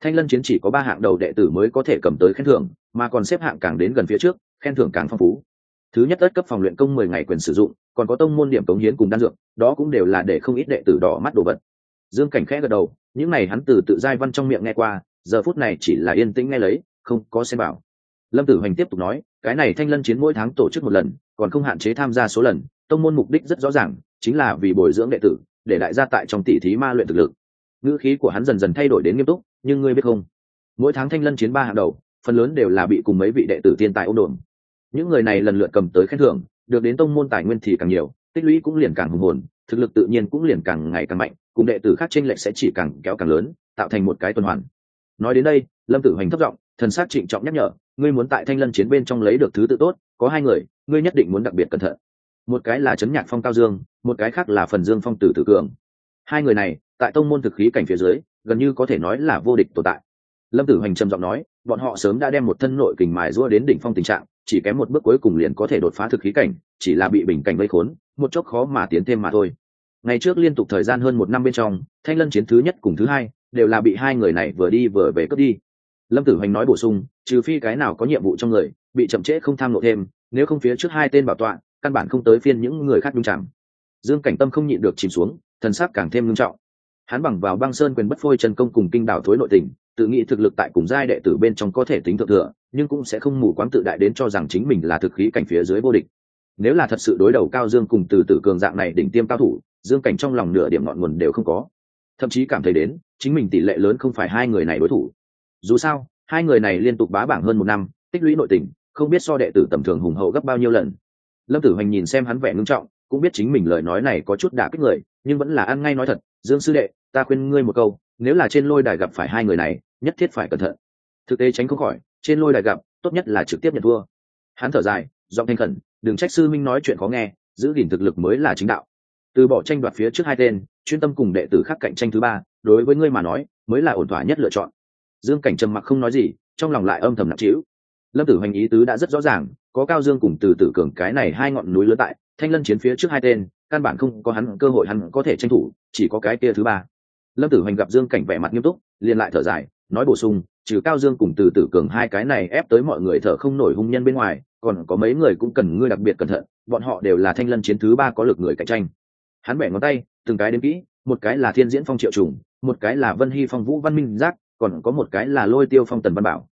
Thanh lân chiến chỉ có ba hạng đầu đệ tử mới có thể cầm tới khen thưởng, mà còn xếp hạng càng đến gần phía trước, khen thưởng càng phong phú thứ nhất ất cấp phòng luyện công mười ngày quyền sử dụng, còn có tông môn điểm cống hiến cùng đan dược, đó cũng đều là để không ít đệ tử đỏ mắt đồ vật. Dương cảnh khẽ gật đầu, những này hắn từ tự giai văn trong miệng nghe qua, giờ phút này chỉ là yên tĩnh nghe lấy, không có xem bảo lâm tử hoành tiếp tục nói, cái này thanh lân chiến mỗi tháng tổ chức một lần, còn không hạn chế tham gia số lần, tông môn mục đích rất rõ ràng, chính là vì bồi dưỡng đệ tử, để đại gia tại trong tỷ thí ma luyện thực lực. Ngữ khí của hắn dần dần thay đổi đến nghiêm túc, nhưng ngươi biết không? Mỗi tháng thanh lân chiến ba hạng đầu, phần lớn đều là bị cùng mấy vị đệ tử tiên tài ôm đồn những người này lần lượt cầm tới khen thưởng, được đến tông môn tài nguyên thì càng nhiều, tích lũy cũng liền càng hùng hồn, thực lực tự nhiên cũng liền càng ngày càng mạnh, cùng đệ tử khác tranh lệch sẽ chỉ càng kéo càng lớn, tạo thành một cái tuần hoàn. Nói đến đây, lâm tử hoành thất giọng, thần sát trịnh trọng nhắc nhở, ngươi muốn tại thanh lân chiến bên trong lấy được thứ tự tốt, có hai người, ngươi nhất định muốn đặc biệt cẩn thận. Một cái là trấn nhạc phong cao dương, một cái khác là phần dương phong tử tử cường. Hai người này, tại tông môn thực khí cảnh phía dưới, gần như có thể nói là vô địch tồn tại. Lâm tử hoành trầm giọng nói, bọn họ sớm đã đem một thân nội kình mài rua đến đỉnh phong tình trạng chỉ kém một bước cuối cùng liền có thể đột phá thực khí cảnh, chỉ là bị bình cảnh vây khốn, một chốc khó mà tiến thêm mà thôi. Ngày trước liên tục thời gian hơn một năm bên trong, thanh lân chiến thứ nhất cùng thứ hai, đều là bị hai người này vừa đi vừa về cướp đi. Lâm tử hoành nói bổ sung, trừ phi cái nào có nhiệm vụ trong người, bị chậm trễ không tham lộ thêm, nếu không phía trước hai tên bảo tọa, căn bản không tới phiên những người khác nhung chẳng dương cảnh tâm không nhịn được chìm xuống, thần sắc càng thêm nghiêm trọng. Hắn bằng vào băng sơn quyền bất phôi chân công cùng kinh đảo thối nội tình tự nghĩ thực lực tại cùng giai đệ tử bên trong có thể tính thượng thừa nhưng cũng sẽ không mù quáng tự đại đến cho rằng chính mình là thực khí cảnh phía dưới vô địch. Nếu là thật sự đối đầu cao dương cùng từ tử cường dạng này đỉnh tiêm cao thủ, dương cảnh trong lòng nửa điểm ngọn nguồn đều không có. Thậm chí cảm thấy đến, chính mình tỷ lệ lớn không phải hai người này đối thủ. Dù sao, hai người này liên tục bá bảng hơn một năm, tích lũy nội tình, không biết so đệ tử tầm thường hùng hậu gấp bao nhiêu lần. Lâm tử hoành nhìn xem hắn vẻ ngưng trọng, cũng biết chính mình lời nói này có chút đả kích người, nhưng vẫn là ăn ngay nói thật, dương sư đệ, ta khuyên ngươi một câu, nếu là trên lôi đài gặp phải hai người này, nhất thiết phải cẩn thận. Thực tế tránh không khỏi trên lôi đài gặp, tốt nhất là trực tiếp nhận thua. Hắn thở dài, giọng thanh khẩn, đừng trách sư minh nói chuyện khó nghe, giữ gìn thực lực mới là chính đạo. Từ bỏ tranh đoạt phía trước hai tên, chuyên tâm cùng đệ tử khác cạnh tranh thứ ba, đối với ngươi mà nói, mới là ổn thỏa nhất lựa chọn. Dương cảnh trầm mặc không nói gì, trong lòng lại âm thầm nặng trĩu. Lâm tử hoành ý tứ đã rất rõ ràng, có cao dương cùng từ tử cường cái này hai ngọn núi lớn tại, thanh lân chiến phía trước hai tên, căn bản không có hắn cơ hội hắn có thể tranh thủ, chỉ có cái kia thứ ba. Lâm tử hoành gặp dương cảnh vẻ mặt nghiêm túc, liền lại thở dài nói bổ sung, trừ cao dương cùng từ tử cường hai cái này ép tới mọi người thở không nổi hung nhân bên ngoài, còn có mấy người cũng cần ngươi đặc biệt cẩn thận, bọn họ đều là thanh lân chiến thứ ba có lực người cạnh tranh. Hắn bẻ ngón tay, từng cái đến kỹ, một cái là thiên diễn phong triệu trùng, một cái là vân hy phong vũ văn minh giác, còn có một cái là lôi tiêu phong tần văn bảo.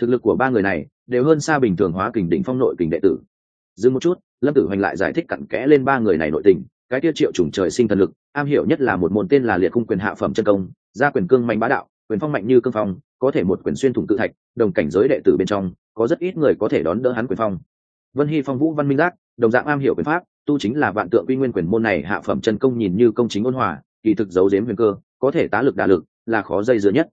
Thực lực của ba người này đều hơn xa bình thường hóa kình đỉnh phong nội kình đệ tử. Dừng một chút, lâm tử hoành lại giải thích cặn kẽ lên ba người này nội tình, cái tiêu triệu trùng trời sinh thần lực, am hiểu nhất là một môn tên là liệt cung quyền hạ phẩm chân công, gia quyền cương mạnh bá đạo quyền phong mạnh như cương phong, có thể một quyền xuyên thủng tự thạch, đồng cảnh giới đệ tử bên trong, có rất ít người có thể đón đỡ hắn quyền phong. Vân hy phong, vũ văn minh giác, đồng dạng am hiểu quyền pháp, tu chính là vạn tượng quy nguyên quyền môn này hạ phẩm chân công nhìn như công chính ôn hòa, kỳ thực giấu giếm huyền cơ, có thể tá lực đả lực, là khó dây dưa nhất.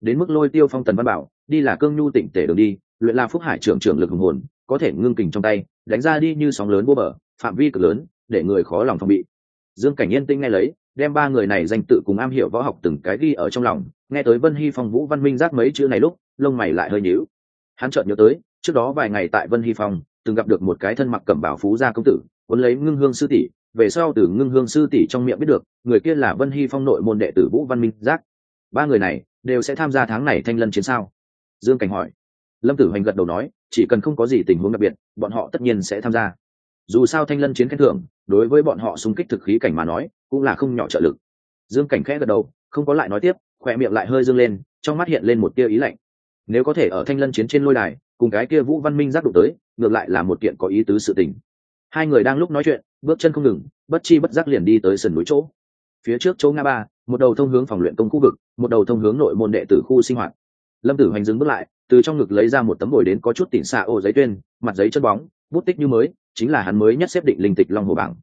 Đến mức lôi tiêu phong tần văn bảo, đi là cương nhu tỉnh tể đường đi, luyện la phúc hải trưởng trưởng lực hùng hồn, có thể ngưng kình trong tay, đánh ra đi như sóng lớn vô bờ, phạm vi cực lớn, để người khó lòng phòng bị. Dương cảnh yên tinh nghe lấy đem ba người này danh tự cùng am hiểu võ học từng cái ghi ở trong lòng. Nghe tới vân hy phong, vũ văn minh giác mấy chữ này lúc, lông mày lại hơi nhíu. Hắn chợt nhớ tới, trước đó vài ngày tại vân hy phong, từng gặp được một cái thân mặc cẩm bảo phú gia công tử, cuốn lấy ngưng hương sư tỷ. Về sau từ ngưng hương sư tỷ trong miệng biết được, người kia là vân hy phong nội môn đệ tử vũ văn minh giác. Ba người này đều sẽ tham gia tháng này thanh lân chiến sao? Dương cảnh hỏi. Lâm tử hoành gật đầu nói, chỉ cần không có gì tình huống đặc biệt, bọn họ tất nhiên sẽ tham gia. Dù sao thanh lân chiến khen thưởng, đối với bọn họ xung kích thực khí cảnh mà nói cũng là không nhỏ trợ lực. Dương cảnh khẽ gật đầu, không có lại nói tiếp khoe miệng lại hơi dương lên, trong mắt hiện lên một tia ý lạnh. Nếu có thể ở thanh lân chiến trên lôi đài, cùng cái kia vũ văn minh giác đụng tới, ngược lại là một kiện có ý tứ sự tình. Hai người đang lúc nói chuyện, bước chân không ngừng, bất chi bất giác liền đi tới sườn núi chỗ. Phía trước chỗ nga ba, một đầu thông hướng phòng luyện công khu vực, một đầu thông hướng nội môn đệ tử khu sinh hoạt. Lâm tử hoành dừng bước lại, từ trong ngực lấy ra một tấm bồi đến có chút tỉnh xạ ô giấy tuyên, mặt giấy chân bóng, bút tích như mới, chính là hắn mới nhất xếp định linh tịch long hồ bảng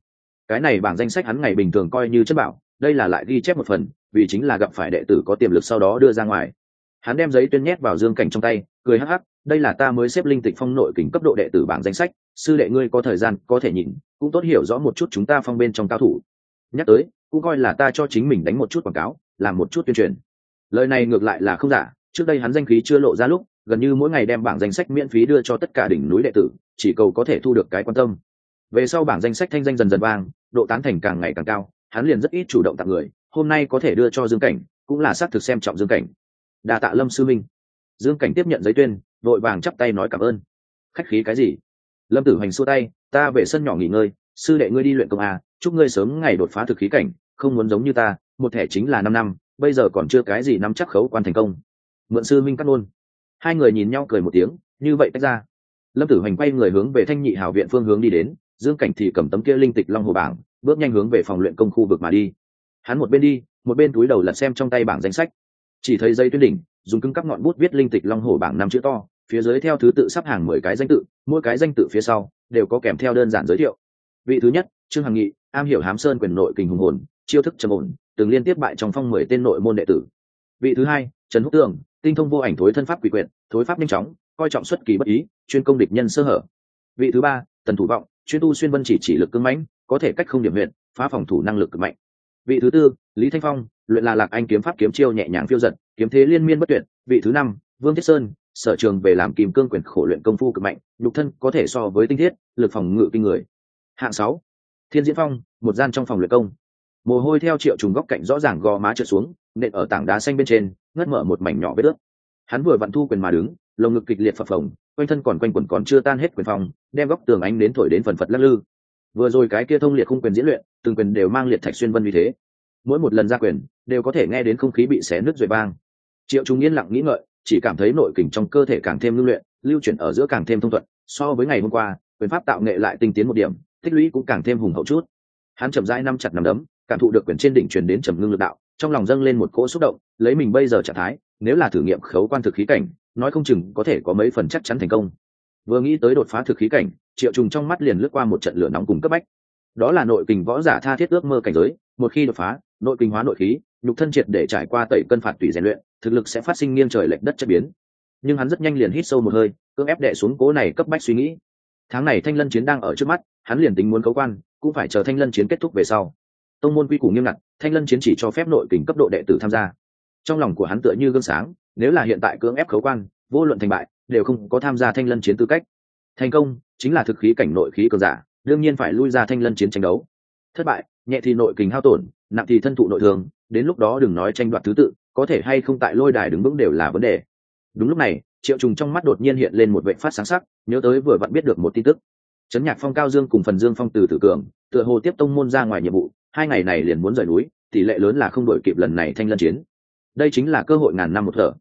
cái này bảng danh sách hắn ngày bình thường coi như chất bảo, đây là lại ghi chép một phần, vì chính là gặp phải đệ tử có tiềm lực sau đó đưa ra ngoài. Hắn đem giấy tuyên nhét vào dương cảnh trong tay, cười hắc hắc, đây là ta mới xếp linh tịch phong nội kính cấp độ đệ tử bảng danh sách, sư đệ ngươi có thời gian, có thể nhìn, cũng tốt hiểu rõ một chút chúng ta phong bên trong cao thủ. Nhắc tới, cũng coi là ta cho chính mình đánh một chút quảng cáo, làm một chút tuyên truyền. Lời này ngược lại là không giả, trước đây hắn danh khí chưa lộ ra lúc, gần như mỗi ngày đem bảng danh sách miễn phí đưa cho tất cả đỉnh núi đệ tử, chỉ cầu có thể thu được cái quan tâm về sau bảng danh sách thanh danh dần dần vang, độ tán thành càng ngày càng cao, hắn liền rất ít chủ động tặng người, hôm nay có thể đưa cho dương cảnh, cũng là xác thực xem trọng dương cảnh. Đà tạ lâm sư minh. Dương cảnh tiếp nhận giấy tuyên, vội vàng chắp tay nói cảm ơn. Khách khí cái gì? Lâm tử hoành xua tay, ta về sân nhỏ nghỉ ngơi, sư đệ ngươi đi luyện công à chúc ngươi sớm ngày đột phá thực khí cảnh, không muốn giống như ta, một thẻ chính là năm năm, bây giờ còn chưa cái gì nắm chắc khấu quan thành công. Mượn sư minh cắt luôn. Hai người nhìn nhau cười một tiếng, như vậy tách ra. Lâm tử hoành quay người hướng về thanh nhị hào viện phương hướng đi đến dương cảnh thì cầm tấm kia linh tịch long hồ bảng, bước nhanh hướng về phòng luyện công khu vực mà đi. Hắn một bên đi, một bên túi đầu lật xem trong tay bảng danh sách. Chỉ thấy dây tuyên đỉnh, dùng cứng cắp ngọn bút viết linh tịch long hồ bảng năm chữ to, phía dưới theo thứ tự sắp hàng mười cái danh tự, mỗi cái danh tự phía sau đều có kèm theo đơn giản giới thiệu. Vị thứ nhất, trương hằng nghị, am hiểu hám sơn quyền nội kình hùng hồn, chiêu thức trầm ổn, từng liên tiếp bại trong phong mười tên nội môn đệ tử. Vị thứ hai, trần húc tường, tinh thông vô ảnh thối thân pháp quỷ quyệt, thối pháp nhanh chóng, coi trọng xuất kỳ bất ý, chuyên công địch nhân sơ hở. Vị thứ ba, tần thủ vọng chuyên tu xuyên vân chỉ chỉ lực cưng mãnh, có thể cách không điểm huyện phá phòng thủ năng lực cực mạnh. Vị thứ tư, lý thanh phong, luyện là lạc anh kiếm pháp kiếm chiêu nhẹ nhàng phiêu giật, kiếm thế liên miên bất tuyệt. Vị thứ năm, vương thiết sơn, sở trường về làm kìm cương quyền khổ luyện công phu cực mạnh, nhục thân có thể so với tinh thiết, lực phòng ngự kinh người. Hạng sáu, thiên diễn phong, một gian trong phòng luyện công. Mồ hôi theo triệu trùng góc cạnh rõ ràng gò má trượt xuống, nện ở tảng đá xanh bên trên, ngất mở một mảnh nhỏ vết ướt. Hắn vừa vặn thu quyền mà đứng lồng ngực kịch liệt phập phồng, quanh thân còn quanh quẩn còn chưa tan hết quyền phòng đem góc tường ánh đến thổi đến phần phật lắc lư. Vừa rồi cái kia thông liệt khung quyền diễn luyện, từng quyền đều mang liệt thạch xuyên vân vì thế. Mỗi một lần ra quyền, đều có thể nghe đến không khí bị xé nứt rồi bang triệu chúng yên lặng nghĩ ngợi, chỉ cảm thấy nội kình trong cơ thể càng thêm lưu luyện, lưu chuyển ở giữa càng thêm thông thuận. So với ngày hôm qua, quyền pháp tạo nghệ lại tinh tiến một điểm, tích lũy cũng càng thêm hùng hậu chút. Hắn chậm rãi năm chặt nằm đấm, cảm thụ được quyền trên đỉnh truyền đến trầm ngưng lực đạo, trong lòng dâng lên một cỗ xúc động, lấy mình bây giờ trạng thái, nếu là thử nghiệm khấu quan thực khí cảnh nói không chừng có thể có mấy phần chắc chắn thành công. Vừa nghĩ tới đột phá thực khí cảnh, triệu trùng trong mắt liền lướt qua một trận lửa nóng cùng cấp bách. Đó là nội kình võ giả tha thiết ước mơ cảnh giới, một khi đột phá, nội kinh hóa nội khí, nhục thân triệt để trải qua tẩy cân phạt tùy rèn luyện, thực lực sẽ phát sinh nghiêng trời lệch đất chất biến. Nhưng hắn rất nhanh liền hít sâu một hơi, cưỡng ép đệ xuống cố này cấp bách suy nghĩ. Tháng này thanh lân chiến đang ở trước mắt, hắn liền tính muốn cấu quan, cũng phải chờ thanh lân chiến kết thúc về sau. Tông môn quy củ nghiêm ngặt, thanh lân chiến chỉ cho phép nội kình cấp độ đệ tử tham gia. Trong lòng của hắn tựa như gương sáng nếu là hiện tại cưỡng ép khấu quan vô luận thành bại, đều không có tham gia thanh lân chiến tư cách. Thành công chính là thực khí cảnh nội khí cường giả, đương nhiên phải lui ra thanh lân chiến tranh đấu. Thất bại, nhẹ thì nội kình hao tổn, nặng thì thân thụ nội thương, đến lúc đó đừng nói tranh đoạt thứ tự, có thể hay không tại lôi đài đứng vững đều là vấn đề. Đúng lúc này, triệu trùng trong mắt đột nhiên hiện lên một vệ phát sáng sắc, nhớ tới vừa vặn biết được một tin tức. Trấn nhạc phong, cao dương cùng phần dương phong từ tử cường, tựa hồ tiếp tông môn ra ngoài nhiệm vụ, hai ngày này liền muốn rời núi, tỷ lệ lớn là không đổi kịp lần này thanh lân chiến. Đây chính là cơ hội ngàn năm một thở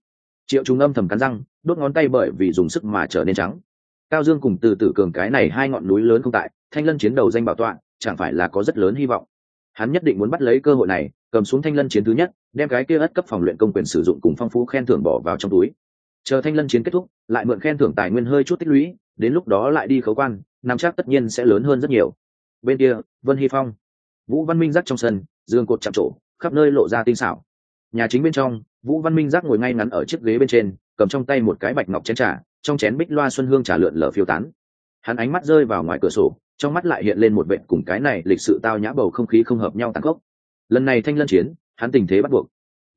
triệu trùng âm thầm cắn răng, đốt ngón tay bởi vì dùng sức mà trở nên trắng. Cao dương cùng từ tử cường cái này hai ngọn núi lớn không tại, thanh lân chiến đầu danh bảo tọa, chẳng phải là có rất lớn hy vọng. Hắn nhất định muốn bắt lấy cơ hội này, cầm xuống thanh lân chiến thứ nhất, đem cái kia ất cấp phòng luyện công quyền sử dụng cùng phong phú khen thưởng bỏ vào trong túi. Chờ thanh lân chiến kết thúc, lại mượn khen thưởng tài nguyên hơi chút tích lũy, đến lúc đó lại đi khấu quan nắm chắc tất nhiên sẽ lớn hơn rất nhiều. Bên kia, vân hy phong, vũ văn minh rắc trong sân, dương cột chạm trổ, khắp nơi lộ ra tinh xảo. Nhà chính bên trong vũ văn minh rắc ngồi ngay ngắn ở chiếc ghế bên trên, cầm trong tay một cái bạch ngọc chén trà, trong chén bích loa xuân hương trà lượn lở phiêu tán. Hắn ánh mắt rơi vào ngoài cửa sổ, trong mắt lại hiện lên một vệ cùng cái này lịch sự tao nhã bầu không khí không hợp nhau tăng gốc lần này thanh lân chiến, hắn tình thế bắt buộc.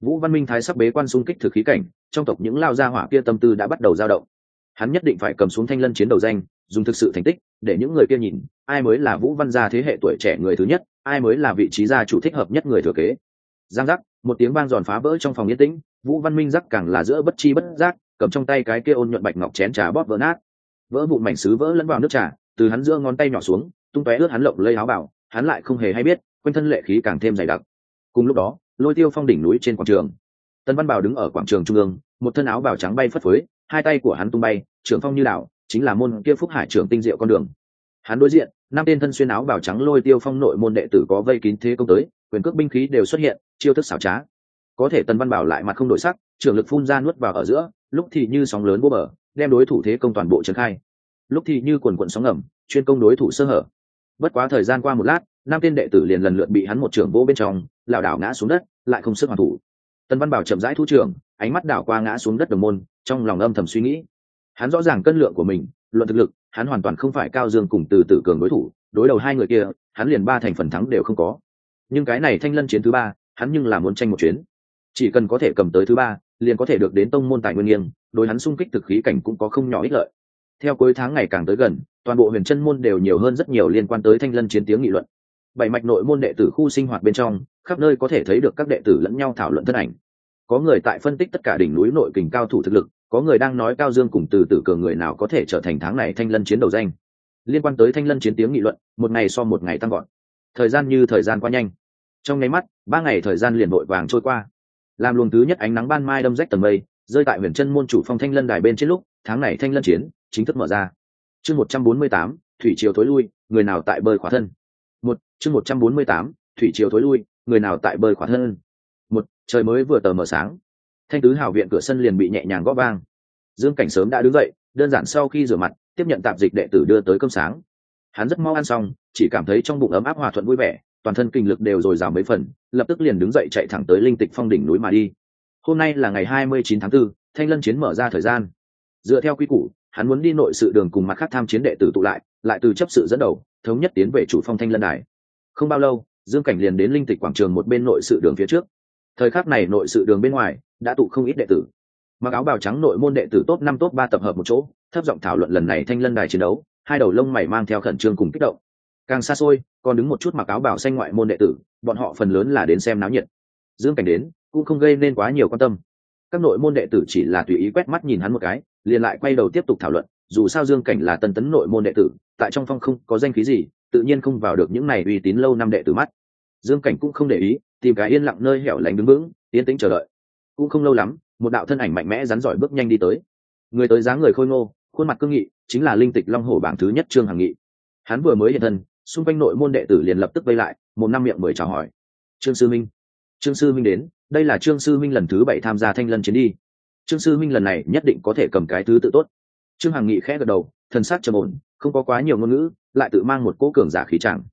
Vũ văn minh thái sắp bế quan xung kích thực khí cảnh, trong tộc những lao gia hỏa kia tâm tư đã bắt đầu dao động. Hắn nhất định phải cầm xuống thanh lân chiến đầu danh, dùng thực sự thành tích, để những người kia nhìn, ai mới là vũ văn gia thế hệ tuổi trẻ người thứ nhất, ai mới là vị trí gia chủ thích hợp nhất người thừa kế. Giang giác một tiếng vang giòn phá vỡ trong phòng yên tĩnh, vũ văn minh giác càng là giữa bất chi bất giác, cầm trong tay cái kia ôn nhuận bạch ngọc chén trà bóp vỡ nát. Vỡ vụn mảnh xứ vỡ lẫn vào nước trà, từ hắn giữa ngón tay nhỏ xuống, tung tóe ướt hắn lộng lây áo bảo, hắn lại không hề hay biết, quanh thân lệ khí càng thêm dày đặc. Cùng lúc đó, lôi tiêu phong đỉnh núi trên quảng trường. Tân văn bảo đứng ở quảng trường trung ương, một thân áo bào trắng bay phất phới, hai tay của hắn tung bay, trưởng phong như đảo, chính là môn kia phúc hải trưởng tinh diệu con đường. Hắn đối diện, năm tên thân xuyên áo bào trắng lôi tiêu phong nội môn đệ tử có vây kín thế công tới quyền cước binh khí đều xuất hiện, chiêu thức xảo trá. Có thể tần văn bảo lại mặt không đổi sắc, trường lực phun ra nuốt vào ở giữa, lúc thì như sóng lớn vô bờ đem đối thủ thế công toàn bộ trấn khai. Lúc thì như quần quận sóng ngầm, chuyên công đối thủ sơ hở. Bất quá thời gian qua một lát, năm tên đệ tử liền lần lượt bị hắn một trưởng vỗ bên trong, lảo đảo ngã xuống đất, lại không sức hoàn thủ. Tần văn bảo chậm rãi thu trưởng, ánh mắt đảo qua ngã xuống đất đồng môn, trong lòng âm thầm suy nghĩ. Hắn rõ ràng cân lượng của mình, luận thực lực, hắn hoàn toàn không phải cao dương cùng từ tử cường đối thủ, đối đầu hai người kia, hắn liền ba thành phần thắng đều không có nhưng cái này thanh lân chiến thứ ba, hắn nhưng là muốn tranh một chuyến. Chỉ cần có thể cầm tới thứ ba, liền có thể được đến tông môn tài nguyên nghiêng, đối hắn sung kích thực khí cảnh cũng có không nhỏ ích lợi. Theo cuối tháng ngày càng tới gần, toàn bộ huyền chân môn đều nhiều hơn rất nhiều liên quan tới thanh lân chiến tiếng nghị luận. Bảy mạch nội môn đệ tử khu sinh hoạt bên trong, khắp nơi có thể thấy được các đệ tử lẫn nhau thảo luận thân ảnh. Có người tại phân tích tất cả đỉnh núi nội kình cao thủ thực lực, có người đang nói cao dương cùng từ tử cường người nào có thể trở thành tháng này thanh lân chiến đầu danh. Liên quan tới thanh lân chiến tiếng nghị luận, một ngày so một ngày tăng gọn thời gian như thời gian qua nhanh trong nháy mắt, ba ngày thời gian liền vội vàng trôi qua. Làm luồng thứ nhất ánh nắng ban mai đâm rách tầng mây, rơi tại huyền chân môn chủ phong thanh lân đài bên trên lúc, tháng này thanh lân chiến chính thức mở ra. Chương một trăm bốn mươi tám, thủy triều thối lui, người nào tại bơi khỏa thân? Một, chương một trăm bốn mươi tám, thủy triều thối lui, người nào tại bơi khỏa thân? Một, trời mới vừa tờ mở sáng. Thanh tứ hào viện cửa sân liền bị nhẹ nhàng góp vang. Dương cảnh sớm đã đứng dậy, đơn giản sau khi rửa mặt, tiếp nhận tạp dịch đệ tử đưa tới cơm sáng. Hắn rất mau ăn xong, chỉ cảm thấy trong bụng ấm áp hòa thuận vui vẻ toàn thân kinh lực đều dồi dào mấy phần lập tức liền đứng dậy chạy thẳng tới linh tịch phong đỉnh núi mà đi. Hôm nay là ngày hai mươi chín tháng 4, thanh lân chiến mở ra thời gian. Dựa theo quy củ hắn muốn đi nội sự đường cùng mặt khác tham chiến đệ tử tụ lại lại từ chấp sự dẫn đầu thống nhất tiến về chủ phong thanh lân đài. Không bao lâu dương cảnh liền đến linh tịch quảng trường một bên nội sự đường phía trước. Thời khắc này nội sự đường bên ngoài đã tụ không ít đệ tử. Mặc áo bào trắng nội môn đệ tử top năm top ba tập hợp một chỗ thấp giọng thảo luận lần này thanh lân đài chiến đấu hai đầu lông mày mang theo khẩn trương cùng kích động. Càng xa xôi còn đứng một chút mặc áo bảo xanh ngoại môn đệ tử, bọn họ phần lớn là đến xem náo nhiệt. Dương cảnh đến, cũng không gây nên quá nhiều quan tâm. Các nội môn đệ tử chỉ là tùy ý quét mắt nhìn hắn một cái, liền lại quay đầu tiếp tục thảo luận, dù sao dương cảnh là tân tấn nội môn đệ tử, tại trong phong không có danh khí gì, tự nhiên không vào được những này uy tín lâu năm đệ tử mắt. Dương cảnh cũng không để ý, tìm cái yên lặng nơi hẻo lánh đứng vững, yên tĩnh chờ đợi. Cũng không lâu lắm, một đạo thân ảnh mạnh mẽ rắn giỏi bước nhanh đi tới. Người tới dáng người khôi ngô, khuôn mặt cương nghị, chính là linh tịch long hổ bảng thứ nhất trương hằng nghị. Hắn vừa mới hiện thân xung quanh nội môn đệ tử liền lập tức vây lại, một năm miệng mười chào hỏi. Trương sư minh, trương sư minh đến, đây là trương sư minh lần thứ bảy tham gia thanh lân chiến đi. Trương sư minh lần này nhất định có thể cầm cái thứ tự tốt. Trương hằng nghị khẽ gật đầu, thần sắc trầm ổn, không có quá nhiều ngôn ngữ, lại tự mang một cỗ cường giả khí chẳng.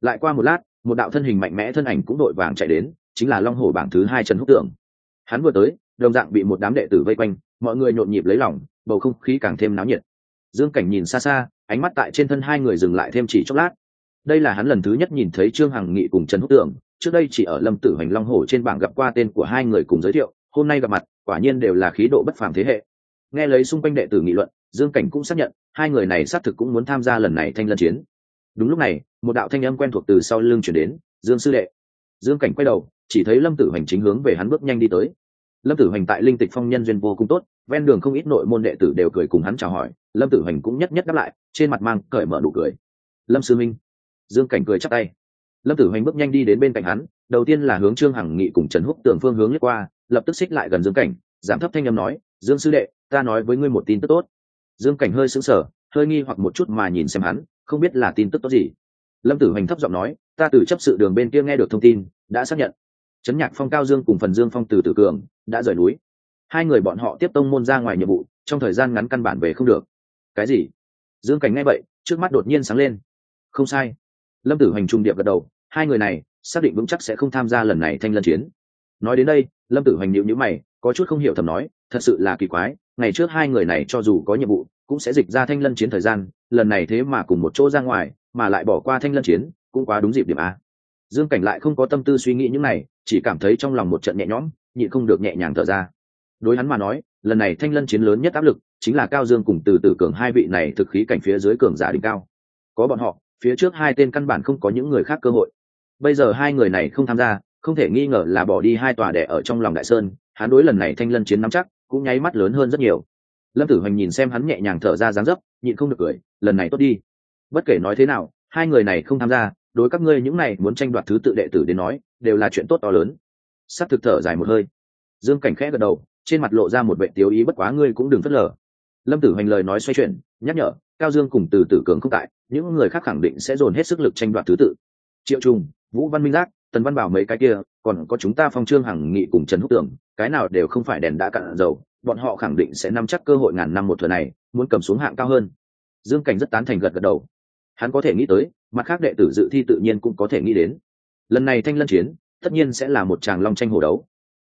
Lại qua một lát, một đạo thân hình mạnh mẽ thân ảnh cũng đội vàng chạy đến, chính là long hổ bảng thứ hai trần húc tưởng hắn vừa tới, đồng dạng bị một đám đệ tử vây quanh, mọi người nhộn nhịp lấy lòng, bầu không khí càng thêm náo nhiệt. Dương cảnh nhìn xa xa, ánh mắt tại trên thân hai người dừng lại thêm chỉ chốc lát đây là hắn lần thứ nhất nhìn thấy trương hằng nghị cùng trần húc tưởng. Trước đây chỉ ở lâm tử hoành long hổ trên bảng gặp qua tên của hai người cùng giới thiệu, hôm nay gặp mặt, quả nhiên đều là khí độ bất phàm thế hệ. Nghe lấy xung quanh đệ tử nghị luận, dương cảnh cũng xác nhận, hai người này xác thực cũng muốn tham gia lần này thanh lân chiến. Đúng lúc này, một đạo thanh âm quen thuộc từ sau lưng chuyển đến, dương sư đệ. Dương cảnh quay đầu, chỉ thấy lâm tử hoành chính hướng về hắn bước nhanh đi tới. Lâm tử hoành tại linh tịch phong nhân duyên vô cùng tốt, ven đường không ít nội môn đệ tử đều cười cùng hắn chào hỏi. Lâm tử hoành cũng nhất nhất đáp lại, trên mặt mang cởi mở nụ cười. Lâm sư minh dương cảnh cười chắc tay. Lâm tử hoành bước nhanh đi đến bên cạnh hắn, đầu tiên là hướng trương hằng nghị cùng trần húc tường phương hướng lướt qua, lập tức xích lại gần dương cảnh, giảm thấp thanh â m nói, dương sư đệ, ta nói với ngươi một tin tức tốt. Dương cảnh hơi sững sờ, hơi nghi hoặc một chút mà nhìn xem hắn, không biết là tin tức tốt gì. Lâm tử hoành thấp giọng nói, ta từ chấp sự đường bên kia nghe được thông tin, đã xác nhận. Trấn nhạc phong, cao dương cùng phần dương phong từ tử cường đã rời núi. Hai người bọn họ tiếp tông môn ra ngoài nhiệm vụ, trong thời gian ngắn căn bản về không được. Cái gì? Dương cảnh nghe vậy, trước mắt đột nhiên sáng lên. Không sai lâm tử hoành trung điệp gật đầu, hai người này xác định vững chắc sẽ không tham gia lần này thanh lân chiến. Nói đến đây, lâm tử hoành nhịu nhữ mày, có chút không hiểu thầm nói, thật sự là kỳ quái, ngày trước hai người này cho dù có nhiệm vụ, cũng sẽ dịch ra thanh lân chiến thời gian, lần này thế mà cùng một chỗ ra ngoài, mà lại bỏ qua thanh lân chiến, cũng quá đúng dịp điểm a. Dương cảnh lại không có tâm tư suy nghĩ những này, chỉ cảm thấy trong lòng một trận nhẹ nhõm, nhịn không được nhẹ nhàng thở ra. Đối hắn mà nói, lần này thanh lân chiến lớn nhất áp lực chính là cao dương cùng từ từ cường hai vị này thực khí cảnh phía dưới cường giả đỉnh cao. Có bọn họ phía trước hai tên căn bản không có những người khác cơ hội. Bây giờ hai người này không tham gia, không thể nghi ngờ là bỏ đi hai tòa đẻ ở trong lòng đại sơn, hắn đối lần này thanh lân chiến nắm chắc, cũng nháy mắt lớn hơn rất nhiều. Lâm tử hoành nhìn xem hắn nhẹ nhàng thở ra dáng dấp, nhịn không được cười, lần này tốt đi. Bất kể nói thế nào, hai người này không tham gia, đối các ngươi những này muốn tranh đoạt thứ tự đệ tử đến nói, đều là chuyện tốt to lớn. S ắ c thực thở dài một hơi. Dương cảnh khẽ gật đầu, trên mặt lộ ra một vệ tiếu ý bất quá ngươi cũng đừng phớt lờ. Lâm tử hoành lời nói xoay chuyển, nhắc nhở, cao dương cùng từ tử cường không tại những người khác khẳng định sẽ dồn hết sức lực tranh đoạt thứ tự. Triệu trung vũ văn minh giác, tần văn bảo mấy cái kia, còn có chúng ta phong trương hằng nghị cùng trần húc tưởng, cái nào đều không phải đèn đã cạn dầu, bọn họ khẳng định sẽ nắm chắc cơ hội ngàn năm một thừa này, muốn cầm xuống hạng cao hơn. Dương cảnh rất tán thành gật gật đầu. Hắn có thể nghĩ tới, mặt khác đệ tử dự thi tự nhiên cũng có thể nghĩ đến. Lần này thanh lân chiến, tất nhiên sẽ là một tràng long tranh hồ đấu.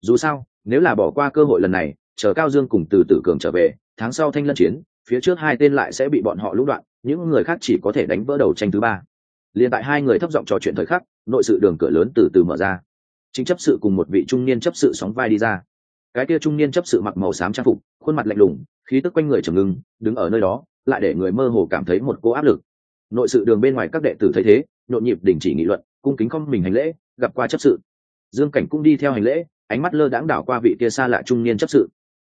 Dù sao, nếu là bỏ qua cơ hội lần này, chờ cao dương cùng từ tử cường trở về, tháng sau thanh lân chiến phía trước hai tên lại sẽ bị bọn họ lũ đoạn, những người khác chỉ có thể đánh vỡ đầu tranh thứ ba. Liền tại hai người thấp giọng trò chuyện thời khắc, nội sự đường cửa lớn từ từ mở ra. Chính chấp sự cùng một vị trung niên chấp sự sóng vai đi ra. Cái kia trung niên chấp sự mặc màu xám trang phục, khuôn mặt lạnh lùng, khí tức quanh người trầm ngưng, đứng ở nơi đó, lại để người mơ hồ cảm thấy một cô áp lực. Nội sự đường bên ngoài các đệ tử thấy thế, nhộn nhịp đình chỉ nghị luận, cung kính không mình hành lễ, gặp qua chấp sự. Dương cảnh cũng đi theo hành lễ, ánh mắt lơ đãng đảo qua vị kia xa lạ trung niên chấp sự.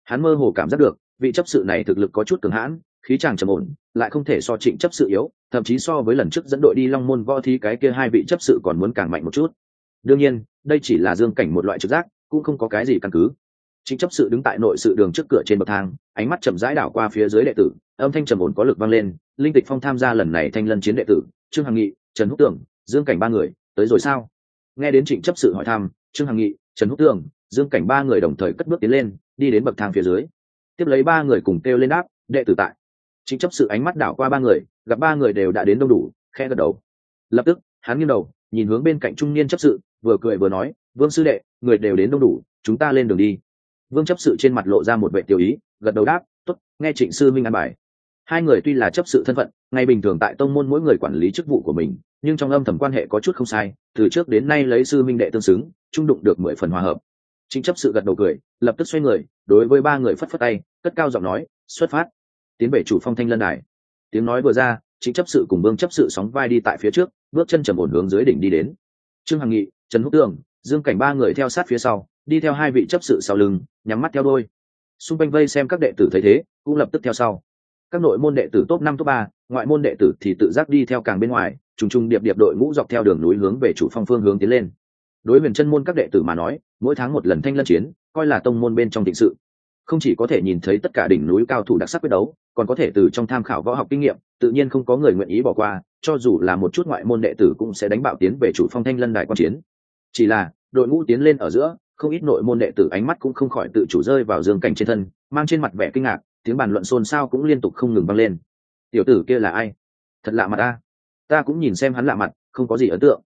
Hắn mơ hồ cảm giác được vị chấp sự này thực lực có chút cường hãn, khí chàng trầm ổn, lại không thể so trịnh chấp sự yếu, thậm chí so với lần trước dẫn đội đi long môn võ thi cái kia hai vị chấp sự còn muốn càng mạnh một chút. Đương nhiên, đây chỉ là dương cảnh một loại trực giác, cũng không có cái gì căn cứ. Chính chấp sự đứng tại nội sự đường trước cửa trên bậc thang, ánh mắt chậm rãi đảo qua phía dưới đệ tử, âm thanh trầm ổn có lực vang lên, linh tịch phong tham gia lần này thanh lân chiến đệ tử, trương hằng nghị, trần húc tưởng, dương cảnh ba người, tới rồi sao? Nghe đến trịnh chấp sự hỏi thăm, trương hằng nghị, trần húc tưởng, dương cảnh ba người đồng thời cất bước tiến lên, đi đến bậc thang phía dưới tiếp lấy ba người cùng kêu lên đáp, đệ tử tại. Chính chấp sự ánh mắt đảo qua ba người, gặp ba người đều đã đến đông đủ khe gật đầu. Lập tức, hắn nghiêng đầu, nhìn hướng bên cạnh trung niên chấp sự, vừa cười vừa nói, vương sư đệ, người đều đến đông đủ, chúng ta lên đường đi. Vương chấp sự trên mặt lộ ra một vệ tiểu ý, gật đầu đáp t ố t nghe trịnh sư minh an bài. Hai người tuy là chấp sự thân phận, ngay bình thường tại tông môn mỗi người quản lý chức vụ của mình, nhưng trong âm thầm quan hệ có chút không sai, từ trước đến nay lấy sư minh đệ tương xứng trung đụng được mười phần hòa hợp chính chấp sự gật đầu cười, lập tức xoay người, đối với ba người phất phất tay, cất cao giọng nói, xuất phát. Tiến về chủ phong thanh lân đài. Tiếng nói vừa ra chính chấp sự cùng vương chấp sự sóng vai đi tại phía trước, bước chân trầm ổn hướng dưới đỉnh đi đến. Trương hằng nghị, trần húc tường, dương cảnh ba người theo sát phía sau, đi theo hai vị chấp sự sau lưng, nhắm mắt theo đôi. Xung quanh vây xem các đệ tử thấy thế, cũng lập tức theo sau. Các nội môn đệ tử top năm, top ba, ngoại môn đệ tử thì tự giác đi theo càng bên ngoài, trùng trùng điệp điệp đội ngũ dọc theo đường núi hướng về chủ phong phương hướng tiến lên. Đối huyền chân môn các đệ tử mà nói mỗi tháng một lần thanh lân chiến, coi là tông môn bên trong thịnh sự. Không chỉ có thể nhìn thấy tất cả đỉnh núi cao thủ đặc sắc quyết đấu, còn có thể từ trong tham khảo võ học kinh nghiệm, tự nhiên không có người nguyện ý bỏ qua, cho dù là một chút ngoại môn đệ tử cũng sẽ đánh bạo tiến về chủ phong thanh lân đại quan chiến. Chỉ là, đội ngũ tiến lên ở giữa, không ít nội môn đệ tử ánh mắt cũng không khỏi tự chủ rơi vào dương cảnh trên thân, mang trên mặt vẻ kinh ngạc, tiếng bàn luận xôn xao cũng liên tục không ngừng vang lên. Tiểu tử kia là ai? Thật lạ mặt ta. Ta cũng nhìn xem hắn lạ mặt, không có gì ấn tượng.